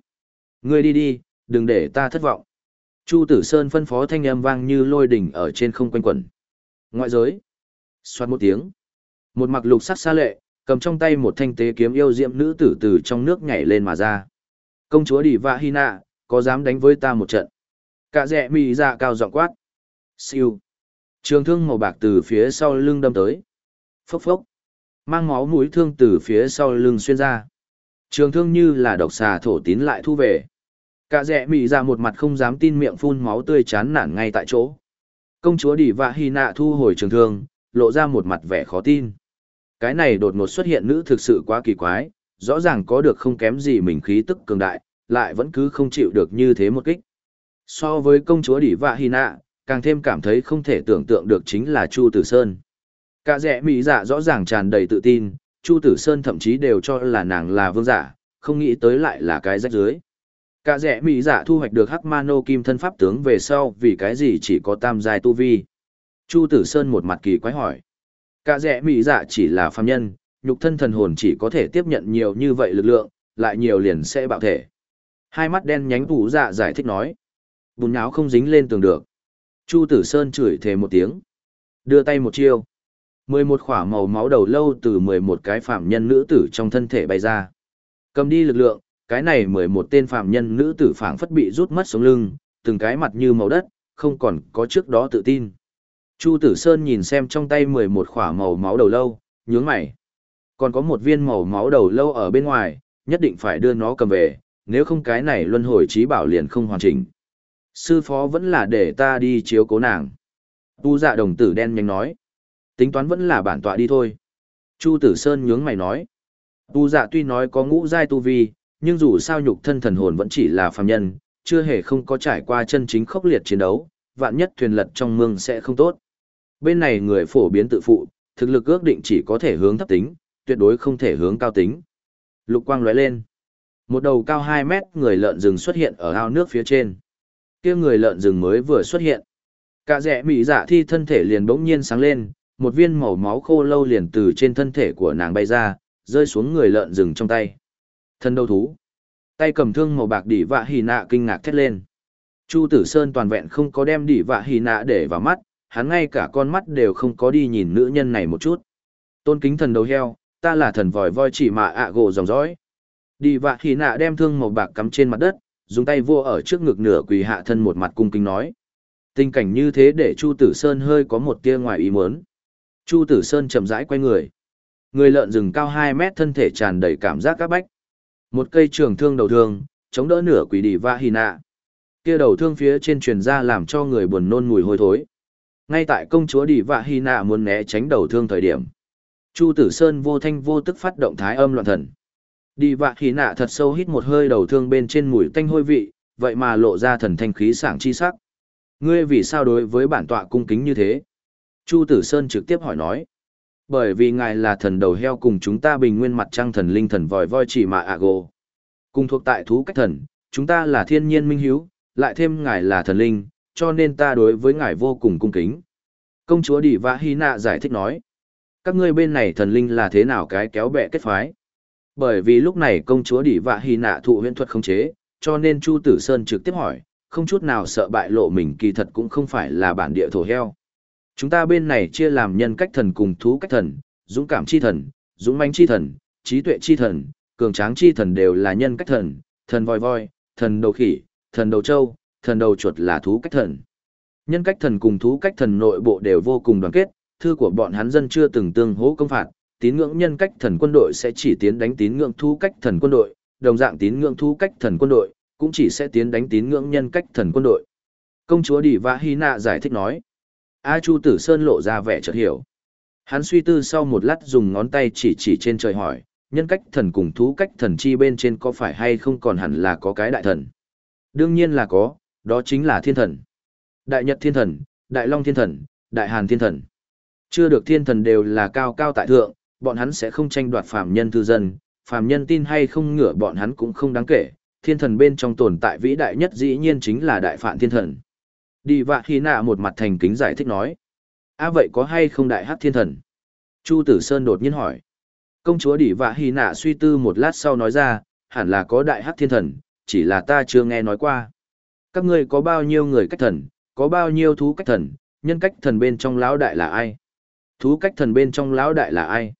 Ngươi đi đi, đừng để ta thất vọng. Chu Tử Sơn phân phó thanh âm vang như lôi đỉnh ở trên không quanh quẩn. Ngoại giới. Xoát một tiếng. Một mặc lục sắc xa lệ, cầm trong tay một thanh tế kiếm yêu diệm nữ tử từ trong nước nhảy lên mà ra. Công chúa Đi Vạ Hy Nạ, có dám đánh với ta một trận? Cả rẻ mì dạ cao giọng quát. Siêu. Trường thương màu bạc từ phía sau lưng đâm tới. Phốc phốc. Mang máu mũi thương từ phía sau lưng xuyên ra. Trường thương như là độc xà thổ tín lại thu về. Cả rẻ mì dạ một mặt không dám tin miệng phun máu tươi chán nản ngay tại chỗ. Công chúa Đi Vạ Hy Nạ thu hồi trường thương, lộ ra một mặt vẻ khó tin. Cái này đột ngột xuất hiện nữ thực sự quá kỳ quái, rõ ràng có được không kém gì mình khí tức cường đại, lại vẫn cứ không chịu được như thế một kích. So với công chúa Đỉ Vạ Hy Nạ, càng thêm cảm thấy không thể tưởng tượng được chính là Chu Tử Sơn. Cả rẻ mỹ dạ rõ ràng tràn đầy tự tin, Chu Tử Sơn thậm chí đều cho là nàng là vương giả, không nghĩ tới lại là cái rách dưới. Cả rẻ mỹ dạ thu hoạch được Hắc Mano Kim thân pháp tướng về sau vì cái gì chỉ có tam giai tu vi. Chu Tử Sơn một mặt kỳ quái hỏi. Cả rẻ mỹ dạ chỉ là phàm nhân, nhục thân thần hồn chỉ có thể tiếp nhận nhiều như vậy lực lượng, lại nhiều liền sẽ bạo thể. Hai mắt đen nhánh tủ dạ giải thích nói. Bùn nháo không dính lên tường được. Chu Tử Sơn chửi thề một tiếng. Đưa tay một chiêu. mười một khỏa màu máu đầu lâu từ mười một cái phạm nhân nữ tử trong thân thể bay ra. Cầm đi lực lượng, cái này mười một tên phạm nhân nữ tử phảng phất bị rút mất sống lưng, từng cái mặt như màu đất, không còn có trước đó tự tin. Chu Tử Sơn nhìn xem trong tay mười một khỏa màu máu đầu lâu, nhướng mày. Còn có một viên màu máu đầu lâu ở bên ngoài, nhất định phải đưa nó cầm về, nếu không cái này luân hồi trí bảo liền không hoàn chỉnh. Sư phó vẫn là để ta đi chiếu cố nàng. Tu dạ đồng tử đen nhanh nói. Tính toán vẫn là bản tọa đi thôi. Chu tử sơn nhướng mày nói. Tu dạ tuy nói có ngũ giai tu vi, nhưng dù sao nhục thân thần hồn vẫn chỉ là phàm nhân, chưa hề không có trải qua chân chính khốc liệt chiến đấu, vạn nhất thuyền lật trong mương sẽ không tốt. Bên này người phổ biến tự phụ, thực lực ước định chỉ có thể hướng thấp tính, tuyệt đối không thể hướng cao tính. Lục quang lóe lên. Một đầu cao 2 mét người lợn rừng xuất hiện ở ao nước phía trên. kia người lợn rừng mới vừa xuất hiện. Cả rẻ mỹ dạ thi thân thể liền bỗng nhiên sáng lên, một viên màu máu khô lâu liền từ trên thân thể của nàng bay ra, rơi xuống người lợn rừng trong tay. Thân đầu thú. Tay cầm thương màu bạc đỉ vạ hì nạ kinh ngạc thét lên. Chu Tử Sơn toàn vẹn không có đem đỉ vạ hì nạ để vào mắt, hắn ngay cả con mắt đều không có đi nhìn nữ nhân này một chút. Tôn kính thần đầu heo, ta là thần vòi voi chỉ mà ạ gỗ dòng dõi. Đi vạ hỉ nạ đem thương màu bạc cắm trên mặt đất, dùng tay vua ở trước ngực nửa quỳ hạ thân một mặt cung kính nói. Tình cảnh như thế để Chu Tử Sơn hơi có một tia ngoài ý muốn. Chu Tử Sơn chậm rãi quay người. Người lợn rừng cao hai mét thân thể tràn đầy cảm giác các bách. Một cây trường thương đầu thương, chống đỡ nửa quỷ đi vạ hỉ nạ. Kia đầu thương phía trên truyền ra làm cho người buồn nôn mùi hôi thối. Ngay tại công chúa đi vạ hỉ nạ muốn né tránh đầu thương thời điểm. Chu Tử Sơn vô thanh vô tức phát động thái âm loạn thần. Đi vạ khí nạ thật sâu hít một hơi đầu thương bên trên mùi tanh hôi vị, vậy mà lộ ra thần thanh khí sảng chi sắc. Ngươi vì sao đối với bản tọa cung kính như thế? Chu Tử Sơn trực tiếp hỏi nói. Bởi vì ngài là thần đầu heo cùng chúng ta bình nguyên mặt trăng thần linh thần vòi voi chỉ mà ạ gồ. Cùng thuộc tại thú cách thần, chúng ta là thiên nhiên minh hiếu, lại thêm ngài là thần linh, cho nên ta đối với ngài vô cùng cung kính. Công chúa Đi Vạ Hy Nạ giải thích nói. Các ngươi bên này thần linh là thế nào cái kéo bẹ kết phái? Bởi vì lúc này công chúa Đỉ Vạ Hy nạ thụ huyễn thuật không chế, cho nên Chu Tử Sơn trực tiếp hỏi, không chút nào sợ bại lộ mình kỳ thật cũng không phải là bản địa thổ heo. Chúng ta bên này chia làm nhân cách thần cùng thú cách thần, dũng cảm chi thần, dũng mãnh chi thần, trí tuệ chi thần, cường tráng chi thần đều là nhân cách thần, thần voi voi, thần đầu khỉ, thần đầu trâu, thần đầu chuột là thú cách thần. Nhân cách thần cùng thú cách thần nội bộ đều vô cùng đoàn kết, thư của bọn hắn dân chưa từng tương hỗ công phạt, tín ngưỡng nhân cách thần quân đội sẽ chỉ tiến đánh tín ngưỡng thu cách thần quân đội, đồng dạng tín ngưỡng thu cách thần quân đội, cũng chỉ sẽ tiến đánh tín ngưỡng nhân cách thần quân đội. Công chúa Đỉ Vã Hy Nạ giải thích nói. A Chu Tử Sơn lộ ra vẻ chợt hiểu. Hắn suy tư sau một lát dùng ngón tay chỉ chỉ trên trời hỏi, nhân cách thần cùng thú cách thần chi bên trên có phải hay không còn hẳn là có cái đại thần? Đương nhiên là có, đó chính là thiên thần. Đại Nhật thiên thần, Đại Long thiên thần, Đại Hàn thiên thần. Chưa được thiên thần đều là cao cao tại thượng, bọn hắn sẽ không tranh đoạt phàm nhân thư dân, phàm nhân tin hay không ngửa bọn hắn cũng không đáng kể, thiên thần bên trong tồn tại vĩ đại nhất dĩ nhiên chính là đại phạn thiên thần. Đi vạ khi nạ một mặt thành kính giải thích nói. a vậy có hay không đại hắc thiên thần? Chu Tử Sơn đột nhiên hỏi. Công chúa Đỉ Vạ Hy Nạ suy tư một lát sau nói ra, hẳn là có đại hắc thiên thần, chỉ là ta chưa nghe nói qua. Các ngươi có bao nhiêu người cách thần, có bao nhiêu thú cách thần, nhân cách thần bên trong lão đại là ai? Thú cách thần bên trong lão đại là ai?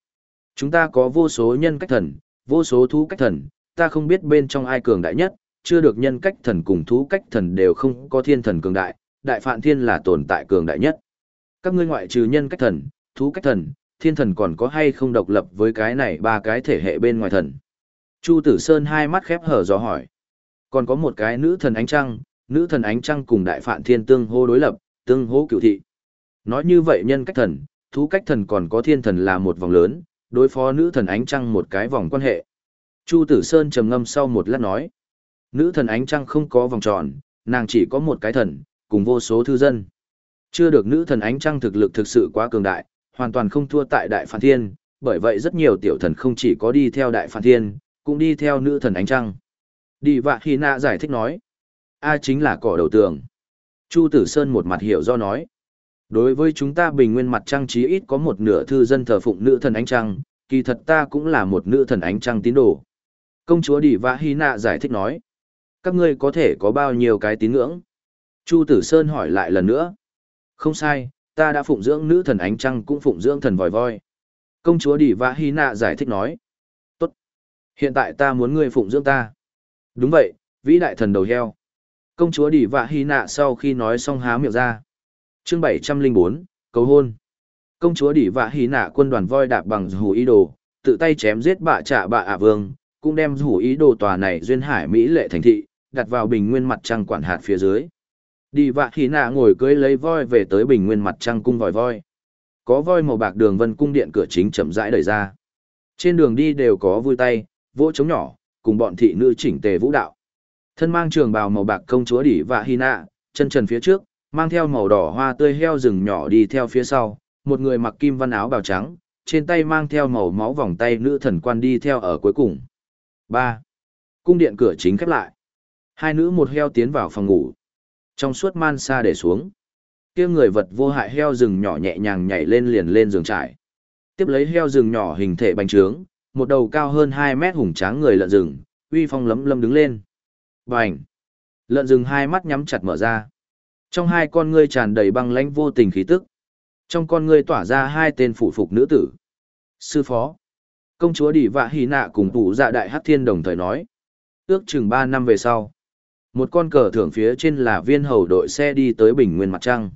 Chúng ta có vô số nhân cách thần, vô số thú cách thần, ta không biết bên trong ai cường đại nhất, chưa được nhân cách thần cùng thú cách thần đều không có thiên thần cường đại, đại phạn thiên là tồn tại cường đại nhất. Các ngươi ngoại trừ nhân cách thần, thú cách thần, thiên thần còn có hay không độc lập với cái này ba cái thể hệ bên ngoài thần. Chu Tử Sơn hai mắt khép hở do hỏi. Còn có một cái nữ thần ánh trăng, nữ thần ánh trăng cùng đại phạn thiên tương hô đối lập, tương hô cựu thị. Nói như vậy nhân cách thần, thú cách thần còn có thiên thần là một vòng lớn, đối phó nữ thần ánh trăng một cái vòng quan hệ. Chu Tử Sơn trầm ngâm sau một lát nói. Nữ thần ánh trăng không có vòng tròn, nàng chỉ có một cái thần, cùng vô số thư dân. Chưa được nữ thần ánh trăng thực lực thực sự quá cường đại, hoàn toàn không thua tại đại phản thiên, bởi vậy rất nhiều tiểu thần không chỉ có đi theo đại phản thiên, cũng đi theo nữ thần ánh trăng. Đi vạ khi nạ giải thích nói. A chính là cỏ đầu tường. Chu Tử Sơn một mặt hiểu do nói. Đối với chúng ta bình nguyên mặt trăng chí ít có một nửa thư dân thờ phụng nữ thần ánh trăng, kỳ thật ta cũng là một nữ thần ánh trăng tín đồ. Công chúa đỉ Vã Hy Nạ giải thích nói. Các ngươi có thể có bao nhiêu cái tín ngưỡng? Chu Tử Sơn hỏi lại lần nữa. Không sai, ta đã phụng dưỡng nữ thần ánh trăng cũng phụng dưỡng thần vòi voi. Công chúa đỉ Vã Hy Nạ giải thích nói. Tốt. Hiện tại ta muốn ngươi phụng dưỡng ta. Đúng vậy, vĩ đại thần đầu heo. Công chúa đỉ Vã Hy Nạ sau khi nói xong há miệng ra. Chương 704, cầu hôn. Công chúa Đỉ Vạ Hy Nạ quân đoàn voi đạp bằng hủ ý đồ, tự tay chém giết bạ trạ bạ ả vương, cũng đem hủ ý đồ tòa này duyên hải Mỹ lệ thành thị, đặt vào bình nguyên mặt trăng quản hạt phía dưới. Đi vạ khí nạ ngồi cưới lấy voi về tới bình nguyên mặt trăng cung vòi voi. Có voi màu bạc đường vân cung điện cửa chính chậm rãi đẩy ra. Trên đường đi đều có vui tay, vỗ trống nhỏ, cùng bọn thị nữ chỉnh tề vũ đạo. Thân mang trường bào màu bạc công chúa đỉ vạ hy nạ, chân trần phía trước, mang theo màu đỏ hoa tươi heo rừng nhỏ đi theo phía sau, một người mặc kim văn áo bào trắng, trên tay mang theo màu máu vòng tay nữ thần quan đi theo ở cuối cùng. 3. Cung điện cửa chính khép lại. Hai nữ một heo tiến vào phòng ngủ. Trong suốt man xa để xuống. kia người vật vô hại heo rừng nhỏ nhẹ nhàng nhảy lên liền lên giường trải. Tiếp lấy heo rừng nhỏ hình thể bành trướng, một đầu cao hơn 2 mét hùng tráng người lợn rừng, uy phong lấm lâm đứng lên. Bành! Lợn rừng hai mắt nhắm chặt mở ra. Trong hai con ngươi tràn đầy băng lãnh vô tình khí tức. Trong con ngươi tỏa ra hai tên phụ phục nữ tử. Sư phó. Công chúa Đỉ Vạ Hy Nạ cùng tủ dạ đại hắc thiên đồng thời nói. Ước chừng ba năm về sau. Một con cờ thưởng phía trên là viên hầu đội xe đi tới bình nguyên mặt trăng.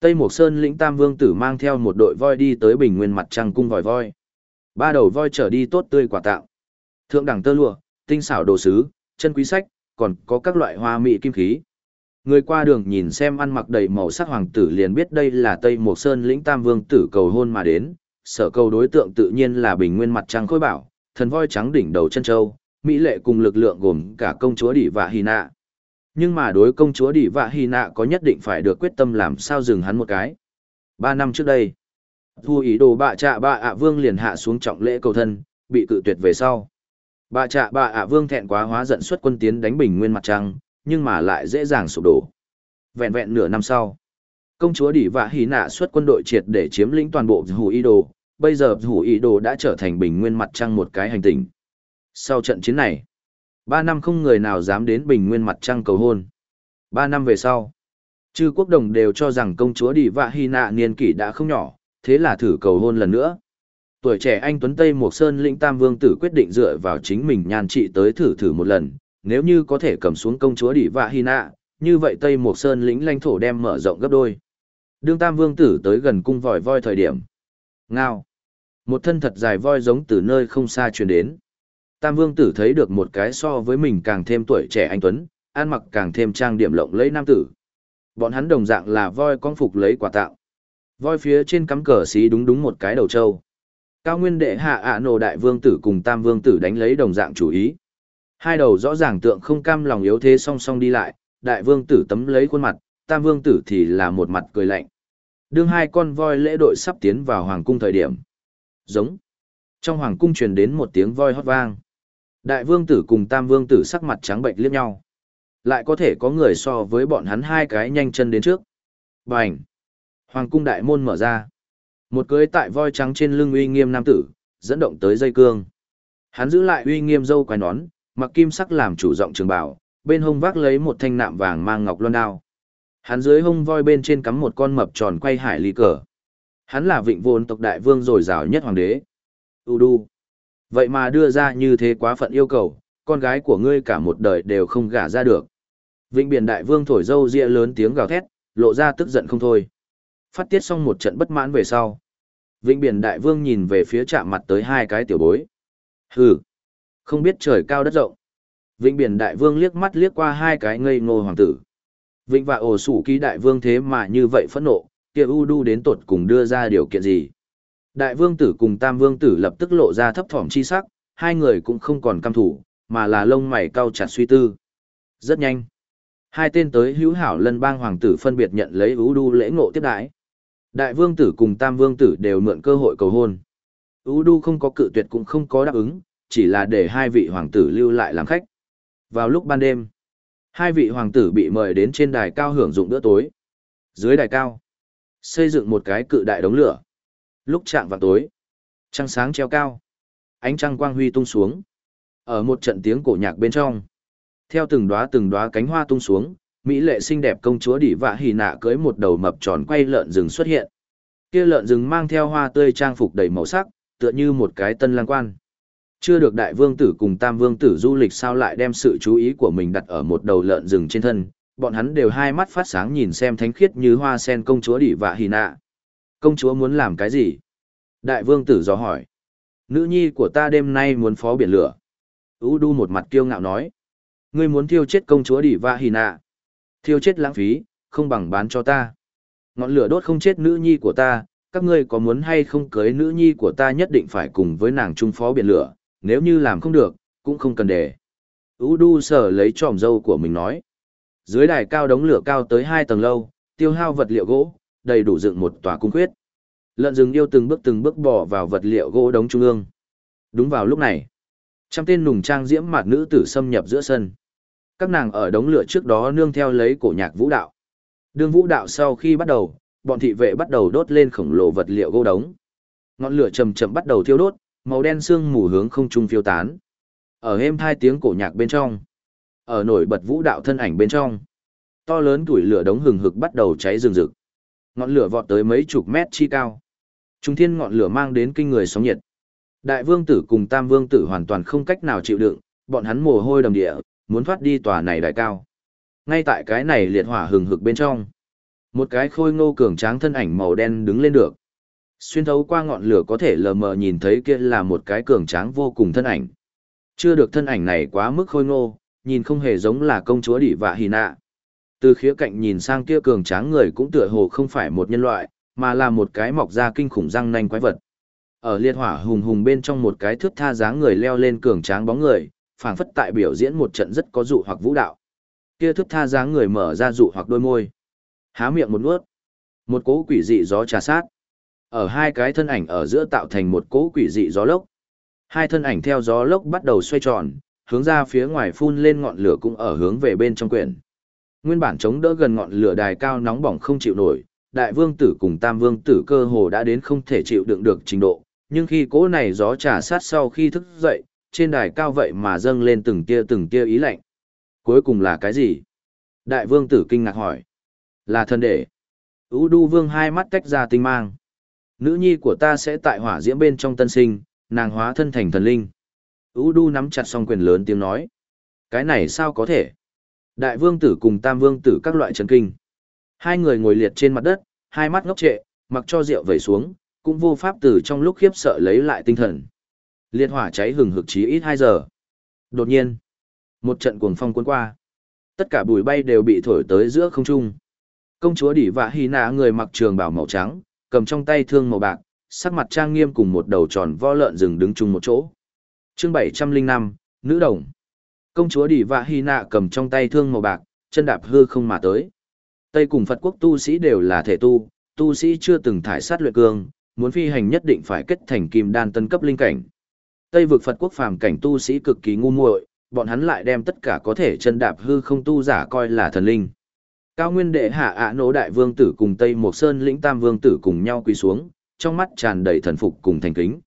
Tây Mộc Sơn lĩnh Tam Vương tử mang theo một đội voi đi tới bình nguyên mặt trăng cung vòi voi. Ba đầu voi trở đi tốt tươi quả tạo. Thượng đẳng tơ lụa, tinh xảo đồ sứ, chân quý sách, còn có các loại hoa mỹ kim khí. Người qua đường nhìn xem ăn mặc đầy màu sắc hoàng tử liền biết đây là Tây Mộc Sơn lĩnh Tam Vương tử cầu hôn mà đến, sở cầu đối tượng tự nhiên là bình nguyên mặt trăng khôi bảo, thần voi trắng đỉnh đầu chân châu, mỹ lệ cùng lực lượng gồm cả công chúa Đỉ và Hy Nạ. Nhưng mà đối công chúa Đỉ Vạ Hy Nạ có nhất định phải được quyết tâm làm sao dừng hắn một cái. Ba năm trước đây, thu ý đồ bạ trạ bạ ạ vương liền hạ xuống trọng lễ cầu thân, bị cự tuyệt về sau. Bạ trạ bạ ạ vương thẹn quá hóa giận xuất quân tiến đánh bình nguyên mặt trăng, nhưng mà lại dễ dàng sụp đổ. Vẹn vẹn nửa năm sau, công chúa Đỉ Vạ Hỉ Nạ xuất quân đội triệt để chiếm lĩnh toàn bộ hủ Y đồ, bây giờ hủ Y đồ đã trở thành bình nguyên mặt trăng một cái hành tinh. Sau trận chiến này, Ba năm không người nào dám đến bình nguyên mặt trăng cầu hôn. Ba năm về sau, chư quốc đồng đều cho rằng công chúa Đỉ Vạ Hỉ Nạ niên kỷ đã không nhỏ, thế là thử cầu hôn lần nữa. Tuổi trẻ anh Tuấn Tây Mộc Sơn lĩnh Tam Vương tử quyết định dựa vào chính mình nhan trị tới thử thử một lần, nếu như có thể cầm xuống công chúa Đi Vạ Hy Nạ, như vậy Tây Mộc Sơn lĩnh lãnh thổ đem mở rộng gấp đôi. Đương Tam Vương tử tới gần cung vòi voi thời điểm. Ngao. Một thân thật dài voi giống từ nơi không xa truyền đến. Tam Vương tử thấy được một cái so với mình càng thêm tuổi trẻ anh Tuấn, ăn mặc càng thêm trang điểm lộng lẫy nam tử. Bọn hắn đồng dạng là voi con phục lấy quả tạo. Voi phía trên cắm cờ xí đúng đúng một cái đầu trâu. Cao nguyên đệ hạ ạ nổ đại vương tử cùng tam vương tử đánh lấy đồng dạng chủ ý. Hai đầu rõ ràng tượng không cam lòng yếu thế song song đi lại, đại vương tử tấm lấy khuôn mặt, tam vương tử thì là một mặt cười lạnh. Đương hai con voi lễ đội sắp tiến vào hoàng cung thời điểm. Giống. Trong hoàng cung truyền đến một tiếng voi hót vang. Đại vương tử cùng tam vương tử sắc mặt trắng bệnh liếc nhau. Lại có thể có người so với bọn hắn hai cái nhanh chân đến trước. Bành! Hoàng cung đại môn mở ra. Một cưới tại voi trắng trên lưng uy nghiêm nam tử, dẫn động tới dây cương. Hắn giữ lại uy nghiêm dâu quai nón, mặc kim sắc làm chủ giọng trường bảo, bên hông vác lấy một thanh nạm vàng mang ngọc loan đao. Hắn dưới hông voi bên trên cắm một con mập tròn quay hải ly cờ. Hắn là vịnh vốn tộc đại vương rồi rào nhất hoàng đế. U đu. Vậy mà đưa ra như thế quá phận yêu cầu, con gái của ngươi cả một đời đều không gả ra được. Vịnh biển đại vương thổi dâu ria lớn tiếng gào thét, lộ ra tức giận không thôi. Phát tiết xong một trận bất mãn về sau. Vịnh biển đại vương nhìn về phía chạm mặt tới hai cái tiểu bối. Hừ, không biết trời cao đất rộng. Vịnh biển đại vương liếc mắt liếc qua hai cái ngây ngô hoàng tử. Vịnh và ổ sủ ký đại vương thế mà như vậy phẫn nộ, kia u đu đến tột cùng đưa ra điều kiện gì. Đại vương tử cùng tam vương tử lập tức lộ ra thấp thỏm chi sắc, hai người cũng không còn căm thủ, mà là lông mày cau chặt suy tư. Rất nhanh. Hai tên tới hữu hảo lân bang hoàng tử phân biệt nhận lấy u đu lễ ngộ tiếp đãi. Đại vương tử cùng tam vương tử đều mượn cơ hội cầu hôn. u đu không có cự tuyệt cũng không có đáp ứng, chỉ là để hai vị hoàng tử lưu lại làm khách. Vào lúc ban đêm, hai vị hoàng tử bị mời đến trên đài cao hưởng dụng bữa tối. Dưới đài cao, xây dựng một cái cự đại đống lửa. Lúc chạm vào tối, trăng sáng treo cao, ánh trăng quang huy tung xuống. Ở một trận tiếng cổ nhạc bên trong, theo từng đóa từng đóa cánh hoa tung xuống, mỹ lệ xinh đẹp công chúa đỉ vạ hỉ nạ cưới một đầu mập tròn quay lợn rừng xuất hiện. Kia lợn rừng mang theo hoa tươi trang phục đầy màu sắc, tựa như một cái tân lang quan. Chưa được đại vương tử cùng tam vương tử du lịch sao lại đem sự chú ý của mình đặt ở một đầu lợn rừng trên thân, bọn hắn đều hai mắt phát sáng nhìn xem thánh khiết như hoa sen công chúa đỉ vạ hì nạ. Công chúa muốn làm cái gì? Đại vương tử dò hỏi. Nữ nhi của ta đêm nay muốn phó biển lửa. U đu một mặt kiêu ngạo nói. Ngươi muốn thiêu chết công chúa đỉ vạ hì nạ. Thiêu chết lãng phí, không bằng bán cho ta. Ngọn lửa đốt không chết nữ nhi của ta, các ngươi có muốn hay không cưới nữ nhi của ta nhất định phải cùng với nàng trung phó biển lửa, nếu như làm không được, cũng không cần để. Ú đu sở lấy tròm dâu của mình nói. Dưới đài cao đống lửa cao tới hai tầng lâu, tiêu hao vật liệu gỗ, đầy đủ dựng một tòa cung khuyết. Lợn rừng yêu từng bước từng bước bỏ vào vật liệu gỗ đống trung ương. Đúng vào lúc này, trăm tên nùng trang diễm mặt nữ tử xâm nhập giữa sân. Các nàng ở đống lửa trước đó nương theo lấy cổ nhạc vũ đạo. Đương vũ đạo sau khi bắt đầu, bọn thị vệ bắt đầu đốt lên khổng lồ vật liệu gỗ đống. Ngọn lửa chậm chậm bắt đầu thiêu đốt, màu đen sương mù hướng không trung phiêu tán. Ở êm hai tiếng cổ nhạc bên trong, ở nổi bật vũ đạo thân ảnh bên trong, to lớn tuổi lửa đống hừng hực bắt đầu cháy rừng rực. Ngọn lửa vọt tới mấy chục mét chi cao. Trung thiên ngọn lửa mang đến kinh người sóng nhiệt. Đại vương tử cùng tam vương tử hoàn toàn không cách nào chịu đựng, bọn hắn mồ hôi đầm địa, muốn thoát đi tòa này đại cao. Ngay tại cái này liệt hỏa hừng hực bên trong, một cái khôi ngô cường tráng thân ảnh màu đen đứng lên được. Xuyên thấu qua ngọn lửa có thể lờ mờ nhìn thấy kia là một cái cường tráng vô cùng thân ảnh. Chưa được thân ảnh này quá mức khôi ngô, nhìn không hề giống là công chúa đỉ vạ hì nạ. Từ khía cạnh nhìn sang kia cường tráng người cũng tựa hồ không phải một nhân loại, mà là một cái mọc ra kinh khủng răng nanh quái vật. Ở liệt hỏa hùng hùng bên trong một cái thước tha dáng người leo lên cường tráng bóng người, phảng phất tại biểu diễn một trận rất có dụ hoặc vũ đạo. Kia thước tha dáng người mở ra dụ hoặc đôi môi. Há miệng một nuốt. Một cỗ quỷ dị gió trà sát. Ở hai cái thân ảnh ở giữa tạo thành một cỗ quỷ dị gió lốc. Hai thân ảnh theo gió lốc bắt đầu xoay tròn, hướng ra phía ngoài phun lên ngọn lửa cũng ở hướng về bên trong quyển. Nguyên bản chống đỡ gần ngọn lửa đài cao nóng bỏng không chịu nổi, đại vương tử cùng tam vương tử cơ hồ đã đến không thể chịu đựng được trình độ, nhưng khi cỗ này gió trà sát sau khi thức dậy, trên đài cao vậy mà dâng lên từng tia từng tia ý lạnh. Cuối cùng là cái gì? Đại vương tử kinh ngạc hỏi. Là thần đệ. Ú đu vương hai mắt tách ra tinh mang. Nữ nhi của ta sẽ tại hỏa diễm bên trong tân sinh, nàng hóa thân thành thần linh. Ú đu nắm chặt song quyền lớn tiếng nói. Cái này sao có thể? Đại vương tử cùng tam vương tử các loại trần kinh. Hai người ngồi liệt trên mặt đất, hai mắt ngốc trệ, mặc cho rượu vẩy xuống, cũng vô pháp tử trong lúc khiếp sợ lấy lại tinh thần. Liệt hỏa cháy hừng hực chí ít 2 giờ. Đột nhiên, một trận cuồng phong cuốn qua. Tất cả bụi bay đều bị thổi tới giữa không trung. Công chúa Đỉ Vạ Hy Nạ người mặc trường bào màu trắng, cầm trong tay thương màu bạc, sắc mặt trang nghiêm cùng một đầu tròn vo lợn rừng đứng chung một chỗ. Chương 705, nữ đồng. Công chúa Đỉ Vạ Hy Nạ cầm trong tay thương màu bạc, chân đạp hư không mà tới. Tây cùng Phật quốc tu sĩ đều là thể tu, tu sĩ chưa từng thải sát luyện cương, muốn phi hành nhất định phải kết thành kim đan tân cấp linh cảnh. Tây vực Phật quốc phàm cảnh tu sĩ cực kỳ ngu muội, bọn hắn lại đem tất cả có thể chân đạp hư không tu giả coi là thần linh. Cao Nguyên Đệ Hạ ạ, Nỗ Đại Vương tử cùng Tây Mộc Sơn lĩnh Tam Vương tử cùng nhau quỳ xuống, trong mắt tràn đầy thần phục cùng thành kính.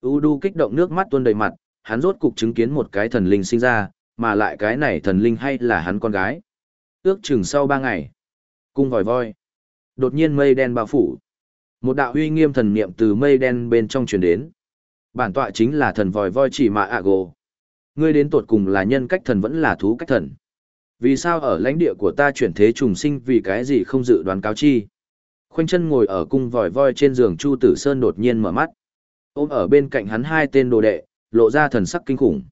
U Du kích động nước mắt tuôn đầy mặt, hắn rốt cục chứng kiến một cái thần linh sinh ra, mà lại cái này thần linh hay là hắn con gái. Ước chừng sau ba ngày, cung vòi voi. Đột nhiên mây đen bao phủ. Một đạo uy nghiêm thần niệm từ mây đen bên trong truyền đến. Bản tọa chính là thần vòi voi chỉ mạ ạ gồ. Ngươi đến tột cùng là nhân cách thần vẫn là thú cách thần. Vì sao ở lãnh địa của ta chuyển thế trùng sinh vì cái gì không dự đoán cáo chi? Khoanh chân ngồi ở cung vòi voi trên giường Chu Tử Sơn đột nhiên mở mắt. Ôm ở bên cạnh hắn hai tên đồ đệ, lộ ra thần sắc kinh khủng.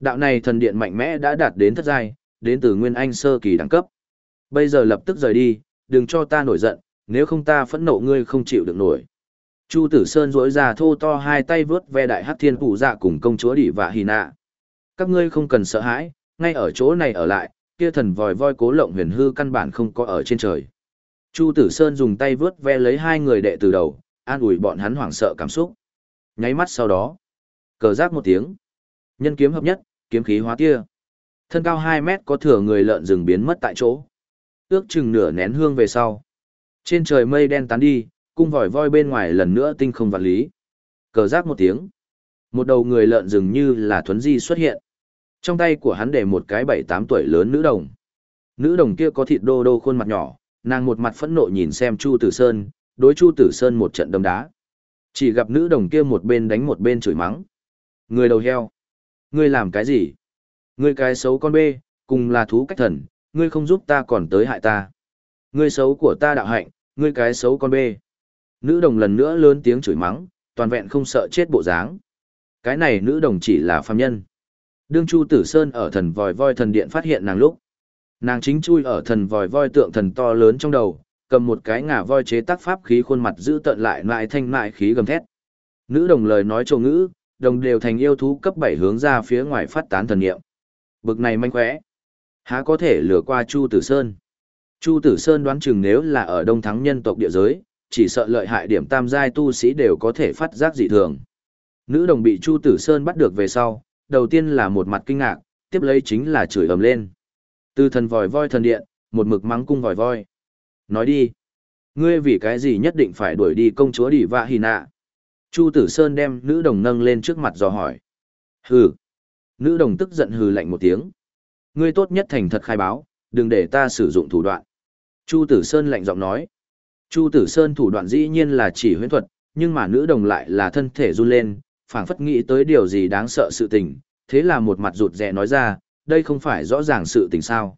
Đạo này thần điện mạnh mẽ đã đạt đến thất giai, đến từ Nguyên Anh sơ kỳ đẳng cấp. Bây giờ lập tức rời đi, đừng cho ta nổi giận, nếu không ta phẫn nộ ngươi không chịu được nổi. Chu Tử Sơn rỗi ra thô to hai tay vướt ve đại hắc thiên phủ dạ cùng công chúa đỉ và hì nạ. Các ngươi không cần sợ hãi, ngay ở chỗ này ở lại, kia thần vòi voi cố lộng huyền hư căn bản không có ở trên trời. Chu Tử Sơn dùng tay vướt ve lấy hai người đệ từ đầu, an ủi bọn hắn hoảng sợ cảm xúc. Nháy mắt sau đó, cờ giác một tiếng. Nhân kiếm hợp nhất, kiếm khí hóa tia. Thân cao 2 mét có thừa người lợn rừng biến mất tại chỗ. Ước chừng nửa nén hương về sau. Trên trời mây đen tán đi, cung vòi voi bên ngoài lần nữa tinh không vạn lý. Cờ giác một tiếng. Một đầu người lợn rừng như là thuấn di xuất hiện. Trong tay của hắn để một cái bảy tám tuổi lớn nữ đồng. Nữ đồng kia có thịt đô đô khuôn mặt nhỏ, nàng một mặt phẫn nộ nhìn xem Chu Tử Sơn, đối Chu Tử Sơn một trận đấm đá. Chỉ gặp nữ đồng kia một bên đánh một bên chửi mắng. Người đầu heo. Ngươi làm cái gì? Ngươi cái xấu con bê, cùng là thú cách thần, ngươi không giúp ta còn tới hại ta. Ngươi xấu của ta đạo hạnh, ngươi cái xấu con bê. Nữ đồng lần nữa lớn tiếng chửi mắng, toàn vẹn không sợ chết bộ dáng. Cái này nữ đồng chỉ là phàm nhân. Đương Chu Tử Sơn ở thần vòi voi thần điện phát hiện nàng lúc. Nàng chính chui ở thần vòi voi tượng thần to lớn trong đầu, cầm một cái ngà voi chế tác pháp khí khuôn mặt giữ tận lại lại thanh mại khí gầm thét. Nữ đồng lời nói châu ngữ, đồng đều thành yêu thú cấp 7 hướng ra phía ngoài phát tán thần niệm. Bực này manh khỏe. há có thể lừa qua Chu Tử Sơn. Chu Tử Sơn đoán chừng nếu là ở đông thắng nhân tộc địa giới, chỉ sợ lợi hại điểm tam giai tu sĩ đều có thể phát giác dị thường. Nữ đồng bị Chu Tử Sơn bắt được về sau, đầu tiên là một mặt kinh ngạc, tiếp lấy chính là chửi ầm lên. Từ thần vòi voi thần điện, một mực mắng cung vòi voi. Nói đi, ngươi vì cái gì nhất định phải đuổi đi công chúa đỉ vạ Hỉ nạ. Chu Tử Sơn đem nữ đồng nâng lên trước mặt dò hỏi. Hừ. Nữ đồng tức giận hừ lạnh một tiếng. Ngươi tốt nhất thành thật khai báo, đừng để ta sử dụng thủ đoạn. Chu Tử Sơn lạnh giọng nói. Chu Tử Sơn thủ đoạn dĩ nhiên là chỉ huyễn thuật, nhưng mà nữ đồng lại là thân thể run lên, phảng phất nghĩ tới điều gì đáng sợ sự tình, thế là một mặt rụt rè nói ra, đây không phải rõ ràng sự tình sao.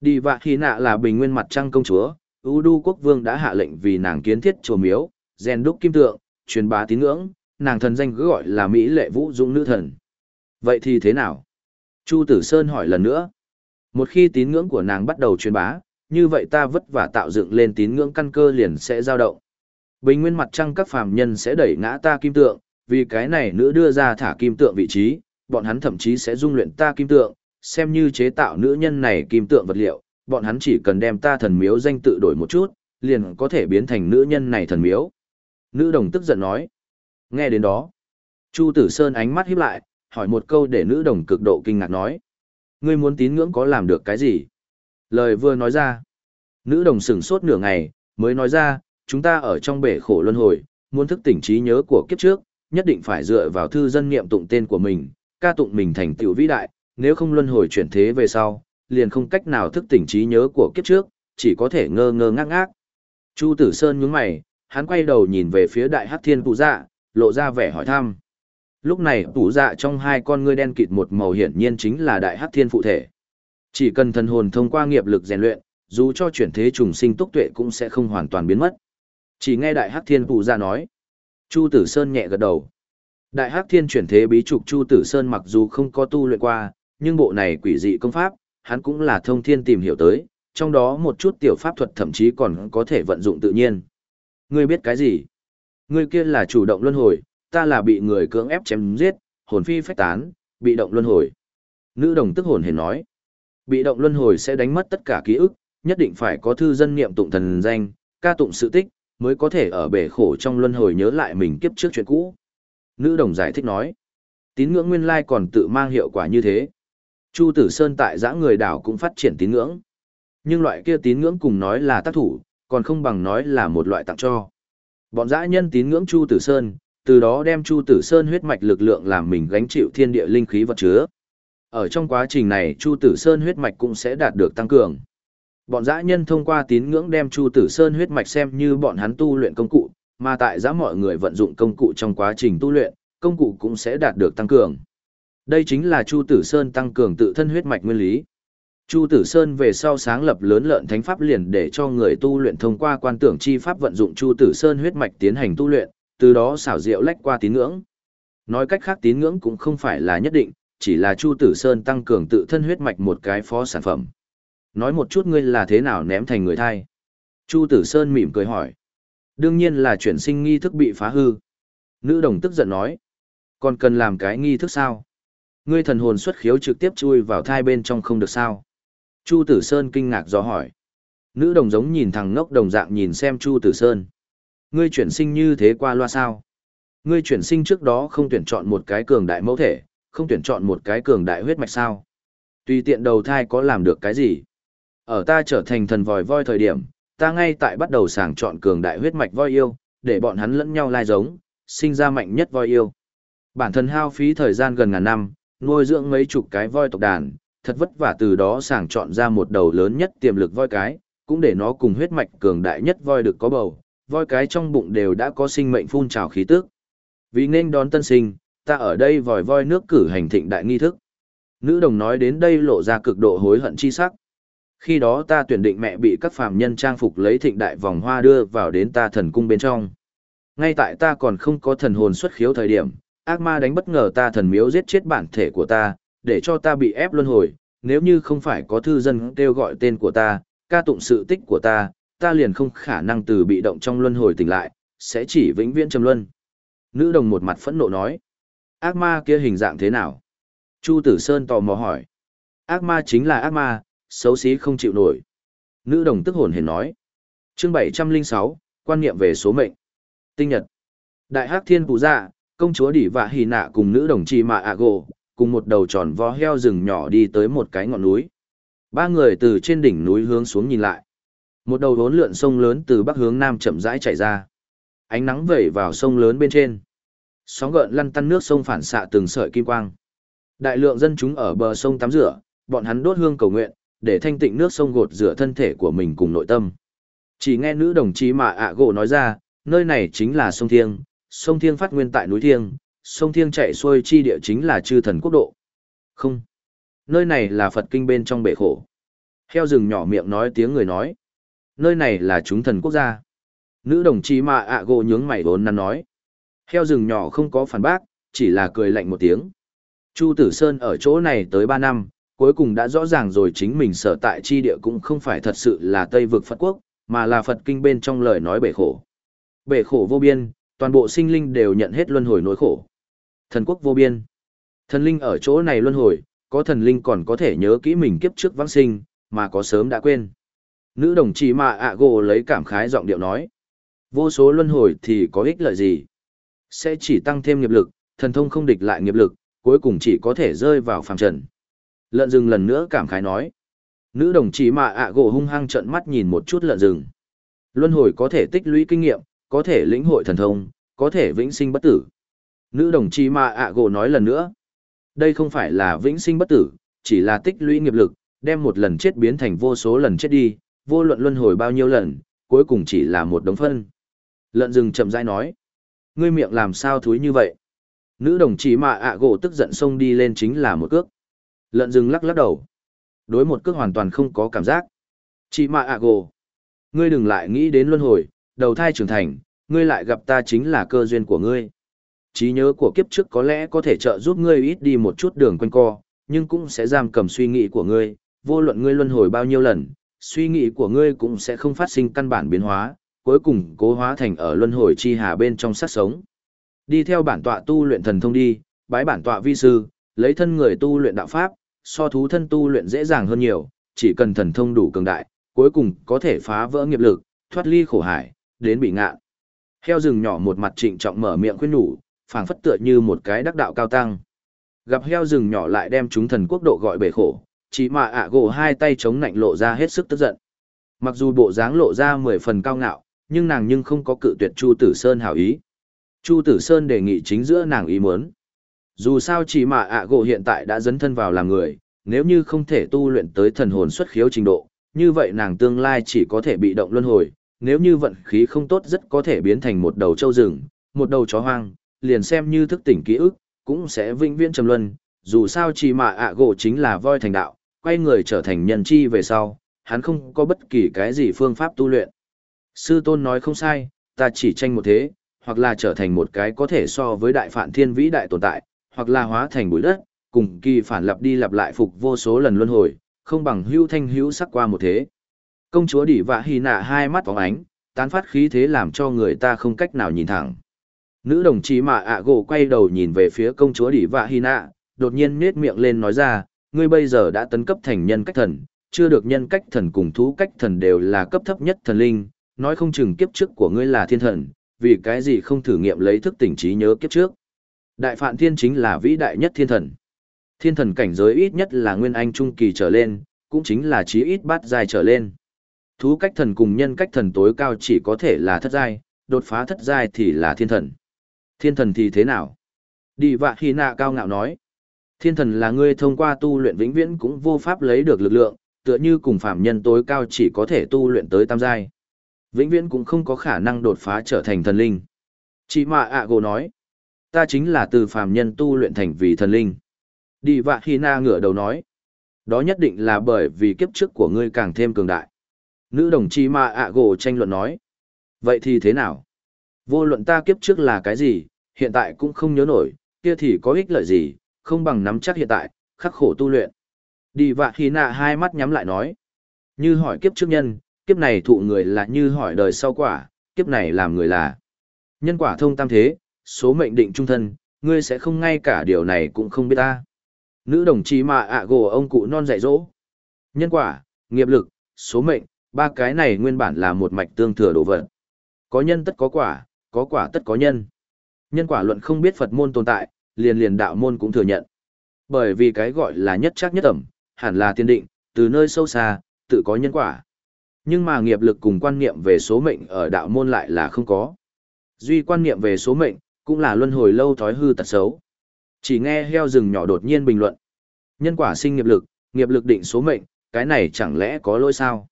Đi vạ khi nạ là bình nguyên mặt trăng công chúa, U Đu quốc vương đã hạ lệnh vì nàng kiến thiết chùa miếu, rèn đúc kim tượng, truyền bá tín ngưỡng, nàng thần danh cứ gọi là Mỹ lệ vũ dũng nữ thần. Vậy thì thế nào? Chu Tử Sơn hỏi lần nữa. Một khi tín ngưỡng của nàng bắt đầu truyền bá, như vậy ta vất vả tạo dựng lên tín ngưỡng căn cơ liền sẽ dao động. Bình nguyên mặt trăng các phàm nhân sẽ đẩy ngã ta kim tượng, vì cái này nữ đưa ra thả kim tượng vị trí, bọn hắn thậm chí sẽ dung luyện ta kim tượng, xem như chế tạo nữ nhân này kim tượng vật liệu, bọn hắn chỉ cần đem ta thần miếu danh tự đổi một chút, liền có thể biến thành nữ nhân này thần miếu. Nữ đồng tức giận nói. Nghe đến đó, Chu Tử Sơn ánh mắt híp lại, hỏi một câu để nữ đồng cực độ kinh ngạc nói. Ngươi muốn tín ngưỡng có làm được cái gì? Lời vừa nói ra. Nữ đồng sửng sốt nửa ngày, mới nói ra, chúng ta ở trong bể khổ luân hồi, muốn thức tỉnh trí nhớ của kiếp trước, nhất định phải dựa vào thư dân niệm tụng tên của mình, ca tụng mình thành tựu vĩ đại, nếu không luân hồi chuyển thế về sau, liền không cách nào thức tỉnh trí nhớ của kiếp trước, chỉ có thể ngơ ngơ ngác ngác. Chu Tử Sơn nhướng mày, hắn quay đầu nhìn về phía đại hắc thiên tụ dạ, lộ ra vẻ hỏi thăm. Lúc này tụ dạ trong hai con ngươi đen kịt một màu hiển nhiên chính là đại hắc thiên phụ thể. Chỉ cần thần hồn thông qua nghiệp lực rèn luyện, dù cho chuyển thế trùng sinh túc tuệ cũng sẽ không hoàn toàn biến mất. Chỉ nghe đại hắc thiên tụ dạ nói. Chu Tử Sơn nhẹ gật đầu. Đại hắc thiên chuyển thế bí trục Chu Tử Sơn mặc dù không có tu luyện qua, nhưng bộ này quỷ dị công pháp, hắn cũng là thông thiên tìm hiểu tới, trong đó một chút tiểu pháp thuật thậm chí còn có thể vận dụng tự nhiên. Ngươi biết cái gì? Ngươi kia là chủ động luân hồi, ta là bị người cưỡng ép chém giết, hồn phi phách tán, bị động luân hồi. Nữ đồng tức hồn hề nói. Bị động luân hồi sẽ đánh mất tất cả ký ức, nhất định phải có thư dân niệm tụng thần danh, ca tụng sự tích, mới có thể ở bể khổ trong luân hồi nhớ lại mình kiếp trước chuyện cũ. Nữ đồng giải thích nói. Tín ngưỡng nguyên lai còn tự mang hiệu quả như thế. Chu Tử Sơn tại giã người đảo cũng phát triển tín ngưỡng. Nhưng loại kia tín ngưỡng cùng nói là tác thủ, còn không bằng nói là một loại tặng cho. Bọn dã nhân tín ngưỡng Chu Tử Sơn, từ đó đem Chu Tử Sơn huyết mạch lực lượng làm mình gánh chịu thiên địa linh khí vật chứa. Ở trong quá trình này Chu Tử Sơn huyết mạch cũng sẽ đạt được tăng cường. Bọn dã nhân thông qua tín ngưỡng đem Chu Tử Sơn huyết mạch xem như bọn hắn tu luyện công cụ, mà tại dã mọi người vận dụng công cụ trong quá trình tu luyện, công cụ cũng sẽ đạt được tăng cường. Đây chính là Chu Tử Sơn tăng cường tự thân huyết mạch nguyên lý. Chu Tử Sơn về sau sáng lập lớn lợn thánh pháp liền để cho người tu luyện thông qua quan tưởng chi pháp vận dụng Chu Tử Sơn huyết mạch tiến hành tu luyện, từ đó xảo diệu lách qua tín ngưỡng. Nói cách khác tín ngưỡng cũng không phải là nhất định, chỉ là Chu Tử Sơn tăng cường tự thân huyết mạch một cái phó sản phẩm. Nói một chút ngươi là thế nào ném thành người thai. Chu Tử Sơn mỉm cười hỏi. Đương nhiên là chuyển sinh nghi thức bị phá hư. Nữ đồng tức giận nói. Còn cần làm cái nghi thức sao? Ngươi thần hồn xuất khiếu trực tiếp chui vào thai bên trong không được sao? Chu Tử Sơn kinh ngạc do hỏi. Nữ đồng giống nhìn thằng ngốc đồng dạng nhìn xem Chu Tử Sơn. Ngươi chuyển sinh như thế qua loa sao? Ngươi chuyển sinh trước đó không tuyển chọn một cái cường đại mẫu thể, không tuyển chọn một cái cường đại huyết mạch sao? Tùy tiện đầu thai có làm được cái gì? Ở ta trở thành thần vòi voi thời điểm, ta ngay tại bắt đầu sàng chọn cường đại huyết mạch voi yêu, để bọn hắn lẫn nhau lai giống, sinh ra mạnh nhất voi yêu. Bản thân hao phí thời gian gần ngàn năm, nuôi dưỡng mấy chục cái voi tộc đàn, thật vất vả từ đó sàng chọn ra một đầu lớn nhất tiềm lực voi cái, cũng để nó cùng huyết mạch cường đại nhất voi được có bầu, voi cái trong bụng đều đã có sinh mệnh phun trào khí tức. Vì nên đón tân sinh, ta ở đây vòi voi nước cử hành thịnh đại nghi thức. Nữ đồng nói đến đây lộ ra cực độ hối hận chi sắc. Khi đó ta tuyển định mẹ bị các phàm nhân trang phục lấy thịnh đại vòng hoa đưa vào đến ta thần cung bên trong. Ngay tại ta còn không có thần hồn xuất khiếu thời điểm, ác ma đánh bất ngờ ta thần miếu giết chết bản thể của ta, để cho ta bị ép luân hồi, nếu như không phải có thư dân kêu gọi tên của ta, ca tụng sự tích của ta, ta liền không khả năng từ bị động trong luân hồi tỉnh lại, sẽ chỉ vĩnh viễn trầm luân. Nữ đồng một mặt phẫn nộ nói, ác ma kia hình dạng thế nào? Chu Tử Sơn tò mò hỏi, ác ma chính là ác ma, xấu xí không chịu nổi. Nữ đồng tức hồn hển nói, chương 706, quan niệm về số mệnh. Tinh nhật. Đại Hắc Thiên Pù Dạ, công chúa Đỉ Vạ Hỉ Nạ cùng nữ đồng chi Mạ ạ gồ, cùng một đầu tròn vo heo rừng nhỏ đi tới một cái ngọn núi. Ba người từ trên đỉnh núi hướng xuống nhìn lại. Một đầu vốn lượn sông lớn từ bắc hướng nam chậm rãi chảy ra. Ánh nắng vẩy vào sông lớn bên trên. Sóng gợn lăn tăn nước sông phản xạ từng sợi kim quang. Đại lượng dân chúng ở bờ sông tắm rửa, bọn hắn đốt hương cầu nguyện, để thanh tịnh nước sông gột rửa thân thể của mình cùng nội tâm. Chỉ nghe nữ đồng chí mà ạ gỗ nói ra, nơi này chính là sông Thiêng, sông Thiêng phát nguyên tại núi Thiêng, sông Thiêng chạy xuôi chi địa chính là chư thần quốc độ. Không. Nơi này là Phật kinh bên trong bể khổ. Heo rừng nhỏ miệng nói tiếng người nói. Nơi này là chúng thần quốc gia. Nữ đồng chí mà ạ gỗ nhướng mày vốn năn nói. Heo rừng nhỏ không có phản bác, chỉ là cười lạnh một tiếng. Chu Tử Sơn ở chỗ này tới 3 năm, cuối cùng đã rõ ràng rồi chính mình sở tại chi địa cũng không phải thật sự là Tây vực Phật quốc, mà là Phật kinh bên trong lời nói bể khổ. Bể khổ vô biên, toàn bộ sinh linh đều nhận hết luân hồi nỗi khổ. Thần quốc vô biên. Thần linh ở chỗ này luân hồi, có thần linh còn có thể nhớ kỹ mình kiếp trước vãng sinh, mà có sớm đã quên. Nữ đồng chí mà ạ gồ lấy cảm khái giọng điệu nói. Vô số luân hồi thì có ích lợi gì? Sẽ chỉ tăng thêm nghiệp lực, thần thông không địch lại nghiệp lực, cuối cùng chỉ có thể rơi vào phàm trần. Lợn rừng lần nữa cảm khái nói. Nữ đồng chí mà ạ gỗ hung hăng trợn mắt nhìn một chút lợn rừng. Luân hồi có thể tích lũy kinh nghiệm, có thể lĩnh hội thần thông, có thể vĩnh sinh bất tử. Nữ đồng chí mà ạ gỗ nói lần nữa. Đây không phải là vĩnh sinh bất tử, chỉ là tích lũy nghiệp lực, đem một lần chết biến thành vô số lần chết đi, vô luận luân hồi bao nhiêu lần, cuối cùng chỉ là một đống phân. Lợn rừng chậm rãi nói. Ngươi miệng làm sao thúi như vậy? Nữ đồng chí mà ạ gỗ tức giận xông đi lên chính là một cước. Lợn rừng lắc lắc đầu. Đối một cước hoàn toàn không có cảm giác. Chị mạ ạ gồ. Ngươi đừng lại nghĩ đến luân hồi, đầu thai trưởng thành, ngươi lại gặp ta chính là cơ duyên của ngươi. Trí nhớ của kiếp trước có lẽ có thể trợ giúp ngươi ít đi một chút đường quanh co, nhưng cũng sẽ giam cầm suy nghĩ của ngươi, vô luận ngươi luân hồi bao nhiêu lần, suy nghĩ của ngươi cũng sẽ không phát sinh căn bản biến hóa, cuối cùng cố hóa thành ở luân hồi chi hà bên trong sát sống. Đi theo bản tọa tu luyện thần thông đi, bái bản tọa vi sư, lấy thân người tu luyện đạo pháp, so thú thân tu luyện dễ dàng hơn nhiều, chỉ cần thần thông đủ cường đại, cuối cùng có thể phá vỡ nghiệp lực, thoát ly khổ hải, đến bị ngạ. Heo rừng nhỏ một mặt trịnh trọng mở miệng khuyên nhủ, phảng phất tựa như một cái đắc đạo cao tăng. Gặp heo rừng nhỏ lại đem chúng thần quốc độ gọi bể khổ, chỉ mà ạ gỗ hai tay chống nạnh lộ ra hết sức tức giận. Mặc dù bộ dáng lộ ra mười phần cao ngạo, nhưng nàng nhưng không có cự tuyệt Chu Tử Sơn hảo ý. Chu Tử Sơn đề nghị chính giữa nàng ý muốn. Dù sao chỉ mà ạ gỗ hiện tại đã dấn thân vào làm người, nếu như không thể tu luyện tới thần hồn xuất khiếu trình độ, như vậy nàng tương lai chỉ có thể bị động luân hồi, nếu như vận khí không tốt rất có thể biến thành một đầu trâu rừng, một đầu chó hoang, liền xem như thức tỉnh ký ức, cũng sẽ vĩnh viễn trầm luân, dù sao chỉ mà ạ gỗ chính là voi thành đạo, quay người trở thành nhân chi về sau, hắn không có bất kỳ cái gì phương pháp tu luyện. Sư tôn nói không sai, ta chỉ tranh một thế, hoặc là trở thành một cái có thể so với đại phản thiên vĩ đại tồn tại, hoặc là hóa thành bụi đất, cùng kỳ phản lập đi lặp lại phục vô số lần luân hồi, không bằng hữu thanh hữu sắc qua một thế. Công chúa đỉ vạ Hy nạ hai mắt phóng ánh, tán phát khí thế làm cho người ta không cách nào nhìn thẳng. Nữ đồng chí mà ạ gỗ quay đầu nhìn về phía công chúa đỉ vạ Hy nạ, đột nhiên nết miệng lên nói ra, ngươi bây giờ đã tấn cấp thành nhân cách thần, chưa được nhân cách thần cùng thú cách thần đều là cấp thấp nhất thần linh, nói không chừng kiếp trước của ngươi là thiên thần, vì cái gì không thử nghiệm lấy thức tỉnh trí nhớ kiếp trước. Đại Phạn Thiên chính là vĩ đại nhất thiên thần. Thiên thần cảnh giới ít nhất là nguyên anh trung kỳ trở lên, cũng chính là chí ít bát giai trở lên. Thú cách thần cùng nhân cách thần tối cao chỉ có thể là thất giai, đột phá thất giai thì là thiên thần. Thiên thần thì thế nào? Đi vạ khi nạ cao ngạo nói. Thiên thần là ngươi thông qua tu luyện vĩnh viễn cũng vô pháp lấy được lực lượng, tựa như cùng phạm nhân tối cao chỉ có thể tu luyện tới tam giai. Vĩnh viễn cũng không có khả năng đột phá trở thành thần linh. Chị mà ạ gồ nói. Ta chính là từ phàm nhân tu luyện thành vì thần linh. Đi vạ khi na ngửa đầu nói. Đó nhất định là bởi vì kiếp trước của ngươi càng thêm cường đại. Nữ đồng chí Ma ạ gồ tranh luận nói. Vậy thì thế nào? Vô luận ta kiếp trước là cái gì, hiện tại cũng không nhớ nổi, kia thì có ích lợi gì, không bằng nắm chắc hiện tại, khắc khổ tu luyện. Đi vạ khi nạ hai mắt nhắm lại nói. Như hỏi kiếp trước nhân, kiếp này thụ người là như hỏi đời sau quả, kiếp này làm người là. Nhân quả thông tam thế, số mệnh định trung thân, ngươi sẽ không ngay cả điều này cũng không biết ta. Nữ đồng chí mà ạ gồ ông cụ non dạy dỗ. Nhân quả, nghiệp lực, số mệnh, ba cái này nguyên bản là một mạch tương thừa đồ vật. Có nhân tất có quả, có quả tất có nhân. Nhân quả luận không biết Phật môn tồn tại, liền liền đạo môn cũng thừa nhận. Bởi vì cái gọi là nhất chắc nhất ẩm, hẳn là tiên định, từ nơi sâu xa, tự có nhân quả. Nhưng mà nghiệp lực cùng quan niệm về số mệnh ở đạo môn lại là không có. Duy quan niệm về số mệnh, cũng là luân hồi lâu thói hư tật xấu. Chỉ nghe heo rừng nhỏ đột nhiên bình luận. Nhân quả sinh nghiệp lực, nghiệp lực định số mệnh, cái này chẳng lẽ có lỗi sao?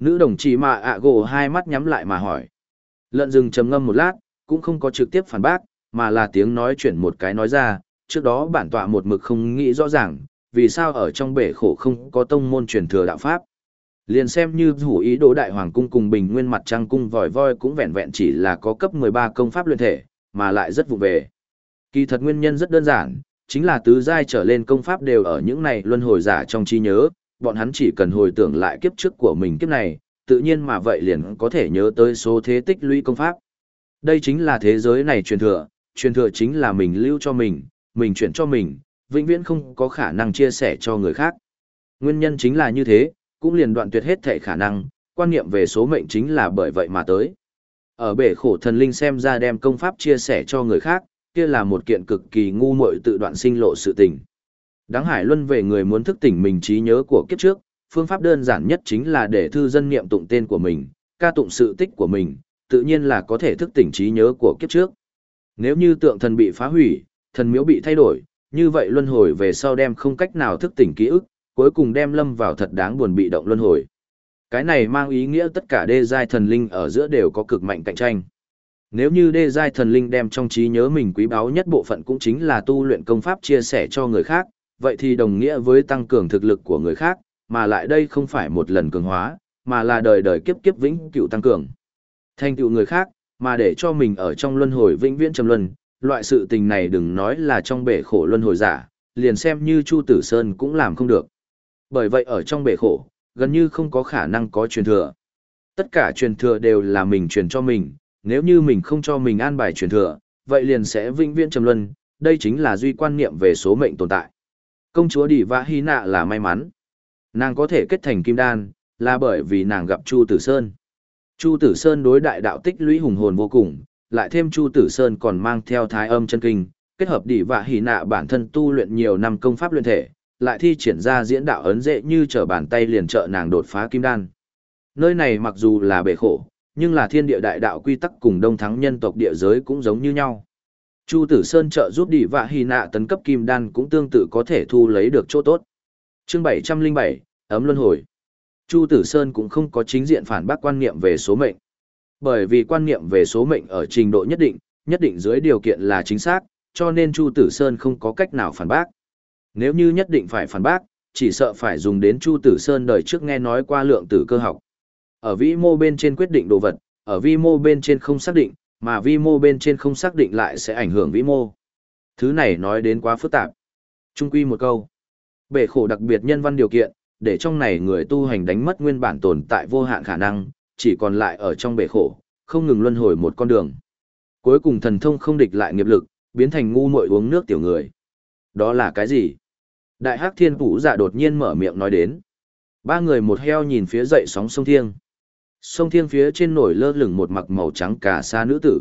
Nữ đồng chí mà ạ gồ hai mắt nhắm lại mà hỏi. Lợn rừng trầm ngâm một lát, cũng không có trực tiếp phản bác, mà là tiếng nói chuyển một cái nói ra, trước đó bản tọa một mực không nghĩ rõ ràng, vì sao ở trong bể khổ không có tông môn truyền thừa đạo pháp. Liền xem như thủ ý đồ đại hoàng cung cùng bình nguyên mặt trăng cung vòi voi cũng vẹn vẹn chỉ là có cấp 13 công pháp luyện thể, mà lại rất vụ về. Kỳ thật nguyên nhân rất đơn giản, chính là tứ giai trở lên công pháp đều ở những này luân hồi giả trong trí nhớ, bọn hắn chỉ cần hồi tưởng lại kiếp trước của mình kiếp này, tự nhiên mà vậy liền có thể nhớ tới số thế tích lũy công pháp. Đây chính là thế giới này truyền thừa, truyền thừa chính là mình lưu cho mình, mình chuyển cho mình, vĩnh viễn không có khả năng chia sẻ cho người khác. Nguyên nhân chính là như thế, cũng liền đoạn tuyệt hết thể khả năng, quan niệm về số mệnh chính là bởi vậy mà tới. Ở bể khổ thần linh xem ra đem công pháp chia sẻ cho người khác, kia là một kiện cực kỳ ngu muội tự đoạn sinh lộ sự tình. Đáng hải luân về người muốn thức tỉnh mình trí nhớ của kiếp trước, phương pháp đơn giản nhất chính là để thư dân niệm tụng tên của mình, ca tụng sự tích của mình, tự nhiên là có thể thức tỉnh trí nhớ của kiếp trước. Nếu như tượng thần bị phá hủy, thần miếu bị thay đổi, như vậy luân hồi về sau đem không cách nào thức tỉnh ký ức, cuối cùng đem lâm vào thật đáng buồn bị động luân hồi. Cái này mang ý nghĩa tất cả đê giai thần linh ở giữa đều có cực mạnh cạnh tranh. Nếu như đê giai thần linh đem trong trí nhớ mình quý báu nhất bộ phận cũng chính là tu luyện công pháp chia sẻ cho người khác, vậy thì đồng nghĩa với tăng cường thực lực của người khác, mà lại đây không phải một lần cường hóa, mà là đời đời kiếp kiếp vĩnh cựu tăng cường. Thành tựu người khác, mà để cho mình ở trong luân hồi vĩnh viễn trầm luân, loại sự tình này đừng nói là trong bể khổ luân hồi giả, liền xem như Chu Tử Sơn cũng làm không được. Bởi vậy ở trong bể khổ, gần như không có khả năng có truyền thừa. Tất cả truyền thừa đều là mình truyền cho mình, nếu như mình không cho mình an bài truyền thừa, vậy liền sẽ vĩnh viễn trầm luân, đây chính là duy quan niệm về số mệnh tồn tại. Công chúa Đỉ Vã Hy Nạ là may mắn. Nàng có thể kết thành kim đan, là bởi vì nàng gặp Chu Tử Sơn. Chu Tử Sơn đối đại đạo tích lũy hùng hồn vô cùng, lại thêm Chu Tử Sơn còn mang theo thái âm chân kinh, kết hợp Đỉ Vã Hy Nạ bản thân tu luyện nhiều năm công pháp luyện thể, lại thi triển ra diễn đạo ấn dễ như trở bàn tay liền trợ nàng đột phá kim đan. Nơi này mặc dù là bể khổ, nhưng là thiên địa đại đạo quy tắc cùng đông thắng nhân tộc địa giới cũng giống như nhau. Chu Tử Sơn trợ giúp đi vạ hy nạ tấn cấp kim đan cũng tương tự có thể thu lấy được chỗ tốt. Chương 707, ấm luân hồi. Chu Tử Sơn cũng không có chính diện phản bác quan niệm về số mệnh. Bởi vì quan niệm về số mệnh ở trình độ nhất định, nhất định dưới điều kiện là chính xác, cho nên Chu Tử Sơn không có cách nào phản bác. Nếu như nhất định phải phản bác, chỉ sợ phải dùng đến Chu Tử Sơn đời trước nghe nói qua lượng tử cơ học. Ở vĩ mô bên trên quyết định đồ vật, ở vi mô bên trên không xác định, mà vi mô bên trên không xác định lại sẽ ảnh hưởng vĩ mô. Thứ này nói đến quá phức tạp. Trung quy một câu. Bể khổ đặc biệt nhân văn điều kiện, để trong này người tu hành đánh mất nguyên bản tồn tại vô hạn khả năng, chỉ còn lại ở trong bể khổ, không ngừng luân hồi một con đường. Cuối cùng thần thông không địch lại nghiệp lực, biến thành ngu muội uống nước tiểu người. Đó là cái gì? Đại Hắc Thiên Vũ giả đột nhiên mở miệng nói đến. Ba người một heo nhìn phía dậy sóng sông Thiêng. Sông Thiêng phía trên nổi lơ lửng một mặc màu trắng cả xa nữ tử.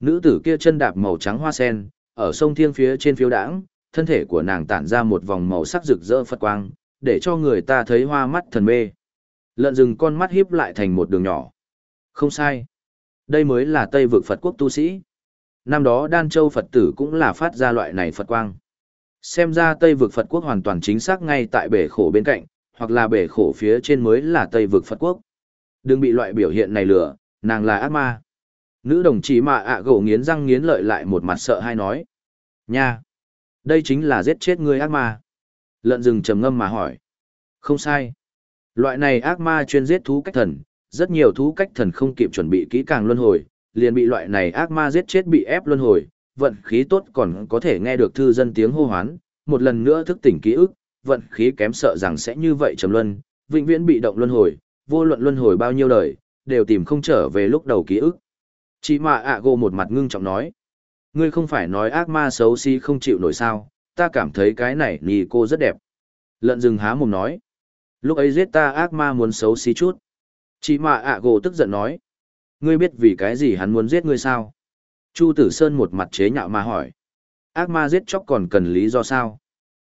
Nữ tử kia chân đạp màu trắng hoa sen, ở sông Thiêng phía trên phiếu đãng, thân thể của nàng tản ra một vòng màu sắc rực rỡ phật quang, để cho người ta thấy hoa mắt thần mê. Lợn rừng con mắt hiếp lại thành một đường nhỏ. Không sai. Đây mới là Tây vực Phật quốc tu sĩ. Năm đó Đan Châu Phật tử cũng là phát ra loại này Phật quang. Xem ra Tây vực Phật quốc hoàn toàn chính xác ngay tại bể khổ bên cạnh, hoặc là bể khổ phía trên mới là Tây vực Phật quốc. Đừng bị loại biểu hiện này lừa, nàng là ác ma. Nữ đồng chí mà ạ gỗ nghiến răng nghiến lợi lại một mặt sợ hay nói. Nha! Đây chính là giết chết người ác ma. Lợn rừng trầm ngâm mà hỏi. Không sai. Loại này ác ma chuyên giết thú cách thần, rất nhiều thú cách thần không kịp chuẩn bị kỹ càng luân hồi, liền bị loại này ác ma giết chết bị ép luân hồi, vận khí tốt còn có thể nghe được thư dân tiếng hô hoán, một lần nữa thức tỉnh ký ức, vận khí kém sợ rằng sẽ như vậy trầm luân, vĩnh viễn bị động luân hồi, vô luận luân hồi bao nhiêu đời, đều tìm không trở về lúc đầu ký ức. Chị mà ạ Gồ một mặt ngưng trọng nói, ngươi không phải nói ác ma xấu xí không chịu nổi sao, ta cảm thấy cái này nì cô rất đẹp. Lợn rừng há mồm nói, lúc ấy giết ta ác ma muốn xấu xí chút. Chị mà ạ Gồ tức giận nói, ngươi biết vì cái gì hắn muốn giết ngươi sao? Chu Tử Sơn một mặt chế nhạo mà hỏi, ác ma giết chóc còn cần lý do sao?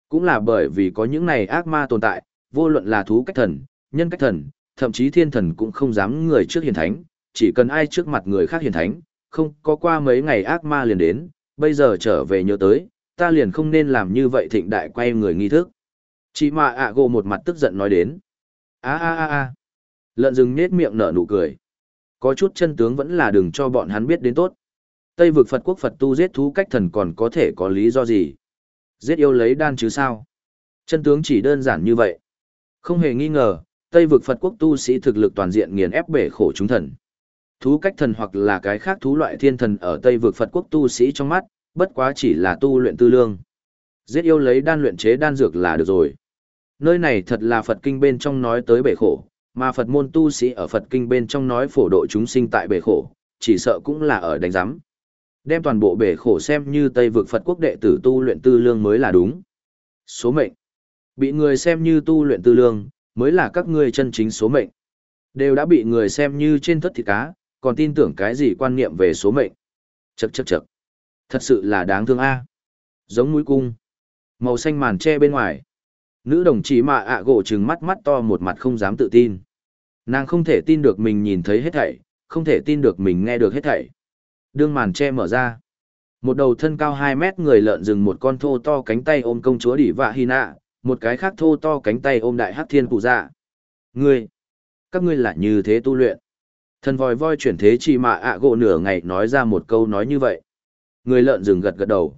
Cũng là bởi vì có những này ác ma tồn tại, vô luận là thú cách thần, nhân cách thần, thậm chí thiên thần cũng không dám người trước hiền thánh, chỉ cần ai trước mặt người khác hiền thánh, không có qua mấy ngày ác ma liền đến, bây giờ trở về nhớ tới, ta liền không nên làm như vậy thịnh đại quay người nghi thức. Chị mà ạ gồ một mặt tức giận nói đến. a a a a Lợn rừng nết miệng nở nụ cười. Có chút chân tướng vẫn là đừng cho bọn hắn biết đến tốt. Tây vực Phật quốc Phật tu giết thú cách thần còn có thể có lý do gì? Giết yêu lấy đan chứ sao? Chân tướng chỉ đơn giản như vậy. Không hề nghi ngờ, Tây vực Phật quốc tu sĩ thực lực toàn diện nghiền ép bể khổ chúng thần. Thú cách thần hoặc là cái khác thú loại thiên thần ở Tây vực Phật quốc tu sĩ trong mắt, bất quá chỉ là tu luyện tư lương. Giết yêu lấy đan luyện chế đan dược là được rồi. Nơi này thật là Phật kinh bên trong nói tới bể khổ, mà Phật môn tu sĩ ở Phật kinh bên trong nói phổ độ chúng sinh tại bể khổ, chỉ sợ cũng là ở đánh giám. Đem toàn bộ bể khổ xem như Tây vực Phật quốc đệ tử tu luyện tư lương mới là đúng. Số mệnh. Bị người xem như tu luyện tư lương, mới là các ngươi chân chính số mệnh. Đều đã bị người xem như trên thất thịt cá, còn tin tưởng cái gì quan niệm về số mệnh. Chậc chậc chậc. Thật sự là đáng thương a. Giống mũi cung. Màu xanh màn che bên ngoài. Nữ đồng chí mạ ạ gỗ trừng mắt mắt to một mặt không dám tự tin. Nàng không thể tin được mình nhìn thấy hết thảy, không thể tin được mình nghe được hết thảy. Đương màn che mở ra. Một đầu thân cao 2 mét người lợn rừng một con thô to cánh tay ôm công chúa đỉ vạ hy nạ, một cái khác thô to cánh tay ôm đại hắc thiên cụ dạ. Ngươi, các ngươi là như thế tu luyện. Thần vòi voi chuyển thế chỉ mà ạ gỗ nửa ngày nói ra một câu nói như vậy. Người lợn rừng gật gật đầu.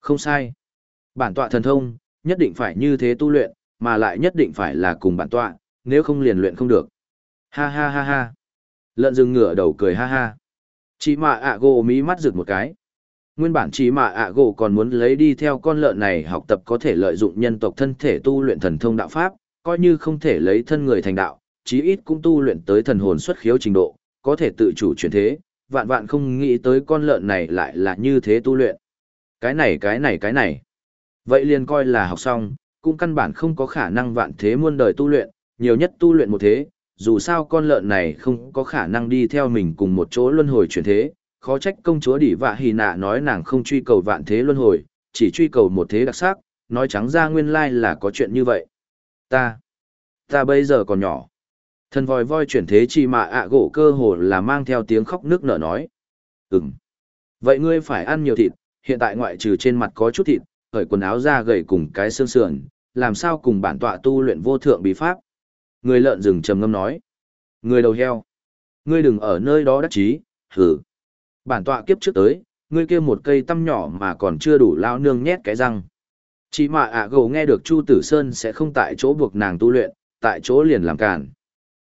Không sai. Bản tọa thần thông, nhất định phải như thế tu luyện, mà lại nhất định phải là cùng bản tọa, nếu không liền luyện không được. Ha ha ha ha. Lợn rừng ngửa đầu cười ha ha chị mạ ạ gỗ mí mắt rực một cái. Nguyên bản chị mạ ạ gỗ còn muốn lấy đi theo con lợn này học tập có thể lợi dụng nhân tộc thân thể tu luyện thần thông đạo pháp, coi như không thể lấy thân người thành đạo, chí ít cũng tu luyện tới thần hồn xuất khiếu trình độ, có thể tự chủ chuyển thế, vạn vạn không nghĩ tới con lợn này lại là như thế tu luyện. Cái này cái này cái này. Vậy liền coi là học xong, cũng căn bản không có khả năng vạn thế muôn đời tu luyện, nhiều nhất tu luyện một thế, dù sao con lợn này không có khả năng đi theo mình cùng một chỗ luân hồi chuyển thế, khó trách công chúa đỉ vạ hì nạ nói nàng không truy cầu vạn thế luân hồi, chỉ truy cầu một thế đặc sắc, nói trắng ra nguyên lai là có chuyện như vậy. Ta, ta bây giờ còn nhỏ. Thần vòi voi chuyển thế chi mà ạ gỗ cơ hồ là mang theo tiếng khóc nước nở nói. Ừm. Vậy ngươi phải ăn nhiều thịt, hiện tại ngoại trừ trên mặt có chút thịt, khởi quần áo ra gầy cùng cái xương sườn, làm sao cùng bản tọa tu luyện vô thượng bí pháp. Người lợn rừng trầm ngâm nói. Người đầu heo. Ngươi đừng ở nơi đó đắc chí, hử. Bản tọa kiếp trước tới, ngươi kia một cây tăm nhỏ mà còn chưa đủ lao nương nhét cái răng. Chị mà ạ gầu nghe được Chu Tử Sơn sẽ không tại chỗ buộc nàng tu luyện, tại chỗ liền làm cản.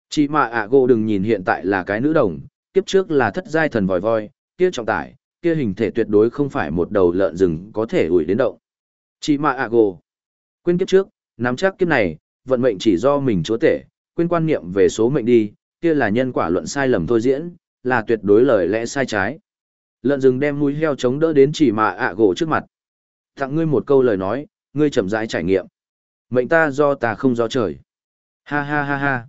Chị mà ạ gỗ đừng nhìn hiện tại là cái nữ đồng, kiếp trước là thất giai thần vòi voi, kia trọng tải, kia hình thể tuyệt đối không phải một đầu lợn rừng có thể ủi đến động. Chị mà ạ gỗ Quên kiếp trước, nắm chắc kiếp này, vận mệnh chỉ do mình chúa tể, quên quan niệm về số mệnh đi, kia là nhân quả luận sai lầm thôi diễn, là tuyệt đối lời lẽ sai trái. Lợn rừng đem mũi heo chống đỡ đến chỉ mà ạ gỗ trước mặt. Tặng ngươi một câu lời nói, ngươi chậm rãi trải nghiệm. Mệnh ta do ta không do trời. Ha ha ha ha.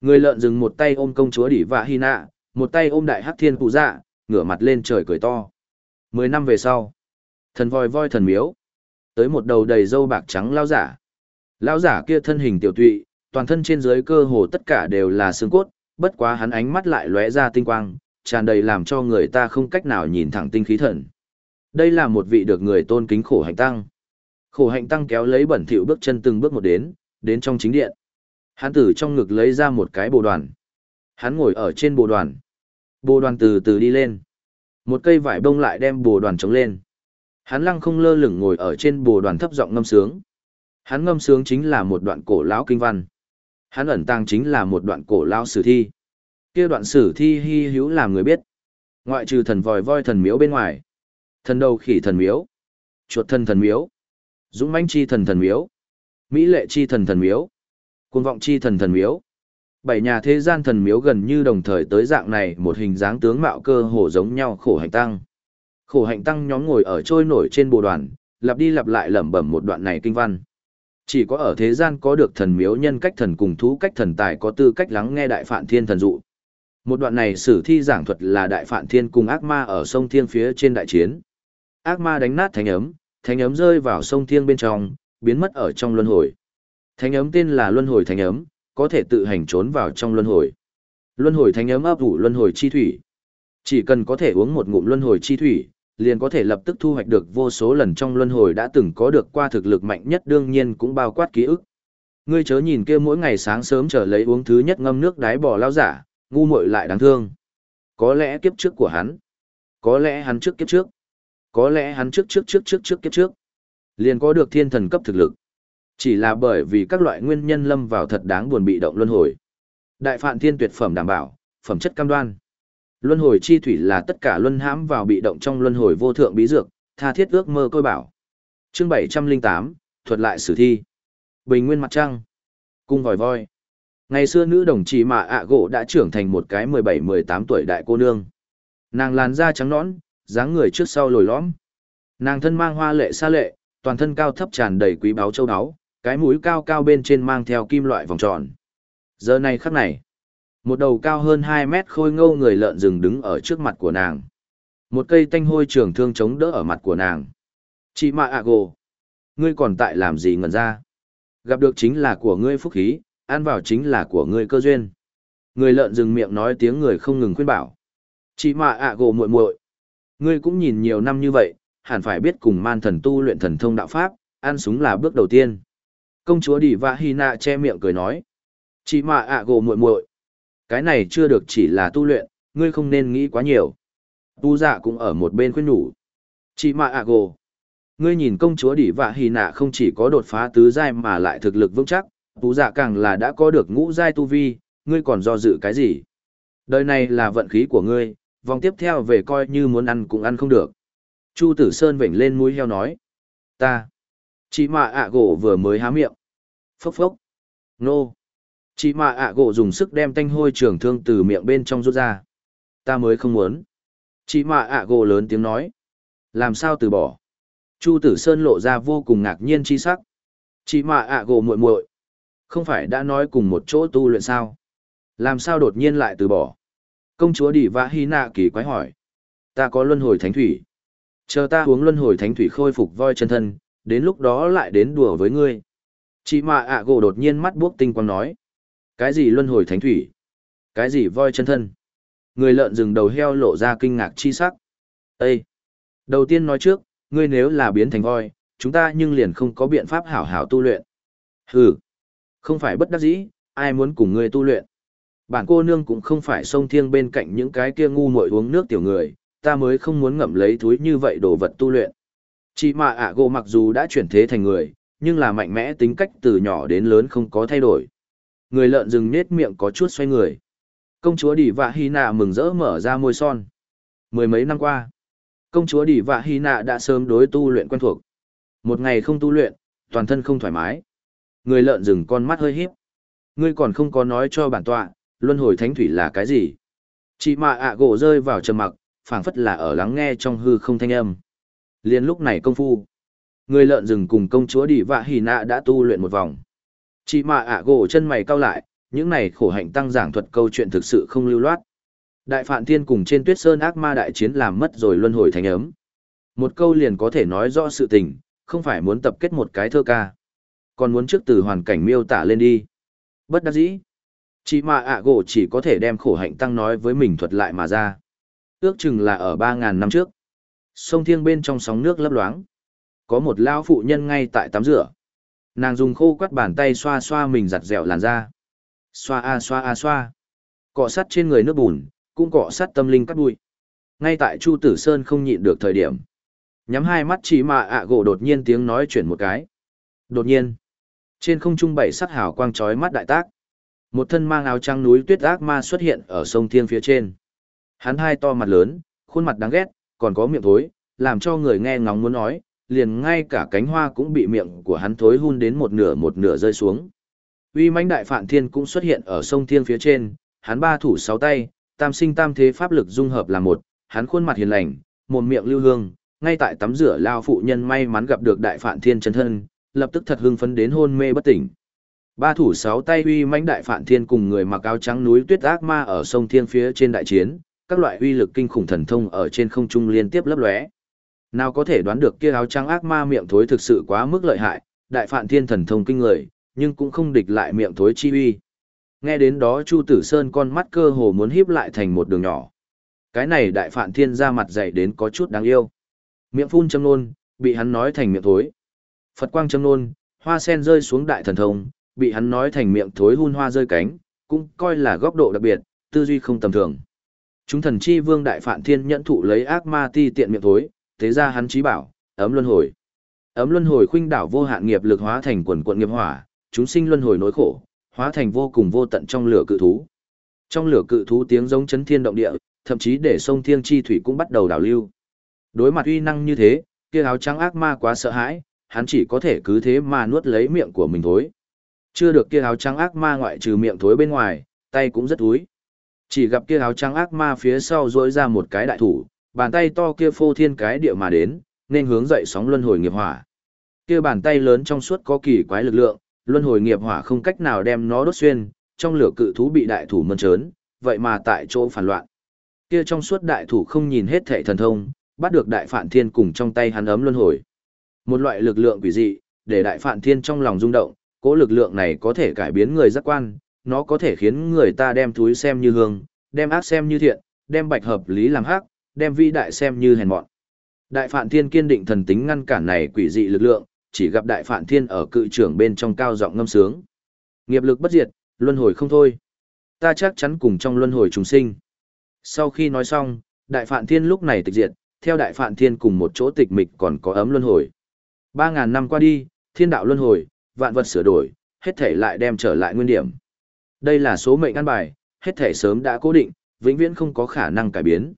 Người lợn rừng một tay ôm công chúa đỉ vạ hy nạ, một tay ôm đại hắc thiên phụ dạ, ngửa mặt lên trời cười to. Mười năm về sau, thần voi voi thần miếu, tới một đầu đầy râu bạc trắng lao giả. Lao giả kia thân hình tiểu tụy, toàn thân trên dưới cơ hồ tất cả đều là xương cốt, bất quá hắn ánh mắt lại lóe ra tinh quang, tràn đầy làm cho người ta không cách nào nhìn thẳng tinh khí thần. Đây là một vị được người tôn kính khổ hạnh tăng. Khổ hạnh tăng kéo lấy bẩn thỉu bước chân từng bước một đến, đến trong chính điện. Hắn từ trong ngực lấy ra một cái bồ đoàn. Hắn ngồi ở trên bồ đoàn. Bồ đoàn từ từ đi lên. Một cây vải bông lại đem bồ đoàn chống lên. Hắn lăng không lơ lửng ngồi ở trên bồ đoàn thấp giọng ngâm sướng. Hắn ngâm sướng chính là một đoạn cổ lão kinh văn. Hắn ẩn tàng chính là một đoạn cổ lao sử thi. Kia đoạn sử thi hy hữu làm người biết. Ngoại trừ thần vòi voi thần miếu bên ngoài. Thần đầu khỉ thần miếu. Chuột thần thần miếu. Dũng mãnh chi thần thần miếu. Mỹ lệ chi thần thần miếu. Cuồng vọng chi thần thần miếu. Bảy nhà thế gian thần miếu gần như đồng thời tới dạng này một hình dáng tướng mạo cơ hồ giống nhau khổ hạnh tăng. Khổ hạnh tăng nhóm ngồi ở trôi nổi trên bồ đoàn, lặp đi lặp lại lẩm bẩm một đoạn này kinh văn. Chỉ có ở thế gian có được thần miếu nhân cách thần cùng thú cách thần tài có tư cách lắng nghe đại phạn thiên thần dụ. Một đoạn này sử thi giảng thuật là đại phạn thiên cùng ác ma ở sông thiên phía trên đại chiến. Ác ma đánh nát thánh ấm, thánh ấm rơi vào sông thiên bên trong, biến mất ở trong luân hồi. Thánh ấm tên là luân hồi thánh ấm, có thể tự hành trốn vào trong luân hồi. Luân hồi thánh ấm ấp ủ luân hồi chi thủy. Chỉ cần có thể uống một ngụm luân hồi chi thủy, liền có thể lập tức thu hoạch được vô số lần trong luân hồi đã từng có được qua thực lực mạnh nhất đương nhiên cũng bao quát ký ức. Ngươi chớ nhìn kia mỗi ngày sáng sớm trở lấy uống thứ nhất ngâm nước đái bò lao giả, ngu muội lại đáng thương. Có lẽ kiếp trước của hắn, có lẽ hắn trước kiếp trước, có lẽ hắn trước trước trước trước trước kiếp trước, liền có được thiên thần cấp thực lực. Chỉ là bởi vì các loại nguyên nhân lâm vào thật đáng buồn bị động luân hồi. Đại phạn thiên tuyệt phẩm đảm bảo, phẩm chất cam đoan. Luân hồi chi thủy là tất cả luân hãm vào bị động trong luân hồi vô thượng bí dược, tha thiết ước mơ côi bảo. Chương 708, thuật lại sử thi. Bình nguyên mặt trăng. Cung vòi voi. Ngày xưa nữ đồng chí mà ạ gỗ đã trưởng thành một cái 17-18 tuổi đại cô nương. Nàng làn da trắng nõn, dáng người trước sau lồi lõm. Nàng thân mang hoa lệ xa lệ, toàn thân cao thấp tràn đầy quý báu châu áo, cái mũi cao cao bên trên mang theo kim loại vòng tròn. Giờ này khắc này, một đầu cao hơn 2 mét khôi ngâu người lợn rừng đứng ở trước mặt của nàng. Một cây tanh hôi trường thương chống đỡ ở mặt của nàng. Chị mạ ạ gồ. Ngươi còn tại làm gì ngẩn ra? Gặp được chính là của ngươi phúc khí, ăn vào chính là của ngươi cơ duyên. Người lợn rừng miệng nói tiếng người không ngừng khuyên bảo. Chị mạ ạ gồ muội muội, Ngươi cũng nhìn nhiều năm như vậy, hẳn phải biết cùng man thần tu luyện thần thông đạo pháp, ăn súng là bước đầu tiên. Công chúa Đỉ Vạ Hy Nạ che miệng cười nói. Chị mạ ạ gồ muội muội cái này chưa được chỉ là tu luyện, ngươi không nên nghĩ quá nhiều. Tu dạ cũng ở một bên khuyên nhủ. Chị mạ ạ gồ. Ngươi nhìn công chúa đỉ vạ hì nạ không chỉ có đột phá tứ giai mà lại thực lực vững chắc, tu dạ càng là đã có được ngũ giai tu vi, ngươi còn do dự cái gì? Đời này là vận khí của ngươi, vòng tiếp theo về coi như muốn ăn cũng ăn không được. Chu tử sơn vểnh lên mũi heo nói. Ta. Chị mạ ạ gỗ vừa mới há miệng. Phốc phốc. Nô. Chị mạ ạ gỗ dùng sức đem tanh hôi trường thương từ miệng bên trong rút ra. Ta mới không muốn. Chị mạ ạ gỗ lớn tiếng nói. Làm sao từ bỏ? Chu tử sơn lộ ra vô cùng ngạc nhiên chi sắc. Chị mạ ạ gỗ muội muội Không phải đã nói cùng một chỗ tu luyện sao? Làm sao đột nhiên lại từ bỏ? Công chúa Đỉ Vã Hy Nạ kỳ quái hỏi. Ta có luân hồi thánh thủy. Chờ ta uống luân hồi thánh thủy khôi phục voi chân thân, đến lúc đó lại đến đùa với ngươi. Chị mạ ạ gỗ đột nhiên mắt buốc tinh quang nói. Cái gì luân hồi thánh thủy? Cái gì voi chân thân? Người lợn rừng đầu heo lộ ra kinh ngạc chi sắc. Ê! Đầu tiên nói trước, ngươi nếu là biến thành voi, chúng ta nhưng liền không có biện pháp hảo hảo tu luyện. Hừ! Không phải bất đắc dĩ, ai muốn cùng ngươi tu luyện. Bản cô nương cũng không phải sông thiêng bên cạnh những cái kia ngu muội uống nước tiểu người, ta mới không muốn ngậm lấy túi như vậy đồ vật tu luyện. Chị mà ạ gỗ mặc dù đã chuyển thế thành người, nhưng là mạnh mẽ tính cách từ nhỏ đến lớn không có thay đổi. Người lợn rừng nết miệng có chút xoay người. Công chúa Đỉ Vạ Hy Nạ mừng rỡ mở ra môi son. Mười mấy năm qua, công chúa Đỉ Vạ Hy Nạ đã sớm đối tu luyện quen thuộc. Một ngày không tu luyện, toàn thân không thoải mái. Người lợn rừng con mắt hơi híp. Ngươi còn không có nói cho bản tọa, luân hồi thánh thủy là cái gì? Chị mạ ạ gỗ rơi vào trầm mặc, phảng phất là ở lắng nghe trong hư không thanh âm. Liên lúc này công phu, người lợn rừng cùng công chúa Đỉ Vạ hy Nạ đã tu luyện một vòng. Chị mà ạ gỗ chân mày cau lại, những này khổ hạnh tăng giảng thuật câu chuyện thực sự không lưu loát. Đại Phạn Thiên cùng trên Tuyết Sơn ác ma đại chiến làm mất rồi luân hồi thành ấm. Một câu liền có thể nói rõ sự tình, không phải muốn tập kết một cái thơ ca. Còn muốn trước từ hoàn cảnh miêu tả lên đi. Bất đắc dĩ. Chị mà ạ gỗ chỉ có thể đem khổ hạnh tăng nói với mình thuật lại mà ra. Ước chừng là ở 3.000 năm trước. Sông Thiêng bên trong sóng nước lấp loáng. Có một lao phụ nhân ngay tại tắm rửa. Nàng dùng khô quắt bàn tay xoa xoa mình giặt dẻo làn da. Xoa a xoa a xoa. Cọ sắt trên người nước bùn, cũng cọ sắt tâm linh cắt bụi. Ngay tại Chu Tử Sơn không nhịn được thời điểm. Nhắm hai mắt chỉ mà ạ gỗ đột nhiên tiếng nói chuyển một cái. Đột nhiên. Trên không trung bảy sắc hào quang chói mắt đại tác. Một thân mang áo trắng núi tuyết ác ma xuất hiện ở sông Thiên phía trên. Hắn hai to mặt lớn, khuôn mặt đáng ghét, còn có miệng thối, làm cho người nghe ngóng muốn nói, liền ngay cả cánh hoa cũng bị miệng của hắn thối hun đến một nửa một nửa rơi xuống. Uy mãnh đại phạn thiên cũng xuất hiện ở sông Thiên phía trên, hắn ba thủ sáu tay, tam sinh tam thế pháp lực dung hợp là một, hắn khuôn mặt hiền lành, một miệng lưu hương, ngay tại tắm rửa lao phụ nhân may mắn gặp được đại phạn thiên chân thân, lập tức thật hưng phấn đến hôn mê bất tỉnh. Ba thủ sáu tay uy mãnh đại phạn thiên cùng người mặc áo trắng núi tuyết ác ma ở sông Thiên phía trên đại chiến, các loại uy lực kinh khủng thần thông ở trên không trung liên tiếp lấp lóe. Nào có thể đoán được kia áo trắng ác ma miệng thối thực sự quá mức lợi hại, đại phạn thiên thần thông kinh người, nhưng cũng không địch lại miệng thối chi uy. Nghe đến đó Chu Tử Sơn con mắt cơ hồ muốn híp lại thành một đường nhỏ. Cái này đại phạn thiên ra mặt dày đến có chút đáng yêu. Miệng phun châm nôn, bị hắn nói thành miệng thối. Phật quang châm nôn, hoa sen rơi xuống đại thần thông, bị hắn nói thành miệng thối hun hoa rơi cánh, cũng coi là góc độ đặc biệt, tư duy không tầm thường. Chúng thần chi vương đại phạn thiên nhẫn thụ lấy ác ma ti tiện miệng thối, Tế ra hắn trí bảo, ấm luân hồi. Ấm luân hồi khuynh đảo vô hạn nghiệp lực hóa thành quần quận nghiệp hỏa, chúng sinh luân hồi nỗi khổ, hóa thành vô cùng vô tận trong lửa cự thú. Trong lửa cự thú tiếng giống chấn thiên động địa, thậm chí để sông thiên chi thủy cũng bắt đầu đảo lưu. Đối mặt uy năng như thế, kia áo trắng ác ma quá sợ hãi, hắn chỉ có thể cứ thế mà nuốt lấy miệng của mình thối. Chưa được kia áo trắng ác ma ngoại trừ miệng thối bên ngoài, tay cũng rất thối, Chỉ gặp kia áo trắng ác ma phía sau rỗi ra một cái đại thủ, bàn tay to kia phô thiên cái địa mà đến, nên hướng dậy sóng luân hồi nghiệp hỏa. Kia bàn tay lớn trong suốt có kỳ quái lực lượng, luân hồi nghiệp hỏa không cách nào đem nó đốt xuyên, trong lửa cự thú bị đại thủ mơn trớn, vậy mà tại chỗ phản loạn. Kia trong suốt đại thủ không nhìn hết thể thần thông, bắt được đại phản thiên cùng trong tay hắn ấm luân hồi. Một loại lực lượng quỷ dị, để đại phản thiên trong lòng rung động, cỗ lực lượng này có thể cải biến người giác quan, nó có thể khiến người ta đem túi xem như hương, đem ác xem như thiện, đem bạch hợp lý làm hắc, đem vi đại xem như hèn mọn. Đại Phạn Thiên kiên định thần tính ngăn cản này quỷ dị lực lượng, chỉ gặp Đại Phạn Thiên ở cự trưởng bên trong cao giọng ngâm sướng. Nghiệp lực bất diệt, luân hồi không thôi. Ta chắc chắn cùng trong luân hồi trùng sinh. Sau khi nói xong, Đại Phạn Thiên lúc này tịch diệt, theo Đại Phạn Thiên cùng một chỗ tịch mịch còn có ấm luân hồi. Ba ngàn năm qua đi, thiên đạo luân hồi, vạn vật sửa đổi, hết thể lại đem trở lại nguyên điểm. Đây là số mệnh ăn bài, hết thể sớm đã cố định, vĩnh viễn không có khả năng cải biến.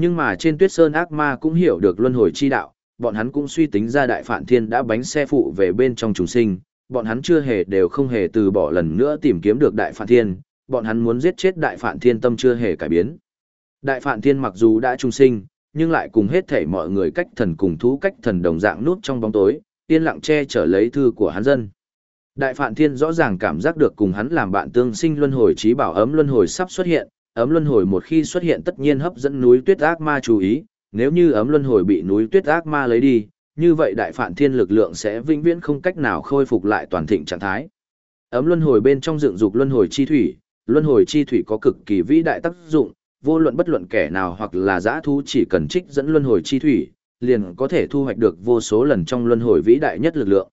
Nhưng mà trên tuyết sơn ác ma cũng hiểu được luân hồi chi đạo, bọn hắn cũng suy tính ra đại phản thiên đã bánh xe phụ về bên trong trùng sinh, bọn hắn chưa hề đều không hề từ bỏ lần nữa tìm kiếm được đại phản thiên, bọn hắn muốn giết chết đại phản thiên tâm chưa hề cải biến. Đại phản thiên mặc dù đã trùng sinh, nhưng lại cùng hết thể mọi người cách thần cùng thú cách thần đồng dạng nút trong bóng tối, yên lặng che chở lấy thư của hắn dân. Đại Phạn Thiên rõ ràng cảm giác được cùng hắn làm bạn tương sinh luân hồi trí bảo ấm luân hồi sắp xuất hiện, ấm luân hồi một khi xuất hiện tất nhiên hấp dẫn núi tuyết ác ma chú ý, nếu như ấm luân hồi bị núi tuyết ác ma lấy đi, như vậy Đại Phạn Thiên lực lượng sẽ vĩnh viễn không cách nào khôi phục lại toàn thịnh trạng thái. Ấm luân hồi bên trong dựng dục luân hồi chi thủy, luân hồi chi thủy có cực kỳ vĩ đại tác dụng, vô luận bất luận kẻ nào hoặc là giã thú chỉ cần trích dẫn luân hồi chi thủy, liền có thể thu hoạch được vô số lần trong luân hồi vĩ đại nhất lực lượng.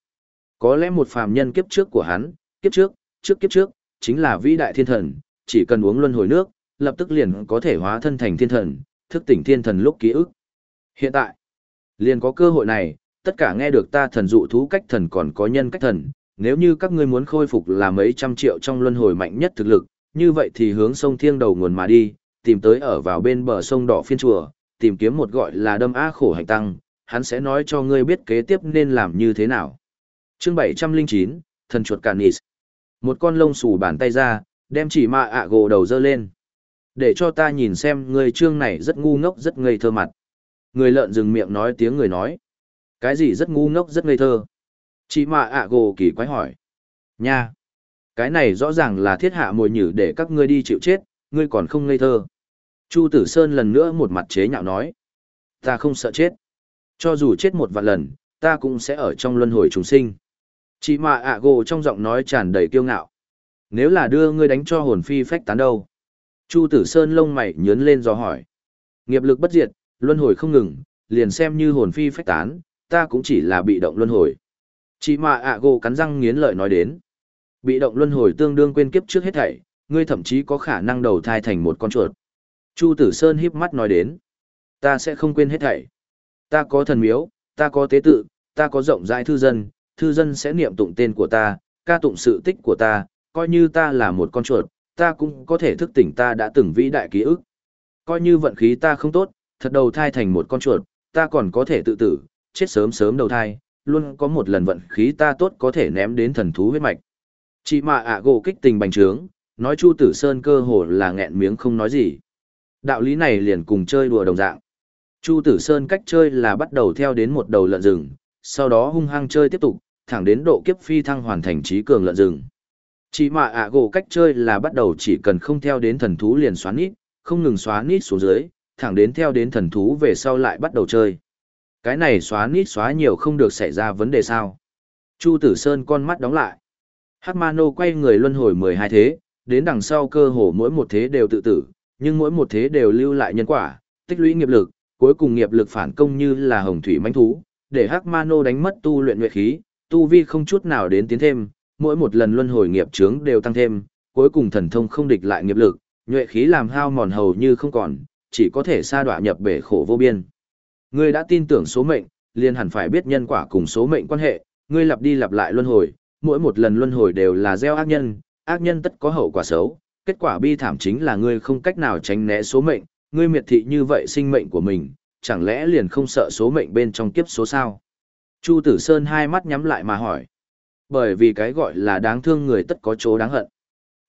Có lẽ một phàm nhân kiếp trước của hắn, kiếp trước, trước kiếp trước, chính là vĩ đại thiên thần, chỉ cần uống luân hồi nước, lập tức liền có thể hóa thân thành thiên thần, thức tỉnh thiên thần lúc ký ức. Hiện tại, liền có cơ hội này, tất cả nghe được ta thần dụ thú cách thần còn có nhân cách thần, nếu như các ngươi muốn khôi phục là mấy trăm triệu trong luân hồi mạnh nhất thực lực, như vậy thì hướng sông Thiêng đầu nguồn mà đi, tìm tới ở vào bên bờ sông đỏ phiên chùa, tìm kiếm một gọi là đâm á khổ hành tăng, hắn sẽ nói cho ngươi biết kế tiếp nên làm như thế nào. Chương 709, thần chuột Canis. Một con lông xù bàn tay ra, đem chỉ mạ ạ gồ đầu dơ lên. Để cho ta nhìn xem người trương này rất ngu ngốc rất ngây thơ mặt. Người lợn dừng miệng nói tiếng người nói. Cái gì rất ngu ngốc rất ngây thơ? chị mạ ạ gồ kỳ quái hỏi. Nha! Cái này rõ ràng là thiết hạ mồi nhử để các ngươi đi chịu chết, ngươi còn không ngây thơ. Chu Tử Sơn lần nữa một mặt chế nhạo nói. Ta không sợ chết. Cho dù chết một vạn lần, ta cũng sẽ ở trong luân hồi chúng sinh. Chị mạ ạ gồ trong giọng nói tràn đầy kiêu ngạo. Nếu là đưa ngươi đánh cho hồn phi phách tán đâu? Chu Tử Sơn lông mày nhớn lên do hỏi. Nghiệp lực bất diệt, luân hồi không ngừng, liền xem như hồn phi phách tán, ta cũng chỉ là bị động luân hồi. Chị mà ạ gồ cắn răng nghiến lợi nói đến. Bị động luân hồi tương đương quên kiếp trước hết thảy, ngươi thậm chí có khả năng đầu thai thành một con chuột. Chu Tử Sơn híp mắt nói đến. Ta sẽ không quên hết thảy. Ta có thần miếu, ta có tế tự, ta có rộng rãi thư dân, thư dân sẽ niệm tụng tên của ta, ca tụng sự tích của ta, coi như ta là một con chuột, ta cũng có thể thức tỉnh ta đã từng vĩ đại ký ức. Coi như vận khí ta không tốt, thật đầu thai thành một con chuột, ta còn có thể tự tử, chết sớm sớm đầu thai, luôn có một lần vận khí ta tốt có thể ném đến thần thú huyết mạch. Chị mà ạ gỗ kích tình bành trướng, nói Chu Tử Sơn cơ hồ là nghẹn miếng không nói gì. Đạo lý này liền cùng chơi đùa đồng dạng. Chu Tử Sơn cách chơi là bắt đầu theo đến một đầu lợn rừng, sau đó hung hăng chơi tiếp tục, thẳng đến độ kiếp phi thăng hoàn thành trí cường lợn rừng. Chỉ mà ạ gỗ cách chơi là bắt đầu chỉ cần không theo đến thần thú liền xóa nít, không ngừng xóa nít xuống dưới, thẳng đến theo đến thần thú về sau lại bắt đầu chơi. Cái này xóa nít xóa nhiều không được xảy ra vấn đề sao. Chu Tử Sơn con mắt đóng lại. Hắc Mano quay người luân hồi 12 thế, đến đằng sau cơ hồ mỗi một thế đều tự tử, nhưng mỗi một thế đều lưu lại nhân quả, tích lũy nghiệp lực, cuối cùng nghiệp lực phản công như là hồng thủy manh thú, để Hắc Mano đánh mất tu luyện nhuệ khí, tu vi không chút nào đến tiến thêm, mỗi một lần luân hồi nghiệp chướng đều tăng thêm, cuối cùng thần thông không địch lại nghiệp lực, nhuệ khí làm hao mòn hầu như không còn, chỉ có thể sa đọa nhập bể khổ vô biên. Ngươi đã tin tưởng số mệnh, liền hẳn phải biết nhân quả cùng số mệnh quan hệ, ngươi lặp đi lặp lại luân hồi, mỗi một lần luân hồi đều là gieo ác nhân, ác nhân tất có hậu quả xấu, kết quả bi thảm chính là ngươi không cách nào tránh né số mệnh, ngươi miệt thị như vậy sinh mệnh của mình, chẳng lẽ liền không sợ số mệnh bên trong kiếp số sao? Chu Tử Sơn hai mắt nhắm lại mà hỏi. Bởi vì cái gọi là đáng thương người tất có chỗ đáng hận.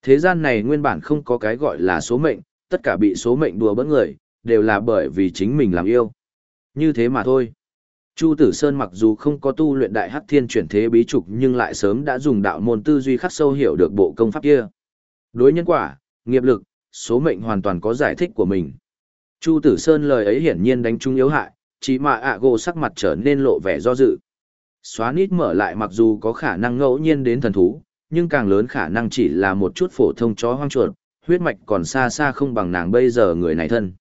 Thế gian này nguyên bản không có cái gọi là số mệnh, tất cả bị số mệnh đùa bỡn người, đều là bởi vì chính mình làm yêu. Như thế mà thôi. Chu Tử Sơn mặc dù không có tu luyện đại hắc thiên chuyển thế bí trục nhưng lại sớm đã dùng đạo môn tư duy khắc sâu hiểu được bộ công pháp kia. Đối nhân quả, nghiệp lực, số mệnh hoàn toàn có giải thích của mình. Chu Tử Sơn lời ấy hiển nhiên đánh trúng yếu hại, chỉ mà ạ gồ sắc mặt trở nên lộ vẻ do dự. Xóa nít mở lại mặc dù có khả năng ngẫu nhiên đến thần thú, nhưng càng lớn khả năng chỉ là một chút phổ thông chó hoang chuột, huyết mạch còn xa xa không bằng nàng bây giờ người này thân.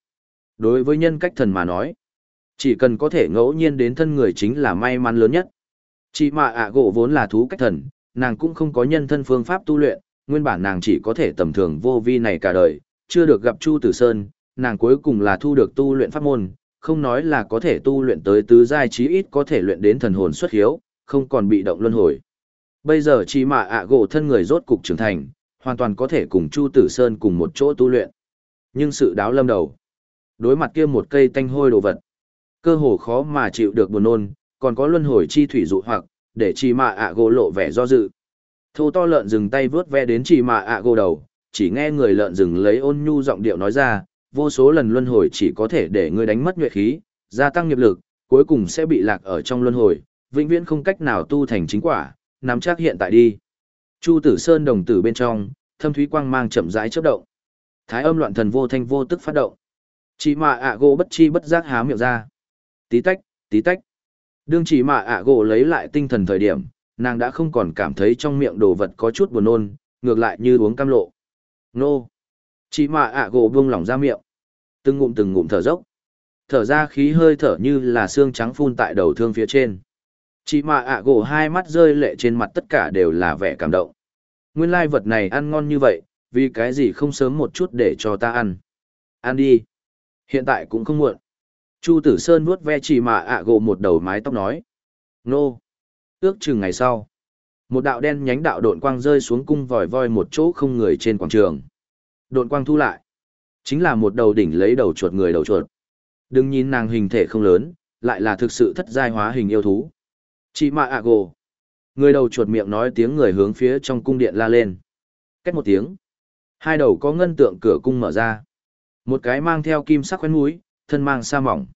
Đối với nhân cách thần mà nói, chỉ cần có thể ngẫu nhiên đến thân người chính là may mắn lớn nhất. Chị mà ạ gỗ vốn là thú cách thần, nàng cũng không có nhân thân phương pháp tu luyện, nguyên bản nàng chỉ có thể tầm thường vô vi này cả đời, chưa được gặp Chu Tử Sơn, nàng cuối cùng là thu được tu luyện pháp môn, không nói là có thể tu luyện tới tứ giai chí ít có thể luyện đến thần hồn xuất hiếu, không còn bị động luân hồi. Bây giờ chỉ mà ạ gỗ thân người rốt cục trưởng thành, hoàn toàn có thể cùng Chu Tử Sơn cùng một chỗ tu luyện. Nhưng sự đáo lâm đầu. Đối mặt kia một cây tanh hôi đồ vật. Cơ hồ khó mà chịu được buồn nôn, còn có luân hồi chi thủy dụ hoặc, để chỉ mà ạ gỗ lộ vẻ do dự. Thô to lợn dừng tay vướt ve đến chỉ mà ạ gỗ đầu, chỉ nghe người lợn rừng lấy ôn nhu giọng điệu nói ra, vô số lần luân hồi chỉ có thể để ngươi đánh mất nhuệ khí, gia tăng nghiệp lực, cuối cùng sẽ bị lạc ở trong luân hồi, vĩnh viễn không cách nào tu thành chính quả, nắm chắc hiện tại đi. Chu Tử Sơn đồng tử bên trong, thâm thúy quang mang chậm rãi chớp động. Thái âm loạn thần vô thanh vô tức phát động. Chỉ mà ạ gỗ bất chi bất giác há miệng ra. Tí tách, tí tách. Đương chỉ mà ạ gỗ lấy lại tinh thần thời điểm, nàng đã không còn cảm thấy trong miệng đồ vật có chút buồn nôn, ngược lại như uống cam lộ. Nô. Chỉ mà ạ gỗ buông lỏng ra miệng. Từng ngụm từng ngụm thở dốc. Thở ra khí hơi thở như là xương trắng phun tại đầu thương phía trên. chị mạ ạ gỗ hai mắt rơi lệ trên mặt tất cả đều là vẻ cảm động. Nguyên lai vật này ăn ngon như vậy, vì cái gì không sớm một chút để cho ta ăn. Ăn đi. Hiện tại cũng không muộn. Chu Tử Sơn vuốt ve chị mạ ạ gỗ một đầu mái tóc nói. Nô. Ước chừng ngày sau. Một đạo đen nhánh đạo đội quang rơi xuống cung vòi voi một chỗ không người trên quảng trường. đội quang thu lại. Chính là một đầu đỉnh lấy đầu chuột người đầu chuột. Đừng nhìn nàng hình thể không lớn, lại là thực sự thất giai hóa hình yêu thú. Chị mạ ạ gồ. Người đầu chuột miệng nói tiếng người hướng phía trong cung điện la lên. Cách một tiếng. Hai đầu có ngân tượng cửa cung mở ra. Một cái mang theo kim sắc khoen mũi, thân mang sa mỏng.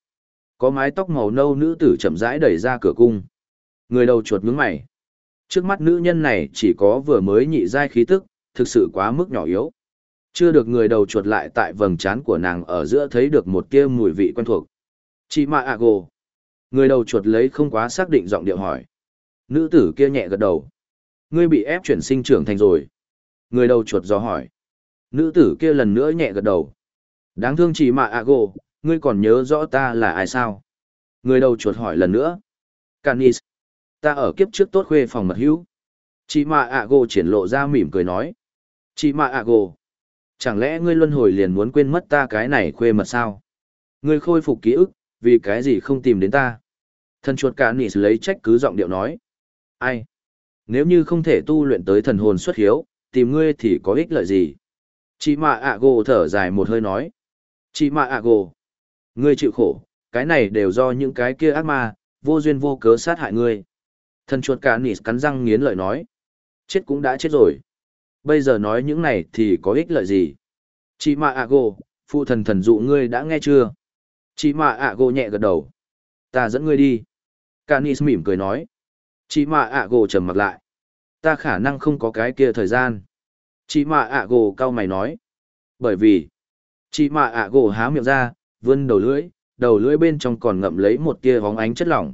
Có mái tóc màu nâu nữ tử chậm rãi đẩy ra cửa cung. Người đầu chuột nhướng mày. Trước mắt nữ nhân này chỉ có vừa mới nhị giai khí tức, thực sự quá mức nhỏ yếu. Chưa được người đầu chuột lại tại vầng trán của nàng ở giữa thấy được một kia mùi vị quen thuộc. Chị Mạ ạ gồ. Người đầu chuột lấy không quá xác định giọng điệu hỏi. Nữ tử kia nhẹ gật đầu. Ngươi bị ép chuyển sinh trưởng thành rồi. Người đầu chuột do hỏi. Nữ tử kia lần nữa nhẹ gật đầu. Đáng thương chị Mạ ạ gồ, ngươi còn nhớ rõ ta là ai sao? Người đầu chuột hỏi lần nữa. Canis. Ta ở kiếp trước tốt khuê phòng mật hữu. Chị Mạ ạ gồ triển lộ ra mỉm cười nói. Chị Mạ ạ gồ. Chẳng lẽ ngươi luân hồi liền muốn quên mất ta cái này khuê mật sao? Ngươi khôi phục ký ức, vì cái gì không tìm đến ta? Thần chuột cả nỉ lấy trách cứ giọng điệu nói. Ai? Nếu như không thể tu luyện tới thần hồn xuất hiếu, tìm ngươi thì có ích lợi gì? Chị mạ ạ gồ thở dài một hơi nói. Chị mạ ạ gồ. Ngươi chịu khổ, cái này đều do những cái kia ác ma, vô duyên vô cớ sát hại ngươi. Thần chuột cả nỉ cắn răng nghiến lợi nói. Chết cũng đã chết rồi. Bây giờ nói những này thì có ích lợi gì? Chị mạ ạ gồ, phụ thần thần dụ ngươi đã nghe chưa? Chị mạ ạ gồ nhẹ gật đầu. Ta dẫn ngươi đi. Canis mỉm cười nói. Chị mạ ạ gồ trầm mặt lại. Ta khả năng không có cái kia thời gian. Chị mạ ạ gồ cao mày nói. Bởi vì, chị mạ ạ gồ há miệng ra, vươn đầu lưỡi, đầu lưỡi bên trong còn ngậm lấy một tia bóng ánh chất lỏng.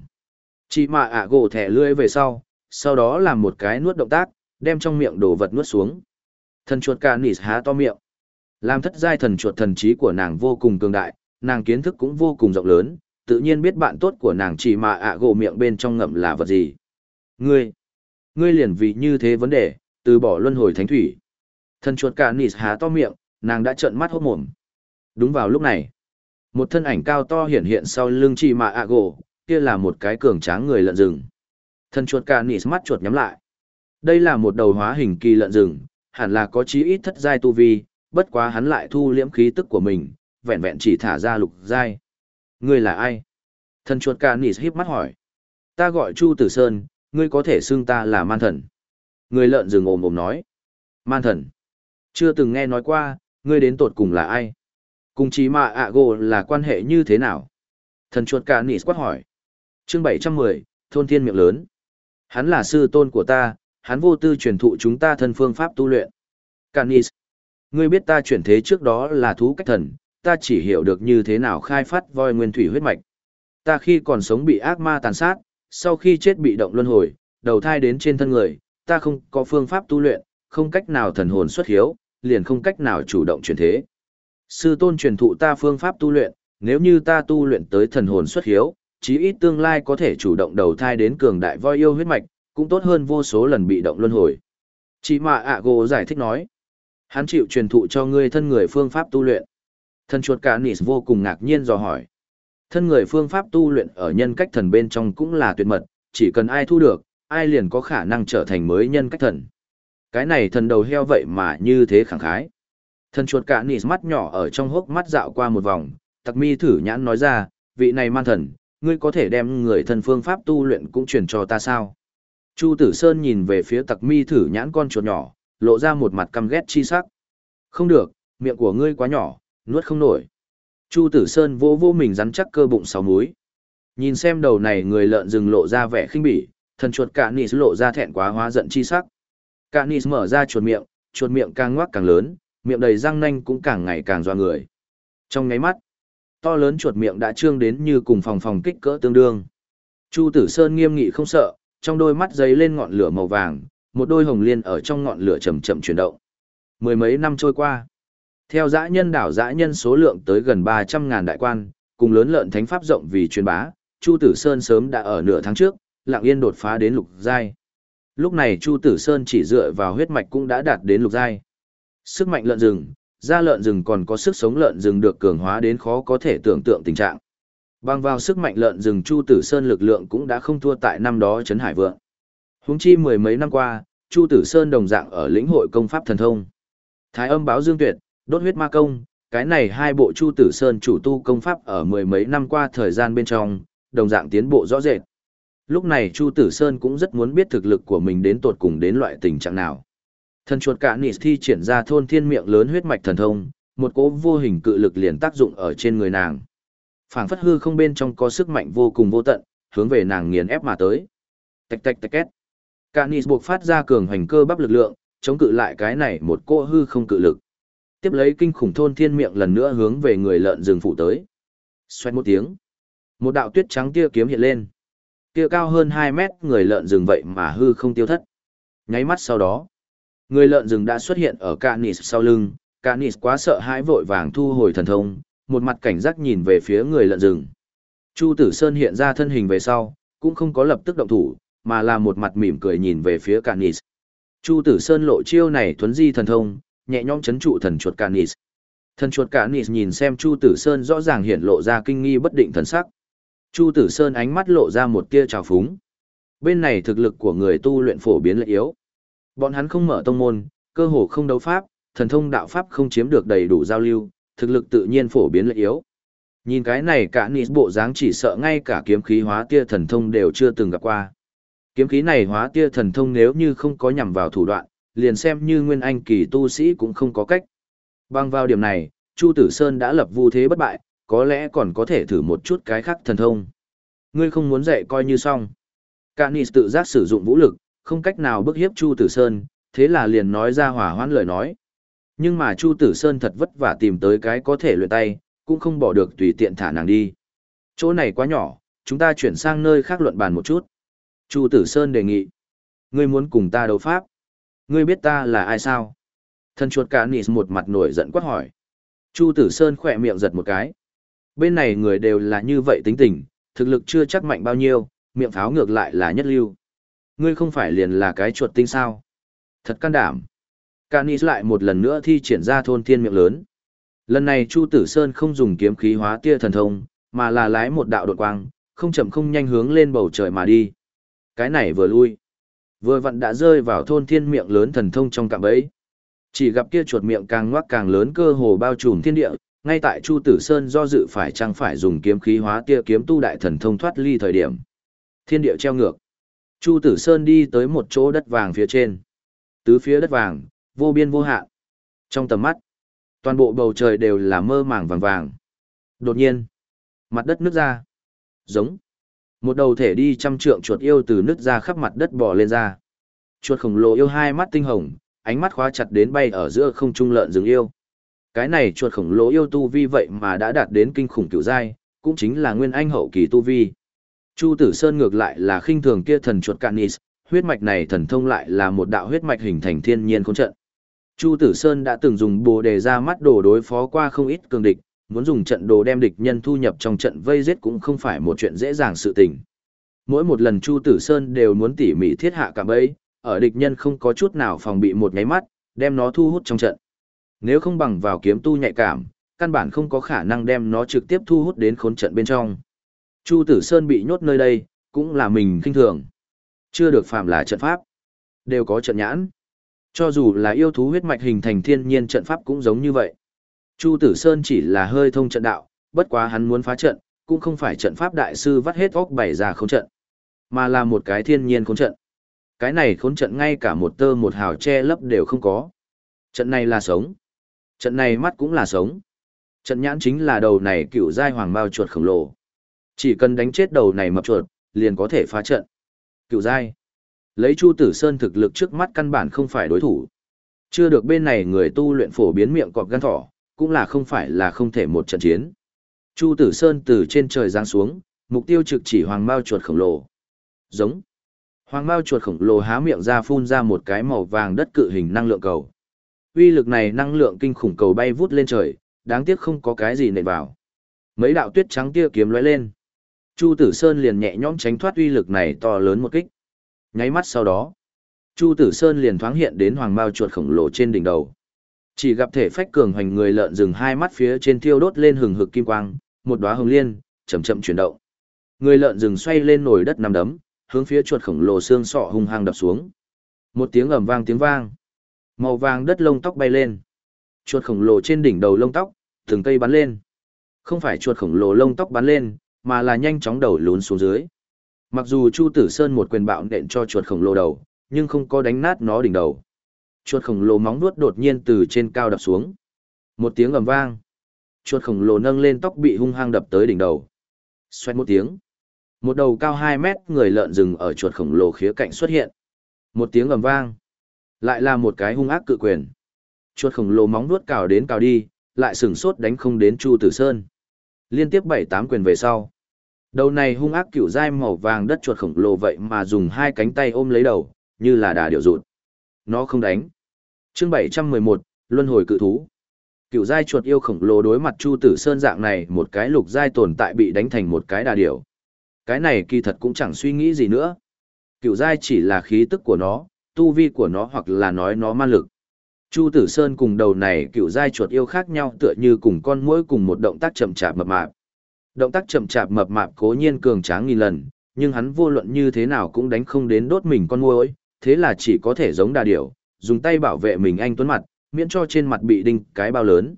Chị mạ ạ gồ thẻ lưỡi về sau, sau đó làm một cái nuốt động tác, đem trong miệng đồ vật nuốt xuống. Thần chuột Canis há to miệng. Làm thất giai thần chuột thần trí của nàng vô cùng cường đại, nàng kiến thức cũng vô cùng rộng lớn, tự nhiên biết bạn tốt của nàng chỉ mà ạ gỗ miệng bên trong ngậm là vật gì. Ngươi, ngươi liền vì như thế vấn đề, từ bỏ luân hồi thánh thủy. Thần chuột cả nỉ há to miệng, nàng đã trợn mắt hốt mồm. Đúng vào lúc này, một thân ảnh cao to hiện hiện sau lưng chỉ mà ạ gỗ, kia là một cái cường tráng người lợn rừng. Thần chuột cả nỉ mắt chuột nhắm lại. Đây là một đầu hóa hình kỳ lợn rừng, hẳn là có chí ít thất giai tu vi, bất quá hắn lại thu liễm khí tức của mình, vẹn vẹn chỉ thả ra lục giai. Ngươi là ai? Thần chuột ca nỉ híp mắt hỏi. Ta gọi Chu Tử Sơn, ngươi có thể xưng ta là man thần. Người lợn rừng ồm ồm nói. Man thần. Chưa từng nghe nói qua, ngươi đến tột cùng là ai? Cùng chí mạ ạ gồ là quan hệ như thế nào? Thần chuột ca nỉ quát hỏi. chương 710, thôn thiên miệng lớn. Hắn là sư tôn của ta, hắn vô tư truyền thụ chúng ta thân phương pháp tu luyện. Canis. Ngươi biết ta chuyển thế trước đó là thú cách thần, ta chỉ hiểu được như thế nào khai phát voi nguyên thủy huyết mạch. Ta khi còn sống bị ác ma tàn sát, sau khi chết bị động luân hồi, đầu thai đến trên thân người, ta không có phương pháp tu luyện, không cách nào thần hồn xuất hiếu, liền không cách nào chủ động chuyển thế. Sư tôn truyền thụ ta phương pháp tu luyện, nếu như ta tu luyện tới thần hồn xuất hiếu, chí ít tương lai có thể chủ động đầu thai đến cường đại voi yêu huyết mạch, cũng tốt hơn vô số lần bị động luân hồi. Chị mà ạ gồ giải thích nói, hắn chịu truyền thụ cho ngươi thân người phương pháp tu luyện. Thân chuột cả nỉ vô cùng ngạc nhiên dò hỏi. Thân người phương pháp tu luyện ở nhân cách thần bên trong cũng là tuyệt mật, chỉ cần ai thu được, ai liền có khả năng trở thành mới nhân cách thần. Cái này thần đầu heo vậy mà như thế khẳng khái. Thân chuột cả nỉ mắt nhỏ ở trong hốc mắt dạo qua một vòng, tặc mi thử nhãn nói ra, vị này man thần, ngươi có thể đem người thân phương pháp tu luyện cũng truyền cho ta sao? Chu Tử Sơn nhìn về phía tặc mi thử nhãn con chuột nhỏ, lộ ra một mặt căm ghét chi sắc. Không được, miệng của ngươi quá nhỏ, nuốt không nổi. Chu Tử Sơn vô vô mình rắn chắc cơ bụng sáu múi. Nhìn xem đầu này người lợn rừng lộ ra vẻ khinh bỉ, thần chuột cả nịt lộ ra thẹn quá hóa giận chi sắc. Cả nịt mở ra chuột miệng, chuột miệng càng ngoác càng lớn, miệng đầy răng nanh cũng càng ngày càng doa người. Trong ngáy mắt, to lớn chuột miệng đã trương đến như cùng phòng phòng kích cỡ tương đương. Chu Tử Sơn nghiêm nghị không sợ, trong đôi mắt dấy lên ngọn lửa màu vàng, một đôi hồng liên ở trong ngọn lửa chậm chậm chuyển động. Mười mấy năm trôi qua, theo dã nhân đảo dã nhân số lượng tới gần 300.000 đại quan, cùng lớn lợn thánh pháp rộng vì truyền bá, Chu Tử Sơn sớm đã ở nửa tháng trước, lặng yên đột phá đến lục giai. Lúc này Chu Tử Sơn chỉ dựa vào huyết mạch cũng đã đạt đến lục giai. Sức mạnh lợn rừng, da lợn rừng còn có sức sống lợn rừng được cường hóa đến khó có thể tưởng tượng tình trạng. Bằng vào sức mạnh lợn rừng Chu Tử Sơn lực lượng cũng đã không thua tại năm đó Trấn Hải Vượng. Huống chi mười mấy năm qua, Chu Tử Sơn đồng dạng ở lĩnh hội công pháp thần thông. Thái âm báo dương tuyệt, đốt huyết ma công, cái này hai bộ Chu Tử Sơn chủ tu công pháp ở mười mấy năm qua thời gian bên trong, đồng dạng tiến bộ rõ rệt. Lúc này Chu Tử Sơn cũng rất muốn biết thực lực của mình đến tột cùng đến loại tình trạng nào. Thần chuột cả nị thi triển ra thôn thiên miệng lớn huyết mạch thần thông, một cỗ vô hình cự lực liền tác dụng ở trên người nàng. Phảng phất hư không bên trong có sức mạnh vô cùng vô tận, hướng về nàng nghiền ép mà tới. Tạch tạch tạch két. canis buộc phát ra cường hành cơ bắp lực lượng, chống cự lại cái này một cô hư không cự lực. Tiếp lấy kinh khủng thôn thiên miệng lần nữa hướng về người lợn rừng phụ tới. Xoẹt một tiếng. Một đạo tuyết trắng tia kiếm hiện lên. Tia cao hơn hai mét người lợn rừng vậy mà hư không tiêu thất. Nháy mắt sau đó, người lợn rừng đã xuất hiện ở Canis sau lưng. Canis quá sợ hãi vội vàng thu hồi thần thông, một mặt cảnh giác nhìn về phía người lợn rừng. Chu Tử Sơn hiện ra thân hình về sau, cũng không có lập tức động thủ, mà là một mặt mỉm cười nhìn về phía Canis. Chu Tử Sơn lộ chiêu này thuấn di thần thông, nhẹ nhõm chấn trụ thần chuột Canis. Thần chuột Canis nhìn xem Chu Tử Sơn rõ ràng hiện lộ ra kinh nghi bất định thần sắc. Chu Tử Sơn ánh mắt lộ ra một tia trào phúng. Bên này thực lực của người tu luyện phổ biến lại yếu. Bọn hắn không mở tông môn, cơ hồ không đấu pháp, thần thông đạo pháp không chiếm được đầy đủ giao lưu, thực lực tự nhiên phổ biến lợi yếu. Nhìn cái này cả nị bộ dáng chỉ sợ ngay cả kiếm khí hóa tia thần thông đều chưa từng gặp qua. Kiếm khí này hóa tia thần thông nếu như không có nhằm vào thủ đoạn, liền xem như nguyên anh kỳ tu sĩ cũng không có cách. Bằng vào điểm này, Chu Tử Sơn đã lập vu thế bất bại, có lẽ còn có thể thử một chút cái khác thần thông. Ngươi không muốn dạy coi như xong. Canis tự giác sử dụng vũ lực, không cách nào bức hiếp Chu Tử Sơn, thế là liền nói ra hỏa hoãn lời nói. Nhưng mà Chu Tử Sơn thật vất vả tìm tới cái có thể luyện tay, cũng không bỏ được tùy tiện thả nàng đi. Chỗ này quá nhỏ, chúng ta chuyển sang nơi khác luận bàn một chút. Chu Tử Sơn đề nghị. Ngươi muốn cùng ta đấu pháp? Ngươi biết ta là ai sao? Thân chuột cả nị một mặt nổi giận quát hỏi. Chu Tử Sơn khỏe miệng giật một cái. Bên này người đều là như vậy tính tình, thực lực chưa chắc mạnh bao nhiêu, miệng pháo ngược lại là nhất lưu. Ngươi không phải liền là cái chuột tinh sao? Thật can đảm. Canis lại một lần nữa thi triển ra thôn thiên miệng lớn. Lần này Chu Tử Sơn không dùng kiếm khí hóa tia thần thông, mà là lái một đạo đột quang, không chậm không nhanh hướng lên bầu trời mà đi. Cái này vừa lui, vừa vặn đã rơi vào thôn thiên miệng lớn thần thông trong cạm bẫy. Chỉ gặp kia chuột miệng càng ngoác càng lớn cơ hồ bao trùm thiên địa, ngay tại Chu Tử Sơn do dự phải chăng phải dùng kiếm khí hóa tia kiếm tu đại thần thông thoát ly thời điểm. Thiên địa treo ngược. Chu Tử Sơn đi tới một chỗ đất vàng phía trên. Tứ phía đất vàng, vô biên vô hạn. Trong tầm mắt, toàn bộ bầu trời đều là mơ màng vàng vàng. Đột nhiên, mặt đất nứt ra. Giống. Một đầu thể đi trăm trượng chuột yêu từ nứt ra khắp mặt đất bò lên ra. Chuột khổng lồ yêu hai mắt tinh hồng, ánh mắt khóa chặt đến bay ở giữa không trung lợn rừng yêu. Cái này chuột khổng lồ yêu tu vi vậy mà đã đạt đến kinh khủng cựu giai, cũng chính là nguyên anh hậu kỳ tu vi. Chu Tử Sơn ngược lại là khinh thường kia thần chuột Canis, huyết mạch này thần thông lại là một đạo huyết mạch hình thành thiên nhiên khốn trận. Chu Tử Sơn đã từng dùng bồ đề ra mắt đồ đối phó qua không ít cường địch, muốn dùng trận đồ đem địch nhân thu nhập trong trận vây giết cũng không phải một chuyện dễ dàng sự tình. Mỗi một lần Chu Tử Sơn đều muốn tỉ mỉ thiết hạ cả bẫy, ở địch nhân không có chút nào phòng bị một nháy mắt, đem nó thu hút trong trận. Nếu không bằng vào kiếm tu nhạy cảm, căn bản không có khả năng đem nó trực tiếp thu hút đến khốn trận bên trong. Chu Tử Sơn bị nhốt nơi đây, cũng là mình kinh thường. Chưa được phạm là trận pháp, đều có trận nhãn. Cho dù là yêu thú huyết mạch hình thành thiên nhiên trận pháp cũng giống như vậy. Chu Tử Sơn chỉ là hơi thông trận đạo, bất quá hắn muốn phá trận, cũng không phải trận pháp đại sư vắt hết óc bày ra khốn trận, mà là một cái thiên nhiên khốn trận. Cái này khốn trận ngay cả một tơ một hào che lấp đều không có. Trận này là sống. Trận này mắt cũng là sống. Trận nhãn chính là đầu này cựu giai hoàng bao chuột khổng lồ. Chỉ cần đánh chết đầu này mập chuột, liền có thể phá trận. Cựu giai. Lấy Chu Tử Sơn thực lực trước mắt căn bản không phải đối thủ. Chưa được bên này người tu luyện phổ biến miệng cọp gan thỏ, cũng là không phải là không thể một trận chiến. Chu Tử Sơn từ trên trời giáng xuống, mục tiêu trực chỉ hoàng mao chuột khổng lồ. Giống. Hoàng mao chuột khổng lồ há miệng ra phun ra một cái màu vàng đất cự hình năng lượng cầu. Uy lực này năng lượng kinh khủng cầu bay vút lên trời, đáng tiếc không có cái gì nện vào. Mấy đạo tuyết trắng tia kiếm lóe lên. Chu Tử Sơn liền nhẹ nhõm tránh thoát uy lực này to lớn một kích. Nháy mắt sau đó, Chu Tử Sơn liền thoáng hiện đến hoàng mao chuột khổng lồ trên đỉnh đầu. Chỉ gặp thể phách cường hoành người lợn rừng hai mắt phía trên thiêu đốt lên hừng hực kim quang, một đóa hồng liên, chậm chậm chuyển động. Người lợn rừng xoay lên nồi đất nằm đấm, hướng phía chuột khổng lồ xương sọ hung hăng đập xuống. Một tiếng ầm vang tiếng vang. Màu vàng đất lông tóc bay lên. Chuột khổng lồ trên đỉnh đầu lông tóc, từng cây bắn lên. Không phải chuột khổng lồ lông tóc bắn lên, mà là nhanh chóng đầu lún xuống dưới. Mặc dù Chu Tử Sơn một quyền bạo nện cho chuột khổng lồ đầu, nhưng không có đánh nát nó đỉnh đầu. Chuột khổng lồ móng vuốt đột nhiên từ trên cao đập xuống. Một tiếng ầm vang. Chuột khổng lồ nâng lên tóc bị hung hăng đập tới đỉnh đầu. Xoẹt một tiếng. Một đầu cao 2 mét người lợn rừng ở chuột khổng lồ khía cạnh xuất hiện. Một tiếng ầm vang. Lại là một cái hung ác cự quyền. Chuột khổng lồ móng vuốt cào đến cào đi, lại sừng sốt đánh không đến Chu Tử Sơn. Liên tiếp 7-8 quyền về sau. Đầu này hung ác cựu dai màu vàng đất chuột khổng lồ vậy mà dùng hai cánh tay ôm lấy đầu, như là đà điệu rụt. Nó không đánh. Chương 711, Luân hồi cự thú. Cựu giai chuột yêu khổng lồ đối mặt Chu Tử Sơn dạng này, một cái lục giai tồn tại bị đánh thành một cái đà điểu. Cái này kỳ thật cũng chẳng suy nghĩ gì nữa. Cựu giai chỉ là khí tức của nó, tu vi của nó hoặc là nói nó ma lực. Chu Tử Sơn cùng đầu này cựu giai chuột yêu khác nhau tựa như cùng con muỗi cùng một động tác chậm chạp mập mạp. Động tác chậm chạp mập mạp cố nhiên cường tráng nghìn lần, nhưng hắn vô luận như thế nào cũng đánh không đến đốt mình con muỗi, thế là chỉ có thể giống đà điểu, dùng tay bảo vệ mình anh tuấn mặt, miễn cho trên mặt bị đinh cái bao lớn.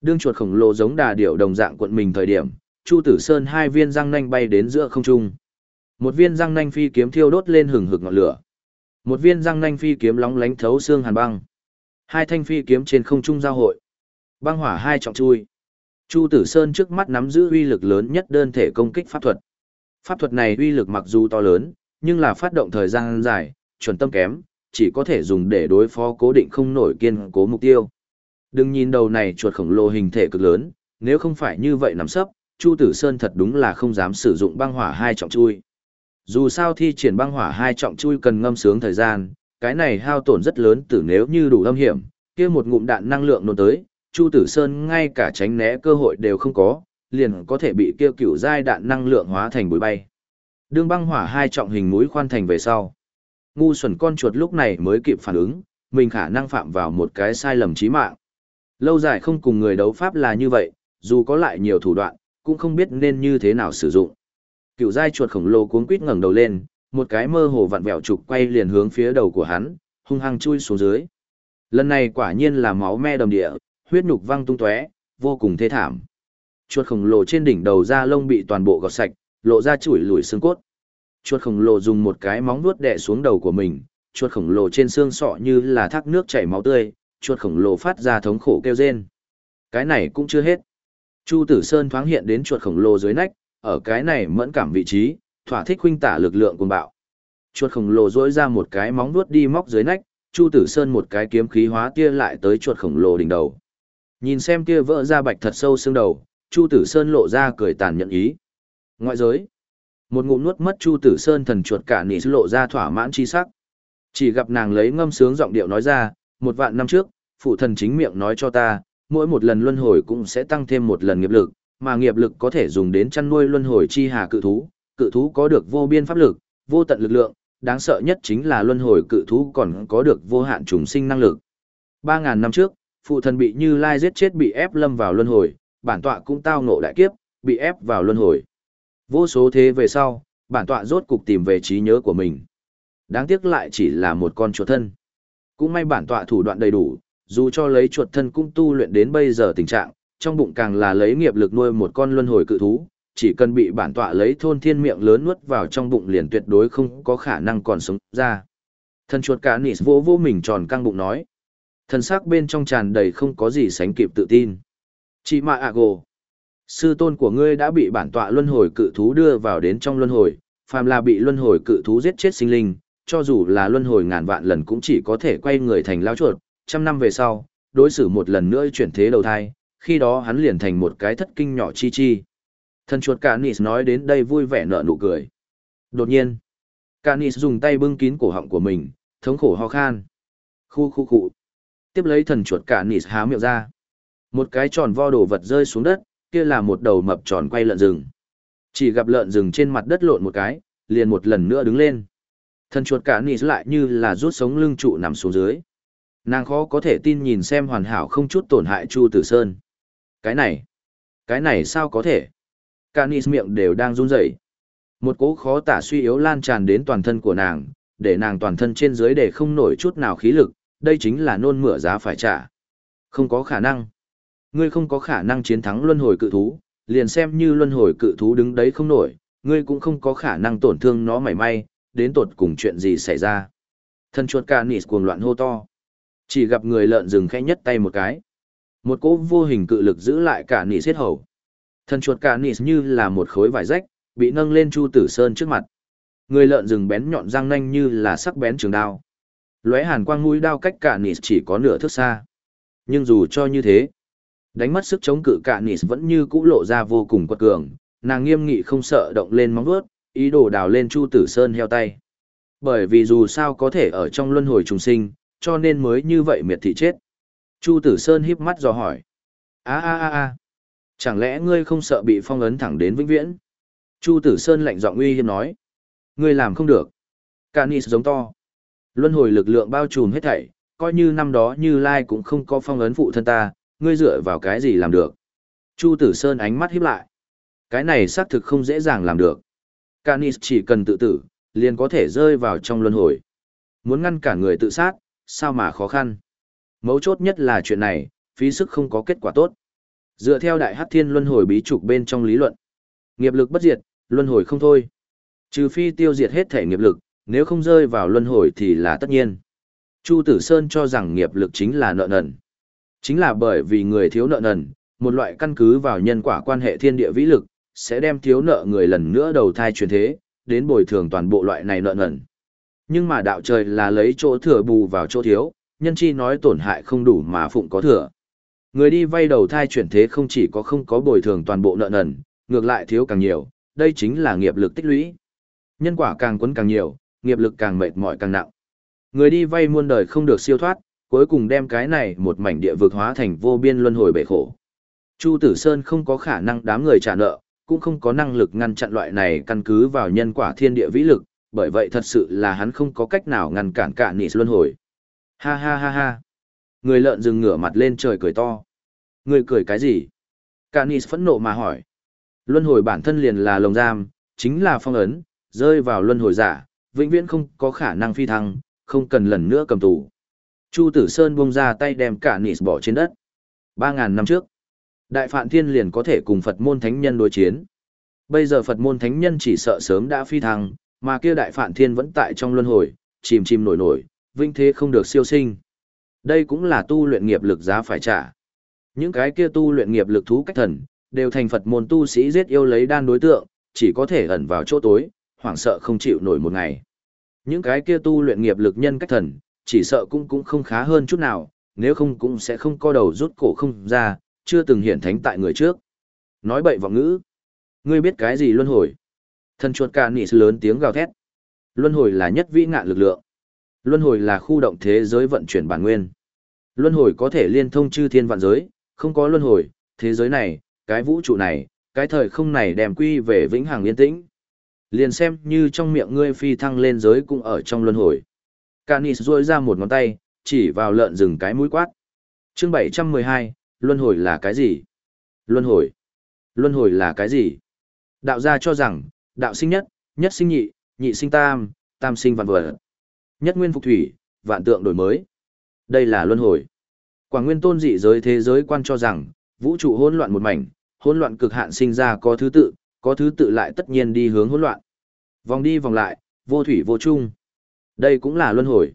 Đương chuột khổng lồ giống đà điểu đồng dạng quận mình thời điểm, Chu Tử Sơn hai viên răng nanh bay đến giữa không trung. Một viên răng nanh phi kiếm thiêu đốt lên hừng hực ngọn lửa. Một viên răng nanh phi kiếm lóng lánh thấu xương hàn băng. Hai thanh phi kiếm trên không trung giao hội. Băng hỏa hai trọng chui. Chu Tử Sơn trước mắt nắm giữ uy lực lớn nhất đơn thể công kích pháp thuật. Pháp thuật này uy lực mặc dù to lớn, nhưng là phát động thời gian dài, chuẩn tâm kém, chỉ có thể dùng để đối phó cố định không nổi kiên cố mục tiêu. Đừng nhìn đầu này chuột khổng lồ hình thể cực lớn, nếu không phải như vậy nắm sấp, Chu Tử Sơn thật đúng là không dám sử dụng băng hỏa hai trọng chui. Dù sao thi triển băng hỏa hai trọng chui cần ngâm sướng thời gian, cái này hao tổn rất lớn từ nếu như đủ âm hiểm, kia một ngụm đạn năng lượng nổ tới, Chu Tử Sơn ngay cả tránh né cơ hội đều không có, liền có thể bị kia cửu giai đạn năng lượng hóa thành bụi bay. Đương băng hỏa hai trọng hình mũi khoan thành về sau. Ngu xuẩn con chuột lúc này mới kịp phản ứng, mình khả năng phạm vào một cái sai lầm chí mạng. Lâu dài không cùng người đấu pháp là như vậy, dù có lại nhiều thủ đoạn, cũng không biết nên như thế nào sử dụng. Cựu giai chuột khổng lồ cuống quít ngẩng đầu lên, một cái mơ hồ vặn vẹo trục quay liền hướng phía đầu của hắn, hung hăng chui xuống dưới. Lần này quả nhiên là máu me đầm địa, huyết nhục văng tung tóe, vô cùng thê thảm. Chuột khổng lồ trên đỉnh đầu da lông bị toàn bộ gọt sạch, lộ ra chuỗi lủi xương cốt. Chuột khổng lồ dùng một cái móng vuốt đè xuống đầu của mình, chuột khổng lồ trên xương sọ như là thác nước chảy máu tươi, chuột khổng lồ phát ra thống khổ kêu rên. Cái này cũng chưa hết. Chu Tử Sơn thoáng hiện đến chuột khổng lồ dưới nách, ở cái này mẫn cảm vị trí, thỏa thích huynh tả lực lượng cuồng bạo. Chuột khổng lồ rỗi ra một cái móng vuốt đi móc dưới nách, Chu Tử Sơn một cái kiếm khí hóa tia lại tới chuột khổng lồ đỉnh đầu. Nhìn xem kia vỡ ra bạch thật sâu xương đầu, Chu Tử Sơn lộ ra cười tàn nhận ý. Ngoại giới. Một ngụm nuốt mất Chu Tử Sơn thần chuột cả nỉ lộ ra thỏa mãn chi sắc. Chỉ gặp nàng lấy ngâm sướng giọng điệu nói ra, một vạn năm trước, phụ thần chính miệng nói cho ta, mỗi một lần luân hồi cũng sẽ tăng thêm một lần nghiệp lực, mà nghiệp lực có thể dùng đến chăn nuôi luân hồi chi hà cự thú, cự thú có được vô biên pháp lực, vô tận lực lượng, đáng sợ nhất chính là luân hồi cự thú còn có được vô hạn trùng sinh năng lực. 3000 năm trước, phụ thần bị Như Lai giết chết bị ép lâm vào luân hồi, bản tọa cũng tao ngộ đại kiếp, bị ép vào luân hồi. Vô số thế về sau, bản tọa rốt cục tìm về trí nhớ của mình. Đáng tiếc lại chỉ là một con chuột thân. Cũng may bản tọa thủ đoạn đầy đủ, dù cho lấy chuột thân cũng tu luyện đến bây giờ tình trạng, trong bụng càng là lấy nghiệp lực nuôi một con luân hồi cự thú, chỉ cần bị bản tọa lấy thôn thiên miệng lớn nuốt vào trong bụng liền tuyệt đối không có khả năng còn sống ra. Thân chuột cả nỉ vô vô mình tròn căng bụng nói thần sắc bên trong tràn đầy không có gì sánh kịp tự tin. Chị mạ ạ gồ. Sư tôn của ngươi đã bị bản tọa luân hồi cự thú đưa vào đến trong luân hồi, phàm là bị luân hồi cự thú giết chết sinh linh, cho dù là luân hồi ngàn vạn lần cũng chỉ có thể quay người thành lao chuột, trăm năm về sau, đối xử một lần nữa chuyển thế đầu thai, khi đó hắn liền thành một cái thất kinh nhỏ chi chi. Thần chuột Canis nói đến đây vui vẻ nở nụ cười. Đột nhiên, Canis dùng tay bưng kín cổ họng của mình, thống khổ ho khan. Khu khu khu. Tiếp lấy thần chuột cả nỉ há miệng ra. Một cái tròn vo đồ vật rơi xuống đất, kia là một đầu mập tròn quay lợn rừng. Chỉ gặp lợn rừng trên mặt đất lộn một cái, liền một lần nữa đứng lên. Thần chuột cả nỉ lại như là rút sống lưng trụ nằm xuống dưới. Nàng khó có thể tin nhìn xem hoàn hảo không chút tổn hại Chu Tử Sơn. Cái này, cái này sao có thể? Canis miệng đều đang run rẩy. Một cỗ khó tả suy yếu lan tràn đến toàn thân của nàng, để nàng toàn thân trên dưới để không nổi chút nào khí lực, đây chính là nôn mửa giá phải trả. Không có khả năng. Ngươi không có khả năng chiến thắng luân hồi cự thú, liền xem như luân hồi cự thú đứng đấy không nổi, ngươi cũng không có khả năng tổn thương nó mảy may, đến tột cùng chuyện gì xảy ra. Thân chuột ca nịt cuồng loạn hô to. Chỉ gặp người lợn rừng khẽ nhất tay một cái. Một cỗ vô hình cự lực giữ lại cả nịt xiết hầu. Thân chuột ca nịt như là một khối vải rách, bị nâng lên Chu Tử Sơn trước mặt. Người lợn rừng bén nhọn răng nanh như là sắc bén trường đao. Lóe hàn quang mũi đao cách cả nịt chỉ có nửa thước xa. Nhưng dù cho như thế, đánh mất sức chống cự cả nịt vẫn như cũ lộ ra vô cùng quật cường, nàng nghiêm nghị không sợ động lên móng vuốt, ý đồ đào lên Chu Tử Sơn heo tay. Bởi vì dù sao có thể ở trong luân hồi trùng sinh, cho nên mới như vậy miệt thị chết. Chu Tử Sơn híp mắt dò hỏi. a a a a chẳng lẽ ngươi không sợ bị phong ấn thẳng đến vĩnh viễn? Chu Tử Sơn lạnh giọng uy hiếp nói. Ngươi làm không được. Canis giống to. Luân hồi lực lượng bao trùm hết thảy, coi như năm đó như Lai cũng không có phong ấn phụ thân ta, ngươi dựa vào cái gì làm được. Chu Tử Sơn ánh mắt híp lại. Cái này xác thực không dễ dàng làm được. Canis chỉ cần tự tử, liền có thể rơi vào trong luân hồi. Muốn ngăn cản người tự sát, sao mà khó khăn. Mấu chốt nhất là chuyện này, phí sức không có kết quả tốt. Dựa theo đại hắc thiên luân hồi bí trục bên trong lý luận. Nghiệp lực bất diệt, luân hồi không thôi. Trừ phi tiêu diệt hết thể nghiệp lực, nếu không rơi vào luân hồi thì là tất nhiên. Chu Tử Sơn cho rằng nghiệp lực chính là nợ nần. Chính là bởi vì người thiếu nợ nần, một loại căn cứ vào nhân quả quan hệ thiên địa vĩ lực, sẽ đem thiếu nợ người lần nữa đầu thai truyền thế, đến bồi thường toàn bộ loại này nợ nần. Nhưng mà đạo trời là lấy chỗ thừa bù vào chỗ thiếu, nhân chi nói tổn hại không đủ mà phụng có thừa. Người đi vay đầu thai chuyển thế không chỉ có không có bồi thường toàn bộ nợ nần, ngược lại thiếu càng nhiều, đây chính là nghiệp lực tích lũy. Nhân quả càng quấn càng nhiều, nghiệp lực càng mệt mỏi càng nặng. Người đi vay muôn đời không được siêu thoát, cuối cùng đem cái này một mảnh địa vực hóa thành vô biên luân hồi bể khổ. Chu Tử Sơn không có khả năng đám người trả nợ, cũng không có năng lực ngăn chặn loại này căn cứ vào nhân quả thiên địa vĩ lực, bởi vậy thật sự là hắn không có cách nào ngăn cản cả nị luân hồi. Ha ha ha ha. Người lợn rừng ngửa mặt lên trời cười to. Người cười cái gì? Cả nị phẫn nộ mà hỏi. Luân hồi bản thân liền là lồng giam, chính là phong ấn, rơi vào luân hồi giả, vĩnh viễn không có khả năng phi thăng, không cần lần nữa cầm tù. Chu Tử Sơn buông ra tay đem cả nị bỏ trên đất. Ba ngàn năm trước, Đại Phạn Thiên liền có thể cùng Phật môn thánh nhân đối chiến. Bây giờ Phật môn thánh nhân chỉ sợ sớm đã phi thăng, mà kia Đại Phạn Thiên vẫn tại trong luân hồi, chìm chìm nổi nổi, vinh thế không được siêu sinh. Đây cũng là tu luyện nghiệp lực giá phải trả. Những cái kia tu luyện nghiệp lực thú cách thần, đều thành Phật môn tu sĩ giết yêu lấy đan đối tượng, chỉ có thể ẩn vào chỗ tối, hoảng sợ không chịu nổi một ngày. Những cái kia tu luyện nghiệp lực nhân cách thần, chỉ sợ cũng cũng không khá hơn chút nào, nếu không cũng sẽ không co đầu rút cổ không ra, chưa từng hiện thánh tại người trước. Nói bậy vọng ngữ. Ngươi biết cái gì luân hồi? Thần chuột ca nỉ lớn tiếng gào thét. Luân hồi là nhất vĩ ngạn lực lượng. Luân hồi là khu động thế giới vận chuyển bản nguyên. Luân hồi có thể liên thông chư thiên vạn giới, không có luân hồi, thế giới này, cái vũ trụ này, cái thời không này đem quy về vĩnh hằng yên tĩnh. Liền xem như trong miệng ngươi phi thăng lên giới cũng ở trong luân hồi. Canis duỗi ra một ngón tay, chỉ vào lợn rừng cái mũi quát. Chương 712, luân hồi là cái gì? Luân hồi. Luân hồi là cái gì? Đạo gia cho rằng, đạo sinh nhất, nhất sinh nhị, nhị sinh tam, tam sinh vạn vật. Nhất nguyên phục thủy, vạn tượng đổi mới. Đây là luân hồi. Quảng Nguyên Tôn dị giới thế giới quan cho rằng, vũ trụ hỗn loạn một mảnh, hỗn loạn cực hạn sinh ra có thứ tự, có thứ tự lại tất nhiên đi hướng hỗn loạn. Vòng đi vòng lại, vô thủy vô chung. Đây cũng là luân hồi.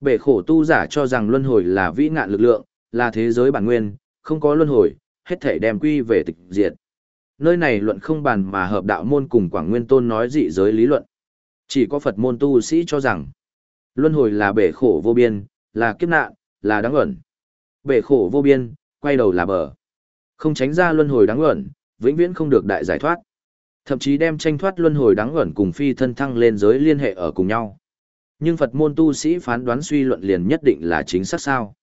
Bể khổ tu giả cho rằng luân hồi là vĩ ngạn lực lượng, là thế giới bản nguyên, không có luân hồi, hết thể đem quy về tịch diệt. Nơi này luận không bàn mà hợp đạo môn cùng Quảng Nguyên Tôn nói dị giới lý luận. Chỉ có Phật môn tu sĩ cho rằng, luân hồi là bể khổ vô biên, là kiếp nạn, là đáng ẩn. Bể khổ vô biên, quay đầu là bờ. Không tránh ra luân hồi đáng ẩn, vĩnh viễn không được đại giải thoát. Thậm chí đem tranh thoát luân hồi đáng ẩn cùng phi thân thăng lên giới liên hệ ở cùng nhau. Nhưng Phật môn tu sĩ phán đoán suy luận liền nhất định là chính xác sao.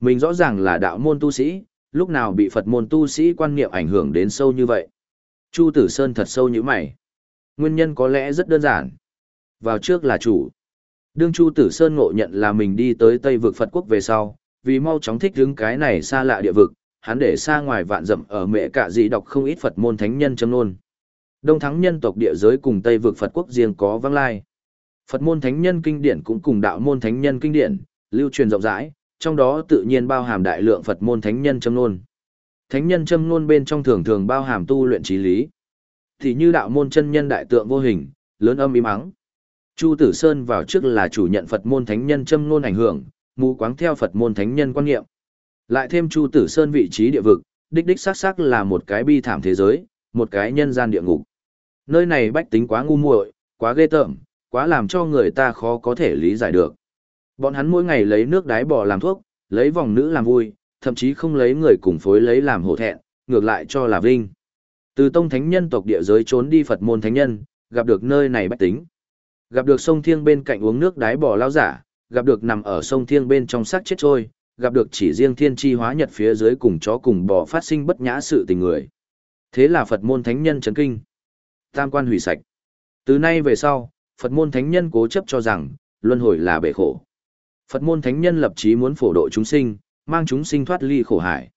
Mình rõ ràng là đạo môn tu sĩ, lúc nào bị Phật môn tu sĩ quan niệm ảnh hưởng đến sâu như vậy. Chu Tử Sơn thật sâu như mày. Nguyên nhân có lẽ rất đơn giản. Vào trước là chủ. Đương Chu Tử Sơn ngộ nhận là mình đi tới Tây vực Phật quốc về sau, vì mau chóng thích hứng cái này xa lạ địa vực, hắn để xa ngoài vạn dặm ở mẹ cả gì đọc không ít Phật môn thánh nhân châm nôn. Đông thắng nhân tộc địa giới cùng Tây vực Phật quốc riêng có vang lai. Phật môn thánh nhân kinh điển cũng cùng đạo môn thánh nhân kinh điển, lưu truyền rộng rãi, trong đó tự nhiên bao hàm đại lượng Phật môn thánh nhân châm nôn. Thánh nhân châm nôn bên trong thường thường bao hàm tu luyện trí lý. Thì như đạo môn chân nhân đại tượng vô hình, lớn âm im ắng. Chu Tử Sơn vào trước là chủ nhận Phật môn thánh nhân châm nôn ảnh hưởng, mù quáng theo Phật môn thánh nhân quan niệm. Lại thêm Chu Tử Sơn vị trí địa vực, đích đích xác xác là một cái bi thảm thế giới, một cái nhân gian địa ngục. Nơi này bách tính quá ngu muội, quá ghê tởm, quá làm cho người ta khó có thể lý giải được. Bọn hắn mỗi ngày lấy nước đái bò làm thuốc, lấy vòng nữ làm vui, thậm chí không lấy người cùng phối lấy làm hổ thẹn, ngược lại cho là vinh. Từ tông thánh nhân tộc địa giới trốn đi Phật môn thánh nhân, gặp được nơi này bách tính. Gặp được sông Thiêng bên cạnh uống nước đái bò lao giả, gặp được nằm ở sông Thiêng bên trong xác chết trôi, gặp được chỉ riêng thiên tri hóa nhật phía dưới cùng chó cùng bò phát sinh bất nhã sự tình người. Thế là Phật môn thánh nhân chấn kinh. Tam quan hủy sạch. Từ nay về sau, Phật môn thánh nhân cố chấp cho rằng, luân hồi là bể khổ. Phật môn thánh nhân lập chí muốn phổ độ chúng sinh, mang chúng sinh thoát ly khổ hải.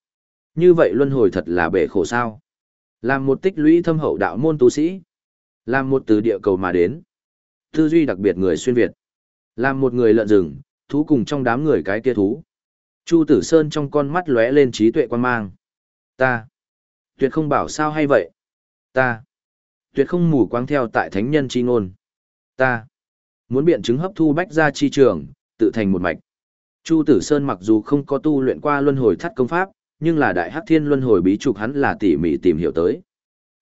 Như vậy luân hồi thật là bể khổ sao? Làm một tích lũy thâm hậu đạo môn tu sĩ. Làm một từ địa cầu mà đến. Tư duy đặc biệt người xuyên Việt. Làm một người lợn rừng, thú cùng trong đám người cái kia thú. Chu Tử Sơn trong con mắt lóe lên trí tuệ quan mang. Ta. Tuyệt không bảo sao hay vậy. Ta. Tuyệt không mù quáng theo tại thánh nhân chi ngôn. Ta. Muốn biện chứng hấp thu bách ra chi trường, tự thành một mạch. Chu Tử Sơn mặc dù không có tu luyện qua luân hồi thất công pháp, nhưng là đại hắc thiên luân hồi bí trục hắn là tỉ mỉ tìm hiểu tới.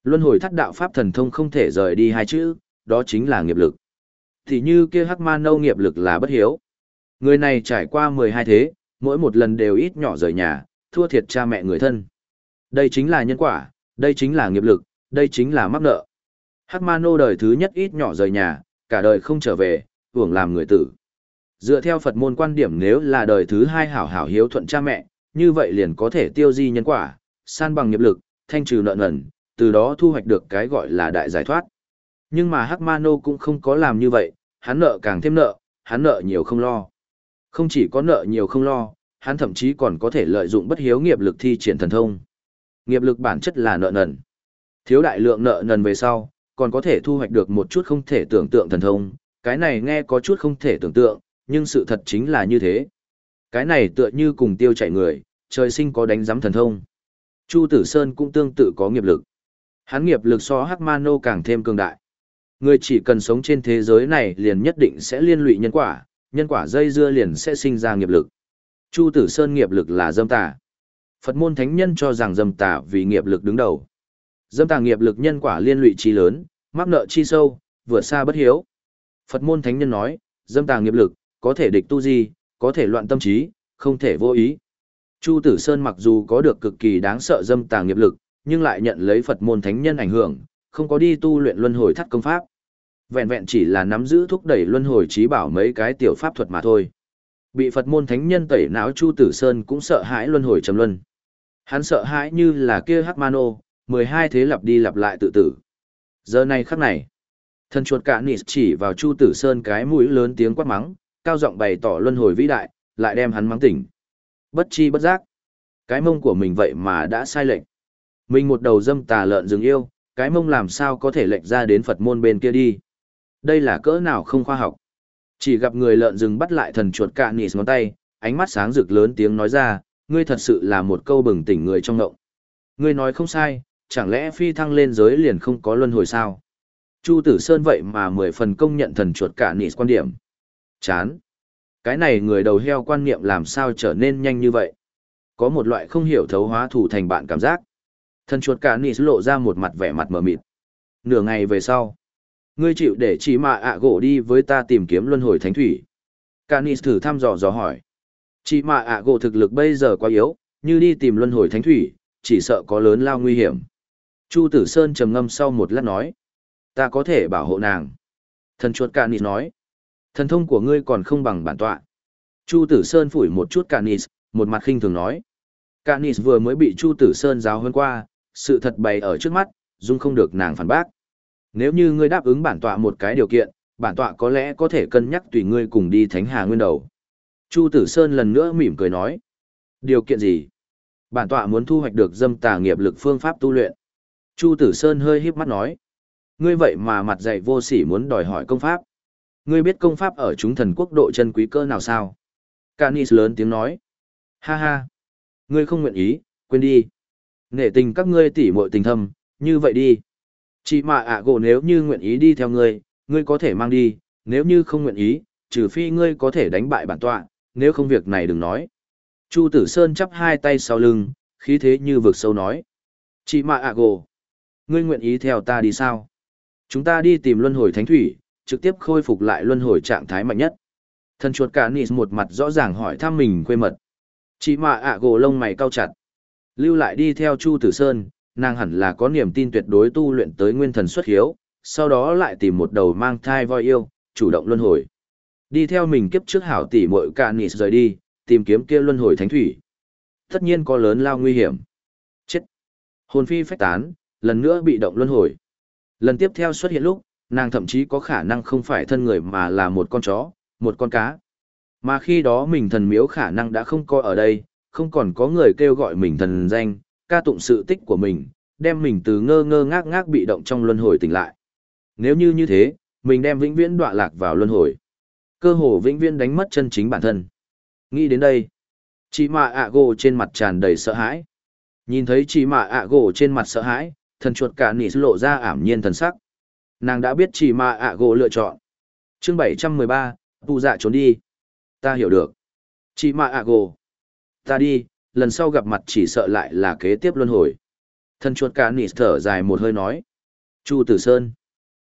Luân hồi thất đạo pháp thần thông không thể rời đi hai chữ, đó chính là nghiệp lực. Thì như kia hắc ma nâu nghiệp lực là bất hiếu. Người này trải qua 12 thế, mỗi một lần đều ít nhỏ rời nhà, thua thiệt cha mẹ người thân. Đây chính là nhân quả, đây chính là nghiệp lực, đây chính là mắc nợ. Hắc ma nô đời thứ nhất ít nhỏ rời nhà, cả đời không trở về, hưởng làm người tử. Dựa theo Phật môn quan điểm nếu là đời thứ hai hảo hảo hiếu thuận cha mẹ, như vậy liền có thể tiêu di nhân quả, san bằng nghiệp lực, thanh trừ nợ nần, từ đó thu hoạch được cái gọi là đại giải thoát. Nhưng mà Hắc Ma Nô cũng không có làm như vậy, hắn nợ càng thêm nợ, hắn nợ nhiều không lo. Không chỉ có nợ nhiều không lo, hắn thậm chí còn có thể lợi dụng bất hiếu nghiệp lực thi triển thần thông. Nghiệp lực bản chất là nợ nần. Thiếu đại lượng nợ nần về sau, còn có thể thu hoạch được một chút không thể tưởng tượng thần thông, cái này nghe có chút không thể tưởng tượng, nhưng sự thật chính là như thế. Cái này tựa như cùng tiêu chạy người, trời sinh có đánh giám thần thông. Chu Tử Sơn cũng tương tự có nghiệp lực. Hắn nghiệp lực so Hắc Ma Nô càng thêm cường đại. Người chỉ cần sống trên thế giới này liền nhất định sẽ liên lụy nhân quả, nhân quả dây dưa liền sẽ sinh ra nghiệp lực. Chu Tử Sơn nghiệp lực là dâm tà. Phật môn thánh nhân cho rằng dâm tà vì nghiệp lực đứng đầu. Dâm tà nghiệp lực nhân quả liên lụy chi lớn, mắc nợ chi sâu, vượt xa bất hiếu. Phật môn thánh nhân nói, dâm tà nghiệp lực, có thể địch tu gì, có thể loạn tâm trí, không thể vô ý. Chu Tử Sơn mặc dù có được cực kỳ đáng sợ dâm tà nghiệp lực, nhưng lại nhận lấy Phật môn thánh nhân ảnh hưởng, không có đi tu luyện luân hồi thất công pháp. Vẹn vẹn chỉ là nắm giữ thúc đẩy luân hồi trí bảo mấy cái tiểu pháp thuật mà thôi. Bị Phật môn thánh nhân tẩy não Chu Tử Sơn cũng sợ hãi luân hồi trầm luân. Hắn sợ hãi như là kia Hắc Mano, 12 thế lặp đi lặp lại tự tử. Giờ này khắc này, thần chuột cả nịt chỉ vào Chu Tử Sơn cái mũi lớn tiếng quát mắng, cao giọng bày tỏ luân hồi vĩ đại, lại đem hắn mắng tỉnh. Bất chi bất giác, cái mông của mình vậy mà đã sai lệnh. Mình một đầu dâm tà lợn rừng yêu, cái mông làm sao có thể lệnh ra đến Phật môn bên kia đi. Đây là cỡ nào không khoa học. Chỉ gặp người lợn rừng bắt lại thần chuột cạn nịt ngón tay, ánh mắt sáng rực lớn tiếng nói ra, ngươi thật sự là một câu bừng tỉnh người trong ngộng. Ngươi nói không sai, chẳng lẽ phi thăng lên giới liền không có luân hồi sao? Chu Tử Sơn vậy mà mười phần công nhận thần chuột cả nị quan điểm. Chán. Cái này người đầu heo quan niệm làm sao trở nên nhanh như vậy? Có một loại không hiểu thấu hóa thủ thành bạn cảm giác. Thần chuột cả nị lộ ra một mặt vẻ mặt mờ mịt. Nửa ngày về sau, ngươi chịu để chỉ mà ạ gỗ đi với ta tìm kiếm luân hồi thánh thủy. Cả nị thử thăm dò dò hỏi. Chỉ mà ạ gỗ thực lực bây giờ quá yếu, như đi tìm luân hồi thánh thủy, chỉ sợ có lớn lao nguy hiểm. Chu Tử Sơn trầm ngâm sau một lát nói. Ta có thể bảo hộ nàng. Thần chuột cả nịt nói. Thần thông của ngươi còn không bằng bản tọa. Chu Tử Sơn phủi một chút Canis, một mặt khinh thường nói. Canis vừa mới bị Chu Tử Sơn giáo hơn qua, sự thật bày ở trước mắt, dung không được nàng phản bác. Nếu như ngươi đáp ứng bản tọa một cái điều kiện, bản tọa có lẽ có thể cân nhắc tùy ngươi cùng đi Thánh Hà Nguyên Đầu. Chu Tử Sơn lần nữa mỉm cười nói. Điều kiện gì? Bản tọa muốn thu hoạch được dâm tà nghiệp lực phương pháp tu luyện. Chu Tử Sơn hơi híp mắt nói. ngươi vậy mà mặt dạy vô sỉ muốn đòi hỏi công pháp. Ngươi biết công pháp ở chúng thần quốc độ chân quý cơ nào sao? Canis lớn tiếng nói. Ha ha. Ngươi không nguyện ý, quên đi. Nể tình các ngươi tỉ muội tình thâm, như vậy đi. Chị mà ạ gỗ nếu như nguyện ý đi theo ngươi, ngươi có thể mang đi, nếu như không nguyện ý, trừ phi ngươi có thể đánh bại bản tọa, nếu không việc này đừng nói. Chu Tử Sơn chắp hai tay sau lưng, khí thế như vực sâu nói. Chị Mạ ạ Gồ, ngươi nguyện ý theo ta đi sao? Chúng ta đi tìm luân hồi thánh thủy, trực tiếp khôi phục lại luân hồi trạng thái mạnh nhất. Thần chuột cả nịt một mặt rõ ràng hỏi thăm mình quê mật. Chị Mạ ạ Gồ lông mày cau chặt. Lưu lại đi theo Chu Tử Sơn, nàng hẳn là có niềm tin tuyệt đối tu luyện tới nguyên thần xuất hiếu, sau đó lại tìm một đầu mang thai voi yêu, chủ động luân hồi. Đi theo mình kiếp trước hảo tỷ muội cả nghỉ rời đi, tìm kiếm kia luân hồi thánh thủy. Tất nhiên có lớn lao nguy hiểm. Chết. Hồn phi phách tán, lần nữa bị động luân hồi. Lần tiếp theo xuất hiện lúc, nàng thậm chí có khả năng không phải thân người mà là một con chó, một con cá. Mà khi đó mình thần miếu khả năng đã không coi ở đây, không còn có người kêu gọi mình thần danh, ca tụng sự tích của mình, đem mình từ ngơ ngơ ngác ngác bị động trong luân hồi tỉnh lại. Nếu như như thế, mình đem vĩnh viễn đọa lạc vào luân hồi. Cơ hồ vĩnh viễn đánh mất chân chính bản thân. Nghĩ đến đây, chị mạ ạ gỗ trên mặt tràn đầy sợ hãi. Nhìn thấy chị mạ ạ gỗ trên mặt sợ hãi, thần chuột cả nỉ lộ ra ảm nhiên thần sắc. Nàng đã biết chị mạ ạ gỗ lựa chọn. chương 713, tu dạ trốn đi. Ta hiểu được. Chị mạ ạ gỗ. Ta đi, lần sau gặp mặt chỉ sợ lại là kế tiếp luân hồi. Thần chuột cả nỉ thở dài một hơi nói. Chu Tử Sơn.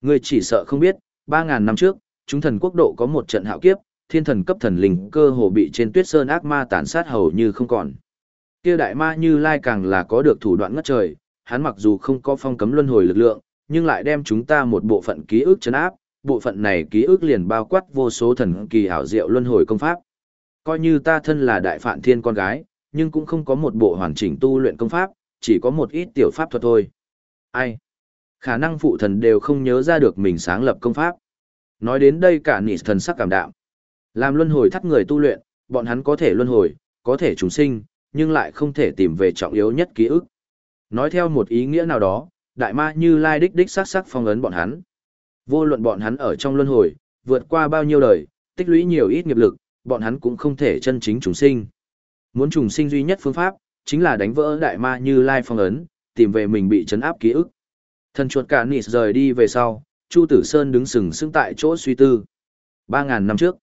Ngươi chỉ sợ không biết, 3.000 năm trước, chúng thần quốc độ có một trận hạo kiếp, thiên thần cấp thần linh cơ hồ bị trên tuyết sơn ác ma tàn sát hầu như không còn. Kia đại ma như lai càng là có được thủ đoạn ngất trời, hắn mặc dù không có phong cấm luân hồi lực lượng, nhưng lại đem chúng ta một bộ phận ký ức chấn áp, bộ phận này ký ức liền bao quát vô số thần kỳ hảo diệu luân hồi công pháp. Coi như ta thân là đại phạn thiên con gái, nhưng cũng không có một bộ hoàn chỉnh tu luyện công pháp, chỉ có một ít tiểu pháp thuật thôi. Ai? Khả năng phụ thần đều không nhớ ra được mình sáng lập công pháp. Nói đến đây cả nị thần sắc cảm đạm. Làm luân hồi thắt người tu luyện, bọn hắn có thể luân hồi, có thể trùng sinh, nhưng lại không thể tìm về trọng yếu nhất ký ức. Nói theo một ý nghĩa nào đó, đại ma như lai đích đích sắc sắc phong ấn bọn hắn. Vô luận bọn hắn ở trong luân hồi, vượt qua bao nhiêu đời, tích lũy nhiều ít nghiệp lực, bọn hắn cũng không thể chân chính trùng sinh. Muốn trùng sinh duy nhất phương pháp, chính là đánh vỡ đại ma như lai phong ấn, tìm về mình bị chấn áp ký ức. Thần chuột cả nịt rời đi về sau, Chu Tử Sơn đứng sừng sững tại chỗ suy tư. 3.000 năm trước,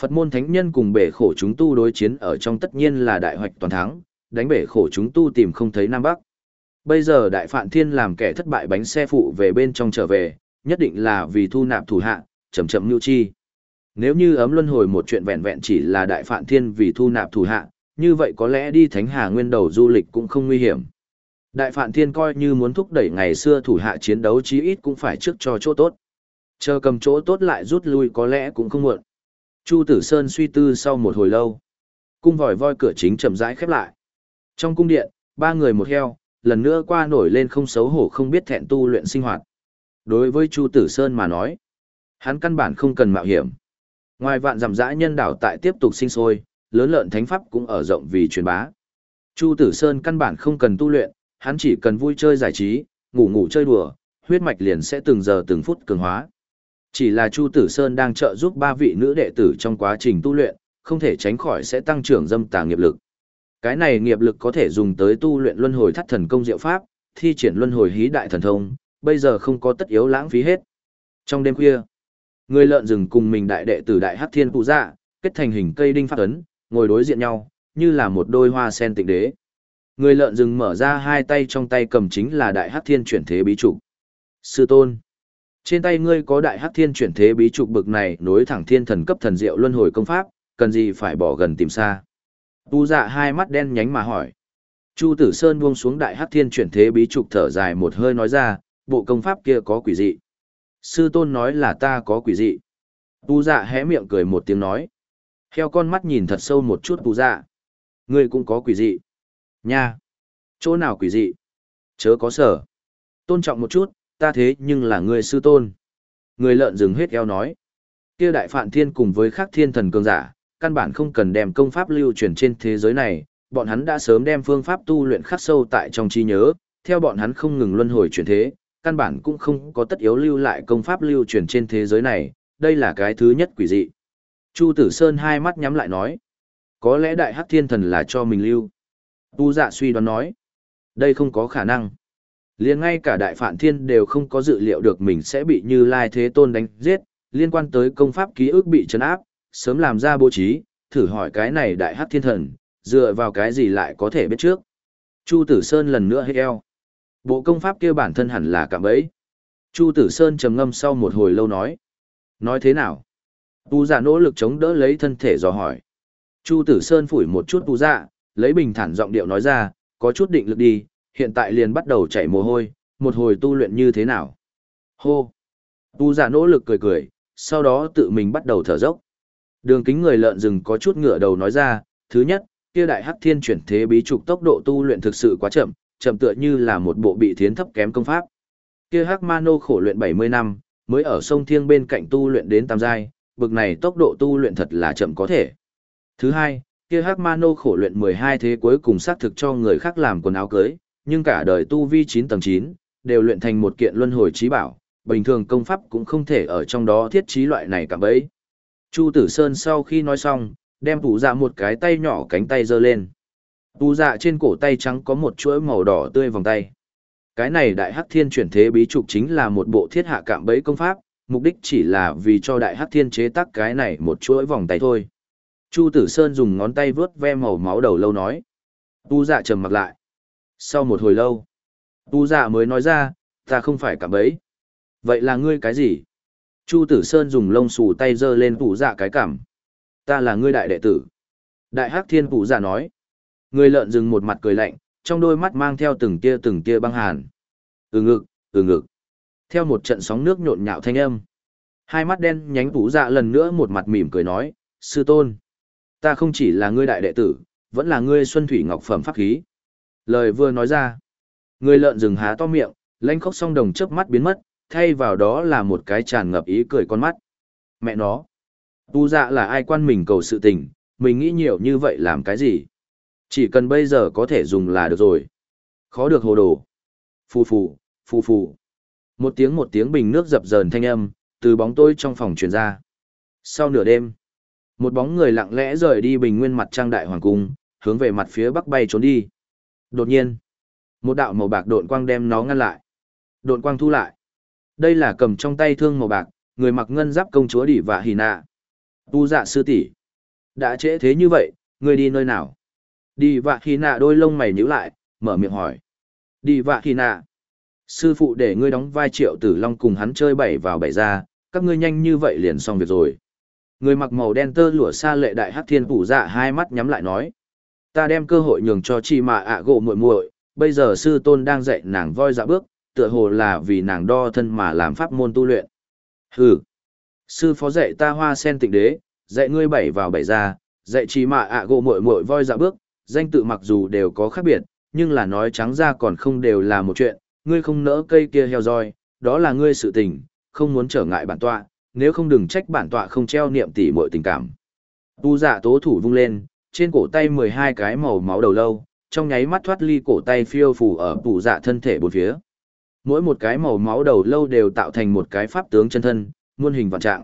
Phật môn thánh nhân cùng bể khổ chúng tu đối chiến ở trong tất nhiên là đại hoạch toàn thắng, đánh bể khổ chúng tu tìm không thấy Nam Bắc. Bây giờ Đại Phạn Thiên làm kẻ thất bại bánh xe phụ về bên trong trở về, nhất định là vì thu nạp thủ hạ, chậm chậm nhu chi. Nếu như ấm luân hồi một chuyện vẹn vẹn chỉ là Đại Phạn Thiên vì thu nạp thủ hạ, như vậy có lẽ đi Thánh Hà Nguyên đầu du lịch cũng không nguy hiểm. Đại Phạn Thiên coi như muốn thúc đẩy ngày xưa thủ hạ chiến đấu chí ít cũng phải trước cho chỗ tốt. Chờ cầm chỗ tốt lại rút lui có lẽ cũng không muộn. Chu Tử Sơn suy tư sau một hồi lâu. Cung vòi voi cửa chính chậm rãi khép lại. Trong cung điện, ba người một heo, lần nữa qua nổi lên không xấu hổ không biết thẹn tu luyện sinh hoạt. Đối với Chu Tử Sơn mà nói, hắn căn bản không cần mạo hiểm. Ngoài vạn dặm dã nhân đảo tại tiếp tục sinh sôi, lớn lợn thánh pháp cũng ở rộng vì truyền bá. Chu Tử Sơn căn bản không cần tu luyện, hắn chỉ cần vui chơi giải trí, ngủ ngủ chơi đùa, huyết mạch liền sẽ từng giờ từng phút cường hóa. Chỉ là Chu Tử Sơn đang trợ giúp ba vị nữ đệ tử trong quá trình tu luyện, không thể tránh khỏi sẽ tăng trưởng dâm tà nghiệp lực. Cái này nghiệp lực có thể dùng tới tu luyện luân hồi thất thần công diệu pháp, thi triển luân hồi hí đại thần thông, bây giờ không có tất yếu lãng phí hết. Trong đêm khuya, người lợn rừng cùng mình đại đệ tử đại hắc thiên phụ dạ, kết thành hình cây đinh phát ấn, ngồi đối diện nhau, như là một đôi hoa sen tịnh đế. Người lợn rừng mở ra hai tay trong tay cầm chính là đại hắc thiên chuyển thế bí trục. Sư tôn, trên tay ngươi có đại hắc thiên chuyển thế bí trục bực này nối thẳng thiên thần cấp thần diệu luân hồi công pháp, cần gì phải bỏ gần tìm xa. Tu dạ hai mắt đen nhánh mà hỏi. Chu Tử Sơn buông xuống đại hắc thiên chuyển thế bí trục thở dài một hơi nói ra, bộ công pháp kia có quỷ dị. Sư tôn nói là ta có quỷ dị. Tu dạ hé miệng cười một tiếng nói. Heo con mắt nhìn thật sâu một chút tu dạ. Ngươi cũng có quỷ dị. Nha! Chỗ nào quỷ dị? Chớ có sở. Tôn trọng một chút, ta thế nhưng là người sư tôn. Người lợn rừng hết eo nói. Kia đại phạn thiên cùng với khắc thiên thần cường giả, căn bản không cần đem công pháp lưu truyền trên thế giới này, bọn hắn đã sớm đem phương pháp tu luyện khắc sâu tại trong trí nhớ, theo bọn hắn không ngừng luân hồi chuyển thế, căn bản cũng không có tất yếu lưu lại công pháp lưu truyền trên thế giới này, đây là cái thứ nhất quỷ dị. Chu Tử Sơn hai mắt nhắm lại nói, có lẽ đại hắc thiên thần là cho mình lưu. Tu dạ suy đoán nói, đây không có khả năng. liền ngay cả đại phản thiên đều không có dự liệu được mình sẽ bị như lai thế tôn đánh giết, liên quan tới công pháp ký ức bị chấn áp, sớm làm ra bố trí, thử hỏi cái này đại hắc thiên thần, dựa vào cái gì lại có thể biết trước. Chu Tử Sơn lần nữa heo. eo. Bộ công pháp kia bản thân hẳn là cạm bẫy. Chu Tử Sơn trầm ngâm sau một hồi lâu nói. Nói thế nào? Tu giả nỗ lực chống đỡ lấy thân thể dò hỏi. Chu Tử Sơn phủi một chút tu dạ, lấy bình thản giọng điệu nói ra, có chút định lực đi, hiện tại liền bắt đầu chảy mồ hôi, một hồi tu luyện như thế nào? Hô! Tu giả nỗ lực cười cười, sau đó tự mình bắt đầu thở dốc. Đường kính người lợn rừng có chút ngửa đầu nói ra, thứ nhất, kia đại hắc thiên chuyển thế bí trục tốc độ tu luyện thực sự quá chậm, chậm tựa như là một bộ bị thiến thấp kém công pháp. Kia hắc mano khổ luyện 70 năm, mới ở sông Thiêng bên cạnh tu luyện đến tam giai, bực này tốc độ tu luyện thật là chậm có thể. Thứ hai, kia hắc mano khổ luyện 12 thế cuối cùng xác thực cho người khác làm quần áo cưới, nhưng cả đời tu vi 9 tầng 9, đều luyện thành một kiện luân hồi trí bảo, bình thường công pháp cũng không thể ở trong đó thiết trí loại này cả bấy. Chu Tử Sơn sau khi nói xong, đem tủ dạ một cái tay nhỏ cánh tay giơ lên. Tủ dạ trên cổ tay trắng có một chuỗi màu đỏ tươi vòng tay. Cái này đại hắc thiên chuyển thế bí trục chính là một bộ thiết hạ cạm bẫy công pháp, mục đích chỉ là vì cho đại hắc thiên chế tác cái này một chuỗi vòng tay thôi. Chu Tử Sơn dùng ngón tay vướt ve màu máu đầu lâu nói. Tu dạ trầm mặt lại. Sau một hồi lâu, tu dạ mới nói ra, ta không phải cả bấy. Vậy là ngươi cái gì? Chu Tử Sơn dùng lông xù tay giơ lên Tu dạ cái cảm. Ta là ngươi đại đệ tử. Đại Hắc Thiên Tu dạ nói. Người lợn dừng một mặt cười lạnh, trong đôi mắt mang theo từng tia từng tia băng hàn. Ừ ngực, ừ ngực. Theo một trận sóng nước nhộn nhạo thanh âm. Hai mắt đen nhánh Tu dạ lần nữa một mặt mỉm cười nói, sư tôn. Ta không chỉ là ngươi đại đệ tử, vẫn là ngươi xuân thủy ngọc phẩm pháp khí. Lời vừa nói ra. Người lợn rừng há to miệng, lanh khóc song đồng chớp mắt biến mất, thay vào đó là một cái tràn ngập ý cười con mắt. Mẹ nó, tu dạ là ai quan mình cầu sự tình, mình nghĩ nhiều như vậy làm cái gì? Chỉ cần bây giờ có thể dùng là được rồi. Khó được hồ đồ. Phù phù, phù phù. Một tiếng một tiếng bình nước dập dờn thanh âm, từ bóng tối trong phòng truyền ra. Sau nửa đêm, một bóng người lặng lẽ rời đi bình nguyên mặt trang đại hoàng cung, hướng về mặt phía bắc bay trốn đi. Đột nhiên, một đạo màu bạc độn quang đem nó ngăn lại. Độn quang thu lại. Đây là cầm trong tay thương màu bạc, người mặc ngân giáp công chúa đỉ vạ hì nạ. Tu dạ sư tỷ Đã trễ thế như vậy, người đi nơi nào? Đi vạ hì nạ đôi lông mày nhíu lại, mở miệng hỏi. Đi vạ hì nạ. Sư phụ để ngươi đóng vai triệu tử long cùng hắn chơi bảy vào bảy ra, các ngươi nhanh như vậy liền xong việc rồi. Người mặc màu đen tơ lụa xa lệ đại hắc thiên phủ dạ hai mắt nhắm lại nói. Ta đem cơ hội nhường cho chi mà ạ gỗ muội muội, bây giờ sư tôn đang dạy nàng voi dạ bước, tựa hồ là vì nàng đo thân mà làm pháp môn tu luyện. Hừ. Sư phó dạy ta hoa sen tịnh đế, dạy ngươi bảy vào bảy ra, dạy chi mà ạ gỗ muội muội voi dạ bước, danh tự mặc dù đều có khác biệt, nhưng là nói trắng ra còn không đều là một chuyện, ngươi không nỡ cây kia heo roi, đó là ngươi sự tình, không muốn trở ngại bản tọa, nếu không đừng trách bản tọa không treo niệm tỉ muội tình cảm. Tu giả dạ tố thủ vung lên, trên cổ tay 12 cái màu máu đầu lâu, trong nháy mắt thoát ly cổ tay phiêu phù ở tủ dạ thân thể bốn phía mỗi một cái màu máu đầu lâu đều tạo thành một cái pháp tướng chân thân, muôn hình vạn trạng.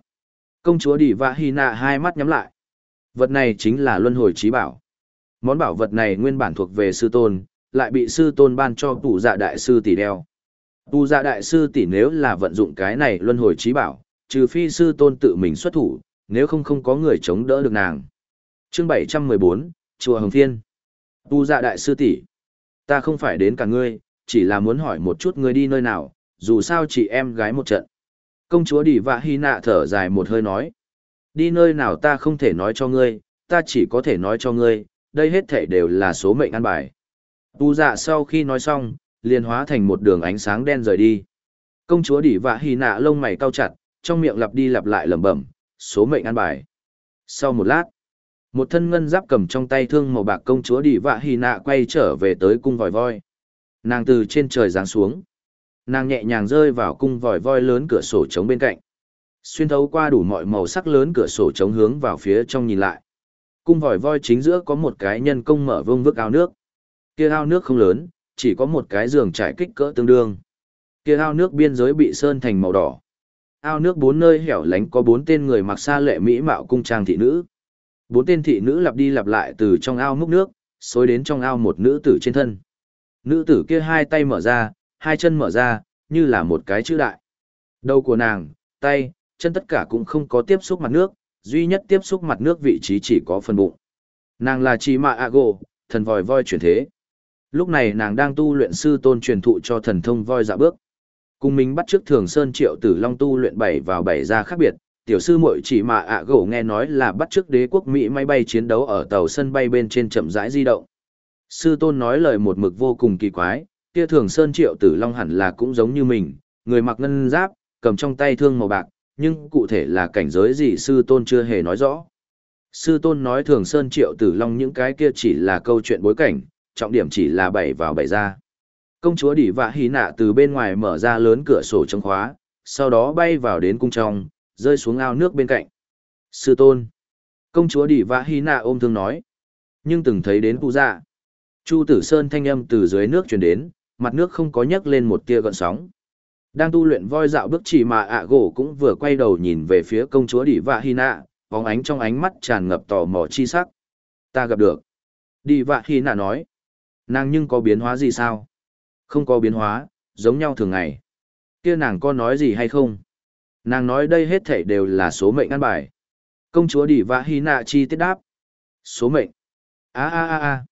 Công chúa Đỉ Vạ Hy Nạ hai mắt nhắm lại. Vật này chính là luân hồi trí bảo. Món bảo vật này nguyên bản thuộc về sư tôn, lại bị sư tôn ban cho tủ dạ đại sư tỷ đeo. Tù dạ đại sư tỷ nếu là vận dụng cái này luân hồi trí bảo, trừ phi sư tôn tự mình xuất thủ, nếu không không có người chống đỡ được nàng. Chương 714, Chùa Hồng Thiên. Tu dạ đại sư tỷ, ta không phải đến cả ngươi, chỉ là muốn hỏi một chút ngươi đi nơi nào, dù sao chị em gái một trận. Công chúa Đỉ Vạ Hy Nạ thở dài một hơi nói. Đi nơi nào ta không thể nói cho ngươi, ta chỉ có thể nói cho ngươi, đây hết thể đều là số mệnh ăn bài. Tu dạ sau khi nói xong, liền hóa thành một đường ánh sáng đen rời đi. Công chúa Đỉ Vạ Hy Nạ lông mày cau chặt, trong miệng lặp đi lặp lại lẩm bẩm, số mệnh ăn bài. Sau một lát, một thân ngân giáp cầm trong tay thương màu bạc công chúa đi Vạ Hy Nạ quay trở về tới cung vòi voi. Nàng từ trên trời giáng xuống. Nàng nhẹ nhàng rơi vào cung vòi voi lớn cửa sổ trống bên cạnh. Xuyên thấu qua đủ mọi màu sắc lớn cửa sổ trống hướng vào phía trong nhìn lại. Cung vòi voi chính giữa có một cái nhân công mở vương vức ao nước. Kia ao nước không lớn, chỉ có một cái giường trải kích cỡ tương đương. Kia ao nước biên giới bị sơn thành màu đỏ. Ao nước bốn nơi hẻo lánh có bốn tên người mặc xa lệ mỹ mạo cung trang thị nữ. Bốn tên thị nữ lặp đi lặp lại từ trong ao múc nước, xối đến trong ao một nữ tử trên thân. Nữ tử kia hai tay mở ra, hai chân mở ra, như là một cái chữ đại. Đầu của nàng, tay, chân tất cả cũng không có tiếp xúc mặt nước, duy nhất tiếp xúc mặt nước vị trí chỉ có phần bụng. Nàng là Chi Mạ Ago, thần vòi voi chuyển thế. Lúc này nàng đang tu luyện sư tôn truyền thụ cho thần thông voi dạ bước. Cùng mình bắt trước thường sơn triệu tử long tu luyện bảy vào bảy ra khác biệt, tiểu sư muội chỉ mà ạ gỗ nghe nói là bắt trước đế quốc Mỹ máy bay chiến đấu ở tàu sân bay bên trên chậm rãi di động. Sư tôn nói lời một mực vô cùng kỳ quái, kia thường sơn triệu tử long hẳn là cũng giống như mình, người mặc ngân giáp, cầm trong tay thương màu bạc, nhưng cụ thể là cảnh giới gì sư tôn chưa hề nói rõ. Sư tôn nói thường sơn triệu tử long những cái kia chỉ là câu chuyện bối cảnh, trọng điểm chỉ là bảy vào bảy ra. Công chúa đỉ vạ hí nạ từ bên ngoài mở ra lớn cửa sổ chống khóa, sau đó bay vào đến cung trong, rơi xuống ao nước bên cạnh. Sư tôn. Công chúa đỉ vạ hí nạ ôm thương nói. Nhưng từng thấy đến cụ dạ. Chu tử sơn thanh âm từ dưới nước truyền đến, mặt nước không có nhấc lên một tia gợn sóng. Đang tu luyện voi dạo bước chỉ mà ạ gỗ cũng vừa quay đầu nhìn về phía công chúa đỉ vạ hy nạ, bóng ánh trong ánh mắt tràn ngập tò mò chi sắc. Ta gặp được. Đỉ vạ hy nạ nói. Nàng nhưng có biến hóa gì sao? Không có biến hóa, giống nhau thường ngày. Kia nàng có nói gì hay không? Nàng nói đây hết thảy đều là số mệnh ăn bài. Công chúa Đỉ Vạ Hy Nạ chi tiết đáp. Số mệnh. a a a a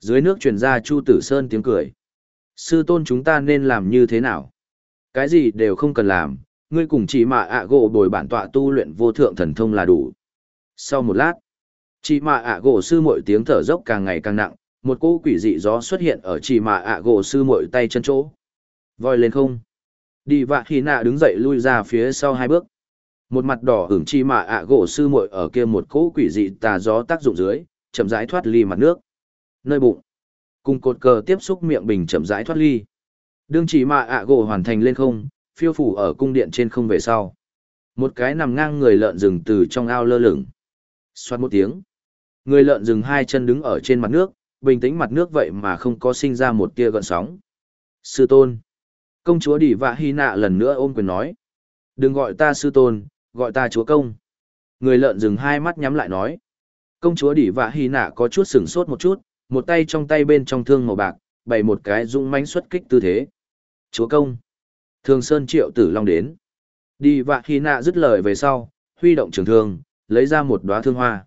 Dưới nước truyền ra Chu Tử Sơn tiếng cười. Sư tôn chúng ta nên làm như thế nào? Cái gì đều không cần làm, ngươi cùng chỉ mạ ạ gỗ bồi bản tọa tu luyện vô thượng thần thông là đủ. Sau một lát, chỉ mạ ạ gỗ sư mội tiếng thở dốc càng ngày càng nặng, một cỗ quỷ dị gió xuất hiện ở chỉ mà ạ gỗ sư mội tay chân chỗ. Voi lên không. Đi vạ khi nạ đứng dậy lui ra phía sau hai bước. Một mặt đỏ hưởng chi mạ ạ gỗ sư muội ở kia một cỗ quỷ dị tà gió tác dụng dưới, chậm rãi thoát ly mặt nước. Nơi bụng. Cùng cột cờ tiếp xúc miệng bình chậm rãi thoát ly. Đương chỉ mạ ạ gỗ hoàn thành lên không, phiêu phủ ở cung điện trên không về sau. Một cái nằm ngang người lợn rừng từ trong ao lơ lửng. Xoát một tiếng. Người lợn rừng hai chân đứng ở trên mặt nước, bình tĩnh mặt nước vậy mà không có sinh ra một tia gợn sóng. Sư tôn. Công chúa Đỉ Vạ Hy Nạ lần nữa ôm quyền nói. Đừng gọi ta sư tôn, gọi ta chúa công. Người lợn dừng hai mắt nhắm lại nói. Công chúa Đỉ Vạ Hy Nạ có chút sửng sốt một chút, một tay trong tay bên trong thương màu bạc, bày một cái dũng mãnh xuất kích tư thế. Chúa công. Thường Sơn Triệu Tử Long đến. Đi Vạ Hy Nạ dứt lời về sau, huy động trường thương, lấy ra một đóa thương hoa.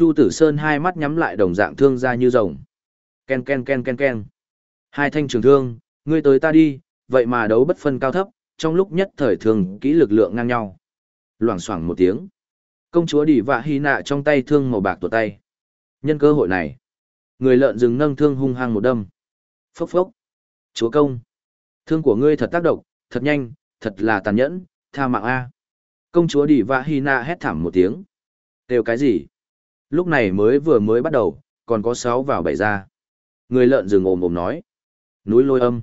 Chu Tử Sơn hai mắt nhắm lại đồng dạng thương ra như rồng. Ken ken ken ken ken. Hai thanh trường thương, ngươi tới ta đi, vậy mà đấu bất phân cao thấp, trong lúc nhất thời thường kỹ lực lượng ngang nhau. Loảng xoảng một tiếng. Công chúa Đỉ Vạ Hy Nạ trong tay thương màu bạc tuột tay. Nhân cơ hội này, người lợn rừng nâng thương hung hăng một đâm. Phốc phốc. Chúa công. Thương của ngươi thật tác động, thật nhanh, thật là tàn nhẫn, tha mạng A. Công chúa Đỉ Vạ Hy Nạ hét thảm một tiếng. Đều cái gì? Lúc này mới vừa mới bắt đầu, còn có sáu vào bảy ra. Người lợn rừng ồm ồm nói. Núi lôi âm.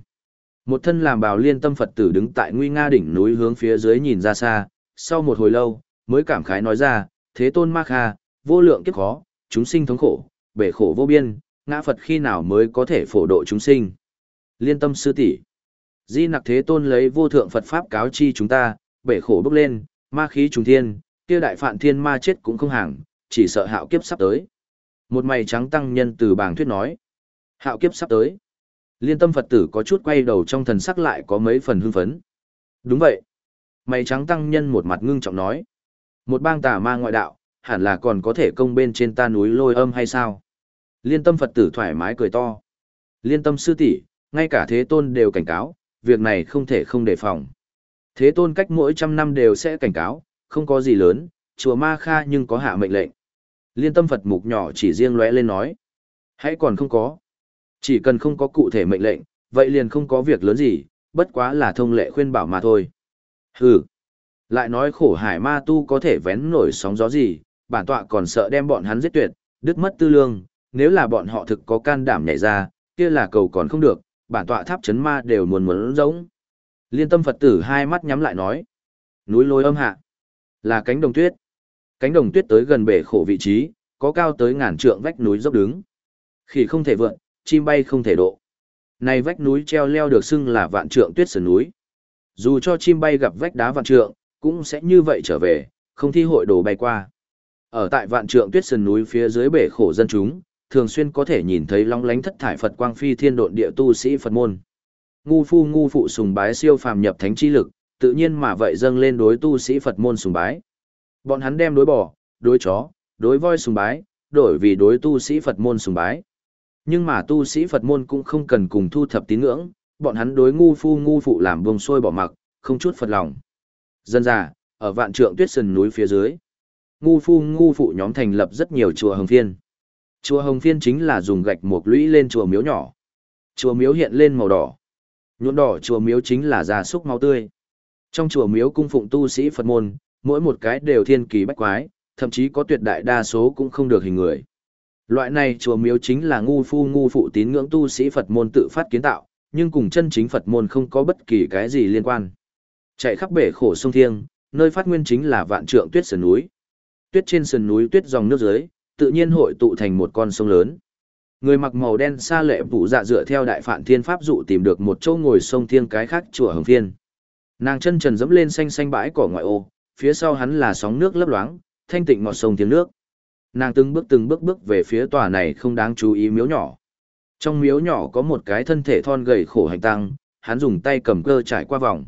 Một thân làm bào liên tâm Phật tử đứng tại nguy nga đỉnh núi hướng phía dưới nhìn ra xa, sau một hồi lâu, mới cảm khái nói ra, thế tôn ma kha, vô lượng kiếp khó, chúng sinh thống khổ, bể khổ vô biên, ngã Phật khi nào mới có thể phổ độ chúng sinh. Liên tâm sư tỷ Di nặc thế tôn lấy vô thượng Phật Pháp cáo chi chúng ta, bể khổ bốc lên, ma khí trùng thiên, kia đại phạn thiên ma chết cũng không hàng, chỉ sợ hạo kiếp sắp tới. Một mày trắng tăng nhân từ bảng thuyết nói. Hạo kiếp sắp tới. Liên tâm Phật tử có chút quay đầu trong thần sắc lại có mấy phần hưng phấn. Đúng vậy. Mày trắng tăng nhân một mặt ngưng trọng nói. Một bang tà ma ngoại đạo, hẳn là còn có thể công bên trên ta núi lôi âm hay sao? Liên tâm Phật tử thoải mái cười to. Liên tâm sư tỷ, ngay cả thế tôn đều cảnh cáo, việc này không thể không đề phòng. Thế tôn cách mỗi trăm năm đều sẽ cảnh cáo, không có gì lớn, chùa ma kha nhưng có hạ mệnh lệnh. Liên tâm Phật mục nhỏ chỉ riêng lóe lên nói. Hãy còn không có. Chỉ cần không có cụ thể mệnh lệnh, vậy liền không có việc lớn gì, bất quá là thông lệ khuyên bảo mà thôi. Hừ. Lại nói khổ hải ma tu có thể vén nổi sóng gió gì, bản tọa còn sợ đem bọn hắn giết tuyệt, đứt mất tư lương, nếu là bọn họ thực có can đảm nhảy ra, kia là cầu còn không được, bản tọa tháp chấn ma đều muốn muốn giống. Liên tâm Phật tử hai mắt nhắm lại nói. Núi lôi âm hạ. Là cánh đồng tuyết. Cánh đồng tuyết tới gần bể khổ vị trí, có cao tới ngàn trượng vách núi dốc đứng. Khỉ không thể vượn, chim bay không thể độ. Này vách núi treo leo được xưng là vạn trượng tuyết sườn núi, Dù cho chim bay gặp vách đá vạn trượng, cũng sẽ như vậy trở về, không thi hội đồ bay qua. Ở tại vạn trượng tuyết sườn núi phía dưới bể khổ dân chúng, thường xuyên có thể nhìn thấy long lánh thất thải Phật quang phi thiên độn địa tu sĩ Phật môn. Ngu phu ngu phụ sùng bái siêu phàm nhập thánh chi lực, tự nhiên mà vậy dâng lên đối tu sĩ Phật môn sùng bái. Bọn hắn đem đối bò, đối chó, đối voi sùng bái, đổi vì đối tu sĩ Phật môn sùng bái. Nhưng mà tu sĩ Phật môn cũng không cần cùng thu thập tín ngưỡng, bọn hắn đối ngu phu ngu phụ làm vùng sôi bỏ mặc, không chút phật lòng. Dân già, ở vạn trượng tuyết sườn núi phía dưới, ngu phu ngu phụ nhóm thành lập rất nhiều chùa hồng phiên. Chùa hồng phiên chính là dùng gạch mộc lũy lên chùa miếu nhỏ. Chùa miếu hiện lên màu đỏ. Nhuộm đỏ chùa miếu chính là gia súc máu tươi. Trong chùa miếu cung phụng tu sĩ Phật môn, mỗi một cái đều thiên kỳ bách quái, thậm chí có tuyệt đại đa số cũng không được hình người. Loại này chùa miếu chính là ngu phu ngu phụ tín ngưỡng tu sĩ Phật môn tự phát kiến tạo, nhưng cùng chân chính Phật môn không có bất kỳ cái gì liên quan. Chạy khắp bể khổ sông Thiêng, nơi phát nguyên chính là vạn trượng tuyết sườn núi. Tuyết trên sườn núi tuyết dòng nước dưới, tự nhiên hội tụ thành một con sông lớn. Người mặc màu đen xa lệ phụ dạ dựa theo đại phạn thiên pháp dụ tìm được một chỗ ngồi sông Thiêng cái khác chùa Hồng Phiên. Nàng chân trần dẫm lên xanh xanh bãi cỏ ngoại ô, phía sau hắn là sóng nước lấp loáng, thanh tịnh ngọt sông tiếng nước. Nàng từng bước từng bước bước về phía tòa này không đáng chú ý miếu nhỏ. Trong miếu nhỏ có một cái thân thể thon gầy khổ hành tăng, hắn dùng tay cầm cơ trải qua vòng.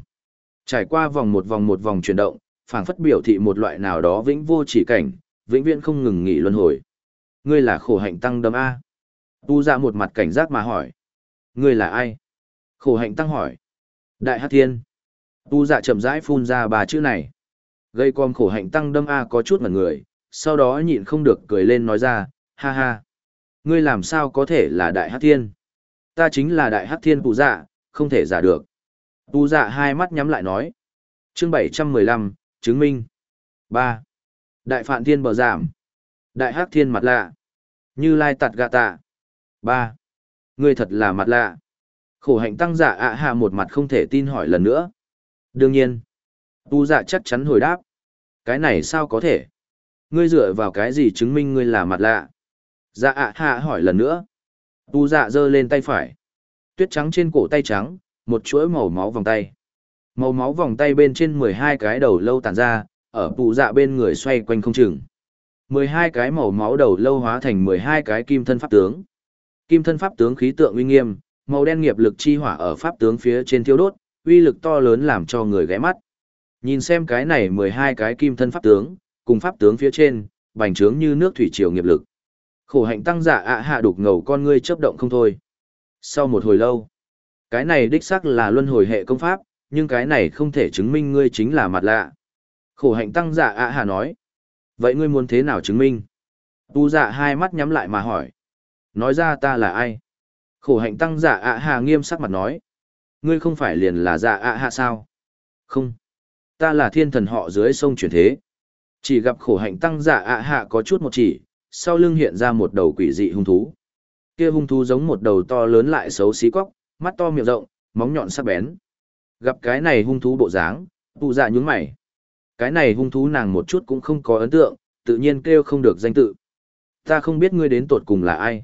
Trải qua vòng một vòng một vòng chuyển động, phảng phất biểu thị một loại nào đó vĩnh vô chỉ cảnh, vĩnh viễn không ngừng nghỉ luân hồi. Ngươi là khổ hạnh tăng đâm A. Tu ra một mặt cảnh giác mà hỏi. Ngươi là ai? Khổ hạnh tăng hỏi. Đại Hát Thiên. Tu dạ chậm rãi phun ra ba chữ này. Gây com khổ hạnh tăng đâm A có chút mặt người, sau đó nhịn không được cười lên nói ra, ha ha. Ngươi làm sao có thể là đại hát thiên? Ta chính là đại hát thiên phụ dạ, không thể giả được. Tu dạ hai mắt nhắm lại nói. chương bảy trăm mười lăm chứng minh. ba Đại phạn thiên bờ giảm. Đại hát thiên mặt lạ. Như lai tạt gạ tạ. ba Ngươi thật là mặt lạ. Khổ hạnh tăng giả ạ hạ một mặt không thể tin hỏi lần nữa. Đương nhiên. Tu dạ chắc chắn hồi đáp. Cái này sao có thể? Ngươi dựa vào cái gì chứng minh ngươi là mặt lạ? Dạ ạ hạ hỏi lần nữa. Tu dạ giơ lên tay phải. Tuyết trắng trên cổ tay trắng, một chuỗi màu máu vòng tay. Màu máu vòng tay bên trên mười hai cái đầu lâu tản ra, ở Tu dạ bên người xoay quanh không chừng. mười hai cái màu máu đầu lâu hóa thành mười hai cái kim thân pháp tướng. Kim thân pháp tướng khí tượng uy nghiêm, màu đen nghiệp lực chi hỏa ở pháp tướng phía trên thiêu đốt, uy lực to lớn làm cho người ghé mắt. Nhìn xem cái này mười hai cái kim thân pháp tướng, cùng pháp tướng phía trên, bành trướng như nước thủy triều nghiệp lực. Khổ hạnh tăng giả ạ hạ đục ngầu con ngươi chớp động không thôi. Sau một hồi lâu, cái này đích xác là luân hồi hệ công pháp, nhưng cái này không thể chứng minh ngươi chính là mặt lạ. Khổ hạnh tăng giả ạ hạ nói. Vậy ngươi muốn thế nào chứng minh? Tu giả hai mắt nhắm lại mà hỏi. Nói ra ta là ai? Khổ hạnh tăng giả ạ hạ nghiêm sắc mặt nói. Ngươi không phải liền là giả ạ hạ sao? Không. Ta là thiên thần họ dưới sông chuyển thế. Chỉ gặp khổ hạnh tăng giả ạ hạ có chút một chỉ, sau lưng hiện ra một đầu quỷ dị hung thú. Kia hung thú giống một đầu to lớn lại xấu xí cóc, mắt to miệng rộng, móng nhọn sắc bén. Gặp cái này hung thú bộ dáng, tụ dạ nhún mày. Cái này hung thú nàng một chút cũng không có ấn tượng, tự nhiên kêu không được danh tự. Ta không biết ngươi đến tột cùng là ai.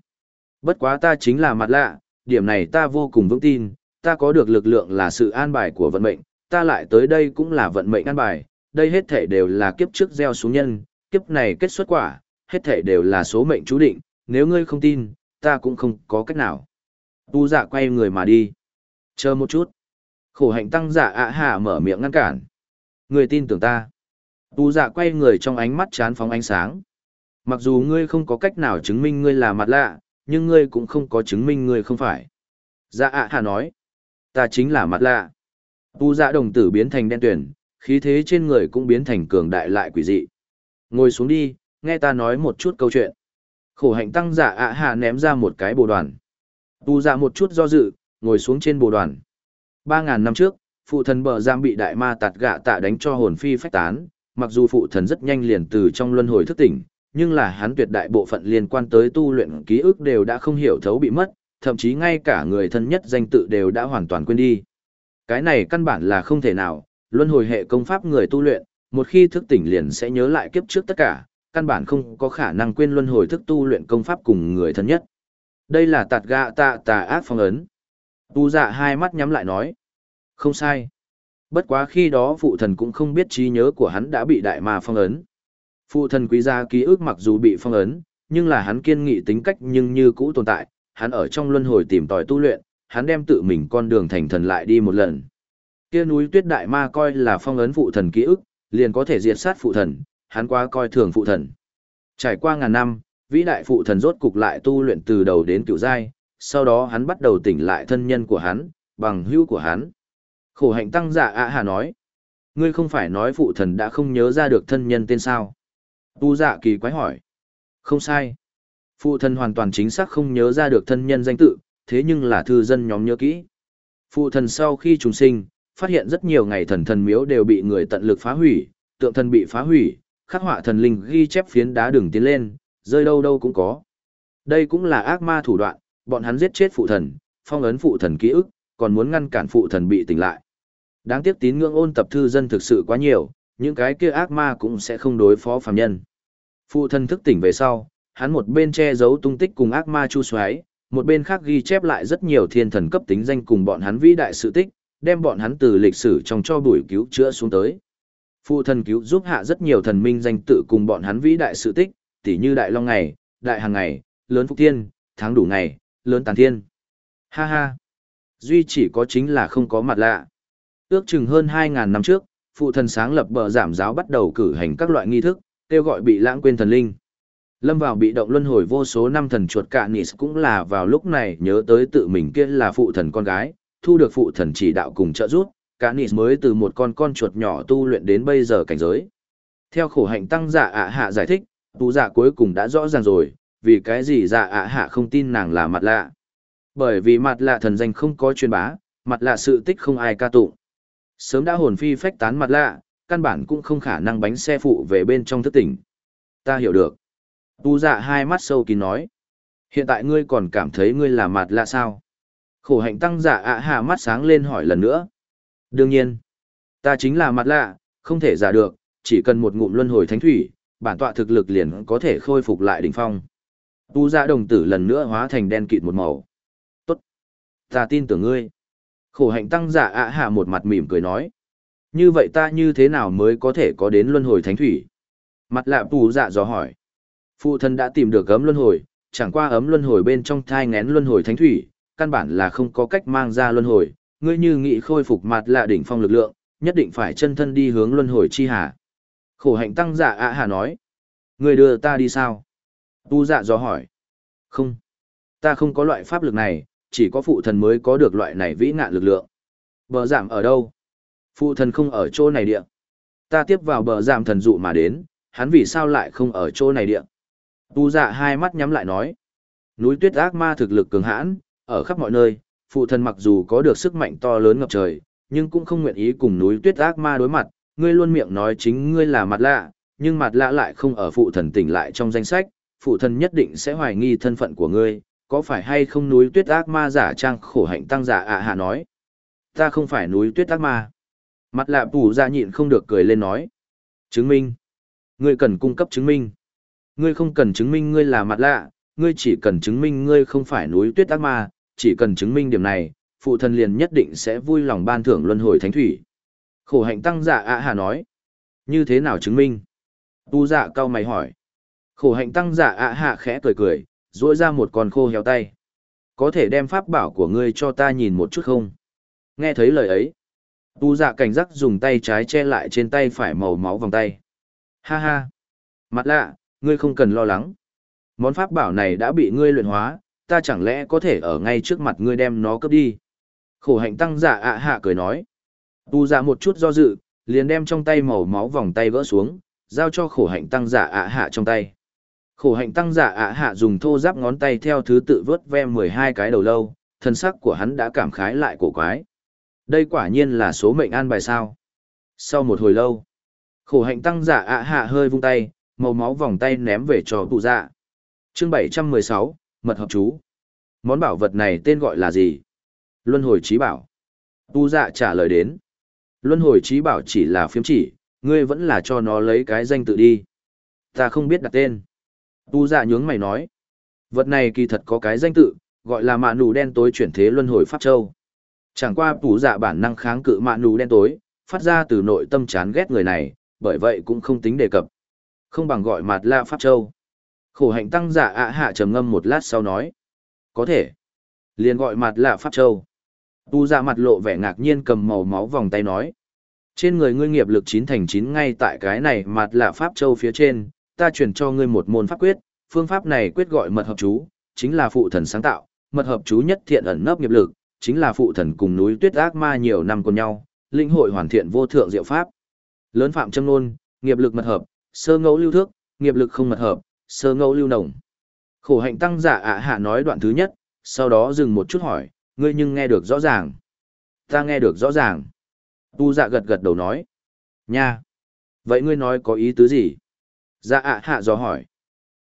Bất quá ta chính là mặt lạ, điểm này ta vô cùng vững tin, ta có được lực lượng là sự an bài của vận mệnh, ta lại tới đây cũng là vận mệnh an bài, đây hết thể đều là kiếp trước gieo xuống nhân, kiếp này kết xuất quả, hết thể đều là số mệnh chú định, nếu ngươi không tin, ta cũng không có cách nào. Tu dạ quay người mà đi. Chờ một chút. Khổ hạnh tăng giả ạ hạ mở miệng ngăn cản. Ngươi tin tưởng ta. Tu dạ quay người trong ánh mắt chán phóng ánh sáng. Mặc dù ngươi không có cách nào chứng minh ngươi là mặt lạ, nhưng ngươi cũng không có chứng minh ngươi không phải. Dạ ạ hạ nói. Ta chính là mặt lạ. Tu dạ đồng tử biến thành đen tuyển, khí thế trên người cũng biến thành cường đại lại quỷ dị. Ngồi xuống đi, nghe ta nói một chút câu chuyện. Khổ hạnh tăng giả ạ hạ ném ra một cái bồ đoàn. Tu dạ một chút do dự, ngồi xuống trên bồ đoàn. Ba ngàn năm trước, phụ thần bờ giam bị đại ma tạt gạ tạ đánh cho hồn phi phách tán, mặc dù phụ thần rất nhanh liền từ trong luân hồi thức tỉnh, nhưng là hắn tuyệt đại bộ phận liên quan tới tu luyện ký ức đều đã không hiểu thấu bị mất, thậm chí ngay cả người thân nhất danh tự đều đã hoàn toàn quên đi. Cái này căn bản là không thể nào, luân hồi hệ công pháp người tu luyện, một khi thức tỉnh liền sẽ nhớ lại kiếp trước tất cả, căn bản không có khả năng quên luân hồi thức tu luyện công pháp cùng người thân nhất. Đây là tạt gạ tạ tà ác phong ấn. Tu dạ hai mắt nhắm lại nói. Không sai. Bất quá khi đó phụ thần cũng không biết trí nhớ của hắn đã bị đại ma phong ấn. Phụ thần quý gia ký ức mặc dù bị phong ấn, nhưng là hắn kiên nghị tính cách nhưng như cũ tồn tại, hắn ở trong luân hồi tìm tòi tu luyện, hắn đem tự mình con đường thành thần lại đi một lần. Kia núi tuyết đại ma coi là phong ấn phụ thần ký ức, liền có thể diệt sát phụ thần, hắn quá coi thường phụ thần. Trải qua ngàn năm, vĩ đại phụ thần rốt cục lại tu luyện từ đầu đến cựu giai, sau đó hắn bắt đầu tỉnh lại thân nhân của hắn, bằng hữu của hắn. Khổ hạnh tăng giả ạ hà nói, ngươi không phải nói phụ thần đã không nhớ ra được thân nhân tên sao. Tu dạ kỳ quái hỏi. Không sai. Phụ thần hoàn toàn chính xác không nhớ ra được thân nhân danh tự, thế nhưng là thư dân nhóm nhớ kỹ. Phụ thần sau khi trùng sinh, phát hiện rất nhiều ngày thần thần miếu đều bị người tận lực phá hủy, tượng thần bị phá hủy, khắc họa thần linh ghi chép phiến đá đường tiến lên, rơi đâu đâu cũng có. Đây cũng là ác ma thủ đoạn, bọn hắn giết chết phụ thần, phong ấn phụ thần ký ức, còn muốn ngăn cản phụ thần bị tỉnh lại. Đáng tiếc tín ngưỡng ôn tập thư dân thực sự quá nhiều, những cái kia ác ma cũng sẽ không đối phó phàm nhân. Phụ thần thức tỉnh về sau, hắn một bên che giấu tung tích cùng ác ma chu xoáy, một bên khác ghi chép lại rất nhiều thiên thần cấp tính danh cùng bọn hắn vĩ đại sự tích, đem bọn hắn từ lịch sử trong cho buổi cứu chữa xuống tới. Phụ thần cứu giúp hạ rất nhiều thần minh danh tự cùng bọn hắn vĩ đại sự tích, tỉ như Đại Long Ngày, Đại Hàng Ngày, Lớn Phúc Thiên, Tháng Đủ Ngày, Lớn Tàn Thiên. Ha ha! Duy chỉ có chính là không có mặt lạ. Ước chừng hơn 2.000 năm trước, phụ thần sáng lập bờ giảm giáo bắt đầu cử hành các loại nghi thức, kêu gọi bị lãng quên thần linh. Lâm vào bị động luân hồi vô số năm thần chuột cả Nis cũng là vào lúc này nhớ tới tự mình kia là phụ thần con gái, thu được phụ thần chỉ đạo cùng trợ giúp, cả Nis mới từ một con con chuột nhỏ tu luyện đến bây giờ cảnh giới. Theo khổ hạnh tăng giả ạ hạ giải thích, tu giả dạ cuối cùng đã rõ ràng rồi, vì cái gì giả ạ hạ không tin nàng là mặt lạ. Bởi vì mặt lạ thần danh không có truyền bá, mặt lạ sự tích không ai ca tụng. Sớm đã hồn phi phách tán mặt lạ, căn bản cũng không khả năng bánh xe phụ về bên trong thức tỉnh. Ta hiểu được. Tu dạ hai mắt sâu kín nói. Hiện tại ngươi còn cảm thấy ngươi là mặt lạ sao? Khổ hạnh tăng giả ạ hạ mắt sáng lên hỏi lần nữa. Đương nhiên. Ta chính là mặt lạ, không thể giả được, chỉ cần một ngụm luân hồi thánh thủy, bản tọa thực lực liền có thể khôi phục lại đỉnh phong. Tu dạ đồng tử lần nữa hóa thành đen kịt một màu. Tốt. Ta tin tưởng ngươi. Khổ hạnh tăng giả ạ hạ một mặt mỉm cười nói. Như vậy ta như thế nào mới có thể có đến luân hồi thánh thủy? Mặt lạ tù dạ dò hỏi. Phụ thân đã tìm được ấm luân hồi, chẳng qua ấm luân hồi bên trong thai ngén luân hồi thánh thủy, căn bản là không có cách mang ra luân hồi. Ngươi như nghị khôi phục mặt lạ đỉnh phong lực lượng, nhất định phải chân thân đi hướng luân hồi chi hà. Khổ hạnh tăng giả ạ hà nói. Ngươi đưa ta đi sao? Tu dạ dò hỏi. Không. Ta không có loại pháp lực này, chỉ có phụ thần mới có được loại này vĩ ngạn lực lượng. Bờ giảm ở đâu? Phụ thần không ở chỗ này địa. Ta tiếp vào bờ giảm thần dụ mà đến, hắn vì sao lại không ở chỗ này địa. Tu dạ hai mắt nhắm lại nói. Núi tuyết ác ma thực lực cường hãn, ở khắp mọi nơi, phụ thần mặc dù có được sức mạnh to lớn ngập trời, nhưng cũng không nguyện ý cùng núi tuyết ác ma đối mặt. Ngươi luôn miệng nói chính ngươi là mặt lạ, nhưng mặt lạ lại không ở phụ thần tỉnh lại trong danh sách, phụ thần nhất định sẽ hoài nghi thân phận của ngươi, có phải hay không núi tuyết ác ma giả trang khổ hạnh tăng giả ạ hạ nói. Ta không phải núi tuyết ác ma. Mặt lạ bù ra nhịn không được cười lên nói. Chứng minh. Ngươi cần cung cấp chứng minh. Ngươi không cần chứng minh ngươi là mặt lạ, ngươi chỉ cần chứng minh ngươi không phải núi tuyết ác ma, chỉ cần chứng minh điểm này, phụ thần liền nhất định sẽ vui lòng ban thưởng luân hồi thánh thủy. Khổ hạnh tăng giả ạ hà nói. Như thế nào chứng minh? Tu dạ cao mày hỏi. Khổ hạnh tăng giả ạ hạ khẽ cười cười, duỗi ra một con khô héo tay. Có thể đem pháp bảo của ngươi cho ta nhìn một chút không? Nghe thấy lời ấy, tu dạ cảnh giác dùng tay trái che lại trên tay phải màu máu vòng tay. Ha ha! Mặt lạ, ngươi không cần lo lắng. Món pháp bảo này đã bị ngươi luyện hóa, ta chẳng lẽ có thể ở ngay trước mặt ngươi đem nó cướp đi. Khổ hạnh tăng giả ạ hạ cười nói. Tu giả một chút do dự, liền đem trong tay màu máu vòng tay vỡ xuống, giao cho khổ hạnh tăng giả ạ hạ trong tay. Khổ hạnh tăng giả ạ hạ dùng thô giáp ngón tay theo thứ tự vớt ve 12 cái đầu lâu, thân sắc của hắn đã cảm khái lại cổ quái. Đây quả nhiên là số mệnh an bài sao. Sau một hồi lâu, khổ hạnh tăng giả ạ hạ hơi vung tay, màu máu vòng tay ném về cho cụ dạ. chương 716, mật hợp chú. Món bảo vật này tên gọi là gì? Luân hồi trí bảo. Tu dạ trả lời đến. Luân hồi trí bảo chỉ là phiếm chỉ, ngươi vẫn là cho nó lấy cái danh tự đi. Ta không biết đặt tên. Tu dạ nhướng mày nói. Vật này kỳ thật có cái danh tự, gọi là mạ nù đen tối chuyển thế luân hồi pháp châu. Chẳng qua tủ dạ bản năng kháng cự mạ nù đen tối, phát ra từ nội tâm chán ghét người này, bởi vậy cũng không tính đề cập. Không bằng gọi mặt la Pháp Châu. Khổ hạnh tăng giả ạ hạ trầm ngâm một lát sau nói. Có thể. liền gọi mặt la Pháp Châu. Tu ra mặt lộ vẻ ngạc nhiên cầm màu máu vòng tay nói. Trên người ngươi nghiệp lực chín thành chín ngay tại cái này mặt là Pháp Châu phía trên, ta truyền cho ngươi một môn pháp quyết, phương pháp này quyết gọi mật hợp chú, chính là phụ thần sáng tạo, mật hợp chú nhất thiện ẩn nấp nghiệp lực, chính là phụ thần cùng núi tuyết ác ma nhiều năm cùng nhau, linh hội hoàn thiện vô thượng diệu pháp. Lớn phạm châm nôn, nghiệp lực mật hợp, sơ ngẫu lưu thước, nghiệp lực không mật hợp, sơ ngẫu lưu nồng. Khổ hạnh tăng giả ạ hạ nói đoạn thứ nhất, sau đó dừng một chút hỏi, ngươi nhưng nghe được rõ ràng. Ta nghe được rõ ràng. Tu dạ gật gật đầu nói. Nha. Vậy ngươi nói có ý tứ gì? Dạ ạ hạ dò hỏi.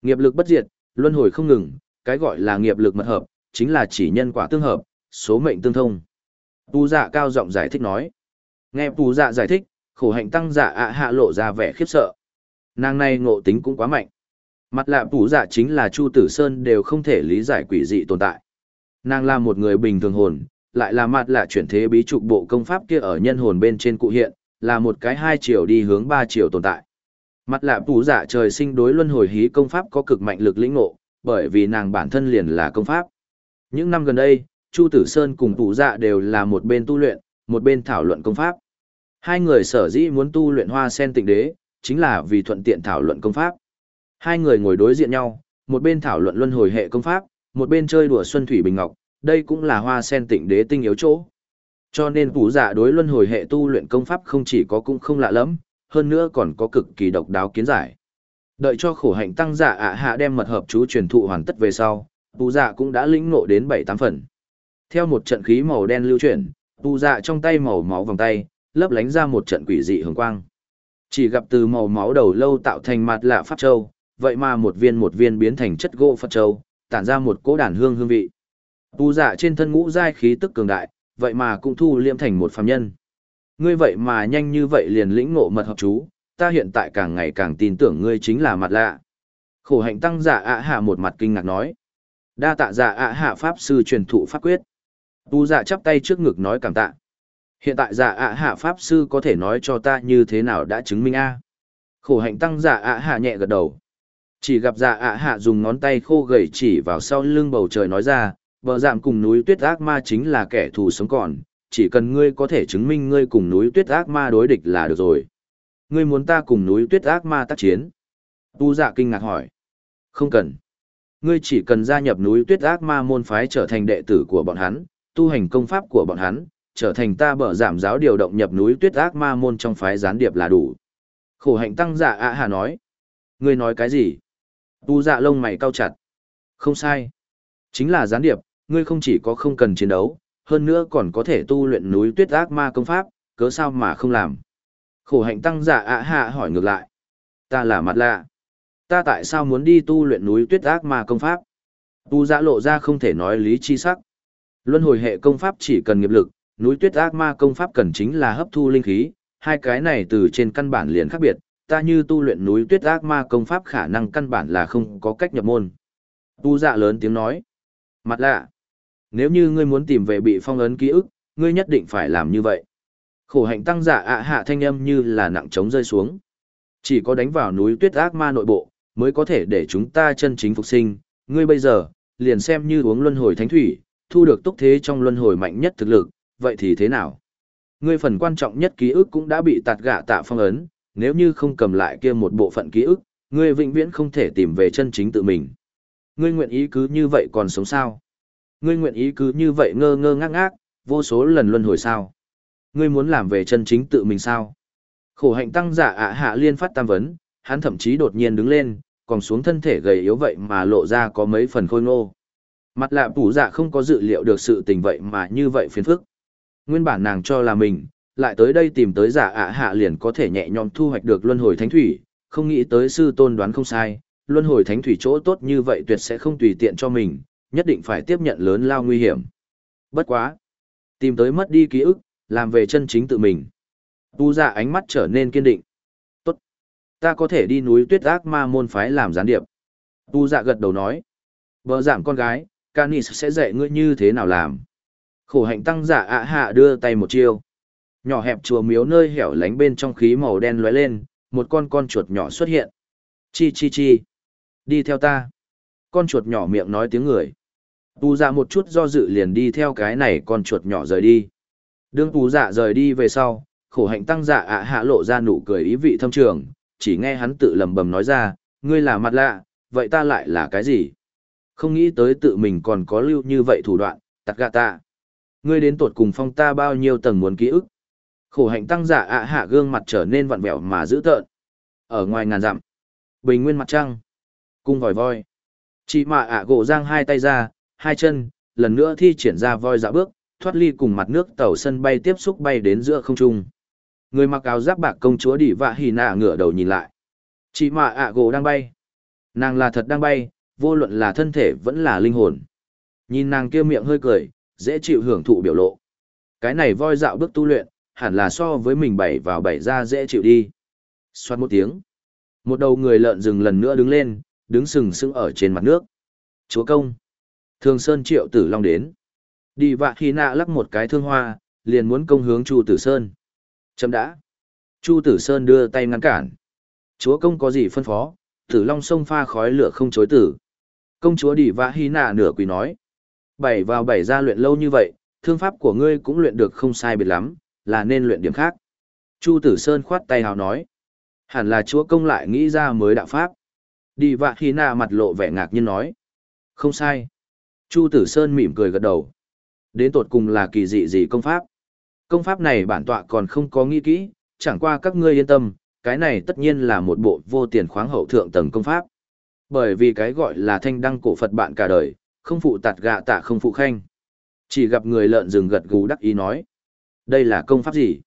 Nghiệp lực bất diệt, luân hồi không ngừng, cái gọi là nghiệp lực mật hợp, chính là chỉ nhân quả tương hợp, số mệnh tương thông. Tu dạ cao giọng giải thích nói. Nghe tu dạ giải thích, khổ hạnh tăng dạ ạ hạ lộ ra vẻ khiếp sợ. Nàng này ngộ tính cũng quá mạnh. Mặt lạ phủ dạ chính là Chu Tử Sơn đều không thể lý giải quỷ dị tồn tại. Nàng là một người bình thường hồn, lại là mặt lạ chuyển thế bí trục bộ công pháp kia ở nhân hồn bên trên cụ hiện, là một cái hai chiều đi hướng ba chiều tồn tại. Mặt lạ phủ giả dạ trời sinh đối luân hồi hí công pháp có cực mạnh lực lĩnh ngộ, bởi vì nàng bản thân liền là công pháp. Những năm gần đây, Chu Tử Sơn cùng phủ dạ đều là một bên tu luyện, một bên thảo luận công pháp. Hai người sở dĩ muốn tu luyện hoa sen tịnh đế, chính là vì thuận tiện thảo luận công pháp. Hai người ngồi đối diện nhau, một bên thảo luận luân hồi hệ công pháp, một bên chơi đùa xuân thủy bình ngọc, đây cũng là hoa sen tịnh đế tinh yếu chỗ. Cho nên phủ giả dạ đối luân hồi hệ tu luyện công pháp không chỉ có cũng không lạ lắm, hơn nữa còn có cực kỳ độc đáo kiến giải. Đợi cho khổ hạnh tăng giả ạ hạ đem mật hợp chú truyền thụ hoàn tất về sau, tu giả dạ cũng đã lĩnh ngộ đến 7-8 phần. Theo một trận khí màu đen lưu chuyển, tu giả trong tay màu máu vòng tay, lấp lánh ra một trận quỷ dị hồng quang. Chỉ gặp từ màu máu đầu lâu tạo thành mặt lạ pháp châu, vậy mà một viên một viên biến thành chất gỗ Phật châu, tản ra một cỗ đàn hương hương vị. Tu giả trên thân ngũ giai khí tức cường đại, vậy mà cũng thu liêm thành một phàm nhân. Ngươi vậy mà nhanh như vậy liền lĩnh ngộ mật hợp chú, ta hiện tại càng ngày càng tin tưởng ngươi chính là mặt lạ. Khổ hạnh tăng giả ạ hạ một mặt kinh ngạc nói. Đa tạ giả ạ hạ pháp sư truyền thụ pháp quyết. Tu giả chắp tay trước ngực nói cảm tạ. Hiện tại giả ạ hạ pháp sư có thể nói cho ta như thế nào đã chứng minh a? Khổ hạnh tăng giả ạ hạ nhẹ gật đầu. Chỉ gặp giả ạ hạ dùng ngón tay khô gầy chỉ vào sau lưng bầu trời nói ra, Bờ giảm cùng núi tuyết ác ma chính là kẻ thù sống còn, chỉ cần ngươi có thể chứng minh ngươi cùng núi tuyết ác ma đối địch là được rồi. Ngươi muốn ta cùng núi tuyết ác ma tác chiến? Tu dạ kinh ngạc hỏi. Không cần. Ngươi chỉ cần gia nhập núi tuyết ác ma môn phái trở thành đệ tử của bọn hắn, tu hành công pháp của bọn hắn, trở thành ta bở giảm giáo điều động nhập núi tuyết ác ma môn trong phái gián điệp là đủ. Khổ hạnh tăng giả ạ hà nói. Ngươi nói cái gì? Tu dạ lông mày cau chặt. Không sai. Chính là gián điệp, ngươi không chỉ có không cần chiến đấu, hơn nữa còn có thể tu luyện núi tuyết ác ma công pháp, cớ sao mà không làm. Khổ hạnh tăng giả ạ hạ hỏi ngược lại. Ta là mặt lạ. Ta tại sao muốn đi tu luyện núi tuyết ác ma công pháp? Tu giả lộ ra không thể nói lý chi sắc. Luân hồi hệ công pháp chỉ cần nghiệp lực, núi tuyết ác ma công pháp cần chính là hấp thu linh khí, hai cái này từ trên căn bản liền khác biệt, ta như tu luyện núi tuyết ác ma công pháp khả năng căn bản là không có cách nhập môn. Tu dạ lớn tiếng nói. Mặt lạ. Nếu như ngươi muốn tìm về bị phong ấn ký ức, ngươi nhất định phải làm như vậy. Khổ hạnh tăng giả ạ hạ thanh âm như là nặng trống rơi xuống. Chỉ có đánh vào núi tuyết ác ma nội bộ, mới có thể để chúng ta chân chính phục sinh. Ngươi bây giờ, liền xem như uống luân hồi thánh thủy, thu được túc thế trong luân hồi mạnh nhất thực lực, vậy thì thế nào? Ngươi phần quan trọng nhất ký ức cũng đã bị tạt gạ tạ phong ấn, nếu như không cầm lại kia một bộ phận ký ức, ngươi vĩnh viễn không thể tìm về chân chính tự mình. Ngươi nguyện ý cứ như vậy còn sống sao? Ngươi nguyện ý cứ như vậy ngơ ngơ ngác ngác, vô số lần luân hồi sao? Ngươi muốn làm về chân chính tự mình sao? Khổ hạnh tăng giả ạ hạ liên phát tam vấn, hắn thậm chí đột nhiên đứng lên, còn xuống thân thể gầy yếu vậy mà lộ ra có mấy phần khôi ngô. Mặt lạ bù dạ không có dự liệu được sự tình vậy mà như vậy phiền phức. Nguyên bản nàng cho là mình, lại tới đây tìm tới giả ạ hạ liền có thể nhẹ nhõm thu hoạch được luân hồi thánh thủy, không nghĩ tới sư tôn đoán không sai, luân hồi thánh thủy chỗ tốt như vậy tuyệt sẽ không tùy tiện cho mình, nhất định phải tiếp nhận lớn lao nguy hiểm. Bất quá. Tìm tới mất đi ký ức, làm về chân chính tự mình. Tu ra ánh mắt trở nên kiên định. Tốt. Ta có thể đi núi tuyết ác ma môn phái làm gián điệp. Tu dạ gật đầu nói. vợ giảm con gái, Canis sẽ dạy ngươi như thế nào làm. Khổ hạnh tăng giả ạ hạ đưa tay một chiêu. Nhỏ hẹp chùa miếu nơi hẻo lánh bên trong khí màu đen lóe lên, một con con chuột nhỏ xuất hiện. Chi chi chi. Đi theo ta. Con chuột nhỏ miệng nói tiếng người. Tù dạ một chút do dự liền đi theo cái này con chuột nhỏ rời đi. Đương tù dạ rời đi về sau, khổ hạnh tăng dạ ạ hạ lộ ra nụ cười ý vị thâm trường, chỉ nghe hắn tự lầm bầm nói ra, ngươi là mặt lạ, vậy ta lại là cái gì? Không nghĩ tới tự mình còn có lưu như vậy thủ đoạn, tặc gạ ta. Ngươi đến tột cùng phong ta bao nhiêu tầng muốn ký ức. Khổ hạnh tăng giả ạ hạ gương mặt trở nên vặn vẹo mà dữ tợn. Ở ngoài ngàn dặm, bình nguyên mặt trăng, cung vòi voi. Chị mạ ạ gỗ giang hai tay ra, hai chân, lần nữa thi triển ra voi dạ bước, thoát ly cùng mặt nước tàu sân bay tiếp xúc bay đến giữa không trung. Người mặc áo giáp bạc công chúa đỉ vạ hì nạ ngửa đầu nhìn lại. Chị mạ ạ gỗ đang bay. Nàng là thật đang bay, vô luận là thân thể vẫn là linh hồn. Nhìn nàng kia miệng hơi cười, dễ chịu hưởng thụ biểu lộ. Cái này voi dạo bước tu luyện, hẳn là so với mình bảy vào bảy ra dễ chịu đi. Xoát một tiếng. Một đầu người lợn rừng lần nữa đứng lên, đứng sừng sững ở trên mặt nước. Chúa công. Thường Sơn triệu tử long đến. Đi vạ khi nạ lắc một cái thương hoa, liền muốn công hướng Chu Tử Sơn. Chấm đã. Chu Tử Sơn đưa tay ngăn cản. Chúa công có gì phân phó, tử long sông pha khói lửa không chối tử. Công chúa Đi vạ hy nạ nửa quỳ nói. Bảy vào bảy ra luyện lâu như vậy, thương pháp của ngươi cũng luyện được không sai biệt lắm, là nên luyện điểm khác. Chu Tử Sơn khoát tay hào nói. Hẳn là chúa công lại nghĩ ra mới đạo pháp. Đi vạ khi nạ mặt lộ vẻ ngạc nhiên nói. Không sai. Chu Tử Sơn mỉm cười gật đầu. Đến tột cùng là kỳ dị gì công pháp. Công pháp này bản tọa còn không có nghĩ kỹ, chẳng qua các ngươi yên tâm, cái này tất nhiên là một bộ vô tiền khoáng hậu thượng tầng công pháp. Bởi vì cái gọi là thanh đăng cổ Phật bạn cả đời, không phụ tạt gạ tạ không phụ khanh. Chỉ gặp người lợn rừng gật gù đắc ý nói. Đây là công pháp gì?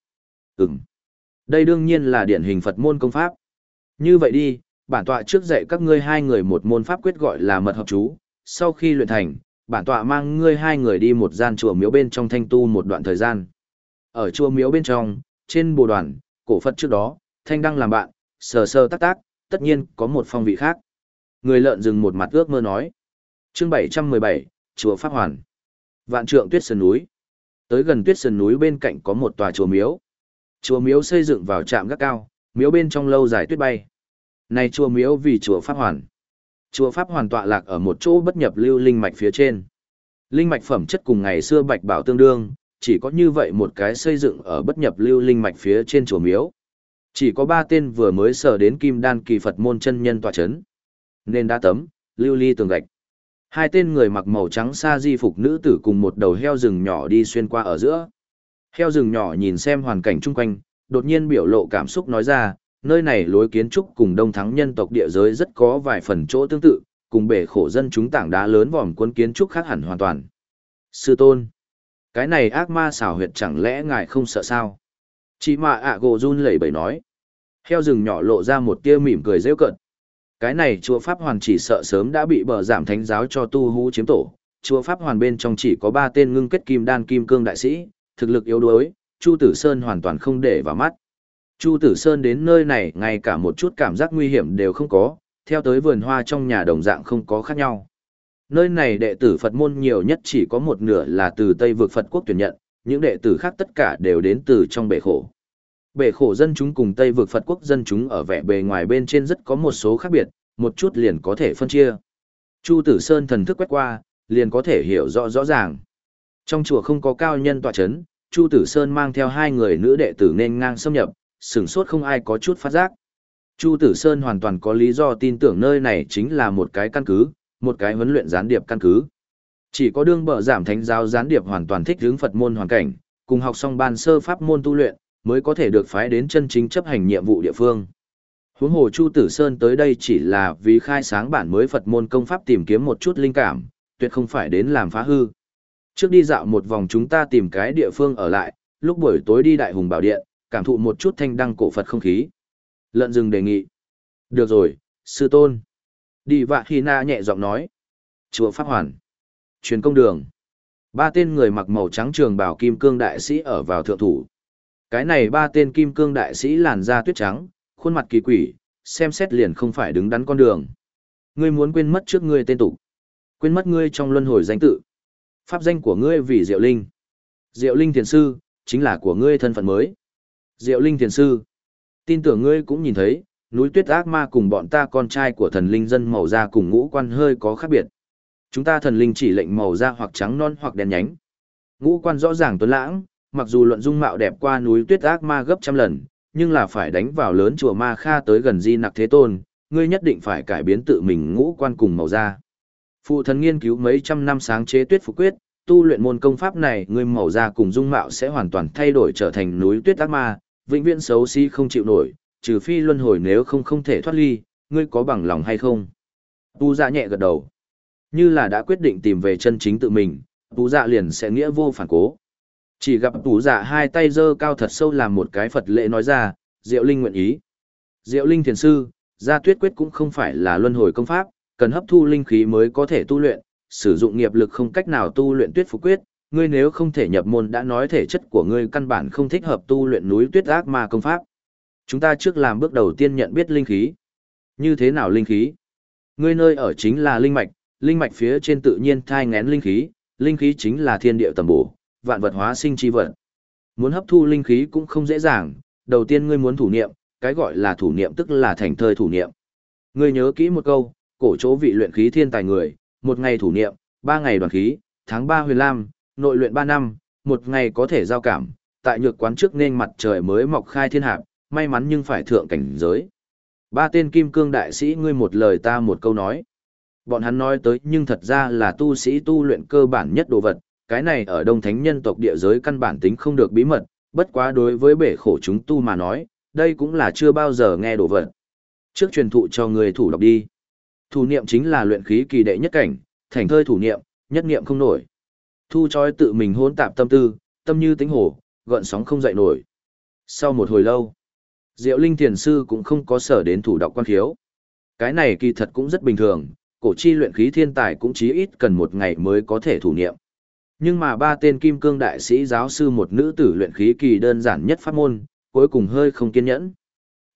Ừm. Đây đương nhiên là điển hình Phật môn công pháp. Như vậy đi, bản tọa trước dạy các ngươi hai người một môn pháp quyết gọi là mật hợp chú. Sau khi luyện thành, bản tọa mang ngươi hai người đi một gian chùa miếu bên trong thanh tu một đoạn thời gian. Ở chùa miếu bên trong, trên bồ đoàn, cổ Phật trước đó, thanh đăng làm bạn, sờ sờ tác tác, tất nhiên có một phong vị khác. Người lợn rừng một mặt ước mơ nói chương 717, Chùa Pháp Hoàn. Vạn trượng tuyết sơn núi. Tới gần tuyết sơn núi bên cạnh có một tòa chùa miếu. Chùa miếu xây dựng vào trạm gác cao, miếu bên trong lâu dài tuyết bay. Này chùa miếu vì chùa Pháp Hoàn. Chùa Pháp Hoàn tọa lạc ở một chỗ bất nhập lưu linh mạch phía trên. Linh mạch phẩm chất cùng ngày xưa bạch bảo tương đương, chỉ có như vậy một cái xây dựng ở bất nhập lưu linh mạch phía trên chùa miếu. Chỉ có ba tên vừa mới sở đến kim đan kỳ Phật môn chân nhân tòa chấn. Nên đá tấm, lưu ly tường gạch. Hai tên người mặc màu trắng sa di phục nữ tử cùng một đầu heo rừng nhỏ đi xuyên qua ở giữa. Heo rừng nhỏ nhìn xem hoàn cảnh chung quanh, đột nhiên biểu lộ cảm xúc nói ra, nơi này lối kiến trúc cùng đông thắng nhân tộc địa giới rất có vài phần chỗ tương tự, cùng bể khổ dân chúng tảng đá lớn vòm cuốn kiến trúc khác hẳn hoàn toàn. Sư tôn, cái này ác ma xảo huyệt chẳng lẽ ngài không sợ sao? Chị mà ạ gồ run lẩy bẩy nói. Heo rừng nhỏ lộ ra một tia mỉm cười rêu cận. Cái này chùa Pháp Hoàn chỉ sợ sớm đã bị bờ giảm thánh giáo cho tu hú chiếm tổ. Chùa Pháp Hoàn bên trong chỉ có ba tên ngưng kết kim đan kim cương đại sĩ, thực lực yếu đuối, Chu Tử Sơn hoàn toàn không để vào mắt. Chu Tử Sơn đến nơi này ngay cả một chút cảm giác nguy hiểm đều không có, theo tới vườn hoa trong nhà đồng dạng không có khác nhau. Nơi này đệ tử Phật môn nhiều nhất chỉ có một nửa là từ Tây vực Phật quốc tuyển nhận, những đệ tử khác tất cả đều đến từ trong bể khổ. Bể khổ dân chúng cùng Tây vực Phật quốc dân chúng ở vẻ bề ngoài bên trên rất có một số khác biệt, một chút liền có thể phân chia. Chu Tử Sơn thần thức quét qua, liền có thể hiểu rõ rõ ràng. Trong chùa không có cao nhân tọa chấn, Chu Tử Sơn mang theo hai người nữ đệ tử nên ngang xâm nhập, sửng sốt không ai có chút phát giác. Chu Tử Sơn hoàn toàn có lý do tin tưởng nơi này chính là một cái căn cứ, một cái huấn luyện gián điệp căn cứ. Chỉ có đương bờ giảm thánh giáo gián điệp hoàn toàn thích hướng Phật môn hoàn cảnh, cùng học xong ban sơ pháp môn tu luyện, mới có thể được phái đến chân chính chấp hành nhiệm vụ địa phương. Huống hồ Chu Tử Sơn tới đây chỉ là vì khai sáng bản mới Phật môn công pháp tìm kiếm một chút linh cảm, tuyệt không phải đến làm phá hư. Trước đi dạo một vòng chúng ta tìm cái địa phương ở lại, lúc buổi tối đi Đại Hùng Bảo Điện, cảm thụ một chút thanh đăng cổ Phật không khí. Lợn rừng đề nghị. Được rồi, sư tôn. Đi vạ khi na nhẹ giọng nói. Chùa Pháp Hoàn. Truyền công đường. Ba tên người mặc màu trắng trường bảo kim cương đại sĩ ở vào thượng thủ. Cái này ba tên kim cương đại sĩ làn da tuyết trắng, khuôn mặt kỳ quỷ, xem xét liền không phải đứng đắn con đường. Ngươi muốn quên mất trước ngươi tên tục. Quên mất ngươi trong luân hồi danh tự. Pháp danh của ngươi vì Diệu Linh. Diệu Linh thiền sư, chính là của ngươi thân phận mới. Diệu Linh Thiền Sư, tin tưởng ngươi cũng nhìn thấy, núi tuyết ác ma cùng bọn ta con trai của thần linh dân màu da cùng ngũ quan hơi có khác biệt. Chúng ta thần linh chỉ lệnh màu da hoặc trắng non hoặc đen nhánh. Ngũ quan rõ ràng tuấn lãng, mặc dù luận dung mạo đẹp qua núi tuyết ác ma gấp trăm lần, nhưng là phải đánh vào lớn chùa ma kha tới gần di nặc thế tôn, ngươi nhất định phải cải biến tự mình ngũ quan cùng màu da. Phụ thần nghiên cứu mấy trăm năm sáng chế tuyết phục quyết, tu luyện môn công pháp này ngươi màu da cùng dung mạo sẽ hoàn toàn thay đổi trở thành núi tuyết ác ma, vĩnh viễn xấu xí không chịu nổi, trừ phi luân hồi nếu không không thể thoát ly, ngươi có bằng lòng hay không? Tu dạ nhẹ gật đầu. Như là đã quyết định tìm về chân chính tự mình, tu dạ liền sẽ nghĩa vô phản cố. Chỉ gặp tủ giả hai tay giơ cao thật sâu làm một cái Phật lễ nói ra, Diệu Linh nguyện ý. Diệu Linh thiền sư, gia tuyết quyết cũng không phải là luân hồi công pháp, cần hấp thu linh khí mới có thể tu luyện, sử dụng nghiệp lực không cách nào tu luyện tuyết phục quyết, ngươi nếu không thể nhập môn đã nói thể chất của ngươi căn bản không thích hợp tu luyện núi tuyết ác ma công pháp. Chúng ta trước làm bước đầu tiên nhận biết linh khí. Như thế nào linh khí? Ngươi nơi ở chính là linh mạch, linh mạch phía trên tự nhiên thai ngén linh khí, linh khí chính là thiên địa tầm bổ, vạn vật hóa sinh chi vật. Muốn hấp thu linh khí cũng không dễ dàng, đầu tiên ngươi muốn thủ niệm, cái gọi là thủ niệm tức là thành thời thủ niệm. Ngươi nhớ kỹ một câu, cổ chỗ vị luyện khí thiên tài người, một ngày thủ niệm, ba ngày đoàn khí, tháng ba huyền lam, nội luyện ba năm, một ngày có thể giao cảm, tại nhược quán trước nên mặt trời mới mọc khai thiên hạp, may mắn nhưng phải thượng cảnh giới. Ba tên kim cương đại sĩ ngươi một lời ta một câu nói. Bọn hắn nói tới nhưng thật ra là tu sĩ tu luyện cơ bản nhất đồ vật, cái này ở đông thánh nhân tộc địa giới căn bản tính không được bí mật, bất quá đối với bể khổ chúng tu mà nói, đây cũng là chưa bao giờ nghe đồ vật. Trước truyền thụ cho người thủ đọc đi. Thủ niệm chính là luyện khí kỳ đệ nhất cảnh, thành thơi thủ niệm, nhất niệm không nổi. Thu chói tự mình hỗn tạp tâm tư, tâm như tính hồ, gợn sóng không dậy nổi. Sau một hồi lâu, Diệu Linh Thiền Sư cũng không có sở đến thủ đọc quan khiếu. Cái này kỳ thật cũng rất bình thường, cổ chi luyện khí thiên tài cũng chí ít cần một ngày mới có thể thủ niệm. Nhưng mà ba tên kim cương đại sĩ giáo sư một nữ tử luyện khí kỳ đơn giản nhất pháp môn, cuối cùng hơi không kiên nhẫn.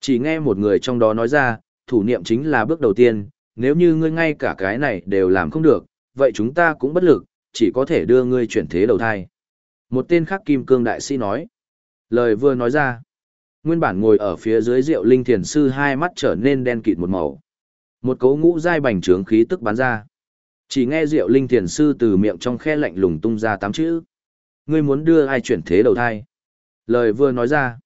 Chỉ nghe một người trong đó nói ra, thủ niệm chính là bước đầu tiên, nếu như ngươi ngay cả cái này đều làm không được, vậy chúng ta cũng bất lực, chỉ có thể đưa ngươi chuyển thế đầu thai. Một tên khác kim cương đại sĩ nói. Lời vừa nói ra. Nguyên bản ngồi ở phía dưới rượu linh thiền sư hai mắt trở nên đen kịt một màu. Một cấu ngũ dai bành trướng khí tức bắn ra. Chỉ nghe Diệu linh thiền sư từ miệng trong khe lạnh lùng tung ra tám chữ. Ngươi muốn đưa ai chuyển thế đầu thai? Lời vừa nói ra.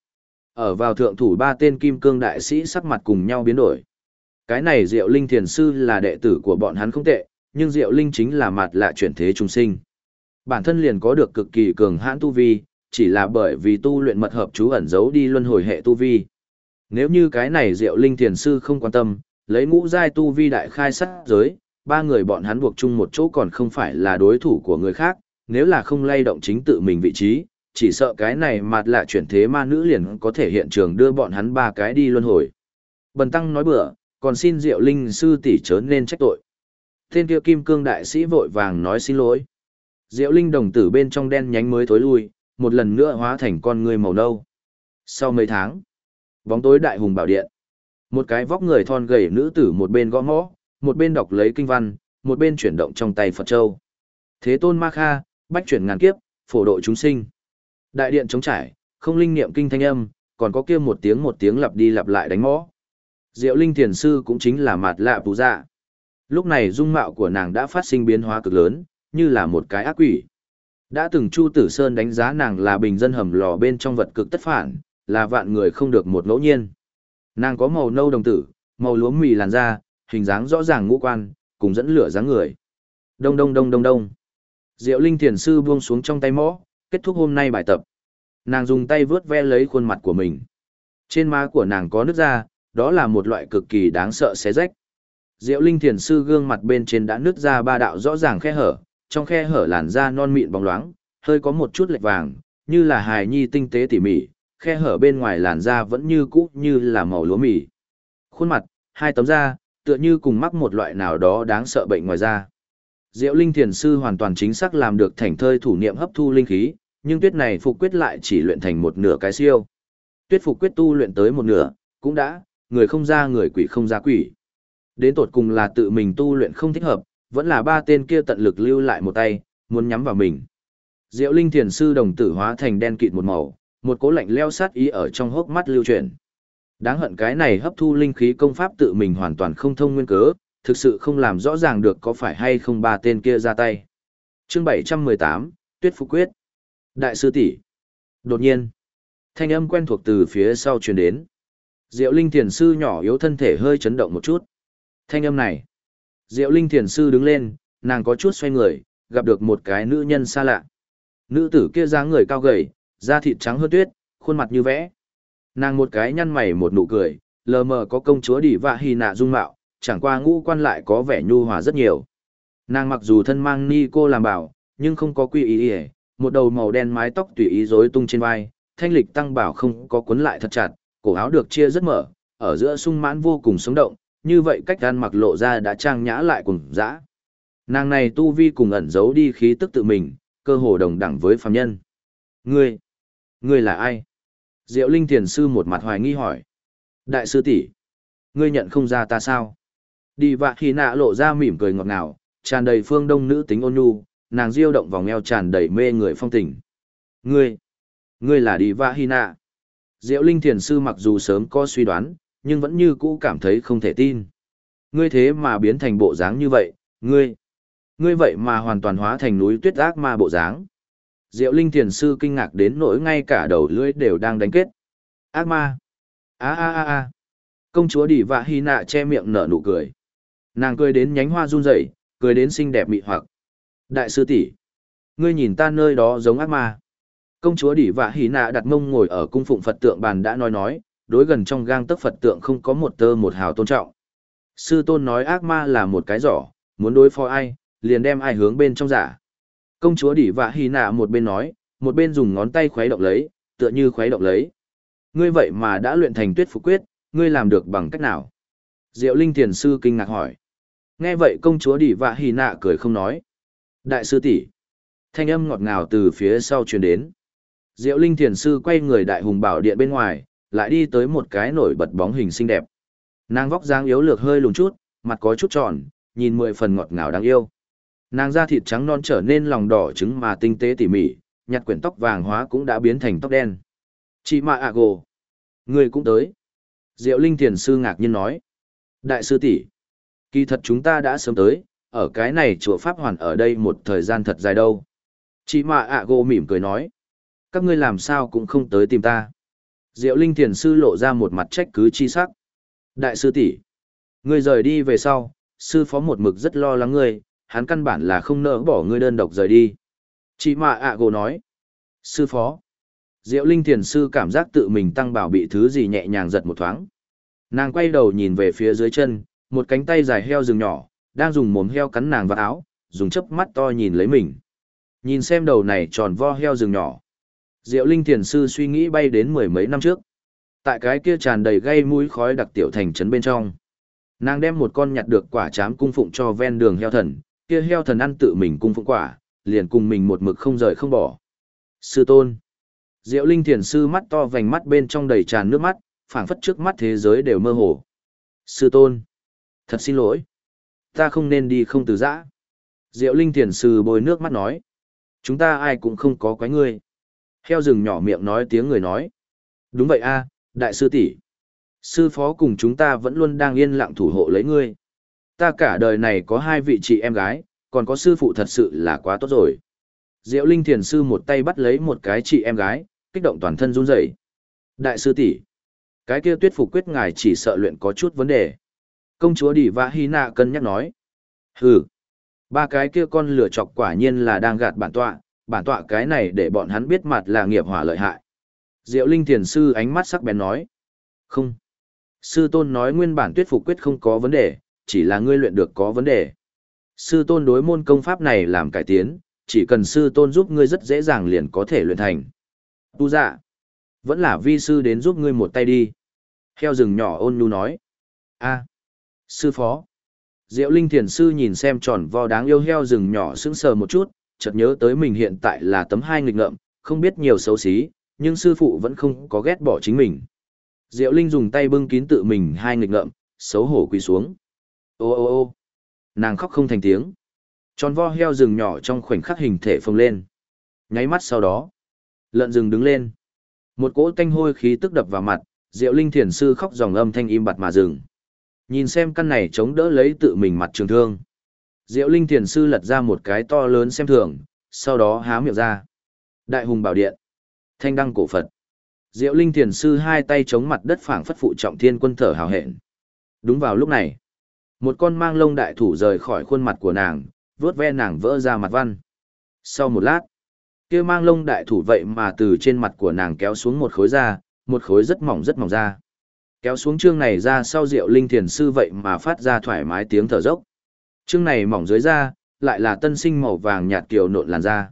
Ở vào thượng thủ ba tên kim cương đại sĩ sắc mặt cùng nhau biến đổi. Cái này Diệu Linh Thiền Sư là đệ tử của bọn hắn không tệ, nhưng Diệu Linh chính là mặt lạ chuyển thế trung sinh. Bản thân liền có được cực kỳ cường hãn tu vi, chỉ là bởi vì tu luyện mật hợp chú ẩn giấu đi luân hồi hệ tu vi. Nếu như cái này Diệu Linh Thiền Sư không quan tâm, lấy ngũ giai tu vi đại khai sát giới, ba người bọn hắn buộc chung một chỗ còn không phải là đối thủ của người khác, nếu là không lay động chính tự mình vị trí, chỉ sợ cái này mặt lạ chuyển thế ma nữ liền có thể hiện trường đưa bọn hắn ba cái đi luân hồi. Bần tăng nói bừa, còn xin Diệu Linh sư tỷ chớ nên trách tội. Tên kia kim cương đại sĩ vội vàng nói xin lỗi. Diệu Linh đồng tử bên trong đen nhánh mới tối lui, một lần nữa hóa thành con người màu nâu. Sau mấy tháng, bóng tối đại hùng bảo điện. Một cái vóc người thon gầy nữ tử một bên gõ mõ, một bên đọc lấy kinh văn, một bên chuyển động trong tay Phật Châu. Thế tôn ma kha, bách chuyển ngàn kiếp, phổ độ chúng sinh. Đại điện trống trải, không linh niệm kinh thanh âm, còn có kia một tiếng một tiếng lặp đi lặp lại đánh mõ. Diệu Linh Thiền Sư cũng chính là mặt lạ bù dạ. Lúc này dung mạo của nàng đã phát sinh biến hóa cực lớn, như là một cái ác quỷ. Đã từng Chu Tử Sơn đánh giá nàng là bình dân hầm lò bên trong vật cực tất phản, là vạn người không được một ngẫu nhiên. Nàng có màu nâu đồng tử, màu lúa mì làn da, hình dáng rõ ràng ngũ quan, cùng dẫn lửa dáng người. Đông đông đông đông đông. Diệu Linh Thiền Sư buông xuống trong tay mõ, kết thúc hôm nay bài tập. Nàng dùng tay vướt ve lấy khuôn mặt của mình. Trên má của nàng có nước da, đó là một loại cực kỳ đáng sợ xé rách. Diệu Linh Thiền Sư gương mặt bên trên đã nứt ra ba đạo rõ ràng khe hở, trong khe hở làn da non mịn bóng loáng, hơi có một chút lệch vàng, như là hài nhi tinh tế tỉ mỉ, khe hở bên ngoài làn da vẫn như cũ như là màu lúa mì. Khuôn mặt, hai tấm da, tựa như cùng mắc một loại nào đó đáng sợ bệnh ngoài da. Diệu Linh Thiền Sư hoàn toàn chính xác làm được thành thơi thủ niệm hấp thu linh khí, nhưng tuyết này phục quyết lại chỉ luyện thành một nửa cái siêu. Tuyết phục quyết tu luyện tới một nửa, cũng đã, người không ra người quỷ không ra quỷ. Đến tột cùng là tự mình tu luyện không thích hợp, vẫn là ba tên kia tận lực lưu lại một tay, muốn nhắm vào mình. Diệu Linh Thiền sư đồng tử hóa thành đen kịt một màu, một cố lạnh leo sát ý ở trong hốc mắt lưu chuyển. Đáng hận cái này hấp thu linh khí công pháp tự mình hoàn toàn không thông nguyên cớ, thực sự không làm rõ ràng được có phải hay không ba tên kia ra tay. Chương 718, Tuyết Phục Quyết. Đại sư tỷ. Đột nhiên, thanh âm quen thuộc từ phía sau truyền đến. Diệu Linh Thiền sư nhỏ yếu thân thể hơi chấn động một chút. Thanh âm này. Diệu Linh Thiền sư đứng lên, nàng có chút xoay người, gặp được một cái nữ nhân xa lạ. Nữ tử kia dáng người cao gầy, da thịt trắng hơn tuyết, khuôn mặt như vẽ. Nàng một cái nhăn mày một nụ cười, lờ mờ có công chúa đỉ vạ hì nạ dung mạo, chẳng qua ngũ quan lại có vẻ nhu hòa rất nhiều. Nàng mặc dù thân mang ni cô làm bảo, nhưng không có quy ý ý, một đầu màu đen mái tóc tùy ý rối tung trên vai, thanh lịch tăng bảo không có cuốn lại thật chặt, cổ áo được chia rất mở, ở giữa sung mãn vô cùng sống động, như vậy cách ăn mặc lộ ra đã trang nhã lại cùng dã. Nàng này tu vi cùng ẩn giấu đi khí tức tự mình, cơ hồ đồng đẳng với phàm nhân. Ngươi, ngươi là ai? Diệu Linh Thiền Sư một mặt hoài nghi hỏi. Đại sư tỷ, ngươi nhận không ra ta sao? Đi vạ khi nạ lộ ra mỉm cười ngọt ngào, tràn đầy phương đông nữ tính ôn nhu, nàng diêu động vòng eo tràn đầy mê người phong tình. Ngươi, ngươi là đi vạ hy nạ. Diệu Linh Thiền Sư mặc dù sớm có suy đoán, nhưng vẫn như cũ cảm thấy không thể tin. Ngươi thế mà biến thành bộ dáng như vậy, ngươi, ngươi vậy mà hoàn toàn hóa thành núi tuyết ác ma bộ dáng. Diệu Linh Thiền Sư kinh ngạc đến nỗi ngay cả đầu lưỡi đều đang đánh kết. Ác ma. a a a a Công chúa Đỉ Vạ Hy Nạ che miệng nở nụ cười. Nàng cười đến nhánh hoa run rẩy, cười đến xinh đẹp mị hoặc. Đại sư tỷ, ngươi nhìn ta nơi đó giống ác ma. Công chúa Đỉ Vạ Hy Nạ đặt mông ngồi ở cung phụng Phật tượng bàn đã nói nói, đối gần trong gang tấc Phật tượng không có một tơ một hào tôn trọng. Sư tôn nói ác ma là một cái giỏ, muốn đối phó ai, liền đem ai hướng bên trong giả. Công chúa Đỉ Vạ Hy Nạ một bên nói, một bên dùng ngón tay khuấy động lấy, tựa như khuấy động lấy. Ngươi vậy mà đã luyện thành tuyết phục quyết, ngươi làm được bằng cách nào? Diệu Linh Thiền Sư kinh ngạc hỏi. Nghe vậy công chúa Đỉ Vạ Hy Nạ cười không nói. Đại sư tỷ Thanh âm ngọt ngào từ phía sau truyền đến. Diệu Linh Thiền Sư quay người đại hùng bảo điện bên ngoài, lại đi tới một cái nổi bật bóng hình xinh đẹp. Nàng vóc dáng yếu lược hơi lùn chút, mặt có chút tròn, nhìn mười phần ngọt ngào đáng yêu. Nàng da thịt trắng non trở nên lòng đỏ trứng mà tinh tế tỉ mỉ, nhặt quyển tóc vàng hóa cũng đã biến thành tóc đen. Chị Mạ ạ gồ. Người cũng tới. Diệu Linh Thiền Sư ngạc nhiên nói. Đại sư tỷ kỳ thật chúng ta đã sớm tới, ở cái này chùa Pháp Hoàn ở đây một thời gian thật dài đâu. Chị Mạ ạ gồ mỉm cười nói. Các ngươi làm sao cũng không tới tìm ta. Diệu Linh Thiền Sư lộ ra một mặt trách cứ chi sắc. Đại sư tỷ Ngươi rời đi về sau, sư phó một mực rất lo lắng ngươi, hắn căn bản là không nỡ bỏ ngươi đơn độc rời đi. Chị Mạ ạ gồ nói. Sư phó. Diệu Linh Thiền Sư cảm giác tự mình tăng bảo bị thứ gì nhẹ nhàng giật một thoáng. Nàng quay đầu nhìn về phía dưới chân, một cánh tay dài heo rừng nhỏ, đang dùng mồm heo cắn nàng vào áo, dùng chớp mắt to nhìn lấy mình. Nhìn xem đầu này tròn vo heo rừng nhỏ. Diệu Linh Thiền Sư suy nghĩ bay đến mười mấy năm trước. Tại cái kia tràn đầy gây mũi khói đặc tiểu thành trấn bên trong. Nàng đem một con nhặt được quả chám cung phụng cho ven đường heo thần, kia heo thần ăn tự mình cung phụng quả, liền cùng mình một mực không rời không bỏ. Sư tôn. Diệu Linh Thiền Sư mắt to vành mắt bên trong đầy tràn nước mắt, phảng phất trước mắt thế giới đều mơ hồ. Sư tôn. Thật xin lỗi. Ta không nên đi không từ giã. Diệu Linh Thiền Sư bôi nước mắt nói. Chúng ta ai cũng không có quái ngươi. Heo rừng nhỏ miệng nói tiếng người nói. Đúng vậy a, đại sư tỷ. Sư phó cùng chúng ta vẫn luôn đang yên lặng thủ hộ lấy ngươi. Ta cả đời này có hai vị chị em gái, còn có sư phụ thật sự là quá tốt rồi. Diệu Linh Thiền Sư một tay bắt lấy một cái chị em gái, kích động toàn thân run rẩy. Đại sư tỷ, cái kia tuyết phục quyết ngài chỉ sợ luyện có chút vấn đề. Công chúa Đỉ Vã Hy Nạ cân nhắc nói. Hừ, ba cái kia con lửa chọc quả nhiên là đang gạt bản tọa, bản tọa cái này để bọn hắn biết mặt là nghiệp hỏa lợi hại. Diệu Linh Thiền Sư ánh mắt sắc bén nói. Không. Sư tôn nói nguyên bản tuyết phục quyết không có vấn đề, chỉ là ngươi luyện được có vấn đề. Sư tôn đối môn công pháp này làm cải tiến, chỉ cần sư tôn giúp ngươi rất dễ dàng liền có thể luyện thành. Tu dạ. Vẫn là vi sư đến giúp ngươi một tay đi. Heo rừng nhỏ ôn nhu nói. a sư phó. Diệu Linh Thiền Sư nhìn xem tròn vo đáng yêu heo rừng nhỏ sững sờ một chút, chợt nhớ tới mình hiện tại là tấm hai nghịch ngợm, không biết nhiều xấu xí, nhưng sư phụ vẫn không có ghét bỏ chính mình. Diệu Linh dùng tay bưng kín tự mình hai nghịch ngợm, xấu hổ quỳ xuống. Ô ô ô nàng khóc không thành tiếng. Tròn vo heo rừng nhỏ trong khoảnh khắc hình thể phồng lên. Nháy mắt sau đó, lợn rừng đứng lên. Một cỗ tanh hôi khí tức đập vào mặt, Diệu Linh Thiền Sư khóc dòng âm thanh im bặt mà dừng. Nhìn xem căn này chống đỡ lấy tự mình mặt trường thương. Diệu Linh Thiền Sư lật ra một cái to lớn xem thường, sau đó há miệng ra. Đại hùng bảo điện. Thanh đăng cổ Phật. Diệu Linh Thiền Sư hai tay chống mặt đất phảng phất phụ trọng thiên quân thở hào hẹn. Đúng vào lúc này, một con mang lông đại thủ rời khỏi khuôn mặt của nàng, vuốt ve nàng vỡ ra mặt văn. Sau một lát, kia mang lông đại thủ vậy mà từ trên mặt của nàng kéo xuống một khối da, một khối rất mỏng rất mỏng da. Kéo xuống chương này ra sau rượu Linh Thiền Sư vậy mà phát ra thoải mái tiếng thở dốc. Chương này mỏng dưới da, lại là tân sinh màu vàng nhạt kiều nộn làn da.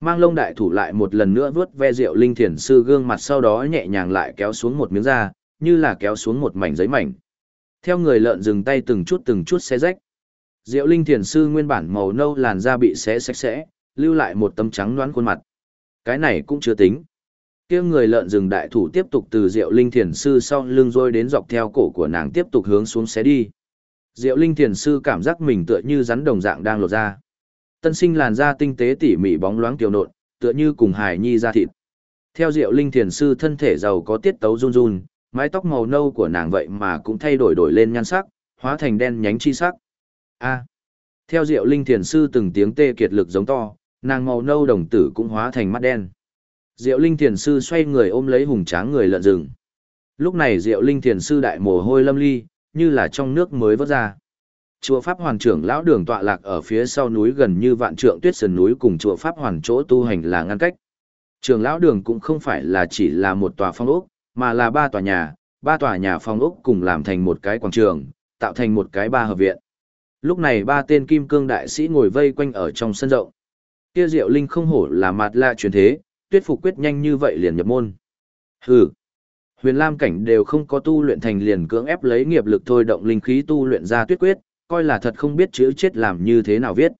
Mang lông đại thủ lại một lần nữa vớt ve rượu linh thiền sư gương mặt sau đó nhẹ nhàng lại kéo xuống một miếng da, như là kéo xuống một mảnh giấy mảnh. Theo người lợn dừng tay từng chút từng chút xé rách. Diệu linh thiền sư nguyên bản màu nâu làn da bị xé sạch sẽ, lưu lại một tấm trắng đoán khuôn mặt. Cái này cũng chưa tính. Kia người lợn rừng đại thủ tiếp tục từ Diệu Linh Thiền sư sau lưng rôi đến dọc theo cổ của nàng tiếp tục hướng xuống xé đi. Diệu Linh Thiền sư cảm giác mình tựa như rắn đồng dạng đang lột ra. Tân sinh làn da tinh tế tỉ mỉ bóng loáng tiểu nộn, tựa như cùng hài nhi da thịt. Theo Diệu Linh Thiền sư thân thể giàu có tiết tấu run run, mái tóc màu nâu của nàng vậy mà cũng thay đổi đổi lên nhan sắc, hóa thành đen nhánh chi sắc. A. Theo Diệu Linh Thiền sư từng tiếng tê kiệt lực giống to, nàng màu nâu đồng tử cũng hóa thành mắt đen. Diệu Linh Thiền sư xoay người ôm lấy hùng tráng người lợn rừng. Lúc này Diệu Linh Thiền sư đại mồ hôi lâm ly, như là trong nước mới vớt ra. Chùa Pháp Hoàn trưởng lão đường tọa lạc ở phía sau núi gần như vạn trượng tuyết sườn núi cùng chùa Pháp Hoàn chỗ tu hành là ngăn cách. Trường lão đường cũng không phải là chỉ là một tòa phong ốc, mà là ba tòa nhà, ba tòa nhà phong ốc cùng làm thành một cái quảng trường, tạo thành một cái ba hợp viện. Lúc này ba tên kim cương đại sĩ ngồi vây quanh ở trong sân rộng. Kia Diệu Linh không hổ là mặt lạ truyền thế, tuyết phục quyết nhanh như vậy liền nhập môn. Hừ. Huyền Lam cảnh đều không có tu luyện thành liền cưỡng ép lấy nghiệp lực thôi động linh khí tu luyện ra tuyết quyết, coi là thật không biết chữ chết làm như thế nào viết.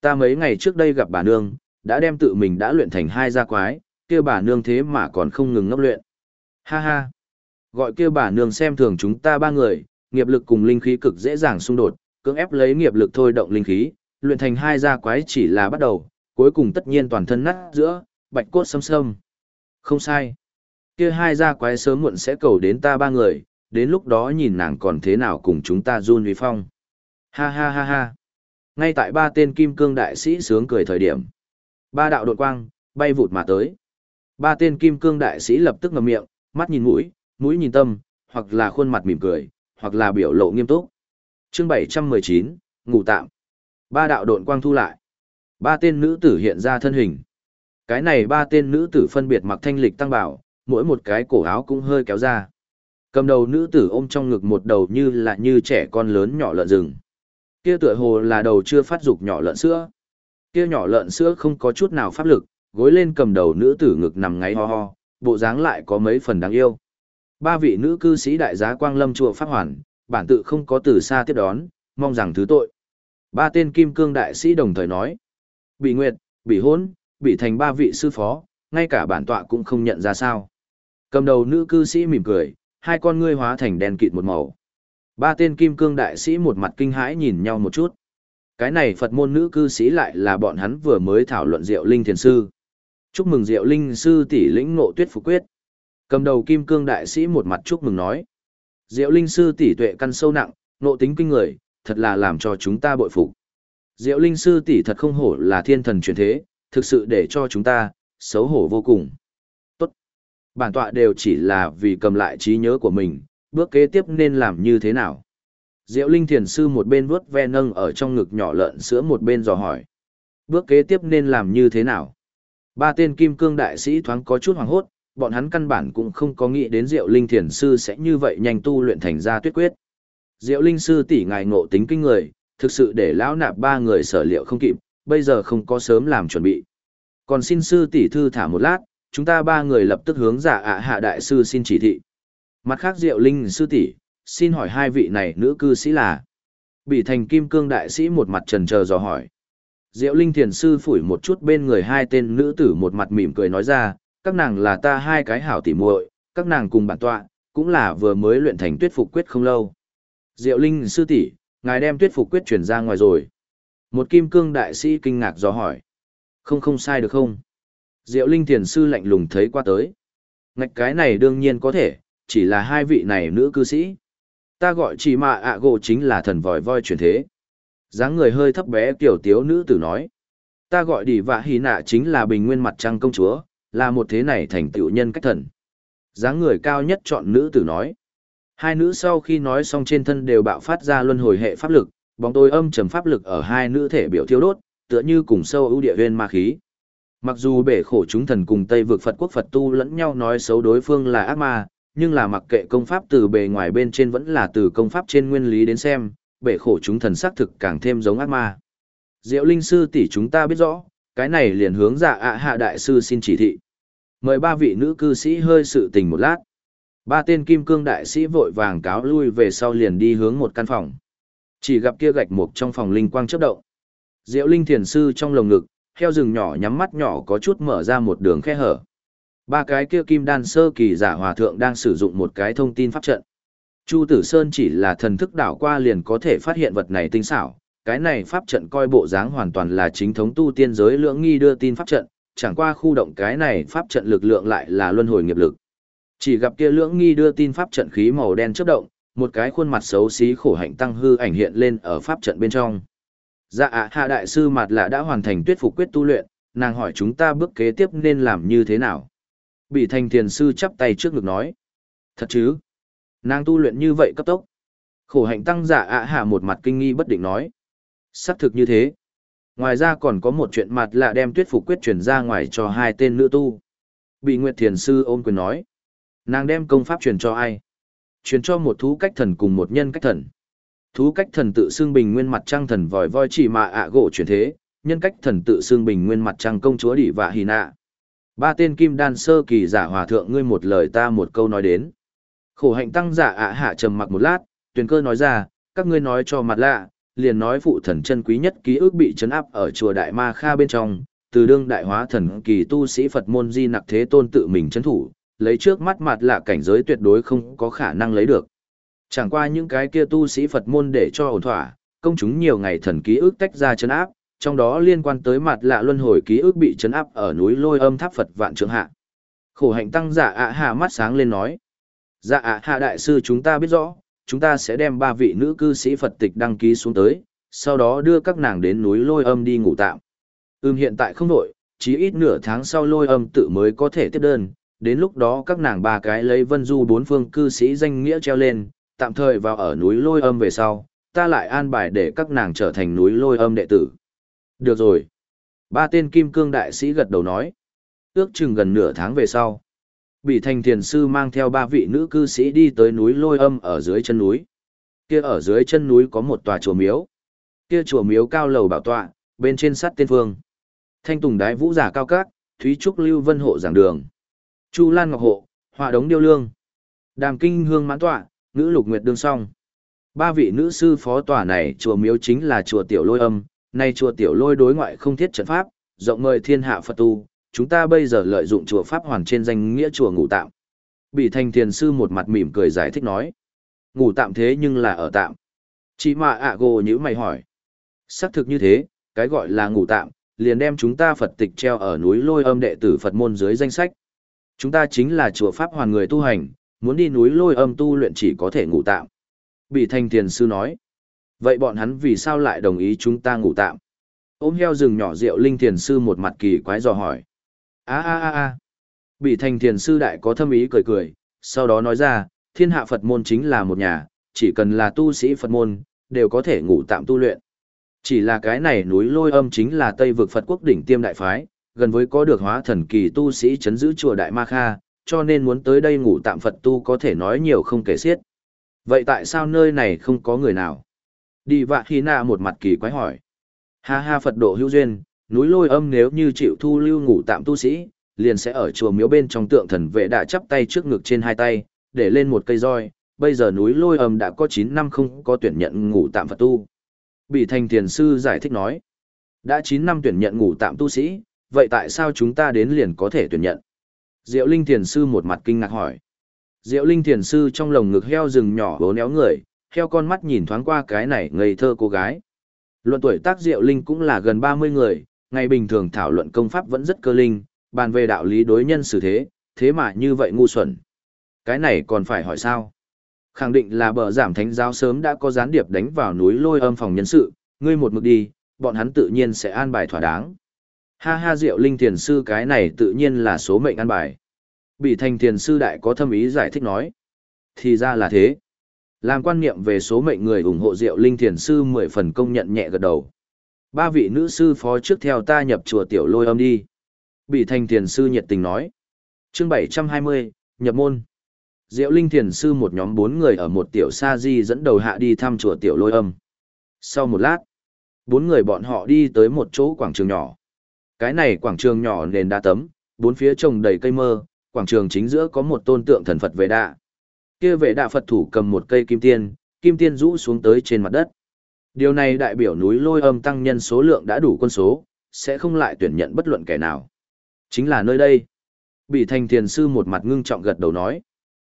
Ta mấy ngày trước đây gặp bà nương, đã đem tự mình đã luyện thành hai gia quái, kia bà nương thế mà còn không ngừng ngấp luyện. Ha ha. Gọi kia bà nương xem thường chúng ta ba người, nghiệp lực cùng linh khí cực dễ dàng xung đột, cưỡng ép lấy nghiệp lực thôi động linh khí, luyện thành hai gia quái chỉ là bắt đầu, cuối cùng tất nhiên toàn thân nát giữa, bạch cốt xâm xâm. Không sai. Kia hai gia quái sớm muộn sẽ cầu đến ta ba người, đến lúc đó nhìn nàng còn thế nào cùng chúng ta run uy phong. Ha ha ha ha. Ngay tại ba tên kim cương đại sĩ sướng cười thời điểm. Ba đạo đột quang, bay vụt mà tới. Ba tên kim cương đại sĩ lập tức ngậm miệng, mắt nhìn mũi, mũi nhìn tâm, hoặc là khuôn mặt mỉm cười, hoặc là biểu lộ nghiêm túc. Chương 719, ngủ tạm. Ba đạo độn quang thu lại. Ba tên nữ tử hiện ra thân hình. Cái này ba tên nữ tử phân biệt mặc thanh lịch tăng bảo, mỗi một cái cổ áo cũng hơi kéo ra. Cầm đầu nữ tử ôm trong ngực một đầu như là như trẻ con lớn nhỏ lợn rừng. Kia tựa hồ là đầu chưa phát dục nhỏ lợn sữa. Kia nhỏ lợn sữa không có chút nào pháp lực, gối lên cầm đầu nữ tử ngực nằm ngáy ho ho, bộ dáng lại có mấy phần đáng yêu. Ba vị nữ cư sĩ đại giá quang lâm chùa pháp hoàn, bản tự không có từ xa tiếp đón, mong rằng thứ tội. Ba tên kim cương đại sĩ đồng thời nói. Bị nguyệt, bị hôn, bị thành ba vị sư phó, ngay cả bản tọa cũng không nhận ra sao. Cầm đầu nữ cư sĩ mỉm cười, hai con ngươi hóa thành đen kịt một màu. Ba tên kim cương đại sĩ một mặt kinh hãi nhìn nhau một chút. Cái này Phật môn nữ cư sĩ lại là bọn hắn vừa mới thảo luận Diệu Linh Thiền Sư. Chúc mừng Diệu Linh Sư tỷ lĩnh ngộ tuyết phục quyết. Cầm đầu kim cương đại sĩ một mặt chúc mừng nói. Diệu Linh Sư tỷ tuệ căn sâu nặng, Ngộ tính kinh người, thật là làm cho chúng ta bội phục. Diệu Linh Sư tỷ thật không hổ là thiên thần truyền thế, thực sự để cho chúng ta, xấu hổ vô cùng. Tốt. Bản tọa đều chỉ là vì cầm lại trí nhớ của mình, bước kế tiếp nên làm như thế nào? Diệu Linh Thiền Sư một bên vuốt ve nâng ở trong ngực nhỏ lợn sữa một bên dò hỏi. Bước kế tiếp nên làm như thế nào? Ba tên kim cương đại sĩ thoáng có chút hoàng hốt, bọn hắn căn bản cũng không có nghĩ đến Diệu Linh Thiền Sư sẽ như vậy nhanh tu luyện thành ra tuyết quyết. Diệu Linh Sư tỷ ngài ngộ tính kinh người, thực sự để lão nạp ba người sở liệu không kịp, bây giờ không có sớm làm chuẩn bị. Còn xin sư tỷ thư thả một lát, chúng ta ba người lập tức hướng giả ạ hạ đại sư xin chỉ thị. Mặt khác Diệu Linh sư tỷ, xin hỏi hai vị này nữ cư sĩ là? Bị thành kim cương đại sĩ một mặt trần chờ dò hỏi. Diệu Linh thiền sư phủi một chút bên người hai tên nữ tử một mặt mỉm cười nói ra, các nàng là ta hai cái hảo tỉ muội, các nàng cùng bản tọa, cũng là vừa mới luyện thành tuyết phục quyết không lâu. Diệu Linh sư tỷ, ngài đem tuyết phục quyết chuyển ra ngoài rồi. Một kim cương đại sĩ kinh ngạc do hỏi. Không không sai được không? Diệu Linh Thiền Sư lạnh lùng thấy qua tới. Ngạch cái này đương nhiên có thể, chỉ là hai vị này nữ cư sĩ. Ta gọi chỉ mà ạ gộ chính là thần vòi voi chuyển thế dáng người hơi thấp bé kiểu tiếu nữ tử nói. Ta gọi đi vạ hy nạ chính là bình nguyên mặt trăng công chúa, là một thế này thành tựu nhân cách thần. dáng người cao nhất chọn nữ tử nói. Hai nữ sau khi nói xong trên thân đều bạo phát ra luân hồi hệ pháp lực, bóng tối âm trầm pháp lực ở hai nữ thể biểu thiêu đốt, tựa như cùng sâu ưu địa huyên ma khí. Mặc dù bể khổ chúng thần cùng Tây vực Phật quốc Phật tu lẫn nhau nói xấu đối phương là ác ma, nhưng là mặc kệ công pháp từ bề ngoài bên trên vẫn là từ công pháp trên nguyên lý đến xem, bể khổ chúng thần xác thực càng thêm giống ác ma. Diệu Linh sư tỷ chúng ta biết rõ, cái này liền hướng dạ ạ hạ đại sư xin chỉ thị. Mời ba vị nữ cư sĩ hơi sự tình một lát. Ba tên kim cương đại sĩ vội vàng cáo lui về sau liền đi hướng một căn phòng. Chỉ gặp kia gạch mục trong phòng linh quang chớp động. Diệu Linh thiền sư trong lồng ngực, heo rừng nhỏ nhắm mắt nhỏ có chút mở ra một đường khe hở. Ba cái kia kim đan sơ kỳ giả hòa thượng đang sử dụng một cái thông tin pháp trận. Chu Tử Sơn chỉ là thần thức đảo qua liền có thể phát hiện vật này tinh xảo, cái này pháp trận coi bộ dáng hoàn toàn là chính thống tu tiên giới lưỡng nghi đưa tin pháp trận, chẳng qua khu động cái này pháp trận lực lượng lại là luân hồi nghiệp lực. Chỉ gặp kia lưỡng nghi đưa tin pháp trận khí màu đen chớp động, một cái khuôn mặt xấu xí khổ hạnh tăng hư ảnh hiện lên ở pháp trận bên trong. Dạ ạ hạ đại sư mặt là đã hoàn thành tuyết phục quyết tu luyện, nàng hỏi chúng ta bước kế tiếp nên làm như thế nào. Bị thành thiền sư chắp tay trước ngực nói. Thật chứ? Nàng tu luyện như vậy cấp tốc. Khổ hạnh tăng giả ạ hạ một mặt kinh nghi bất định nói. Xác thực như thế. Ngoài ra còn có một chuyện mặt lạ đem tuyết phục quyết chuyển ra ngoài cho hai tên nữ tu. Bị Nguyệt Thiền Sư ôm quyền nói. Nàng đem công pháp truyền cho ai? Truyền cho một thú cách thần cùng một nhân cách thần. Thú cách thần tự xưng bình nguyên mặt trăng thần vòi voi chỉ mà ạ gỗ chuyển thế, nhân cách thần tự xưng bình nguyên mặt trăng công chúa đỉ và hì nạ. Ba tên kim đan sơ kỳ giả hòa thượng ngươi một lời ta một câu nói đến. Khổ hạnh tăng giả ạ hạ trầm mặc một lát, tuyển cơ nói ra, các ngươi nói cho mặt lạ, liền nói phụ thần chân quý nhất ký ức bị chấn áp ở chùa Đại Ma Kha bên trong, từ đương đại hóa thần kỳ tu sĩ Phật môn di nặc thế tôn tự mình chấn thủ, lấy trước mắt mặt lạ cảnh giới tuyệt đối không có khả năng lấy được. Chẳng qua những cái kia tu sĩ Phật môn để cho ổn thỏa, công chúng nhiều ngày thần ký ức tách ra chấn áp, trong đó liên quan tới mặt lạ luân hồi ký ức bị chấn áp ở núi lôi âm tháp Phật vạn trường hạ. Khổ hạnh tăng giả ạ hạ mắt sáng lên nói. Dạ ạ hạ đại sư chúng ta biết rõ, chúng ta sẽ đem ba vị nữ cư sĩ Phật tịch đăng ký xuống tới, sau đó đưa các nàng đến núi lôi âm đi ngủ tạm. Ừm hiện tại không đổi, chỉ ít nửa tháng sau lôi âm tự mới có thể tiếp đơn, đến lúc đó các nàng ba cái lấy vân du bốn phương cư sĩ danh nghĩa treo lên, tạm thời vào ở núi lôi âm về sau, ta lại an bài để các nàng trở thành núi lôi âm đệ tử. Được rồi. Ba tên kim cương đại sĩ gật đầu nói. Ước chừng gần nửa tháng về sau. Bị thành thiền sư mang theo ba vị nữ cư sĩ đi tới núi lôi âm ở dưới chân núi. Kia ở dưới chân núi có một tòa chùa miếu. Kia chùa miếu cao lầu bảo tọa, bên trên sắt tên phương. Thanh tùng đái vũ giả cao cát, Thúy Trúc Lưu Vân Hộ giảng đường. Chu Lan Ngọc Hộ, họa đống điêu lương. Đàm kinh hương mãn tọa, ngữ lục nguyệt đương song. Ba vị nữ sư phó tòa này chùa miếu chính là chùa Tiểu Lôi Âm, nay chùa Tiểu Lôi đối ngoại không thiết trận pháp, rộng mời thiên hạ Phật tu, chúng ta bây giờ lợi dụng chùa Pháp Hoàn trên danh nghĩa chùa ngủ tạm. Bị thành thiền sư một mặt mỉm cười giải thích nói. Ngủ tạm thế nhưng là ở tạm. Chị mà ạ gồ như mày hỏi. Xác thực như thế, cái gọi là ngủ tạm, liền đem chúng ta Phật tịch treo ở núi lôi âm đệ tử Phật môn dưới danh sách. Chúng ta chính là chùa Pháp Hoàn người tu hành, muốn đi núi lôi âm tu luyện chỉ có thể ngủ tạm. Bị thanh thiền sư nói. Vậy bọn hắn vì sao lại đồng ý chúng ta ngủ tạm? Ôm heo rừng nhỏ rượu linh thiền sư một mặt kỳ quái dò hỏi a a a a Bị thanh thiền sư đại có thâm ý cười cười, sau đó nói ra, thiên hạ Phật môn chính là một nhà, chỉ cần là tu sĩ Phật môn, đều có thể ngủ tạm tu luyện. Chỉ là cái này núi lôi âm chính là Tây vực Phật quốc đỉnh tiêm đại phái, gần với có được hóa thần kỳ tu sĩ chấn giữ chùa Đại Ma Kha, cho nên muốn tới đây ngủ tạm Phật tu có thể nói nhiều không kể xiết. Vậy tại sao nơi này không có người nào? Đi vạ khi na một mặt kỳ quái hỏi. Ha ha Phật độ hữu duyên, núi lôi âm nếu như chịu thu lưu ngủ tạm tu sĩ, liền sẽ ở chùa miếu bên trong tượng thần vệ đã chắp tay trước ngực trên hai tay, để lên một cây roi. Bây giờ núi lôi âm đã có 9 năm không có tuyển nhận ngủ tạm Phật tu. Bị thành thiền sư giải thích nói. Đã 9 năm tuyển nhận ngủ tạm tu sĩ, vậy tại sao chúng ta đến liền có thể tuyển nhận? Diệu Linh Thiền Sư một mặt kinh ngạc hỏi. Diệu Linh Thiền Sư trong lồng ngực heo rừng nhỏ bố néo người, heo con mắt nhìn thoáng qua cái này ngây thơ cô gái. Luận tuổi tác Diệu Linh cũng là gần 30 người, ngày bình thường thảo luận công pháp vẫn rất cơ linh, bàn về đạo lý đối nhân xử thế, thế mà như vậy ngu xuẩn. Cái này còn phải hỏi sao? Khẳng định là bờ giảm thánh giáo sớm đã có gián điệp đánh vào núi lôi âm phòng nhân sự, ngươi một mực đi, bọn hắn tự nhiên sẽ an bài thỏa đáng. Ha ha diệu linh thiền sư cái này tự nhiên là số mệnh an bài. Bị thành thiền sư đại có thâm ý giải thích nói. Thì ra là thế. Làm quan niệm về số mệnh người ủng hộ diệu linh thiền sư mười phần công nhận nhẹ gật đầu. Ba vị nữ sư phó trước theo ta nhập chùa tiểu lôi âm đi. Bị thành thiền sư nhiệt tình nói. chương bảy trăm hai mươi nhập môn. Diệu linh thiền sư một nhóm bốn người ở một tiểu sa di dẫn đầu hạ đi thăm chùa tiểu lôi âm. Sau một lát, bốn người bọn họ đi tới một chỗ quảng trường nhỏ. Cái này quảng trường nhỏ nền đá tấm, bốn phía trồng đầy cây mơ, quảng trường chính giữa có một tôn tượng thần Phật vệ đạ. Kia vệ đạ Phật thủ cầm một cây kim tiên, kim tiên rũ xuống tới trên mặt đất. Điều này đại biểu núi lôi âm tăng nhân số lượng đã đủ quân số, sẽ không lại tuyển nhận bất luận kẻ nào. Chính là nơi đây. Bị thành thiền sư một mặt ngưng trọng gật đầu nói.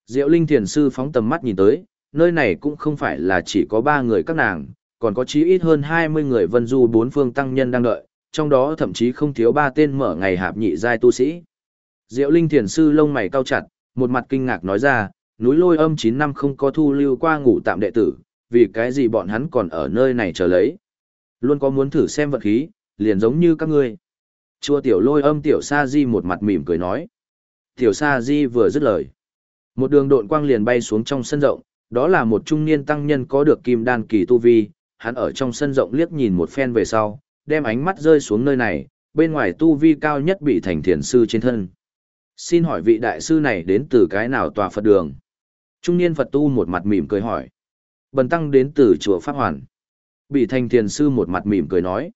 Diệu linh thiền sư phóng tầm mắt nhìn tới, nơi này cũng không phải là chỉ có ba người các nàng, còn có chí ít hơn 20 người vân du bốn phương tăng nhân đang đợi, trong đó thậm chí không thiếu ba tên mở ngày hạp nhị giai tu sĩ. Diệu Linh Thiền Sư lông mày cau chặt, một mặt kinh ngạc nói ra, núi lôi âm 9 năm không có thu lưu qua ngủ tạm đệ tử, vì cái gì bọn hắn còn ở nơi này chờ lấy. Luôn có muốn thử xem vật khí, liền giống như các ngươi. Chua tiểu lôi âm tiểu sa di một mặt mỉm cười nói. Tiểu sa di vừa dứt lời. Một đường độn quang liền bay xuống trong sân rộng, đó là một trung niên tăng nhân có được kim đan kỳ tu vi, hắn ở trong sân rộng liếc nhìn một phen về sau, đem ánh mắt rơi xuống nơi này, bên ngoài tu vi cao nhất bị thành thiền sư trên thân. Xin hỏi vị đại sư này đến từ cái nào tòa Phật đường? Trung niên Phật tu một mặt mỉm cười hỏi. Bần tăng đến từ chùa Pháp Hoàn. Bị thành thiền sư một mặt mỉm cười nói.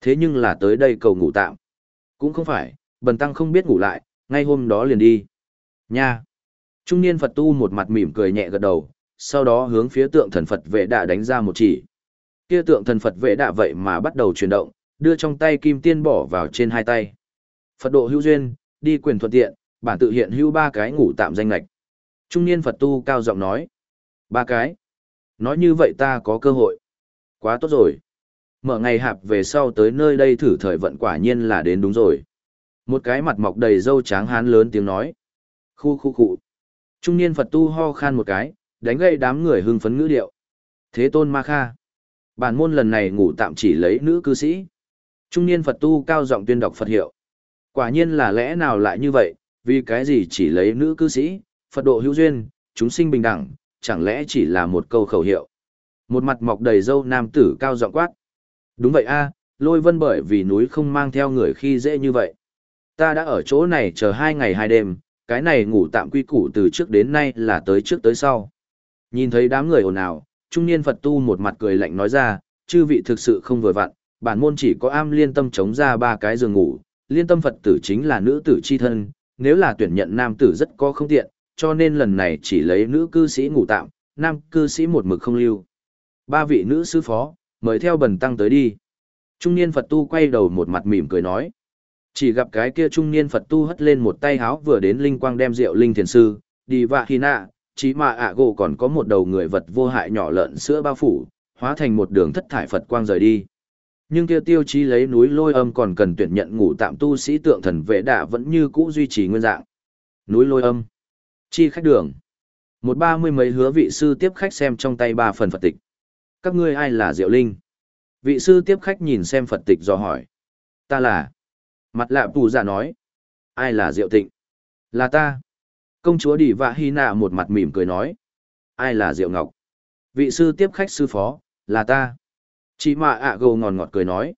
Thế nhưng là tới đây cầu ngủ tạm. Cũng không phải, bần tăng không biết ngủ lại, ngay hôm đó liền đi. Nha! Trung niên Phật tu một mặt mỉm cười nhẹ gật đầu, sau đó hướng phía tượng thần Phật vệ đạ đánh ra một chỉ. Kia tượng thần Phật vệ đạ vậy mà bắt đầu chuyển động, đưa trong tay kim tiên bỏ vào trên hai tay. Phật độ hữu duyên, đi quyền thuận tiện, bản tự hiện hữu ba cái ngủ tạm danh lệch. Trung niên Phật tu cao giọng nói. Ba cái. Nói như vậy ta có cơ hội. Quá tốt rồi. Mở ngày hạp về sau tới nơi đây thử thời vận quả nhiên là đến đúng rồi. Một cái mặt mọc đầy râu tráng hán lớn tiếng nói. Khu khu khu. Trung niên Phật tu ho khan một cái, đánh gây đám người hưng phấn ngữ điệu. Thế tôn ma kha. Bản môn lần này ngủ tạm chỉ lấy nữ cư sĩ. Trung niên Phật tu cao giọng tuyên đọc Phật hiệu. Quả nhiên là lẽ nào lại như vậy, vì cái gì chỉ lấy nữ cư sĩ, Phật độ hữu duyên, chúng sinh bình đẳng, chẳng lẽ chỉ là một câu khẩu hiệu. Một mặt mọc đầy râu nam tử cao giọng quát. Đúng vậy a, lôi vân bởi vì núi không mang theo người khi dễ như vậy. Ta đã ở chỗ này chờ hai ngày hai đêm, cái này ngủ tạm quy củ từ trước đến nay là tới trước tới sau. Nhìn thấy đám người ồn ào, trung niên Phật tu một mặt cười lạnh nói ra, chư vị thực sự không vừa vặn, bản môn chỉ có am liên tâm chống ra ba cái giường ngủ, liên tâm Phật tử chính là nữ tử chi thân, nếu là tuyển nhận nam tử rất có không tiện, cho nên lần này chỉ lấy nữ cư sĩ ngủ tạm, nam cư sĩ một mực không lưu. Ba vị nữ sư phó, mời theo bần tăng tới đi. Trung niên Phật tu quay đầu một mặt mỉm cười nói. Chỉ gặp cái kia trung niên Phật tu hất lên một tay háo vừa đến linh quang đem rượu linh thiền sư, đi vạ khi nạ, chỉ mà ạ gỗ còn có một đầu người vật vô hại nhỏ lợn sữa bao phủ, hóa thành một đường thất thải Phật quang rời đi. Nhưng kia tiêu chí lấy núi lôi âm còn cần tuyển nhận ngủ tạm tu sĩ tượng thần vệ đạ vẫn như cũ duy trì nguyên dạng. Núi lôi âm. Chi khách đường. Một ba mươi mấy hứa vị sư tiếp khách xem trong tay ba phần Phật tịch. Các ngươi ai là Diệu Linh? Vị sư tiếp khách nhìn xem Phật tịch do hỏi. Ta là. Mặt lạ tù giả dạ nói. Ai là Diệu Tịnh? Là ta. Công chúa Đỉ Vạ Hy Nạ một mặt mỉm cười nói. Ai là Diệu Ngọc? Vị sư tiếp khách sư phó, là ta. Chị mạ ạ gồ ngòn ngọt cười nói.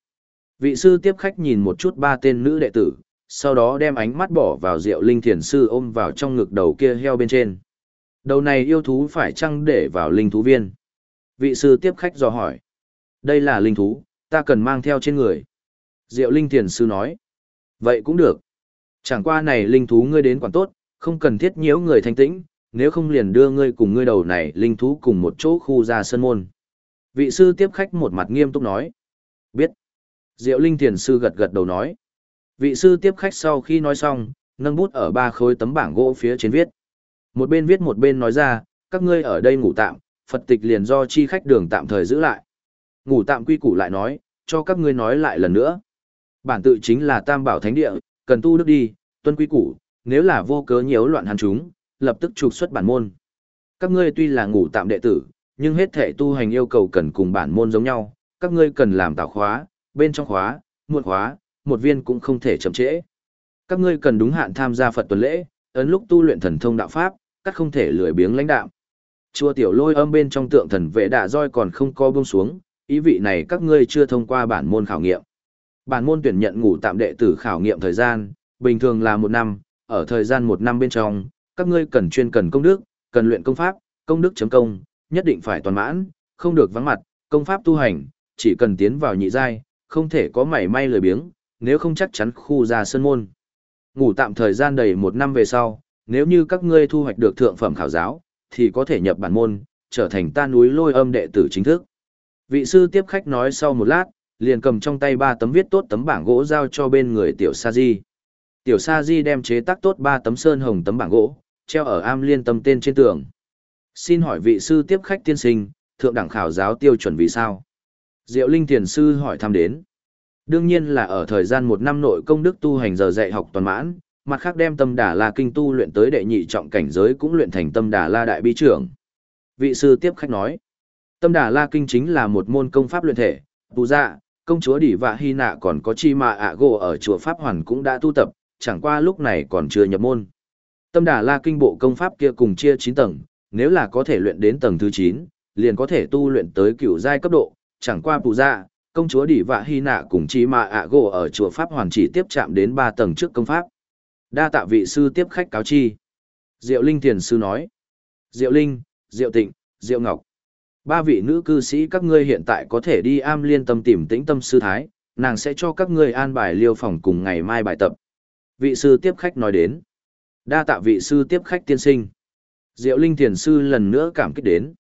Vị sư tiếp khách nhìn một chút ba tên nữ đệ tử, sau đó đem ánh mắt bỏ vào rượu linh thiền sư ôm vào trong ngực đầu kia heo bên trên. Đầu này yêu thú phải chăng để vào linh thú viên? Vị sư tiếp khách dò hỏi. Đây là linh thú, ta cần mang theo trên người. Diệu linh thiền sư nói. Vậy cũng được. Chẳng qua này linh thú ngươi đến quản tốt, không cần thiết nhiễu người thanh tĩnh, nếu không liền đưa ngươi cùng ngươi đầu này linh thú cùng một chỗ khu ra sân môn. Vị sư tiếp khách một mặt nghiêm túc nói. Biết. Diệu Linh Thiền Sư gật gật đầu nói. Vị sư tiếp khách sau khi nói xong, nâng bút ở ba khối tấm bảng gỗ phía trên viết. Một bên viết một bên nói ra, các ngươi ở đây ngủ tạm, Phật tịch liền do chi khách đường tạm thời giữ lại. Ngủ tạm quy củ lại nói, cho các ngươi nói lại lần nữa. Bản tự chính là Tam Bảo Thánh Địa, cần tu đức đi, tuân quy củ, nếu là vô cớ nhiễu loạn hắn chúng, lập tức trục xuất bản môn. Các ngươi tuy là ngủ tạm đệ tử, nhưng hết thể tu hành yêu cầu cần cùng bản môn giống nhau, các ngươi cần làm tạo khóa, bên trong khóa, muộn khóa, một viên cũng không thể chậm trễ. Các ngươi cần đúng hạn tham gia Phật tuần lễ, ấn lúc tu luyện thần thông đạo pháp, các không thể lười biếng lãnh đạo. Chùa tiểu lôi âm bên trong tượng thần vệ đạ roi còn không co buông xuống, ý vị này các ngươi chưa thông qua bản môn khảo nghiệm. Bản môn tuyển nhận ngủ tạm đệ tử khảo nghiệm thời gian, bình thường là một năm, ở thời gian một năm bên trong, các ngươi cần chuyên cần công đức, cần luyện công pháp, công đức chấm công, nhất định phải toàn mãn, không được vắng mặt, công pháp tu hành, chỉ cần tiến vào nhị giai, không thể có mảy may lười biếng, nếu không chắc chắn khu ra sơn môn. Ngủ tạm thời gian đầy một năm về sau, nếu như các ngươi thu hoạch được thượng phẩm khảo giáo, thì có thể nhập bản môn, trở thành ta núi lôi âm đệ tử chính thức. Vị sư tiếp khách nói sau một lát, liền cầm trong tay ba tấm viết tốt tấm bảng gỗ giao cho bên người tiểu sa di. Tiểu sa di đem chế tác tốt ba tấm sơn hồng tấm bảng gỗ, treo ở am liên tâm tên trên tường. Xin hỏi vị sư tiếp khách tiên sinh, thượng đẳng khảo giáo tiêu chuẩn vì sao? Diệu Linh tiền Sư hỏi thăm đến. Đương nhiên là ở thời gian một năm nội công đức tu hành giờ dạy học toàn mãn, mặt khác đem tâm đà la kinh tu luyện tới đệ nhị trọng cảnh giới cũng luyện thành tâm đà la đại bi trưởng. Vị sư tiếp khách nói, tâm đà la kinh chính là một môn công pháp luyện thể, tu dạ, công chúa đỉ vạ hy nạ còn có chi mà ạ gồ ở chùa Pháp Hoàn cũng đã tu tập, chẳng qua lúc này còn chưa nhập môn. Tâm đà la kinh bộ công pháp kia cùng chia 9 tầng, nếu là có thể luyện đến tầng thứ 9, liền có thể tu luyện tới cửu giai cấp độ, chẳng qua tu dạ, công chúa đỉ vạ hy nạ cùng chi Mạ ạ gỗ ở chùa Pháp Hoàn chỉ tiếp chạm đến ba tầng trước công pháp. Đa tạ vị sư tiếp khách cáo chi. Diệu Linh Thiền Sư nói. Diệu Linh, Diệu Tịnh, Diệu Ngọc. Ba vị nữ cư sĩ các ngươi hiện tại có thể đi am liên tâm tìm tĩnh tâm sư thái, nàng sẽ cho các ngươi an bài liêu phòng cùng ngày mai bài tập. Vị sư tiếp khách nói đến. Đa tạ vị sư tiếp khách tiên sinh. Diệu Linh Thiền Sư lần nữa cảm kích đến.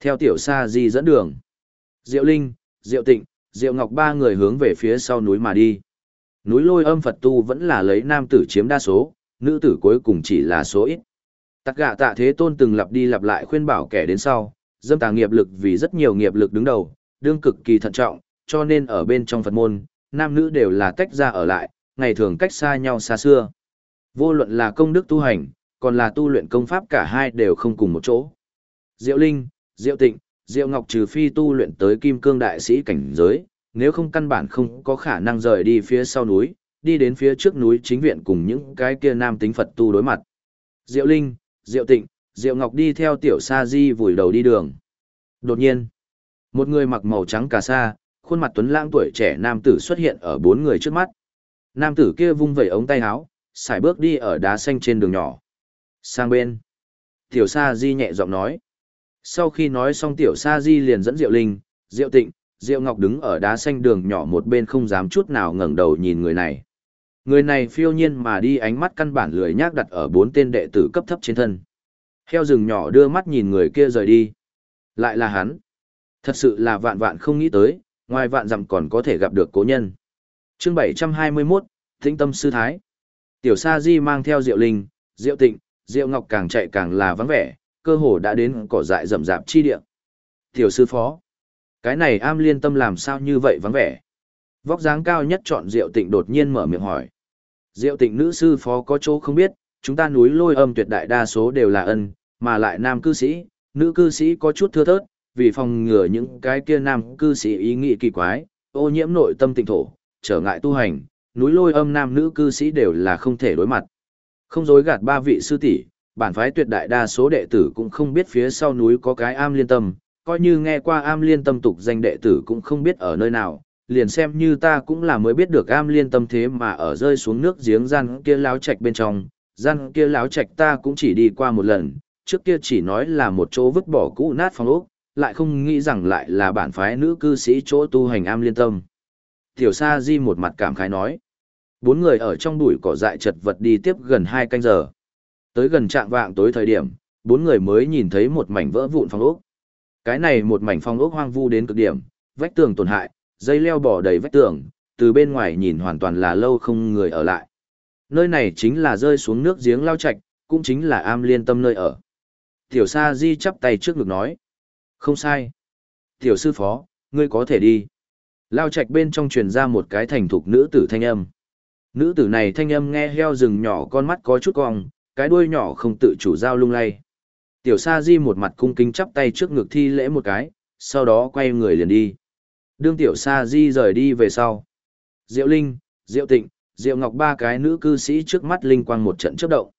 Theo tiểu sa di dẫn đường. Diệu Linh, Diệu Tịnh, Diệu Ngọc ba người hướng về phía sau núi mà đi. Núi lôi âm Phật tu vẫn là lấy nam tử chiếm đa số, nữ tử cuối cùng chỉ là số ít. Tắc gạ tạ thế tôn từng lặp đi lặp lại khuyên bảo kẻ đến sau, dâm tà nghiệp lực vì rất nhiều nghiệp lực đứng đầu, đương cực kỳ thận trọng, cho nên ở bên trong Phật môn, nam nữ đều là tách ra ở lại, ngày thường cách xa nhau xa xưa. Vô luận là công đức tu hành, còn là tu luyện công pháp cả hai đều không cùng một chỗ. Diệu Linh, Diệu Tịnh, Diệu Ngọc trừ phi tu luyện tới kim cương đại sĩ cảnh giới, nếu không căn bản không có khả năng rời đi phía sau núi, đi đến phía trước núi chính viện cùng những cái kia nam tính Phật tu đối mặt. Diệu Linh, Diệu Tịnh, Diệu Ngọc đi theo tiểu sa di vùi đầu đi đường. Đột nhiên, một người mặc màu trắng cà sa, khuôn mặt tuấn lãng tuổi trẻ nam tử xuất hiện ở bốn người trước mắt. Nam tử kia vung vẩy ống tay áo, xài bước đi ở đá xanh trên đường nhỏ. Sang bên, tiểu sa di nhẹ giọng nói. Sau khi nói xong tiểu sa di liền dẫn Diệu Linh, Diệu Tịnh, Diệu Ngọc đứng ở đá xanh đường nhỏ một bên không dám chút nào ngẩng đầu nhìn người này. Người này phiêu nhiên mà đi ánh mắt căn bản lười nhác đặt ở bốn tên đệ tử cấp thấp trên thân. Heo rừng nhỏ đưa mắt nhìn người kia rời đi. Lại là hắn. Thật sự là vạn vạn không nghĩ tới, ngoài vạn dặm còn có thể gặp được cố nhân. chương 721, Thinh tâm sư thái. Tiểu Sa Di mang theo Diệu Linh, Diệu Tịnh, Diệu Ngọc càng chạy càng là vắng vẻ, cơ hồ đã đến cỏ dại rậm rạp chi địa. Tiểu sư phó. Cái này am liên tâm làm sao như vậy vắng vẻ. Vóc dáng cao nhất chọn Diệu Tịnh đột nhiên mở miệng hỏi. Diệu Tịnh nữ sư phó có chỗ không biết, chúng ta núi lôi âm tuyệt đại đa số đều là ân, mà lại nam cư sĩ, nữ cư sĩ có chút thưa thớt, vì phòng ngừa những cái kia nam cư sĩ ý nghĩ kỳ quái, ô nhiễm nội tâm tịnh thổ, trở ngại tu hành, núi lôi âm nam nữ cư sĩ đều là không thể đối mặt. Không dối gạt ba vị sư tỷ, bản phái tuyệt đại đa số đệ tử cũng không biết phía sau núi có cái am liên tâm, coi như nghe qua am liên tâm tục danh đệ tử cũng không biết ở nơi nào, liền xem như ta cũng là mới biết được am liên tâm thế mà ở rơi xuống nước giếng gian kia láo trạch bên trong, gian kia láo trạch ta cũng chỉ đi qua một lần, trước kia chỉ nói là một chỗ vứt bỏ cũ nát phong ốc, lại không nghĩ rằng lại là bản phái nữ cư sĩ chỗ tu hành am liên tâm. Tiểu Sa Di một mặt cảm khái nói. Bốn người ở trong bụi cỏ dại chật vật đi tiếp gần hai canh giờ. Tới gần trạng vạng tối thời điểm, bốn người mới nhìn thấy một mảnh vỡ vụn phong ốc. Cái này một mảnh phong ốc hoang vu đến cực điểm, vách tường tổn hại, dây leo bỏ đầy vách tường, từ bên ngoài nhìn hoàn toàn là lâu không người ở lại. Nơi này chính là rơi xuống nước giếng lao chạch, cũng chính là am liên tâm nơi ở. Tiểu Sa Di chắp tay trước ngực nói. Không sai. Tiểu sư phó, ngươi có thể đi. Lao chạch bên trong truyền ra một cái thành thục nữ tử thanh âm. Nữ tử này thanh âm nghe heo rừng nhỏ con mắt có chút cong, cái đuôi nhỏ không tự chủ giao lung lay. Tiểu Sa Di một mặt cung kính chắp tay trước ngực thi lễ một cái, sau đó quay người liền đi. Đương Tiểu Sa Di rời đi về sau. Diệu Linh, Diệu Tịnh, Diệu Ngọc ba cái nữ cư sĩ trước mắt linh quang một trận chớp động.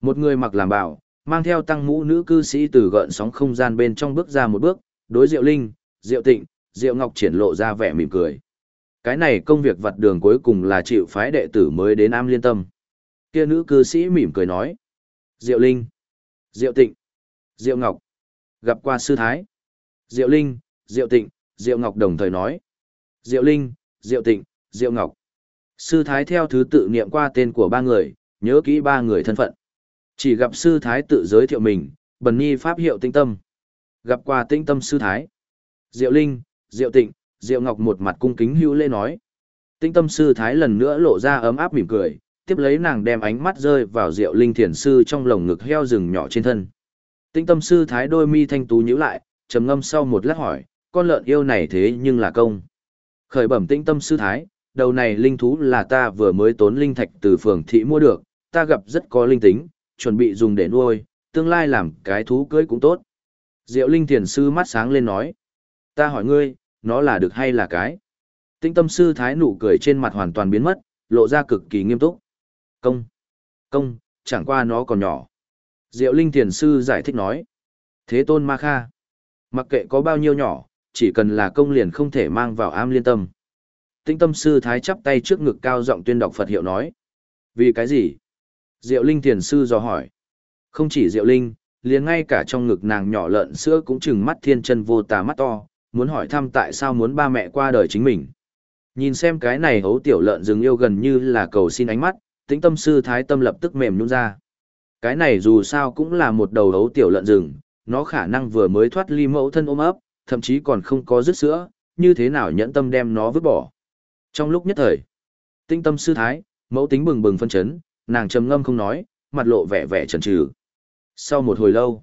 Một người mặc làm bảo, mang theo tăng mũ nữ cư sĩ từ gợn sóng không gian bên trong bước ra một bước, đối Diệu Linh, Diệu Tịnh, Diệu Ngọc triển lộ ra vẻ mỉm cười. Cái này công việc vặt đường cuối cùng là chịu phái đệ tử mới đến am liên tâm. Kia nữ cư sĩ mỉm cười nói. Diệu Linh, Diệu Tịnh, Diệu Ngọc, gặp qua sư thái. Diệu Linh, Diệu Tịnh, Diệu Ngọc đồng thời nói. Diệu Linh, Diệu Tịnh, Diệu Ngọc. Sư thái theo thứ tự niệm qua tên của ba người, nhớ kỹ ba người thân phận. Chỉ gặp sư thái tự giới thiệu mình, bần Nhi pháp hiệu tinh tâm. Gặp qua tinh tâm sư thái. Diệu Linh, Diệu Tịnh, Diệu Ngọc một mặt cung kính hữu lễ nói. Tinh tâm sư thái lần nữa lộ ra ấm áp mỉm cười, tiếp lấy nàng đem ánh mắt rơi vào Diệu Linh thiền sư trong lồng ngực heo rừng nhỏ trên thân. Tinh tâm sư thái đôi mi thanh tú nhíu lại, trầm ngâm sau một lát hỏi, con lợn yêu này thế nhưng là công. Khởi bẩm tinh tâm sư thái, đầu này linh thú là ta vừa mới tốn linh thạch từ phường thị mua được, ta gặp rất có linh tính, chuẩn bị dùng để nuôi, tương lai làm cái thú cưới cũng tốt. Diệu Linh Thiền Sư mắt sáng lên nói. Ta hỏi ngươi, nó là được hay là cái? Tinh tâm sư thái nụ cười trên mặt hoàn toàn biến mất, lộ ra cực kỳ nghiêm túc. Công! Công, chẳng qua nó còn nhỏ. Diệu Linh Thiền Sư giải thích nói. Thế tôn ma kha. Mặc kệ có bao nhiêu nhỏ, chỉ cần là công liền không thể mang vào am liên tâm. Tinh tâm sư thái chắp tay trước ngực cao giọng tuyên đọc Phật hiệu nói. Vì cái gì? Diệu Linh Thiền Sư dò hỏi. Không chỉ Diệu Linh, liền ngay cả trong ngực nàng nhỏ lợn sữa cũng chừng mắt thiên chân vô tà mắt to, muốn hỏi thăm tại sao muốn ba mẹ qua đời chính mình. Nhìn xem cái này hấu tiểu lợn rừng yêu gần như là cầu xin ánh mắt, tĩnh tâm sư thái tâm lập tức mềm nhún ra. Cái này dù sao cũng là một đầu hấu tiểu lợn rừng, nó khả năng vừa mới thoát ly mẫu thân ôm ấp, thậm chí còn không có dứt sữa, như thế nào nhẫn tâm đem nó vứt bỏ. Trong lúc nhất thời, tinh tâm sư thái, mẫu tính bừng bừng phân chấn, nàng trầm ngâm không nói, mặt lộ vẻ vẻ chần chừ. Sau một hồi lâu,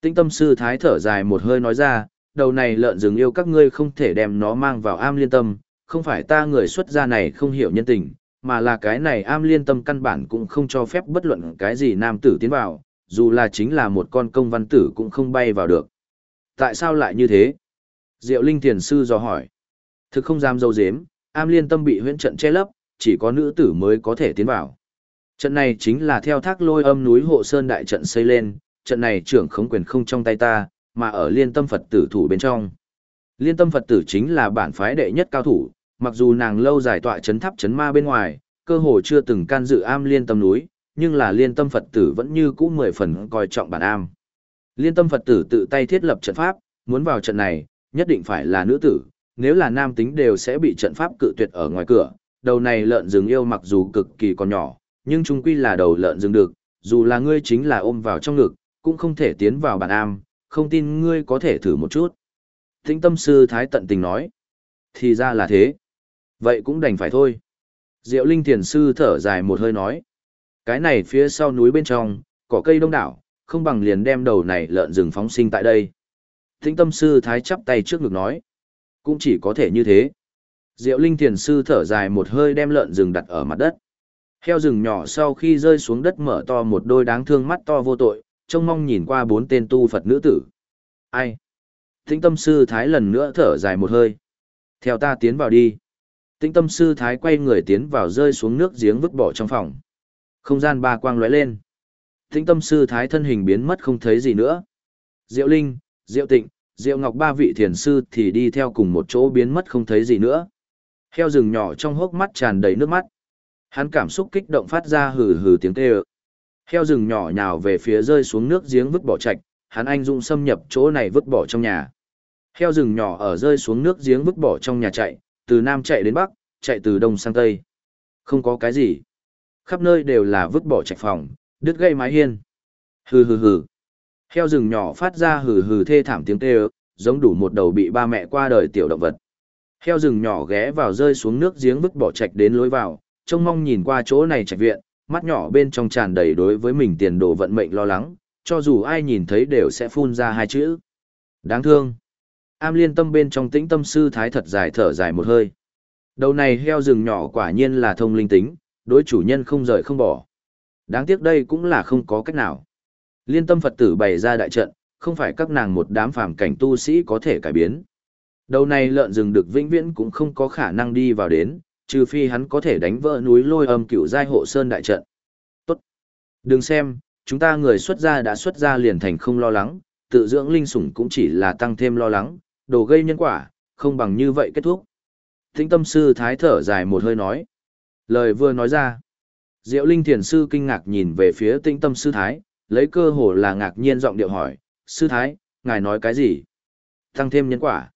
tinh tâm sư thái thở dài một hơi nói ra, đầu này lợn rừng yêu các ngươi không thể đem nó mang vào am liên tâm, không phải ta người xuất gia này không hiểu nhân tình, mà là cái này am liên tâm căn bản cũng không cho phép bất luận cái gì nam tử tiến vào, dù là chính là một con công văn tử cũng không bay vào được. Tại sao lại như thế? Diệu Linh Thiền Sư dò hỏi. Thực không dám dâu dếm, am liên tâm bị huyễn trận che lấp, chỉ có nữ tử mới có thể tiến vào. Trận này chính là theo thác lôi âm núi hộ sơn đại trận xây lên, trận này trưởng khống quyền không trong tay ta, mà ở liên tâm Phật tử thủ bên trong. Liên tâm Phật tử chính là bản phái đệ nhất cao thủ, mặc dù nàng lâu dài tọa chấn tháp chấn ma bên ngoài, cơ hồ chưa từng can dự am liên tâm núi, nhưng là liên tâm Phật tử vẫn như cũ mười phần coi trọng bản am. Liên tâm Phật tử tự tay thiết lập trận pháp, muốn vào trận này, nhất định phải là nữ tử, nếu là nam tính đều sẽ bị trận pháp cự tuyệt ở ngoài cửa. Đầu này lợn rừng yêu mặc dù cực kỳ còn nhỏ, nhưng chung quy là đầu lợn rừng được, dù là ngươi chính là ôm vào trong ngực, cũng không thể tiến vào bản am, không tin ngươi có thể thử một chút. Tĩnh tâm sư Thái tận tình nói. Thì ra là thế. Vậy cũng đành phải thôi. Diệu Linh Thiền Sư thở dài một hơi nói. Cái này phía sau núi bên trong, cỏ cây đông đảo, không bằng liền đem đầu này lợn rừng phóng sinh tại đây. thính tâm sư Thái chắp tay trước ngực nói. Cũng chỉ có thể như thế. Diệu Linh Thiền Sư thở dài một hơi đem lợn rừng đặt ở mặt đất. Heo rừng nhỏ sau khi rơi xuống đất mở to một đôi đáng thương mắt to vô tội, trông mong nhìn qua bốn tên tu Phật nữ tử. Ai? thính tâm sư Thái lần nữa thở dài một hơi. Theo ta tiến vào đi. Tĩnh tâm sư Thái quay người tiến vào rơi xuống nước giếng vứt bỏ trong phòng. Không gian ba quang lóe lên. Tĩnh tâm sư Thái thân hình biến mất không thấy gì nữa. Diệu Linh, Diệu Tịnh, Diệu Ngọc ba vị thiền sư thì đi theo cùng một chỗ biến mất không thấy gì nữa. Heo rừng nhỏ trong hốc mắt tràn đầy nước mắt. Hắn cảm xúc kích động phát ra hừ hừ tiếng kêu. Heo rừng nhỏ nhào về phía rơi xuống nước giếng vứt bỏ trạch, hắn anh dũng xâm nhập chỗ này vứt bỏ trong nhà. Heo rừng nhỏ ở rơi xuống nước giếng vứt bỏ trong nhà chạy, từ nam chạy đến bắc, chạy từ đông sang tây. Không có cái gì. Khắp nơi đều là vứt bỏ trạch phòng, đứt gây mái hiên. Hừ hừ hừ. Heo rừng nhỏ phát ra hừ hừ thê thảm tiếng kêu, giống đủ một đầu bị ba mẹ qua đời tiểu động vật. Heo rừng nhỏ ghé vào rơi xuống nước giếng vứt bỏ trạch đến lối vào, trông mong nhìn qua chỗ này trạch viện, mắt nhỏ bên trong tràn đầy đối với mình tiền đồ vận mệnh lo lắng, cho dù ai nhìn thấy đều sẽ phun ra hai chữ. Đáng thương. Am liên tâm bên trong tĩnh tâm sư thái thật dài thở dài một hơi. Đầu này heo rừng nhỏ quả nhiên là thông linh tính, đối chủ nhân không rời không bỏ. Đáng tiếc đây cũng là không có cách nào. Liên tâm Phật tử bày ra đại trận, không phải các nàng một đám phàm cảnh tu sĩ có thể cải biến. Đầu này lợn rừng được vĩnh viễn cũng không có khả năng đi vào đến, trừ phi hắn có thể đánh vỡ núi lôi âm cựu giai hộ sơn đại trận. Tốt. Đừng xem, chúng ta người xuất gia đã xuất gia liền thành không lo lắng, tự dưỡng linh sủng cũng chỉ là tăng thêm lo lắng, đồ gây nhân quả, không bằng như vậy kết thúc. Tĩnh tâm sư thái thở dài một hơi nói. Lời vừa nói ra. Diệu linh thiền sư kinh ngạc nhìn về phía tĩnh tâm sư thái, lấy cơ hồ là ngạc nhiên giọng điệu hỏi, sư thái, ngài nói cái gì? Tăng thêm nhân quả.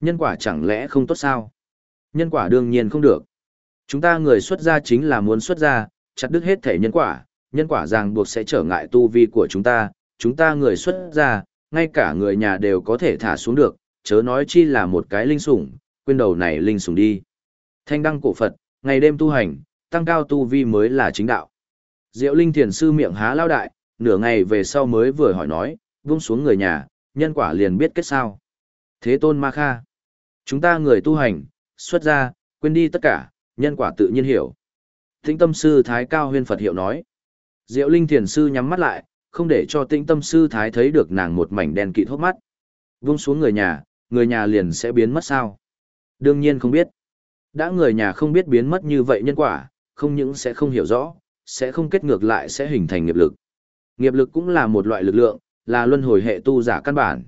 Nhân quả chẳng lẽ không tốt sao? Nhân quả đương nhiên không được. Chúng ta người xuất gia chính là muốn xuất gia, chặt đứt hết thể nhân quả, nhân quả ràng buộc sẽ trở ngại tu vi của chúng ta, chúng ta người xuất gia, ngay cả người nhà đều có thể thả xuống được, chớ nói chi là một cái linh sủng, quên đầu này linh sủng đi. Thanh đăng cổ Phật, ngày đêm tu hành, tăng cao tu vi mới là chính đạo. Diệu Linh Thiền Sư miệng há lao đại, nửa ngày về sau mới vừa hỏi nói, vung xuống người nhà, nhân quả liền biết kết sao. Thế tôn ma kha. Chúng ta người tu hành, xuất ra, quên đi tất cả, nhân quả tự nhiên hiểu. Tĩnh tâm sư Thái Cao huyên Phật hiệu nói. Diệu Linh Thiền Sư nhắm mắt lại, không để cho tĩnh tâm sư Thái thấy được nàng một mảnh đen kỵ thốt mắt. Vung xuống người nhà, người nhà liền sẽ biến mất sao? Đương nhiên không biết. Đã người nhà không biết biến mất như vậy nhân quả, không những sẽ không hiểu rõ, sẽ không kết ngược lại sẽ hình thành nghiệp lực. Nghiệp lực cũng là một loại lực lượng, là luân hồi hệ tu giả căn bản.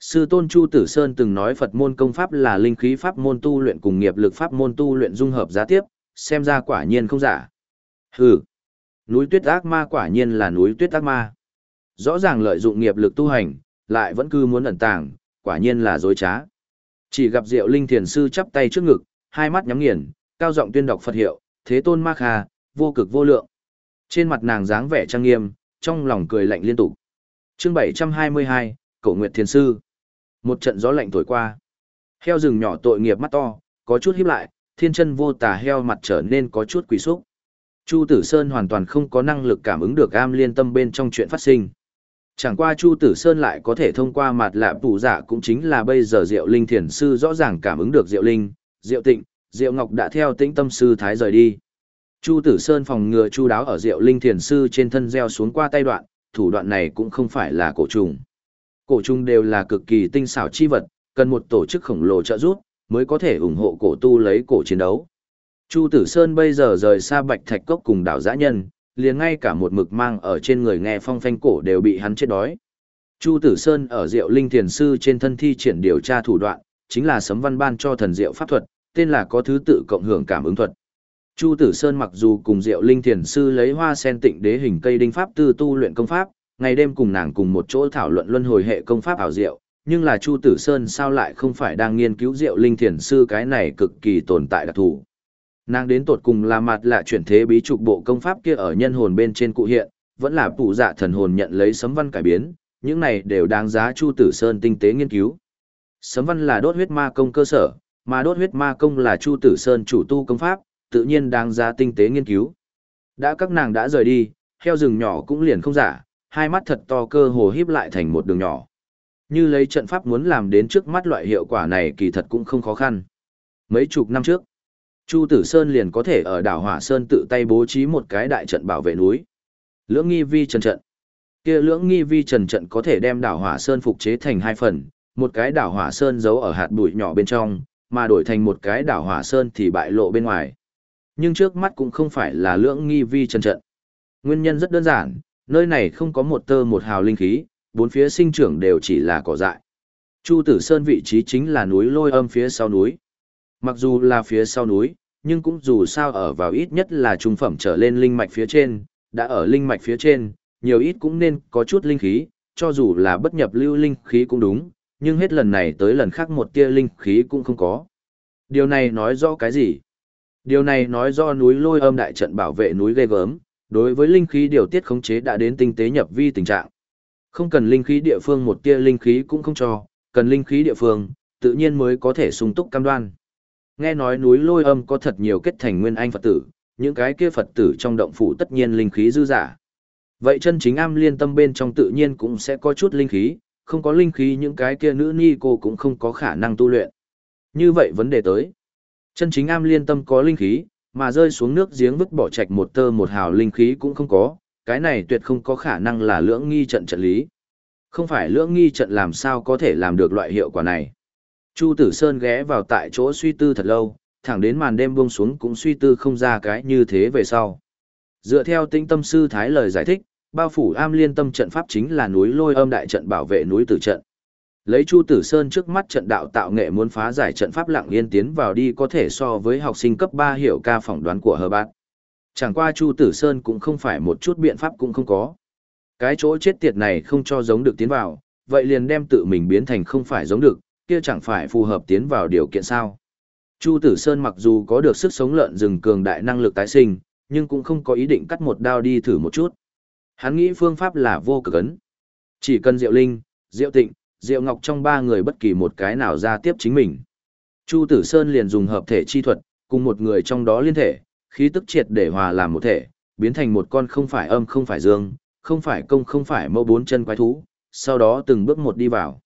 Sư tôn Chu Tử Sơn từng nói Phật môn công pháp là linh khí pháp môn tu luyện cùng nghiệp lực pháp môn tu luyện dung hợp giá tiếp, xem ra quả nhiên không giả. Hừ, núi tuyết ác ma quả nhiên là núi tuyết ác ma. Rõ ràng lợi dụng nghiệp lực tu hành, lại vẫn cứ muốn ẩn tàng, quả nhiên là dối trá. Chỉ gặp Diệu Linh Thiền Sư chắp tay trước ngực, hai mắt nhắm nghiền, cao giọng tuyên đọc Phật hiệu, thế tôn ma kha, vô cực vô lượng. Trên mặt nàng dáng vẻ trang nghiêm, trong lòng cười lạnh liên tục. chương 722, Cổ Nguyệt Thiền Sư. Một trận gió lạnh thổi qua. Heo rừng nhỏ tội nghiệp mắt to, có chút híp lại, thiên chân vô tà heo mặt trở nên có chút quỷ xúc. Chu Tử Sơn hoàn toàn không có năng lực cảm ứng được am liên tâm bên trong chuyện phát sinh. Chẳng qua Chu Tử Sơn lại có thể thông qua mặt lạ tủ giả dạ cũng chính là bây giờ Diệu Linh Thiền Sư rõ ràng cảm ứng được Diệu Linh, Diệu Tịnh, Diệu Ngọc đã theo tĩnh tâm sư Thái rời đi. Chu Tử Sơn phòng ngừa chu đáo ở Diệu Linh Thiền Sư trên thân gieo xuống qua tay đoạn, thủ đoạn này cũng không phải là cổ trùng. Cổ trùng đều là cực kỳ tinh xảo chi vật, cần một tổ chức khổng lồ trợ giúp, mới có thể ủng hộ cổ tu lấy cổ chiến đấu. Chu Tử Sơn bây giờ rời xa Bạch Thạch Cốc cùng đảo Giã Nhân, liền ngay cả một mực mang ở trên người nghe phong phanh cổ đều bị hắn chết đói. Chu Tử Sơn ở Diệu Linh Thiền Sư trên thân thi triển điều tra thủ đoạn, chính là sấm văn ban cho thần diệu pháp thuật, tên là có thứ tự cộng hưởng cảm ứng thuật. Chu Tử Sơn mặc dù cùng Diệu Linh Thiền Sư lấy hoa sen tịnh đế hình cây đinh pháp tư tu luyện công pháp, ngày đêm cùng nàng cùng một chỗ thảo luận luân hồi hệ công pháp ảo diệu, nhưng là Chu Tử Sơn sao lại không phải đang nghiên cứu Diệu Linh Thiền Sư cái này cực kỳ tồn tại đặc thù. Nàng đến tột cùng là mặt lạ chuyển thế bí trục bộ công pháp kia ở nhân hồn bên trên cụ hiện, vẫn là phụ dạ thần hồn nhận lấy sấm văn cải biến, những này đều đáng giá Chu Tử Sơn tinh tế nghiên cứu. Sấm văn là đốt huyết ma công cơ sở, mà đốt huyết ma công là Chu Tử Sơn chủ tu công pháp, tự nhiên đáng giá tinh tế nghiên cứu. Đã các nàng đã rời đi, heo rừng nhỏ cũng liền không giả, hai mắt thật to cơ hồ híp lại thành một đường nhỏ. Như lấy trận pháp muốn làm đến trước mắt loại hiệu quả này kỳ thật cũng không khó khăn. Mấy chục năm trước, Chu Tử Sơn liền có thể ở đảo Hỏa Sơn tự tay bố trí một cái đại trận bảo vệ núi. Lưỡng nghi vi trần trận. Kia lưỡng nghi vi trần trận có thể đem đảo Hỏa Sơn phục chế thành hai phần, một cái đảo Hỏa Sơn giấu ở hạt bụi nhỏ bên trong, mà đổi thành một cái đảo Hỏa Sơn thì bại lộ bên ngoài. Nhưng trước mắt cũng không phải là lưỡng nghi vi trần trận. Nguyên nhân rất đơn giản, nơi này không có một tơ một hào linh khí, bốn phía sinh trưởng đều chỉ là cỏ dại. Chu Tử Sơn vị trí chính là núi lôi âm phía sau núi. Mặc dù là phía sau núi, nhưng cũng dù sao ở vào ít nhất là trung phẩm trở lên linh mạch phía trên, đã ở linh mạch phía trên, nhiều ít cũng nên có chút linh khí, cho dù là bất nhập lưu linh khí cũng đúng, nhưng hết lần này tới lần khác một tia linh khí cũng không có. Điều này nói rõ cái gì? Điều này nói do núi lôi âm đại trận bảo vệ núi ghê gớm, đối với linh khí điều tiết khống chế đã đến tinh tế nhập vi tình trạng. Không cần linh khí địa phương một tia linh khí cũng không cho, cần linh khí địa phương, tự nhiên mới có thể sung túc cam đoan. Nghe nói núi lôi âm có thật nhiều kết thành nguyên anh Phật tử, những cái kia Phật tử trong động phủ tất nhiên linh khí dư giả. Vậy chân chính am liên tâm bên trong tự nhiên cũng sẽ có chút linh khí, không có linh khí những cái kia nữ ni cô cũng không có khả năng tu luyện. Như vậy vấn đề tới. Chân chính am liên tâm có linh khí, mà rơi xuống nước giếng vứt bỏ chạch một tơ một hào linh khí cũng không có, cái này tuyệt không có khả năng là lưỡng nghi trận trận lý. Không phải lưỡng nghi trận làm sao có thể làm được loại hiệu quả này. Chu Tử Sơn ghé vào tại chỗ suy tư thật lâu, thẳng đến màn đêm buông xuống cũng suy tư không ra cái như thế về sau. Dựa theo tinh tâm sư thái lời giải thích, bao phủ am liên tâm trận pháp chính là núi lôi âm đại trận bảo vệ núi tử trận. Lấy Chu Tử Sơn trước mắt trận đạo tạo nghệ muốn phá giải trận pháp lặng yên tiến vào đi có thể so với học sinh cấp 3 hiểu ca phỏng đoán của hờ bạn. Chẳng qua Chu Tử Sơn cũng không phải một chút biện pháp cũng không có. Cái chỗ chết tiệt này không cho giống được tiến vào, vậy liền đem tự mình biến thành không phải giống được, kia chẳng phải phù hợp tiến vào điều kiện sao. Chu Tử Sơn mặc dù có được sức sống lợn rừng cường đại năng lực tái sinh, nhưng cũng không có ý định cắt một đao đi thử một chút. Hắn nghĩ phương pháp là vô cực ấn. Chỉ cần Diệu Linh, Diệu Tịnh, Diệu Ngọc trong ba người bất kỳ một cái nào ra tiếp chính mình. Chu Tử Sơn liền dùng hợp thể chi thuật, cùng một người trong đó liên thể, khí tức triệt để hòa làm một thể, biến thành một con không phải âm không phải dương, không phải công không phải mẫu bốn chân quái thú, sau đó từng bước một đi vào.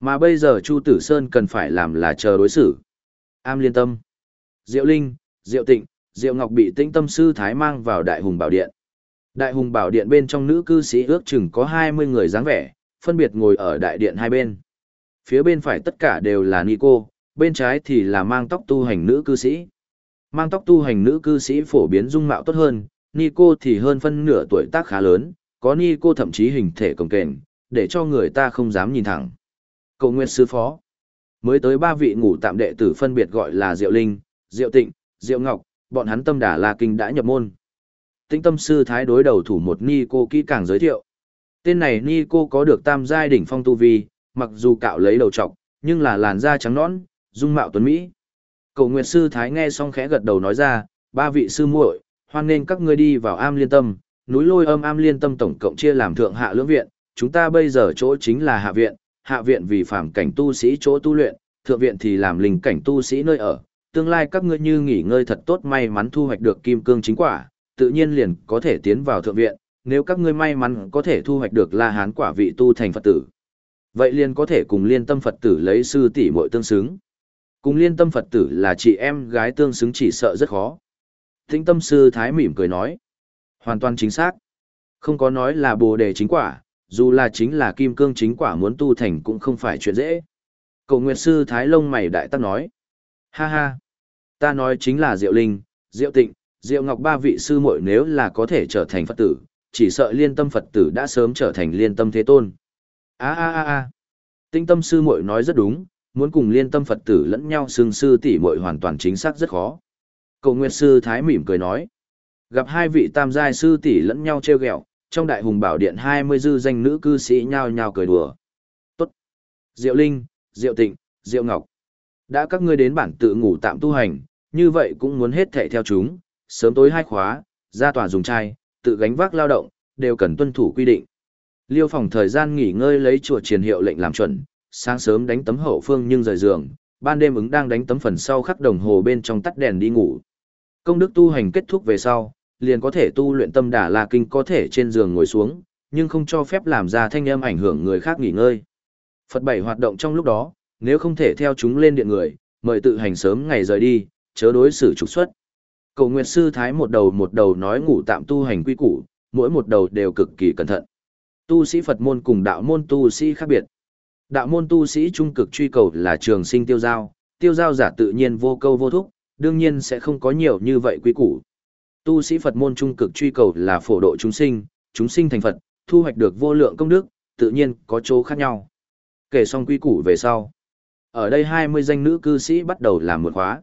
Mà bây giờ Chu Tử Sơn cần phải làm là chờ đối xử. Am liên tâm. Diệu Linh, Diệu Tịnh, Diệu Ngọc bị tĩnh tâm sư Thái mang vào Đại Hùng Bảo Điện. Đại Hùng Bảo Điện bên trong nữ cư sĩ ước chừng có 20 người dáng vẻ, phân biệt ngồi ở đại điện hai bên. Phía bên phải tất cả đều là Nico, bên trái thì là mang tóc tu hành nữ cư sĩ. Mang tóc tu hành nữ cư sĩ phổ biến dung mạo tốt hơn, Nico thì hơn phân nửa tuổi tác khá lớn, có Nico thậm chí hình thể cồng kềnh, để cho người ta không dám nhìn thẳng. Cầu nguyện sư phó. Mới tới ba vị ngủ tạm đệ tử phân biệt gọi là Diệu Linh, Diệu Tịnh, Diệu Ngọc, bọn hắn tâm đà La Kinh đã nhập môn. Tĩnh tâm sư thái đối đầu thủ một ni cô kỹ càng giới thiệu. Tên này ni cô có được tam giai đỉnh phong tu vi, mặc dù cạo lấy đầu trọc, nhưng là làn da trắng nõn, dung mạo tuấn mỹ. Cầu Nguyệt sư thái nghe xong khẽ gật đầu nói ra, ba vị sư muội, hoan nên các ngươi đi vào am liên tâm, núi lôi âm am liên tâm tổng cộng chia làm thượng hạ lưỡng viện, chúng ta bây giờ chỗ chính là hạ viện, hạ viện vì phàm cảnh tu sĩ chỗ tu luyện, thượng viện thì làm linh cảnh tu sĩ nơi ở. Tương lai các ngươi như nghỉ ngơi thật tốt may mắn thu hoạch được kim cương chính quả, tự nhiên liền có thể tiến vào thượng viện, nếu các ngươi may mắn có thể thu hoạch được La Hán quả vị tu thành Phật tử. Vậy liền có thể cùng liên tâm Phật tử lấy sư tỷ muội tương xứng. Cùng liên tâm Phật tử là chị em gái tương xứng chỉ sợ rất khó. Tĩnh tâm sư Thái mỉm cười nói. Hoàn toàn chính xác. Không có nói là bồ đề chính quả, dù là chính là kim cương chính quả muốn tu thành cũng không phải chuyện dễ. Cầu Nguyệt sư Thái lông mày đại tắc nói. Ha ha. Ta nói chính là Diệu Linh, Diệu Tịnh, Diệu Ngọc ba vị sư muội nếu là có thể trở thành Phật tử, chỉ sợ liên tâm Phật tử đã sớm trở thành liên tâm thế tôn. A a a a. Tinh tâm sư muội nói rất đúng, muốn cùng liên tâm Phật tử lẫn nhau xương sư tỷ muội hoàn toàn chính xác rất khó. Cầu Nguyệt sư Thái mỉm cười nói. Gặp hai vị tam giai sư tỷ lẫn nhau treo ghẹo, trong đại hùng bảo điện 20 dư danh nữ cư sĩ nhao nhao cười đùa. Tốt. Diệu Linh, Diệu Tịnh, Diệu Ngọc. Đã các ngươi đến bản tự ngủ tạm tu hành, như vậy cũng muốn hết thệ theo chúng, sớm tối hai khóa, ra tòa dùng chai tự gánh vác lao động, đều cần tuân thủ quy định. Liêu phòng thời gian nghỉ ngơi lấy chùa truyền hiệu lệnh làm chuẩn, sáng sớm đánh tấm hậu phương nhưng rời giường, ban đêm ứng đang đánh tấm phần sau khắc đồng hồ bên trong tắt đèn đi ngủ. Công đức tu hành kết thúc về sau, liền có thể tu luyện tâm đả la kinh có thể trên giường ngồi xuống, nhưng không cho phép làm ra thanh âm ảnh hưởng người khác nghỉ ngơi. Phật bảy hoạt động trong lúc đó, nếu không thể theo chúng lên điện người, mời tự hành sớm ngày rời đi, chớ đối xử trục xuất. Cầu Nguyệt Sư Thái một đầu một đầu nói ngủ tạm tu hành quy củ, mỗi một đầu đều cực kỳ cẩn thận. Tu sĩ Phật môn cùng đạo môn tu sĩ khác biệt. Đạo môn tu sĩ trung cực truy cầu là trường sinh tiêu giao, tiêu giao giả tự nhiên vô câu vô thúc, đương nhiên sẽ không có nhiều như vậy quy củ. Tu sĩ Phật môn trung cực truy cầu là phổ độ chúng sinh, chúng sinh thành Phật, thu hoạch được vô lượng công đức, tự nhiên có chỗ khác nhau. Kể xong quy củ về sau. Ở đây 20 danh nữ cư sĩ bắt đầu làm một khóa.